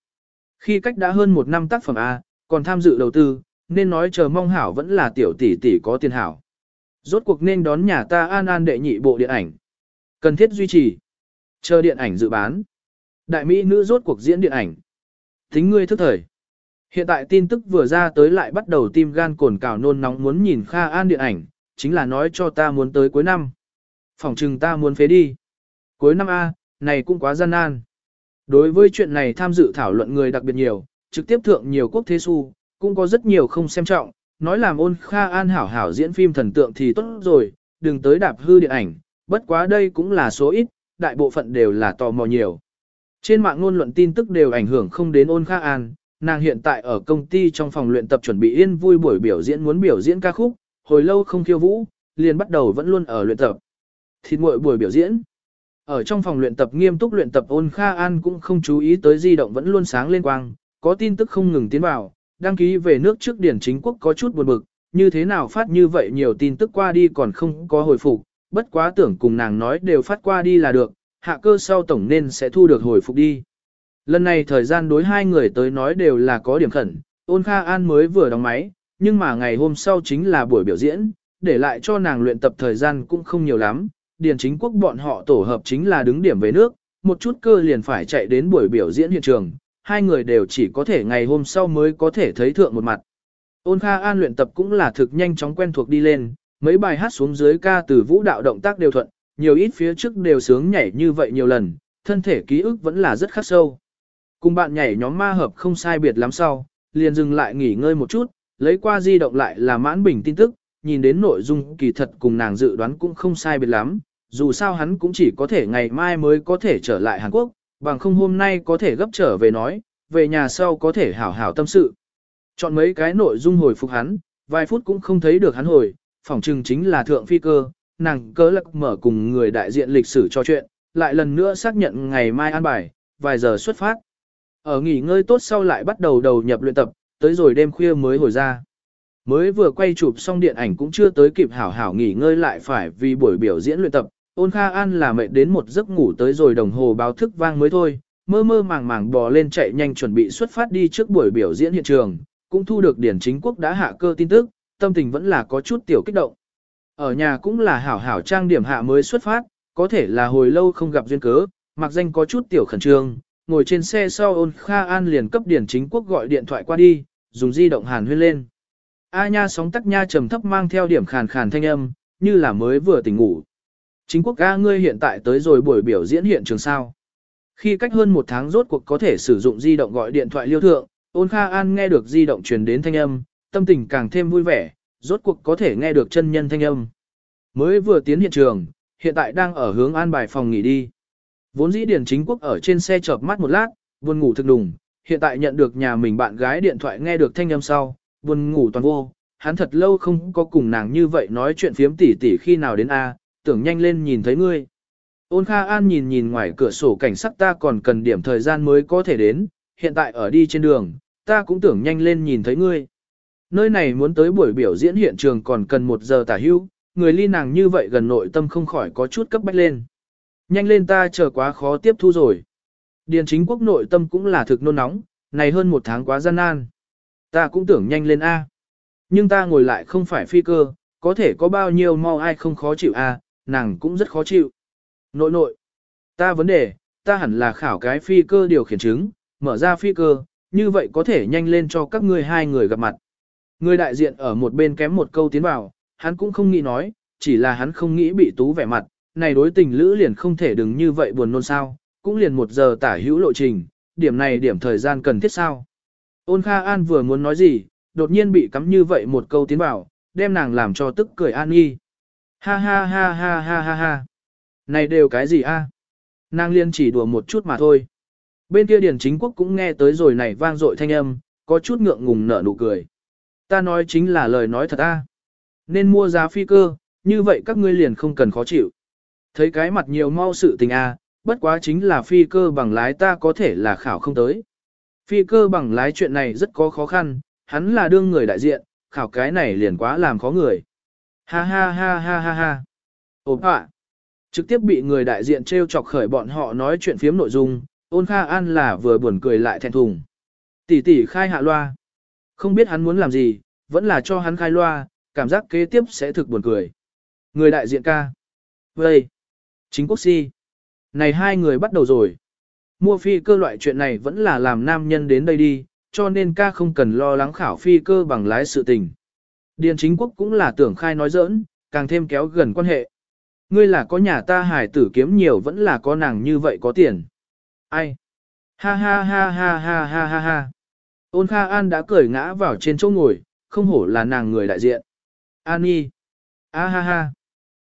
Khi cách đã hơn một năm tác phẩm A, còn tham dự đầu tư, nên nói chờ mong hảo vẫn là tiểu tỷ tỷ có tiền hảo. Rốt cuộc nên đón nhà ta an an đệ nhị bộ điện ảnh. Cần thiết duy trì. Chờ điện ảnh dự bán. Đại Mỹ nữ rốt cuộc diễn điện ảnh. Tính ngươi thức thời. Hiện tại tin tức vừa ra tới lại bắt đầu tim gan cồn cào nôn nóng muốn nhìn Kha An điện ảnh, chính là nói cho ta muốn tới cuối năm. Phòng trừng ta muốn phế đi. Cuối năm A, này cũng quá gian nan. Đối với chuyện này tham dự thảo luận người đặc biệt nhiều, trực tiếp thượng nhiều quốc thế su, cũng có rất nhiều không xem trọng, nói làm ôn Kha An hảo hảo diễn phim thần tượng thì tốt rồi, đừng tới đạp hư điện ảnh, bất quá đây cũng là số ít, đại bộ phận đều là tò mò nhiều. Trên mạng ngôn luận tin tức đều ảnh hưởng không đến ôn Kha An, nàng hiện tại ở công ty trong phòng luyện tập chuẩn bị yên vui buổi biểu diễn muốn biểu diễn ca khúc, hồi lâu không khiêu vũ, liền bắt đầu vẫn luôn ở luyện tập. Thịt muội buổi biểu diễn. Ở trong phòng luyện tập nghiêm túc luyện tập ôn Kha An cũng không chú ý tới di động vẫn luôn sáng lên quang, có tin tức không ngừng tiến vào, đăng ký về nước trước điển chính quốc có chút buồn bực, như thế nào phát như vậy nhiều tin tức qua đi còn không có hồi phục, bất quá tưởng cùng nàng nói đều phát qua đi là được, hạ cơ sau tổng nên sẽ thu được hồi phục đi. Lần này thời gian đối hai người tới nói đều là có điểm khẩn, ôn Kha An mới vừa đóng máy, nhưng mà ngày hôm sau chính là buổi biểu diễn, để lại cho nàng luyện tập thời gian cũng không nhiều lắm, điền chính quốc bọn họ tổ hợp chính là đứng điểm về nước, một chút cơ liền phải chạy đến buổi biểu diễn hiện trường, hai người đều chỉ có thể ngày hôm sau mới có thể thấy thượng một mặt. Ôn Kha An luyện tập cũng là thực nhanh chóng quen thuộc đi lên, mấy bài hát xuống dưới ca từ vũ đạo động tác đều thuận, nhiều ít phía trước đều sướng nhảy như vậy nhiều lần, thân thể ký ức vẫn là rất khắc sâu. Cùng bạn nhảy nhóm ma hợp không sai biệt lắm sau, liền dừng lại nghỉ ngơi một chút, lấy qua di động lại là mãn bình tin tức, nhìn đến nội dung kỳ thật cùng nàng dự đoán cũng không sai biệt lắm, dù sao hắn cũng chỉ có thể ngày mai mới có thể trở lại Hàn Quốc, bằng không hôm nay có thể gấp trở về nói, về nhà sau có thể hảo hảo tâm sự. Chọn mấy cái nội dung hồi phục hắn, vài phút cũng không thấy được hắn hồi, phỏng chừng chính là thượng phi cơ, nàng cớ lạc mở cùng người đại diện lịch sử cho chuyện, lại lần nữa xác nhận ngày mai an bài, vài giờ xuất phát. Ở nghỉ ngơi tốt sau lại bắt đầu đầu nhập luyện tập, tới rồi đêm khuya mới hồi ra. Mới vừa quay chụp xong điện ảnh cũng chưa tới kịp hảo hảo nghỉ ngơi lại phải vì buổi biểu diễn luyện tập, ôn kha an là mệt đến một giấc ngủ tới rồi đồng hồ báo thức vang mới thôi, mơ mơ màng màng bò lên chạy nhanh chuẩn bị xuất phát đi trước buổi biểu diễn hiện trường, cũng thu được điển chính quốc đã hạ cơ tin tức, tâm tình vẫn là có chút tiểu kích động. Ở nhà cũng là hảo hảo trang điểm hạ mới xuất phát, có thể là hồi lâu không gặp duyên cớ, mặc danh có chút tiểu khẩn trương, ngồi trên xe sau ôn Kha An liền cấp điển chính quốc gọi điện thoại qua đi, dùng di động hàn huyên lên. A nha sóng tắc nha trầm thấp mang theo điểm khàn khàn thanh âm, như là mới vừa tỉnh ngủ. Chính quốc ca ngươi hiện tại tới rồi buổi biểu diễn hiện trường sao. Khi cách hơn một tháng rốt cuộc có thể sử dụng di động gọi điện thoại liêu thượng, Ôn Kha An nghe được di động truyền đến thanh âm, tâm tình càng thêm vui vẻ, rốt cuộc có thể nghe được chân nhân thanh âm. Mới vừa tiến hiện trường, hiện tại đang ở hướng an bài phòng nghỉ đi. Vốn dĩ Điền Chính Quốc ở trên xe chợp mắt một lát, buồn ngủ thực đùng, hiện tại nhận được nhà mình bạn gái điện thoại nghe được thanh âm sau, buồn ngủ toàn vô, hắn thật lâu không có cùng nàng như vậy nói chuyện phiếm tỉ tỉ khi nào đến A, tưởng nhanh lên nhìn thấy ngươi. Ôn Kha An nhìn nhìn ngoài cửa sổ cảnh sắc ta còn cần điểm thời gian mới có thể đến, hiện tại ở đi trên đường, ta cũng tưởng nhanh lên nhìn thấy ngươi. Nơi này muốn tới buổi biểu diễn hiện trường còn cần một giờ tả hưu, người ly nàng như vậy gần nội tâm không khỏi có chút cấp bách lên. Nhanh lên ta chờ quá khó tiếp thu rồi. Điền chính quốc nội tâm cũng là thực nôn nóng, này hơn một tháng quá gian nan. Ta cũng tưởng nhanh lên A. Nhưng ta ngồi lại không phải phi cơ, có thể có bao nhiêu mau ai không khó chịu A, nàng cũng rất khó chịu. Nội nội, ta vấn đề, ta hẳn là khảo cái phi cơ điều khiển chứng, mở ra phi cơ, như vậy có thể nhanh lên cho các ngươi hai người gặp mặt. Người đại diện ở một bên kém một câu tiến vào, hắn cũng không nghĩ nói, chỉ là hắn không nghĩ bị tú vẻ mặt, này đối tình lữ liền không thể đừng như vậy buồn nôn sao, cũng liền một giờ tả hữu lộ trình, điểm này điểm thời gian cần thiết sao. Ôn Kha An vừa muốn nói gì, đột nhiên bị cắm như vậy một câu tiến vào, đem nàng làm cho tức cười an nghi. Ha ha ha ha ha ha ha. Này đều cái gì a? Nàng liên chỉ đùa một chút mà thôi. Bên kia Điền Chính Quốc cũng nghe tới rồi này vang dội thanh âm, có chút ngượng ngùng nở nụ cười. Ta nói chính là lời nói thật a. Nên mua giá phi cơ, như vậy các ngươi liền không cần khó chịu. Thấy cái mặt nhiều mau sự tình a, bất quá chính là phi cơ bằng lái ta có thể là khảo không tới. Phi cơ bằng lái chuyện này rất có khó khăn, hắn là đương người đại diện, khảo cái này liền quá làm khó người. Ha ha ha ha ha ha. Ổn ạ. Trực tiếp bị người đại diện treo chọc khởi bọn họ nói chuyện phiếm nội dung, ôn kha an là vừa buồn cười lại thẹn thùng. Tỷ tỷ khai hạ loa. Không biết hắn muốn làm gì, vẫn là cho hắn khai loa, cảm giác kế tiếp sẽ thực buồn cười. Người đại diện ca. Vậy. Chính quốc si. Này hai người bắt đầu rồi. Mua phi cơ loại chuyện này vẫn là làm nam nhân đến đây đi, cho nên ca không cần lo lắng khảo phi cơ bằng lái sự tình. Điền chính quốc cũng là tưởng khai nói giỡn, càng thêm kéo gần quan hệ. Ngươi là có nhà ta hải tử kiếm nhiều vẫn là có nàng như vậy có tiền. Ai? Ha ha ha ha ha ha ha ha. Ôn Kha An đã cởi ngã vào trên chỗ ngồi, không hổ là nàng người đại diện. An y. A ha ha.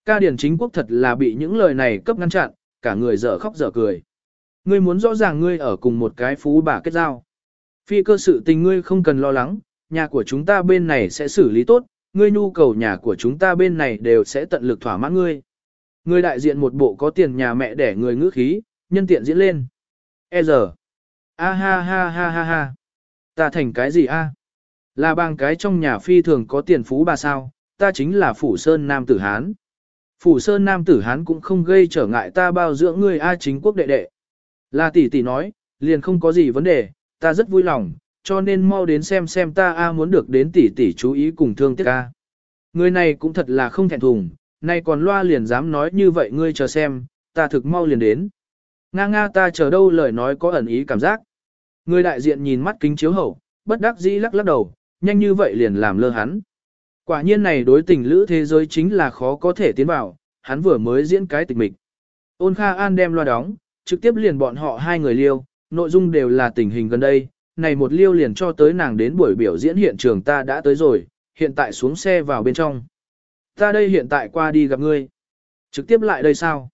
Ca điển chính quốc thật là bị những lời này cấp ngăn chặn, cả người dở khóc dở cười. Ngươi muốn rõ ràng ngươi ở cùng một cái phú bà kết giao. Phi cơ sự tình ngươi không cần lo lắng, nhà của chúng ta bên này sẽ xử lý tốt, ngươi nhu cầu nhà của chúng ta bên này đều sẽ tận lực thỏa mãn ngươi. Ngươi đại diện một bộ có tiền nhà mẹ để người ngữ khí, nhân tiện diễn lên. E giờ. A ha ha ha ha ha. Ta thành cái gì a? Là bằng cái trong nhà phi thường có tiền phú bà sao, ta chính là Phủ Sơn Nam Tử Hán. Phủ Sơn Nam Tử Hán cũng không gây trở ngại ta bao dưỡng ngươi A chính quốc đệ đệ. Là tỷ tỷ nói, liền không có gì vấn đề, ta rất vui lòng, cho nên mau đến xem xem ta A muốn được đến tỷ tỷ chú ý cùng thương tiếc A. Người này cũng thật là không thẹn thùng, nay còn loa liền dám nói như vậy ngươi chờ xem, ta thực mau liền đến. Nga nga ta chờ đâu lời nói có ẩn ý cảm giác. Người đại diện nhìn mắt kính chiếu hậu, bất đắc dĩ lắc lắc đầu, nhanh như vậy liền làm lơ hắn. Quả nhiên này đối tình lữ thế giới chính là khó có thể tiến vào, hắn vừa mới diễn cái tịch mịch. Ôn Kha An đem loa đóng, trực tiếp liền bọn họ hai người liêu, nội dung đều là tình hình gần đây, này một liêu liền cho tới nàng đến buổi biểu diễn hiện trường ta đã tới rồi, hiện tại xuống xe vào bên trong. Ta đây hiện tại qua đi gặp ngươi. Trực tiếp lại đây sao?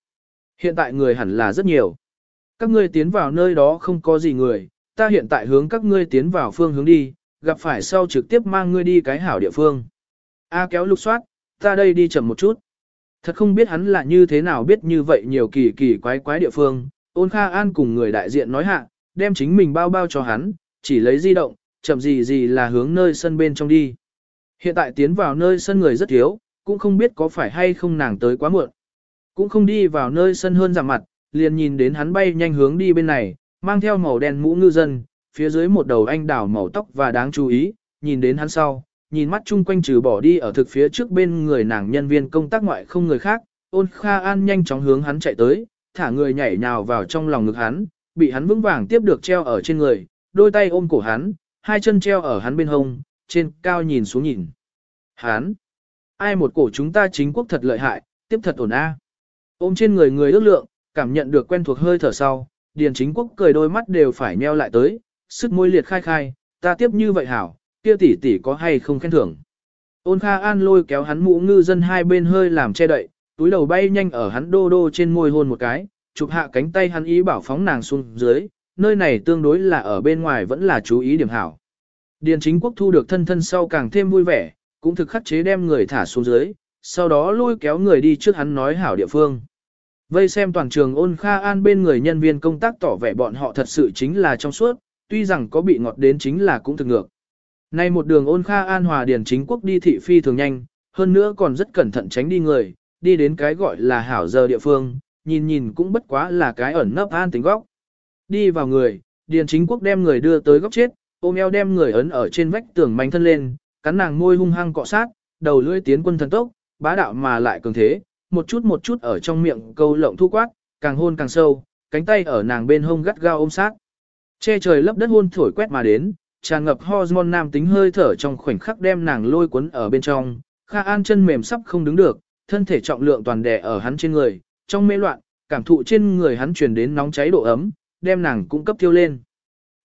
Hiện tại người hẳn là rất nhiều. Các ngươi tiến vào nơi đó không có gì người, ta hiện tại hướng các ngươi tiến vào phương hướng đi, gặp phải sau trực tiếp mang ngươi đi cái hảo địa phương. A kéo lục soát, ta đây đi chậm một chút. Thật không biết hắn là như thế nào biết như vậy nhiều kỳ kỳ quái quái địa phương, ôn kha an cùng người đại diện nói hạ, đem chính mình bao bao cho hắn, chỉ lấy di động, chậm gì gì là hướng nơi sân bên trong đi. Hiện tại tiến vào nơi sân người rất thiếu, cũng không biết có phải hay không nàng tới quá muộn. Cũng không đi vào nơi sân hơn giảm mặt, liền nhìn đến hắn bay nhanh hướng đi bên này, mang theo màu đen mũ ngư dân, phía dưới một đầu anh đảo màu tóc và đáng chú ý, nhìn đến hắn sau, nhìn mắt chung quanh trừ bỏ đi ở thực phía trước bên người nàng nhân viên công tác ngoại không người khác, ôn kha an nhanh chóng hướng hắn chạy tới, thả người nhảy nhào vào trong lòng ngực hắn, bị hắn vững vàng tiếp được treo ở trên người, đôi tay ôm cổ hắn, hai chân treo ở hắn bên hông, trên cao nhìn xuống nhìn. Hắn! Ai một cổ chúng ta chính quốc thật lợi hại, tiếp thật ổn a. Ôm trên người người ước lượng, cảm nhận được quen thuộc hơi thở sau, Điền Chính Quốc cười đôi mắt đều phải nheo lại tới, sức môi liệt khai khai, ta tiếp như vậy hảo, kia tỷ tỷ có hay không khen thưởng. Ôn Kha An lôi kéo hắn mũ ngư dân hai bên hơi làm che đậy, túi đầu bay nhanh ở hắn đô đô trên môi hôn một cái, chụp hạ cánh tay hắn ý bảo phóng nàng xuống dưới, nơi này tương đối là ở bên ngoài vẫn là chú ý điểm hảo. Điền chính quốc thu được thân thân sau càng thêm vui vẻ, cũng thực khắc chế đem người thả xuống dưới, sau đó lôi kéo người đi trước hắn nói hảo địa phương. Vây xem toàn trường ôn kha an bên người nhân viên công tác tỏ vẻ bọn họ thật sự chính là trong suốt, tuy rằng có bị ngọt đến chính là cũng thực ngược. Nay một đường ôn kha an hòa điền chính quốc đi thị phi thường nhanh, hơn nữa còn rất cẩn thận tránh đi người, đi đến cái gọi là hảo giờ địa phương, nhìn nhìn cũng bất quá là cái ẩn nấp an tính góc. Đi vào người, điền chính quốc đem người đưa tới góc chết, ôm eo đem người ấn ở trên vách tường manh thân lên, cắn nàng môi hung hăng cọ sát, đầu lưỡi tiến quân thần tốc, bá đạo mà lại cường thế, một chút một chút ở trong miệng câu lộng thu quát, càng hôn càng sâu, cánh tay ở nàng bên hông gắt gao ôm sát. Che trời lấp đất hôn thổi quét mà đến, tràn ngập hormone nam tính hơi thở trong khoảnh khắc đem nàng lôi cuốn ở bên trong, Kha An chân mềm sắp không đứng được, thân thể trọng lượng toàn đè ở hắn trên người, trong mê loạn, cảm thụ trên người hắn truyền đến nóng cháy độ ấm, đem nàng cũng cấp thiêu lên.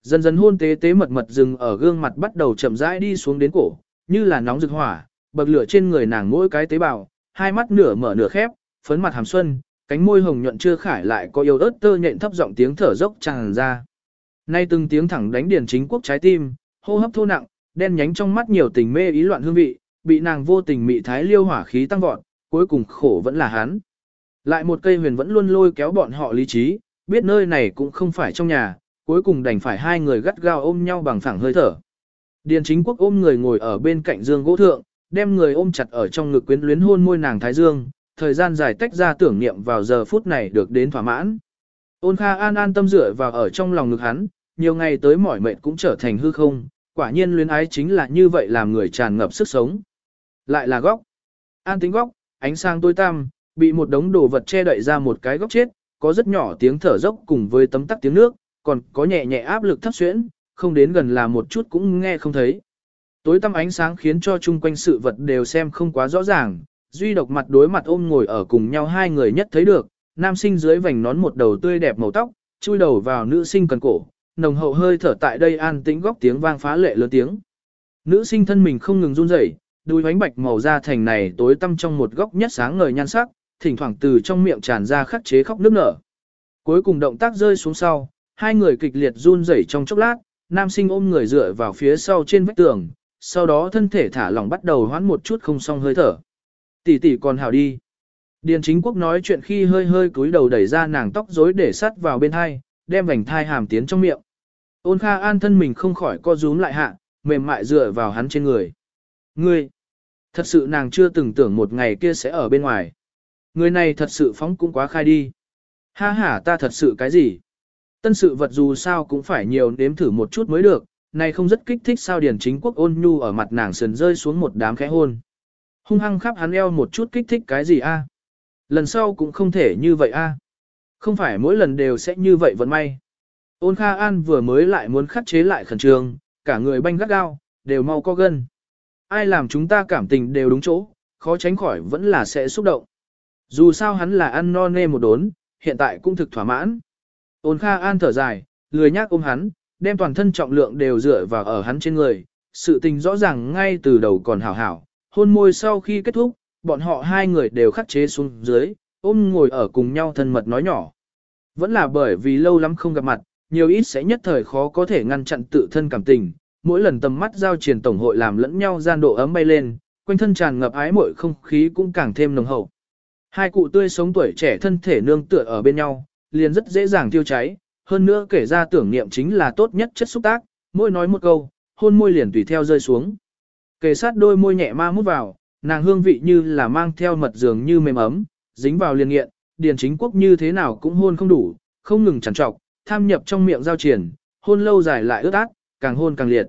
Dần dần hôn tế tế mật mật dừng ở gương mặt bắt đầu chậm rãi đi xuống đến cổ, như là nóng rực hỏa, bậc lửa trên người nàng mỗi cái tế bào, hai mắt nửa mở nửa khép, phấn mặt hàm xuân, cánh môi hồng nhuận chưa khải lại có yêu ớt tơ nhện thấp giọng tiếng thở dốc tràn ra. Nay từng tiếng thẳng đánh điển chính quốc trái tim, hô hấp thô nặng, đen nhánh trong mắt nhiều tình mê ý loạn hương vị, bị nàng vô tình mị thái liêu hỏa khí tăng vọt, cuối cùng khổ vẫn là hắn. Lại một cây huyền vẫn luôn lôi kéo bọn họ lý trí, biết nơi này cũng không phải trong nhà, cuối cùng đành phải hai người gắt gao ôm nhau bằng phẳng hơi thở. Điền chính quốc ôm người ngồi ở bên cạnh dương gỗ thượng, đem người ôm chặt ở trong ngực quyến luyến hôn môi nàng thái dương, thời gian dài tách ra tưởng niệm vào giờ phút này được đến thỏa mãn. Ôn Kha an an tâm dựa vào ở trong lòng ngực hắn, nhiều ngày tới mỏi mệt cũng trở thành hư không, quả nhiên luyến ái chính là như vậy làm người tràn ngập sức sống. Lại là góc. An tính góc, ánh sáng tối tăm, bị một đống đồ vật che đậy ra một cái góc chết, có rất nhỏ tiếng thở dốc cùng với tấm tắc tiếng nước, còn có nhẹ nhẹ áp lực thấp xuyễn, không đến gần là một chút cũng nghe không thấy. Tối tăm ánh sáng khiến cho chung quanh sự vật đều xem không quá rõ ràng, duy độc mặt đối mặt ôm ngồi ở cùng nhau hai người nhất thấy được, nam sinh dưới vành nón một đầu tươi đẹp màu tóc, chui đầu vào nữ sinh cần cổ, nồng hậu hơi thở tại đây an tĩnh góc tiếng vang phá lệ lớn tiếng. Nữ sinh thân mình không ngừng run rẩy, đuôi bánh bạch màu da thành này tối tăm trong một góc nhất sáng ngời nhan sắc, thỉnh thoảng từ trong miệng tràn ra khắc chế khóc nức nở. Cuối cùng động tác rơi xuống sau, hai người kịch liệt run rẩy trong chốc lát, nam sinh ôm người dựa vào phía sau trên vách tường, sau đó thân thể thả lỏng bắt đầu hoãn một chút không xong hơi thở. Tỷ tỷ còn hào đi. Điền chính quốc nói chuyện khi hơi hơi cúi đầu đẩy ra nàng tóc rối để sắt vào bên thai, đem vành thai hàm tiến trong miệng. Ôn Kha An thân mình không khỏi co rúm lại hạ, mềm mại dựa vào hắn trên người. Ngươi, thật sự nàng chưa từng tưởng một ngày kia sẽ ở bên ngoài. Người này thật sự phóng cũng quá khai đi. Ha ha ta thật sự cái gì? Tân sự vật dù sao cũng phải nhiều nếm thử một chút mới được, này không rất kích thích sao điển chính quốc ôn nhu ở mặt nàng sườn rơi xuống một đám khẽ hôn. Hung hăng khắp hắn eo một chút kích thích cái gì a? Lần sau cũng không thể như vậy a. Không phải mỗi lần đều sẽ như vậy vẫn may. Ôn Kha An vừa mới lại muốn khắc chế lại khẩn trương, cả người banh gắt gao, đều mau co gân. Ai làm chúng ta cảm tình đều đúng chỗ, khó tránh khỏi vẫn là sẽ xúc động. Dù sao hắn là ăn no nê một đốn, hiện tại cũng thực thỏa mãn. Ôn Kha An thở dài, lười nhác ôm hắn, đem toàn thân trọng lượng đều dựa vào ở hắn trên người. Sự tình rõ ràng ngay từ đầu còn hảo hảo, hôn môi sau khi kết thúc, bọn họ hai người đều khắc chế xuống dưới, ôm ngồi ở cùng nhau thân mật nói nhỏ. Vẫn là bởi vì lâu lắm không gặp mặt, nhiều ít sẽ nhất thời khó có thể ngăn chặn tự thân cảm tình, mỗi lần tầm mắt giao triển tổng hội làm lẫn nhau gian độ ấm bay lên, quanh thân tràn ngập ái muội không khí cũng càng thêm nồng hậu. Hai cụ tươi sống tuổi trẻ thân thể nương tựa ở bên nhau, liền rất dễ dàng tiêu cháy, hơn nữa kể ra tưởng niệm chính là tốt nhất chất xúc tác, mỗi nói một câu, hôn môi liền tùy theo rơi xuống. Kề sát đôi môi nhẹ ma mút vào, nàng hương vị như là mang theo mật dường như mềm ấm, dính vào liền nghiện, điền chính quốc như thế nào cũng hôn không đủ, không ngừng chằn trọc, tham nhập trong miệng giao triển, hôn lâu dài lại ướt át, càng hôn càng liệt.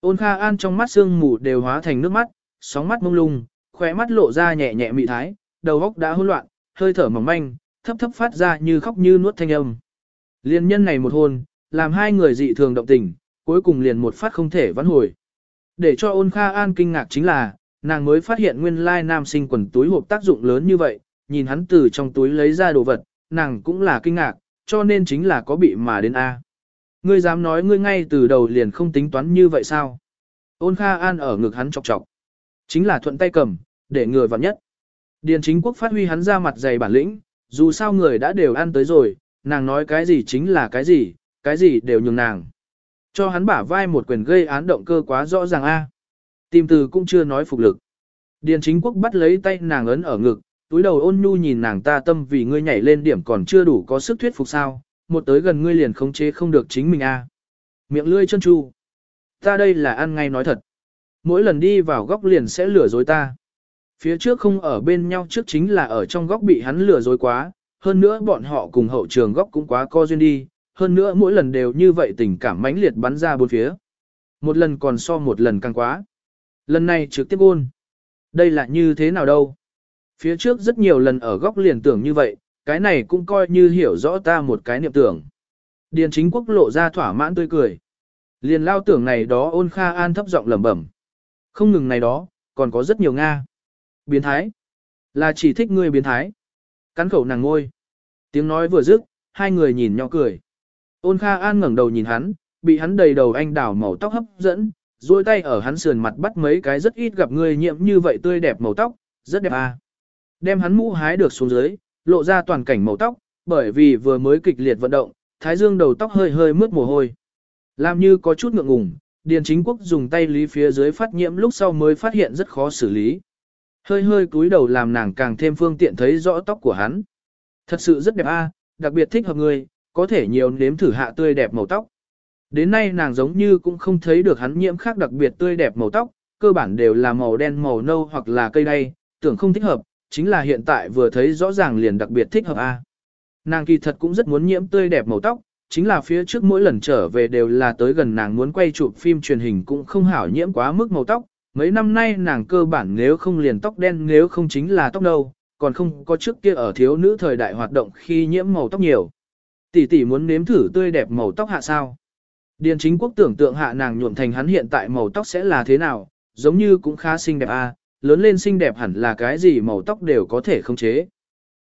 Ôn Kha An trong mắt sương mù đều hóa thành nước mắt, sóng mắt mông lung, khóe mắt lộ ra nhẹ nhẹ mị thái, đầu óc đã hỗn loạn, hơi thở mỏng manh, thấp thấp phát ra như khóc như nuốt thanh âm. Liên nhân này một hôn, làm hai người dị thường động tình, cuối cùng liền một phát không thể vãn hồi. Để cho ôn Kha An kinh ngạc chính là, nàng mới phát hiện nguyên lai nam sinh quần túi hộp tác dụng lớn như vậy, nhìn hắn từ trong túi lấy ra đồ vật, nàng cũng là kinh ngạc, cho nên chính là có bị mà đến A. Ngươi dám nói ngươi ngay từ đầu liền không tính toán như vậy sao? Ôn Kha An ở ngực hắn chọc chọc. Chính là thuận tay cầm, để người vào nhất. Điền chính quốc phát huy hắn ra mặt dày bản lĩnh, dù sao người đã đều ăn tới rồi, nàng nói cái gì chính là cái gì, cái gì đều nhường nàng. Cho hắn bả vai một quyền gây án động cơ quá rõ ràng a. Tìm từ cũng chưa nói phục lực. Điền chính quốc bắt lấy tay nàng ấn ở ngực, túi đầu ôn nhu nhìn nàng ta tâm vì ngươi nhảy lên điểm còn chưa đủ có sức thuyết phục sao, một tới gần ngươi liền khống chế không được chính mình a. Miệng lươi chân chu. Ta đây là ăn ngay nói thật. Mỗi lần đi vào góc liền sẽ lừa dối ta. Phía trước không ở bên nhau trước chính là ở trong góc bị hắn lừa dối quá, hơn nữa bọn họ cùng hậu trường góc cũng quá co duyên đi, hơn nữa mỗi lần đều như vậy tình cảm mãnh liệt bắn ra bốn phía. Một lần còn so một lần càng quá. Lần này trực tiếp ôn Đây là như thế nào đâu? Phía trước rất nhiều lần ở góc liền tưởng như vậy, cái này cũng coi như hiểu rõ ta một cái niệm tưởng. Điền chính quốc lộ ra thỏa mãn tươi cười. Liền lao tưởng này đó ôn kha an thấp giọng lẩm bẩm. Không ngừng này đó, còn có rất nhiều Nga. Biến thái. Là chỉ thích ngươi biến thái. Cắn khẩu nàng ngôi. Tiếng nói vừa dứt, hai người nhìn nhau cười. Ôn Kha An ngẩng đầu nhìn hắn, bị hắn đầy đầu anh đào màu tóc hấp dẫn, duỗi tay ở hắn sườn mặt bắt mấy cái rất ít gặp người nhiễm như vậy tươi đẹp màu tóc, rất đẹp à. Đem hắn mũ hái được xuống dưới, lộ ra toàn cảnh màu tóc, bởi vì vừa mới kịch liệt vận động, thái dương đầu tóc hơi hơi mướt mồ hôi. Làm như có chút ngượng ngùng, Điền Chính Quốc dùng tay lý phía dưới phát nhiễm lúc sau mới phát hiện rất khó xử lý. Hơi hơi cúi đầu làm nàng càng thêm phương tiện thấy rõ tóc của hắn. Thật sự rất đẹp a, đặc biệt thích hợp người, có thể nhiều nếm thử hạ tươi đẹp màu tóc. Đến nay nàng giống như cũng không thấy được hắn nhiễm khác đặc biệt tươi đẹp màu tóc, cơ bản đều là màu đen màu nâu hoặc là cây đay, tưởng không thích hợp, chính là hiện tại vừa thấy rõ ràng liền đặc biệt thích hợp a. Nàng kỳ thật cũng rất muốn nhiễm tươi đẹp màu tóc, chính là phía trước mỗi lần trở về đều là tới gần nàng muốn quay chụp phim truyền hình cũng không hảo nhiễm quá mức màu tóc. Mấy năm nay nàng cơ bản nếu không liền tóc đen nếu không chính là tóc nâu, còn không có trước kia ở thiếu nữ thời đại hoạt động khi nhiễm màu tóc nhiều. Tỷ tỷ muốn nếm thử tươi đẹp màu tóc hạ sao. Điền chính quốc tưởng tượng hạ nàng nhuộm thành hắn hiện tại màu tóc sẽ là thế nào, giống như cũng khá xinh đẹp a, à, lớn lên xinh đẹp hẳn là cái gì màu tóc đều có thể không chế.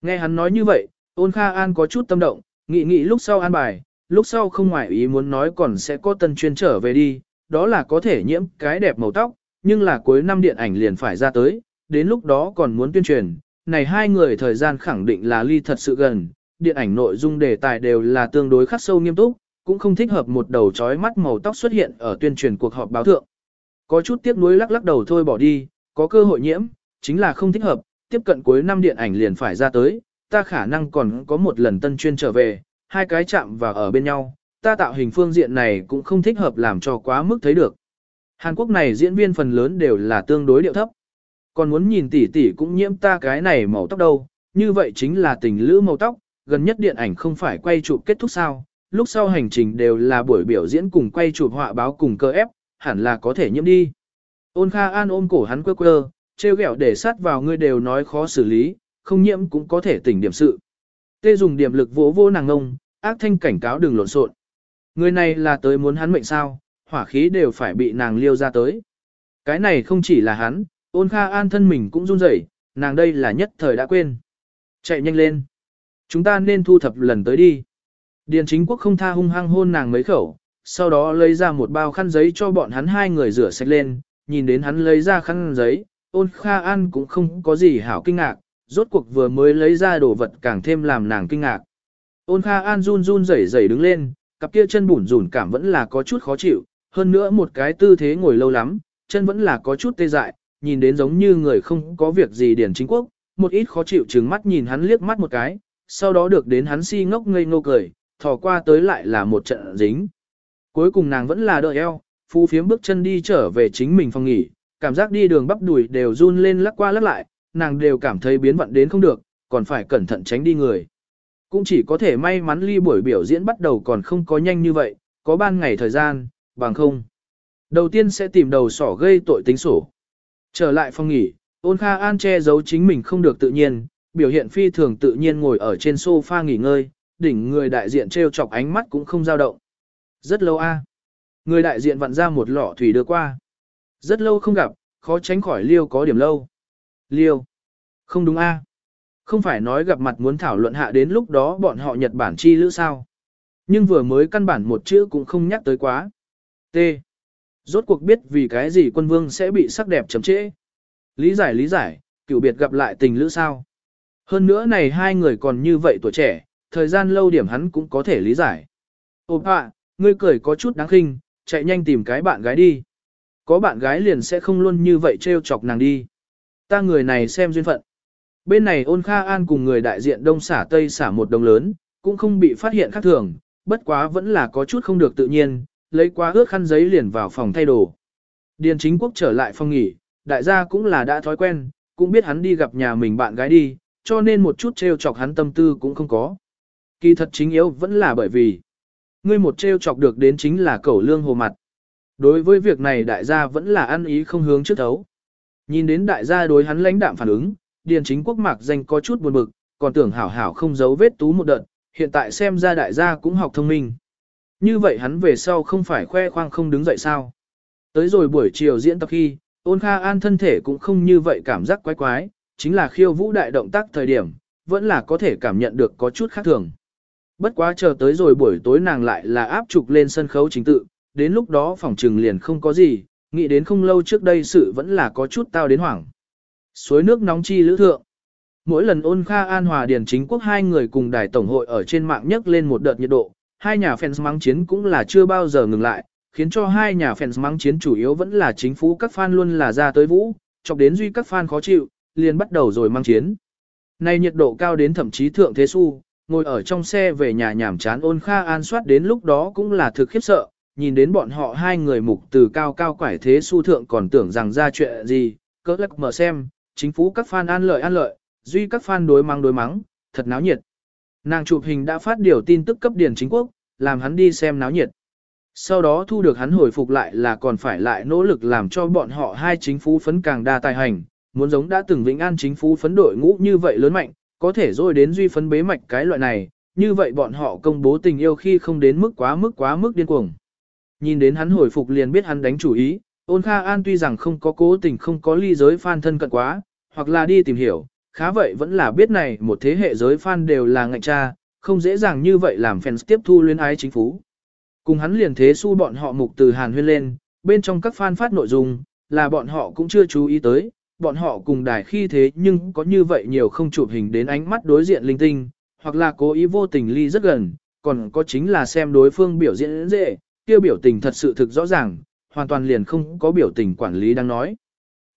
Nghe hắn nói như vậy, ôn kha an có chút tâm động, nghĩ nghĩ lúc sau an bài, lúc sau không ngoại ý muốn nói còn sẽ có tân chuyên trở về đi, đó là có thể nhiễm cái đẹp màu tóc, nhưng là cuối năm điện ảnh liền phải ra tới, đến lúc đó còn muốn tuyên truyền, này hai người thời gian khẳng định là ly thật sự gần, điện ảnh nội dung đề tài đều là tương đối khắc sâu nghiêm túc, cũng không thích hợp một đầu chói mắt màu tóc xuất hiện ở tuyên truyền cuộc họp báo thượng. Có chút tiếc nuối lắc lắc đầu thôi bỏ đi, có cơ hội nhiễm, chính là không thích hợp, tiếp cận cuối năm điện ảnh liền phải ra tới, ta khả năng còn có một lần tân chuyên trở về, hai cái chạm vào ở bên nhau, ta tạo hình phương diện này cũng không thích hợp làm cho quá mức thấy được. Hàn Quốc này diễn viên phần lớn đều là tương đối điệu thấp. Còn muốn nhìn tỷ tỷ cũng nhiễm ta cái này màu tóc đâu, như vậy chính là tình lữ màu tóc, gần nhất điện ảnh không phải quay chụp kết thúc sao, lúc sau hành trình đều là buổi biểu diễn cùng quay chụp họa báo cùng cơ ép, hẳn là có thể nhiễm đi. Ôn Kha An ôm cổ hắn quơ quơ, treo gẹo để sát vào ngươi đều nói khó xử lý, không nhiễm cũng có thể tỉnh điểm sự. Tê dùng điểm lực vỗ vô nàng ngông, ác thanh cảnh cáo đừng lộn xộn. Người này là tới muốn hắn mệnh sao, hỏa khí đều phải bị nàng liêu ra tới. Cái này không chỉ là hắn, ôn kha an thân mình cũng run rẩy, nàng đây là nhất thời đã quên. Chạy nhanh lên. Chúng ta nên thu thập lần tới đi. Điền chính quốc không tha hung hăng hôn nàng mấy khẩu, sau đó lấy ra một bao khăn giấy cho bọn hắn hai người rửa sạch lên, nhìn đến hắn lấy ra khăn giấy, ôn kha an cũng không có gì hảo kinh ngạc, rốt cuộc vừa mới lấy ra đồ vật càng thêm làm nàng kinh ngạc. Ôn Kha An run run rẩy rẩy đứng lên, cặp kia chân bủn rủn cảm vẫn là có chút khó chịu, hơn nữa một cái tư thế ngồi lâu lắm, chân vẫn là có chút tê dại, nhìn đến giống như người không có việc gì điển chính quốc, một ít khó chịu trừng mắt nhìn hắn liếc mắt một cái, sau đó được đến hắn si ngốc ngây ngô cười, thò qua tới lại là một trận dính. Cuối cùng nàng vẫn là đợi eo, phu phiếm bước chân đi trở về chính mình phòng nghỉ, cảm giác đi đường bắp đùi đều run lên lắc qua lắc lại, nàng đều cảm thấy biến vận đến không được, còn phải cẩn thận tránh đi người. Cũng chỉ có thể may mắn ly buổi biểu diễn bắt đầu còn không có nhanh như vậy, có ban ngày thời gian, bằng không. Đầu tiên sẽ tìm đầu sỏ gây tội tính sổ. Trở lại phòng nghỉ, ôn kha an che giấu chính mình không được tự nhiên, biểu hiện phi thường tự nhiên ngồi ở trên sofa nghỉ ngơi, đỉnh người đại diện treo chọc ánh mắt cũng không dao động. Rất lâu a. Người đại diện vặn ra một lọ thủy đưa qua. Rất lâu không gặp, khó tránh khỏi liêu có điểm lâu. Liêu. Không đúng a. Không phải nói gặp mặt muốn thảo luận hạ đến lúc đó bọn họ Nhật Bản chi lữ sao. nhưng vừa mới căn bản một chữ cũng không nhắc tới quá. T. Rốt cuộc biết vì cái gì quân vương sẽ bị sắc đẹp chấm trễ. Lý giải lý giải, cựu biệt gặp lại tình lữ sao. Hơn nữa này hai người còn như vậy tuổi trẻ, thời gian lâu điểm hắn cũng có thể lý giải. Ôm ạ, ngươi cười có chút đáng khinh, chạy nhanh tìm cái bạn gái đi. Có bạn gái liền sẽ không luôn như vậy trêu chọc nàng đi. Ta người này xem duyên phận. Bên này ôn Kha An cùng người đại diện đông xả tây xả một đồng lớn, cũng không bị phát hiện khác thường, bất quá vẫn là có chút không được tự nhiên, lấy qua ướt khăn giấy liền vào phòng thay đồ. Điền chính quốc trở lại phòng nghỉ, đại gia cũng là đã thói quen, cũng biết hắn đi gặp nhà mình bạn gái đi, cho nên một chút trêu chọc hắn tâm tư cũng không có. Kỳ thật chính yếu vẫn là bởi vì, ngươi một trêu chọc được đến chính là cẩu lương hồ mặt. Đối với việc này đại gia vẫn là ăn ý không hướng trước thấu. Nhìn đến đại gia đối hắn lãnh đạm phản ứng, điền chính quốc mạc danh có chút buồn bực, còn tưởng hảo hảo không giấu vết tú một đợt, hiện tại xem ra đại gia cũng học thông minh. Như vậy hắn về sau không phải khoe khoang không đứng dậy sao. Tới rồi buổi chiều diễn tập khi, ôn kha an thân thể cũng không như vậy cảm giác quái quái, chính là khiêu vũ đại động tác thời điểm, vẫn là có thể cảm nhận được có chút khác thường. Bất quá chờ tới rồi buổi tối nàng lại là áp trục lên sân khấu chính tự, đến lúc đó phòng trừng liền không có gì, nghĩ đến không lâu trước đây sự vẫn là có chút tao đến hoảng. Suối nước nóng chi lữ thượng. Mỗi lần ôn kha an hòa điền chính quốc hai người cùng đài tổng hội ở trên mạng nhấc lên một đợt nhiệt độ, hai nhà fans mắng chiến cũng là chưa bao giờ ngừng lại, khiến cho hai nhà fans mắng chiến chủ yếu vẫn là chính phủ các fan luôn là ra tới vũ, chọc đến duy các fan khó chịu, liền bắt đầu rồi mang chiến. Nay nhiệt độ cao đến thậm chí thượng thế su, ngồi ở trong xe về nhà nhảm chán ôn kha an soát đến lúc đó cũng là thực khiếp sợ, nhìn đến bọn họ hai người mục từ cao cao quải thế su thượng còn tưởng rằng ra chuyện gì, cỡ lắc mở xem, chính phủ các fan an lợi an lợi, duy các fan đối mắng đối mắng, thật náo nhiệt. Nàng chụp hình đã phát điều tin tức cấp điển chính quốc, làm hắn đi xem náo nhiệt. Sau đó thu được hắn hồi phục lại là còn phải lại nỗ lực làm cho bọn họ hai chính phủ phấn càng đa tài hành, muốn giống đã từng vĩnh an chính phủ phấn đội ngũ như vậy lớn mạnh, có thể rồi đến duy phấn bế mạch cái loại này, như vậy bọn họ công bố tình yêu khi không đến mức quá mức quá mức điên cuồng. Nhìn đến hắn hồi phục liền biết hắn đánh chủ ý, ôn kha an tuy rằng không có cố tình không có ly giới fan thân cận quá, hoặc là đi tìm hiểu, khá vậy vẫn là biết này một thế hệ giới fan đều là ngạnh cha, không dễ dàng như vậy làm fans tiếp thu luyến ái chính phủ. Cùng hắn liền thế su bọn họ mục từ Hàn huyên lên, bên trong các fan phát nội dung, là bọn họ cũng chưa chú ý tới, bọn họ cùng đài khi thế nhưng có như vậy nhiều không chụp hình đến ánh mắt đối diện linh tinh, hoặc là cố ý vô tình ly rất gần, còn có chính là xem đối phương biểu diễn dễ, kêu biểu tình thật sự thực rõ ràng, hoàn toàn liền không có biểu tình quản lý đang nói.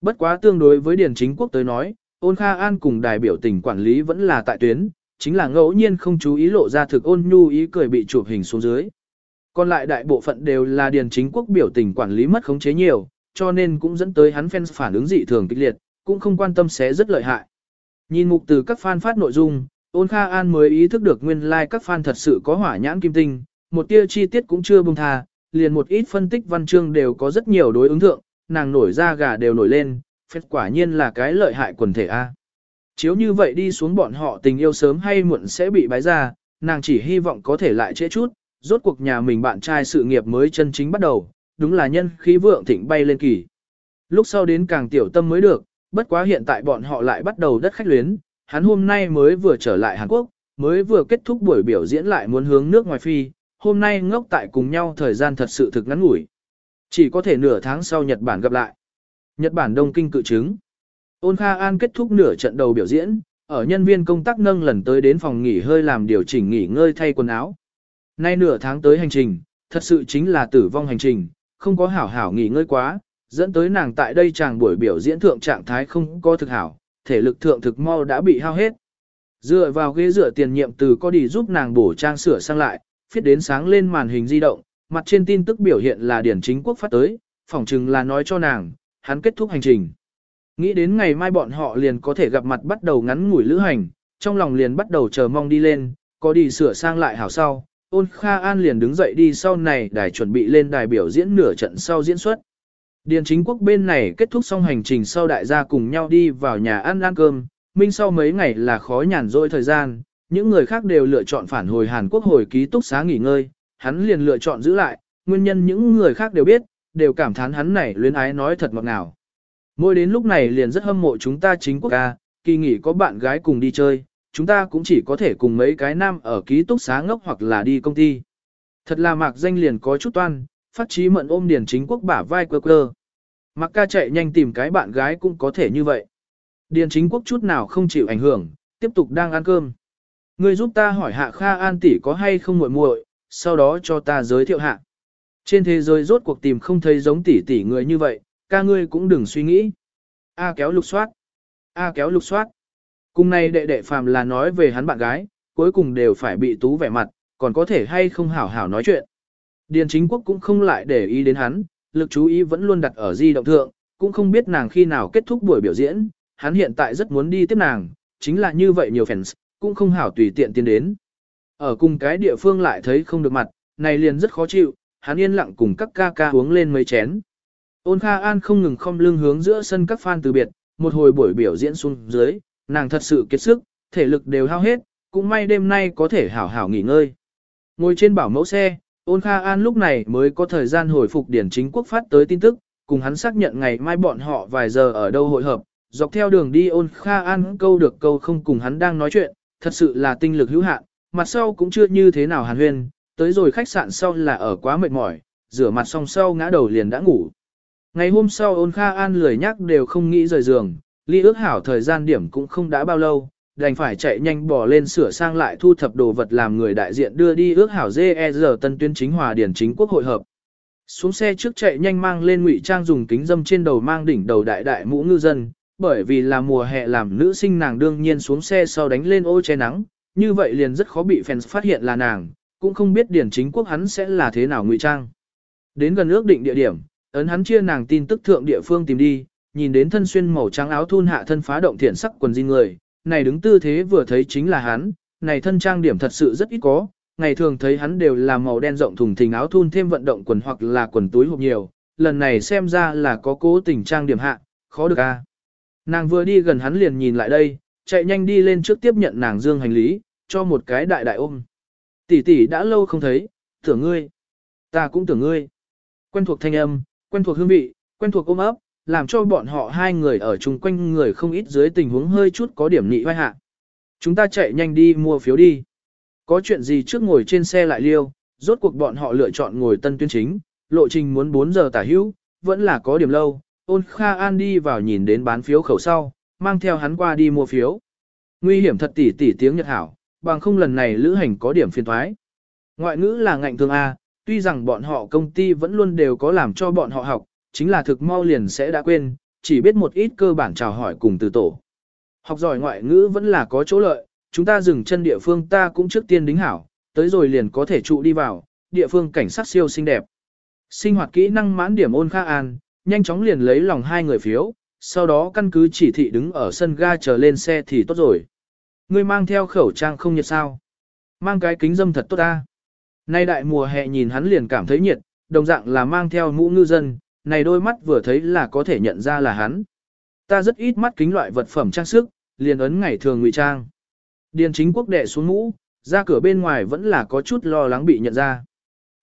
Bất quá tương đối với Điền Chính Quốc tới nói, ôn Kha An cùng đài biểu tình quản lý vẫn là tại tuyến, chính là ngẫu nhiên không chú ý lộ ra thực ôn nhu ý cười bị chụp hình xuống dưới. Còn lại đại bộ phận đều là Điền Chính Quốc biểu tình quản lý mất khống chế nhiều, cho nên cũng dẫn tới hắn fans phản ứng dị thường kịch liệt, cũng không quan tâm sẽ rất lợi hại. Nhìn mục từ các fan phát nội dung, ôn Kha An mới ý thức được nguyên lai like các fan thật sự có hỏa nhãn kim tinh, một tia chi tiết cũng chưa buông tha, liền một ít phân tích văn chương đều có rất nhiều đối ứng thượng, nàng nổi ra gà đều nổi lên, phép quả nhiên là cái lợi hại quần thể A. Chiếu như vậy đi xuống bọn họ tình yêu sớm hay muộn sẽ bị bái ra, nàng chỉ hy vọng có thể lại trễ chút, rốt cuộc nhà mình bạn trai sự nghiệp mới chân chính bắt đầu, đúng là nhân khí vượng thịnh bay lên kỳ. Lúc sau đến càng tiểu tâm mới được, bất quá hiện tại bọn họ lại bắt đầu đất khách luyến, hắn hôm nay mới vừa trở lại Hàn Quốc, mới vừa kết thúc buổi biểu diễn lại muốn hướng nước ngoài phi, hôm nay ngốc tại cùng nhau thời gian thật sự thực ngắn ngủi. Chỉ có thể nửa tháng sau Nhật Bản gặp lại. Nhật Bản Đông Kinh cự chứng. Ôn Kha An kết thúc nửa trận đầu biểu diễn, ở nhân viên công tác nâng lần tới đến phòng nghỉ hơi làm điều chỉnh nghỉ ngơi thay quần áo. Nay nửa tháng tới hành trình, thật sự chính là tử vong hành trình, không có hảo hảo nghỉ ngơi quá, dẫn tới nàng tại đây chàng buổi biểu diễn thượng trạng thái không có thực hảo, thể lực thượng thực mau đã bị hao hết. Dựa vào ghế dựa tiền nhiệm từ có đi giúp nàng bổ trang sửa sang lại, phiết đến sáng lên màn hình di động, mặt trên tin tức biểu hiện là điển chính quốc phát tới, phỏng chừng là nói cho nàng, hắn kết thúc hành trình. Nghĩ đến ngày mai bọn họ liền có thể gặp mặt bắt đầu ngắn ngủi lữ hành, trong lòng liền bắt đầu chờ mong đi lên, có đi sửa sang lại hảo sau. Ôn Kha An liền đứng dậy đi sau này đài chuẩn bị lên đài biểu diễn nửa trận sau diễn xuất. Điền chính quốc bên này kết thúc xong hành trình sau đại gia cùng nhau đi vào nhà ăn ăn cơm, minh sau mấy ngày là khó nhàn rỗi thời gian, những người khác đều lựa chọn phản hồi Hàn Quốc hồi ký túc xá nghỉ ngơi, hắn liền lựa chọn giữ lại, nguyên nhân những người khác đều biết, đều cảm thán hắn này luyến ái nói thật ngọt ngào. Mỗi đến lúc này liền rất hâm mộ chúng ta chính quốc ca, kỳ nghỉ có bạn gái cùng đi chơi, chúng ta cũng chỉ có thể cùng mấy cái nam ở ký túc xá ngốc hoặc là đi công ty. Thật là mạc danh liền có chút toan, phát trí mận ôm điển chính quốc bả vai quơ quơ. Mạc ca chạy nhanh tìm cái bạn gái cũng có thể như vậy. Điền chính quốc chút nào không chịu ảnh hưởng, tiếp tục đang ăn cơm. Người giúp ta hỏi hạ Kha An tỷ có hay không muội muội, sau đó cho ta giới thiệu hạ. Trên thế giới rốt cuộc tìm không thấy giống tỷ tỷ người như vậy, ca ngươi cũng đừng suy nghĩ. A kéo lục soát. A kéo lục soát. Cùng này đệ đệ phàm là nói về hắn bạn gái, cuối cùng đều phải bị tú vẻ mặt, còn có thể hay không hảo hảo nói chuyện. Điền chính quốc cũng không lại để ý đến hắn, lực chú ý vẫn luôn đặt ở di động thượng, cũng không biết nàng khi nào kết thúc buổi biểu diễn, hắn hiện tại rất muốn đi tiếp nàng, chính là như vậy nhiều fans, cũng không hảo tùy tiện tiến đến. Ở cùng cái địa phương lại thấy không được mặt, này liền rất khó chịu, hắn yên lặng cùng các ca ca uống lên mấy chén. Ôn Kha An không ngừng không lưng hướng giữa sân các fan từ biệt, một hồi buổi biểu diễn xuống dưới, nàng thật sự kiệt sức, thể lực đều hao hết, cũng may đêm nay có thể hảo hảo nghỉ ngơi. Ngồi trên bảo mẫu xe, Ôn Kha An lúc này mới có thời gian hồi phục điển chính quốc phát tới tin tức, cùng hắn xác nhận ngày mai bọn họ vài giờ ở đâu hội hợp, dọc theo đường đi Ôn Kha An câu được câu không cùng hắn đang nói chuyện, thật sự là tinh lực hữu hạn, mặt sau cũng chưa như thế nào hàn huyên, tới rồi khách sạn sau là ở quá mệt mỏi, rửa mặt xong sau ngã đầu liền đã ngủ. Ngày hôm sau ôn Kha An lười nhắc đều không nghĩ rời giường, ly ước hảo thời gian điểm cũng không đã bao lâu, đành phải chạy nhanh bỏ lên sửa sang lại thu thập đồ vật làm người đại diện đưa đi ước hảo GEZ tân tuyên chính hòa điển chính quốc hội hợp. Xuống xe trước chạy nhanh mang lên ngụy trang dùng kính dâm trên đầu mang đỉnh đầu đại đại mũ ngư dân, bởi vì là mùa hè làm nữ sinh nàng đương nhiên xuống xe sau đánh lên ô che nắng, như vậy liền rất khó bị fans phát hiện là nàng, cũng không biết điển chính quốc hắn sẽ là thế nào ngụy trang. Đến gần ước định địa điểm, ấn hắn chia nàng tin tức thượng địa phương tìm đi, nhìn đến thân xuyên màu trắng áo thun hạ thân phá động thiện sắc quần jean người, này đứng tư thế vừa thấy chính là hắn, này thân trang điểm thật sự rất ít có, ngày thường thấy hắn đều là màu đen rộng thùng thình áo thun thêm vận động quần hoặc là quần túi hộp nhiều, lần này xem ra là có cố tình trang điểm hạ, khó được a. Nàng vừa đi gần hắn liền nhìn lại đây, chạy nhanh đi lên trước tiếp nhận nàng dương hành lý, cho một cái đại đại ôm. Tỷ tỷ đã lâu không thấy, tưởng ngươi. Ta cũng tưởng ngươi. Quen thuộc thanh âm, quen thuộc hương vị, quen thuộc ôm ấp, làm cho bọn họ hai người ở chung quanh người không ít dưới tình huống hơi chút có điểm nị vai hạ. Chúng ta chạy nhanh đi mua phiếu đi. Có chuyện gì trước ngồi trên xe lại liêu, rốt cuộc bọn họ lựa chọn ngồi tân tuyên chính, lộ trình muốn 4 giờ tả hữu, vẫn là có điểm lâu. Ôn Kha An đi vào nhìn đến bán phiếu khẩu sau, mang theo hắn qua đi mua phiếu. Nguy hiểm thật tỉ tỉ tiếng Nhật hảo, bằng không lần này lữ hành có điểm phiền thoái. Ngoại ngữ là ngạnh thương A, tuy rằng bọn họ công ty vẫn luôn đều có làm cho bọn họ học, chính là thực mau liền sẽ đã quên, chỉ biết một ít cơ bản chào hỏi cùng từ tổ. Học giỏi ngoại ngữ vẫn là có chỗ lợi, chúng ta dừng chân địa phương ta cũng trước tiên đính hảo, tới rồi liền có thể trụ đi vào, địa phương cảnh sát siêu xinh đẹp. Sinh hoạt kỹ năng mãn điểm ôn kha an, nhanh chóng liền lấy lòng hai người phiếu, sau đó căn cứ chỉ thị đứng ở sân ga chờ lên xe thì tốt rồi. Ngươi mang theo khẩu trang không nhiệt sao? Mang cái kính dâm thật tốt ta. Nay đại mùa hè nhìn hắn liền cảm thấy nhiệt, đồng dạng là mang theo mũ ngư dân, này đôi mắt vừa thấy là có thể nhận ra là hắn. Ta rất ít mắt kính loại vật phẩm trang sức, liền ấn ngày thường ngụy trang. Điền chính quốc đệ xuống mũ, ra cửa bên ngoài vẫn là có chút lo lắng bị nhận ra.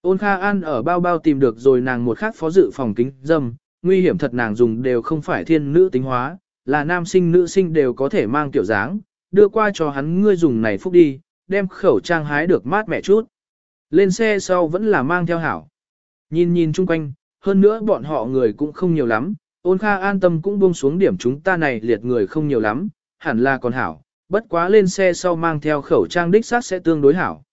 Ôn Kha An ở bao bao tìm được rồi nàng một khác phó dự phòng kính dâm, nguy hiểm thật nàng dùng đều không phải thiên nữ tính hóa, là nam sinh nữ sinh đều có thể mang kiểu dáng, đưa qua cho hắn ngươi dùng này phúc đi, đem khẩu trang hái được mát mẻ chút. Lên xe sau vẫn là mang theo hảo. Nhìn nhìn chung quanh, hơn nữa bọn họ người cũng không nhiều lắm, ôn kha an tâm cũng buông xuống điểm chúng ta này liệt người không nhiều lắm, hẳn là còn hảo, bất quá lên xe sau mang theo khẩu trang đích xác sẽ tương đối hảo.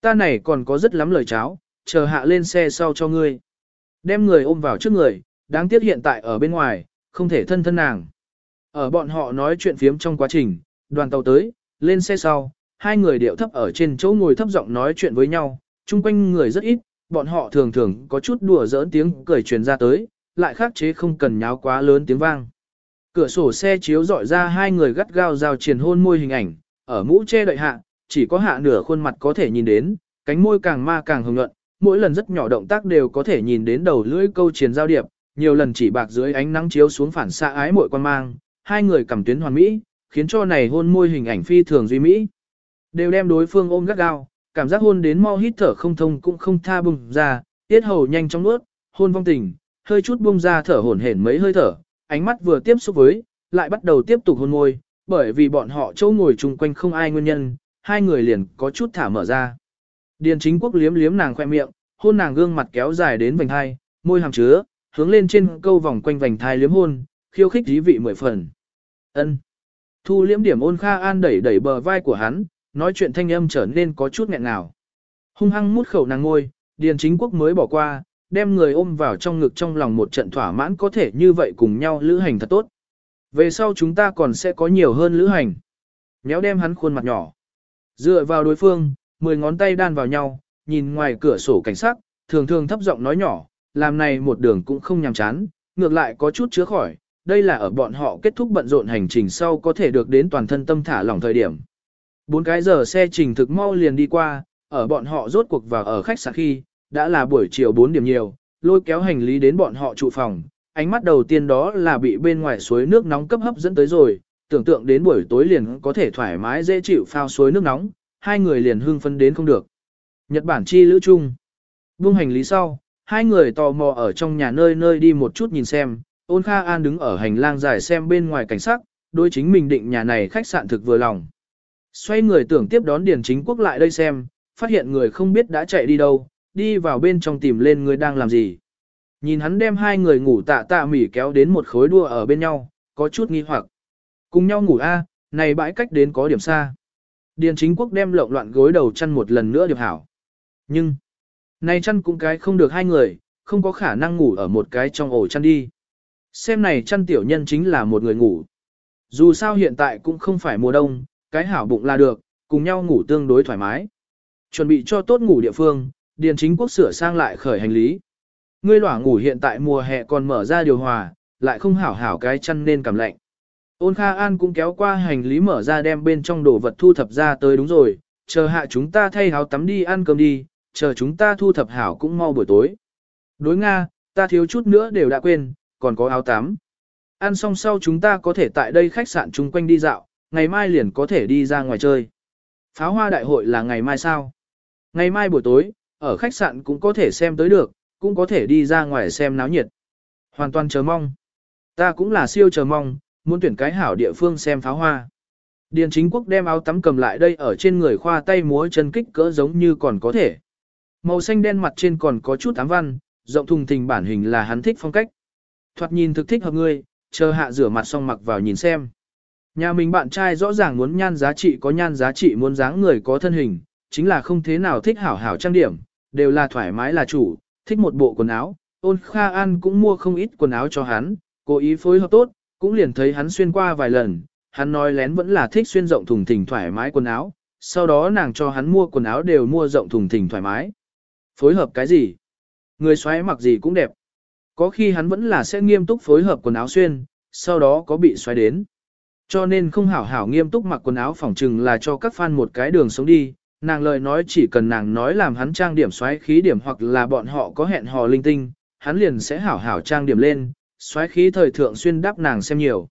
Ta này còn có rất lắm lời cháo, chờ hạ lên xe sau cho ngươi. Đem người ôm vào trước người, đáng tiếc hiện tại ở bên ngoài, không thể thân thân nàng. Ở bọn họ nói chuyện phiếm trong quá trình, đoàn tàu tới, lên xe sau, hai người điệu thấp ở trên chỗ ngồi thấp giọng nói chuyện với nhau, chung quanh người rất ít, bọn họ thường thường có chút đùa giỡn tiếng cười truyền ra tới, lại khắc chế không cần nháo quá lớn tiếng vang. Cửa sổ xe chiếu dọi ra hai người gắt gao giao triền hôn môi hình ảnh, ở mũ che đợi hạ, chỉ có hạ nửa khuôn mặt có thể nhìn đến, cánh môi càng ma càng hồng nhuận, mỗi lần rất nhỏ động tác đều có thể nhìn đến đầu lưỡi câu triền giao điệp, nhiều lần chỉ bạc dưới ánh nắng chiếu xuống phản xạ ái mội quan mang, hai người cầm tuyến hoàn mỹ, khiến cho này hôn môi hình ảnh phi thường duy mỹ. Đều đem đối phương ôm gắt gao, cảm giác hôn đến mau hít thở không thông cũng không tha bùng ra, tiết hầu nhanh chóng nuốt, hôn vong tình, hơi chút bung ra thở hổn hển mấy hơi thở, ánh mắt vừa tiếp xúc với, lại bắt đầu tiếp tục hôn môi, bởi vì bọn họ chỗ ngồi chung quanh không ai nguyên nhân, hai người liền có chút thả mở ra. Điền chính quốc liếm liếm nàng khoe miệng, hôn nàng gương mặt kéo dài đến vành hai, môi hàm chứa, hướng lên trên câu vòng quanh vành thai liếm hôn, khiêu khích dí vị mười phần. ân Thu liếm điểm ôn kha an đẩy đẩy bờ vai của hắn, nói chuyện thanh âm trở nên có chút nghẹn ngào. Hung hăng mút khẩu nàng ngôi, điền chính quốc mới bỏ qua, đem người ôm vào trong ngực trong lòng một trận thỏa mãn có thể như vậy cùng nhau lữ hành thật tốt. Về sau chúng ta còn sẽ có nhiều hơn lữ hành. Nhéo đem hắn khuôn mặt nhỏ. Dựa vào đối phương, mười ngón tay đan vào nhau, nhìn ngoài cửa sổ cảnh sắc, thường thường thấp giọng nói nhỏ, làm này một đường cũng không nhàm chán, ngược lại có chút chứa khỏi, đây là ở bọn họ kết thúc bận rộn hành trình sau có thể được đến toàn thân tâm thả lỏng thời điểm. Bốn cái giờ xe trình thực mau liền đi qua, ở bọn họ rốt cuộc vào ở khách sạn khi, đã là buổi chiều 4 điểm nhiều, lôi kéo hành lý đến bọn họ trụ phòng, ánh mắt đầu tiên đó là bị bên ngoài suối nước nóng cấp hấp dẫn tới rồi, tưởng tượng đến buổi tối liền có thể thoải mái dễ chịu phao suối nước nóng, hai người liền hưng phấn đến không được. Nhật Bản chi lữ chung. Buông hành lý sau, hai người tò mò ở trong nhà nơi nơi đi một chút nhìn xem, ôn Kha An đứng ở hành lang dài xem bên ngoài cảnh sắc, đối chính mình định nhà này khách sạn thực vừa lòng. Xoay người tưởng tiếp đón Điền Chính Quốc lại đây xem, phát hiện người không biết đã chạy đi đâu, đi vào bên trong tìm lên người đang làm gì. Nhìn hắn đem hai người ngủ tạ tạ mỉ kéo đến một khối đua ở bên nhau, có chút nghi hoặc. Cùng nhau ngủ a, này bãi cách đến có điểm xa. Điền chính quốc đem lộn loạn gối đầu chăn một lần nữa điệp hảo. Nhưng, này chăn cũng cái không được hai người, không có khả năng ngủ ở một cái trong ổ chăn đi. Xem này chăn tiểu nhân chính là một người ngủ. Dù sao hiện tại cũng không phải mùa đông, cái hảo bụng là được, cùng nhau ngủ tương đối thoải mái. Chuẩn bị cho tốt ngủ địa phương, Điền chính quốc sửa sang lại khởi hành lý. Ngươi lỏa ngủ hiện tại mùa hè còn mở ra điều hòa, lại không hảo hảo cái chăn nên cảm lạnh. Ôn Kha An cũng kéo qua hành lý mở ra đem bên trong đồ vật thu thập ra tới đúng rồi, chờ hạ chúng ta thay áo tắm đi ăn cơm đi, chờ chúng ta thu thập hảo cũng mau buổi tối. Đối Nga, ta thiếu chút nữa đều đã quên, còn có áo tắm. Ăn xong sau chúng ta có thể tại đây khách sạn chung quanh đi dạo, ngày mai liền có thể đi ra ngoài chơi. Pháo hoa đại hội là ngày mai sao? Ngày mai buổi tối, ở khách sạn cũng có thể xem tới được, cũng có thể đi ra ngoài xem náo nhiệt. Hoàn toàn chờ mong. Ta cũng là siêu chờ mong, muốn tuyển cái hảo địa phương xem pháo hoa. Điền chính quốc đem áo tắm cầm lại đây ở trên người khoa tay múa chân kích cỡ giống như còn có thể. Màu xanh đen mặt trên còn có chút ám văn, rộng thùng thình bản hình là hắn thích phong cách. Thoạt nhìn thực thích hợp ngươi, chờ hạ rửa mặt xong mặc vào nhìn xem. Nhà mình bạn trai rõ ràng muốn nhan giá trị có nhan giá trị muốn dáng người có thân hình, chính là không thế nào thích hảo hảo trang điểm, đều là thoải mái là chủ, thích một bộ quần áo. Ôn Kha An cũng mua không ít quần áo cho hắn, cố ý phối hợp tốt, cũng liền thấy hắn xuyên qua vài lần, hắn nói lén vẫn là thích xuyên rộng thùng thình thoải mái quần áo, sau đó nàng cho hắn mua quần áo đều mua rộng thùng thình thoải mái. Phối hợp cái gì? Người xoáy mặc gì cũng đẹp. Có khi hắn vẫn là sẽ nghiêm túc phối hợp quần áo xuyên, sau đó có bị xoáy đến. Cho nên không hảo hảo nghiêm túc mặc quần áo phỏng trừng là cho các fan một cái đường sống đi, nàng lời nói chỉ cần nàng nói làm hắn trang điểm xoáy khí điểm hoặc là bọn họ có hẹn hò linh tinh, hắn liền sẽ hảo hảo trang điểm lên, xoáy khí thời thượng xuyên đáp nàng xem nhiều.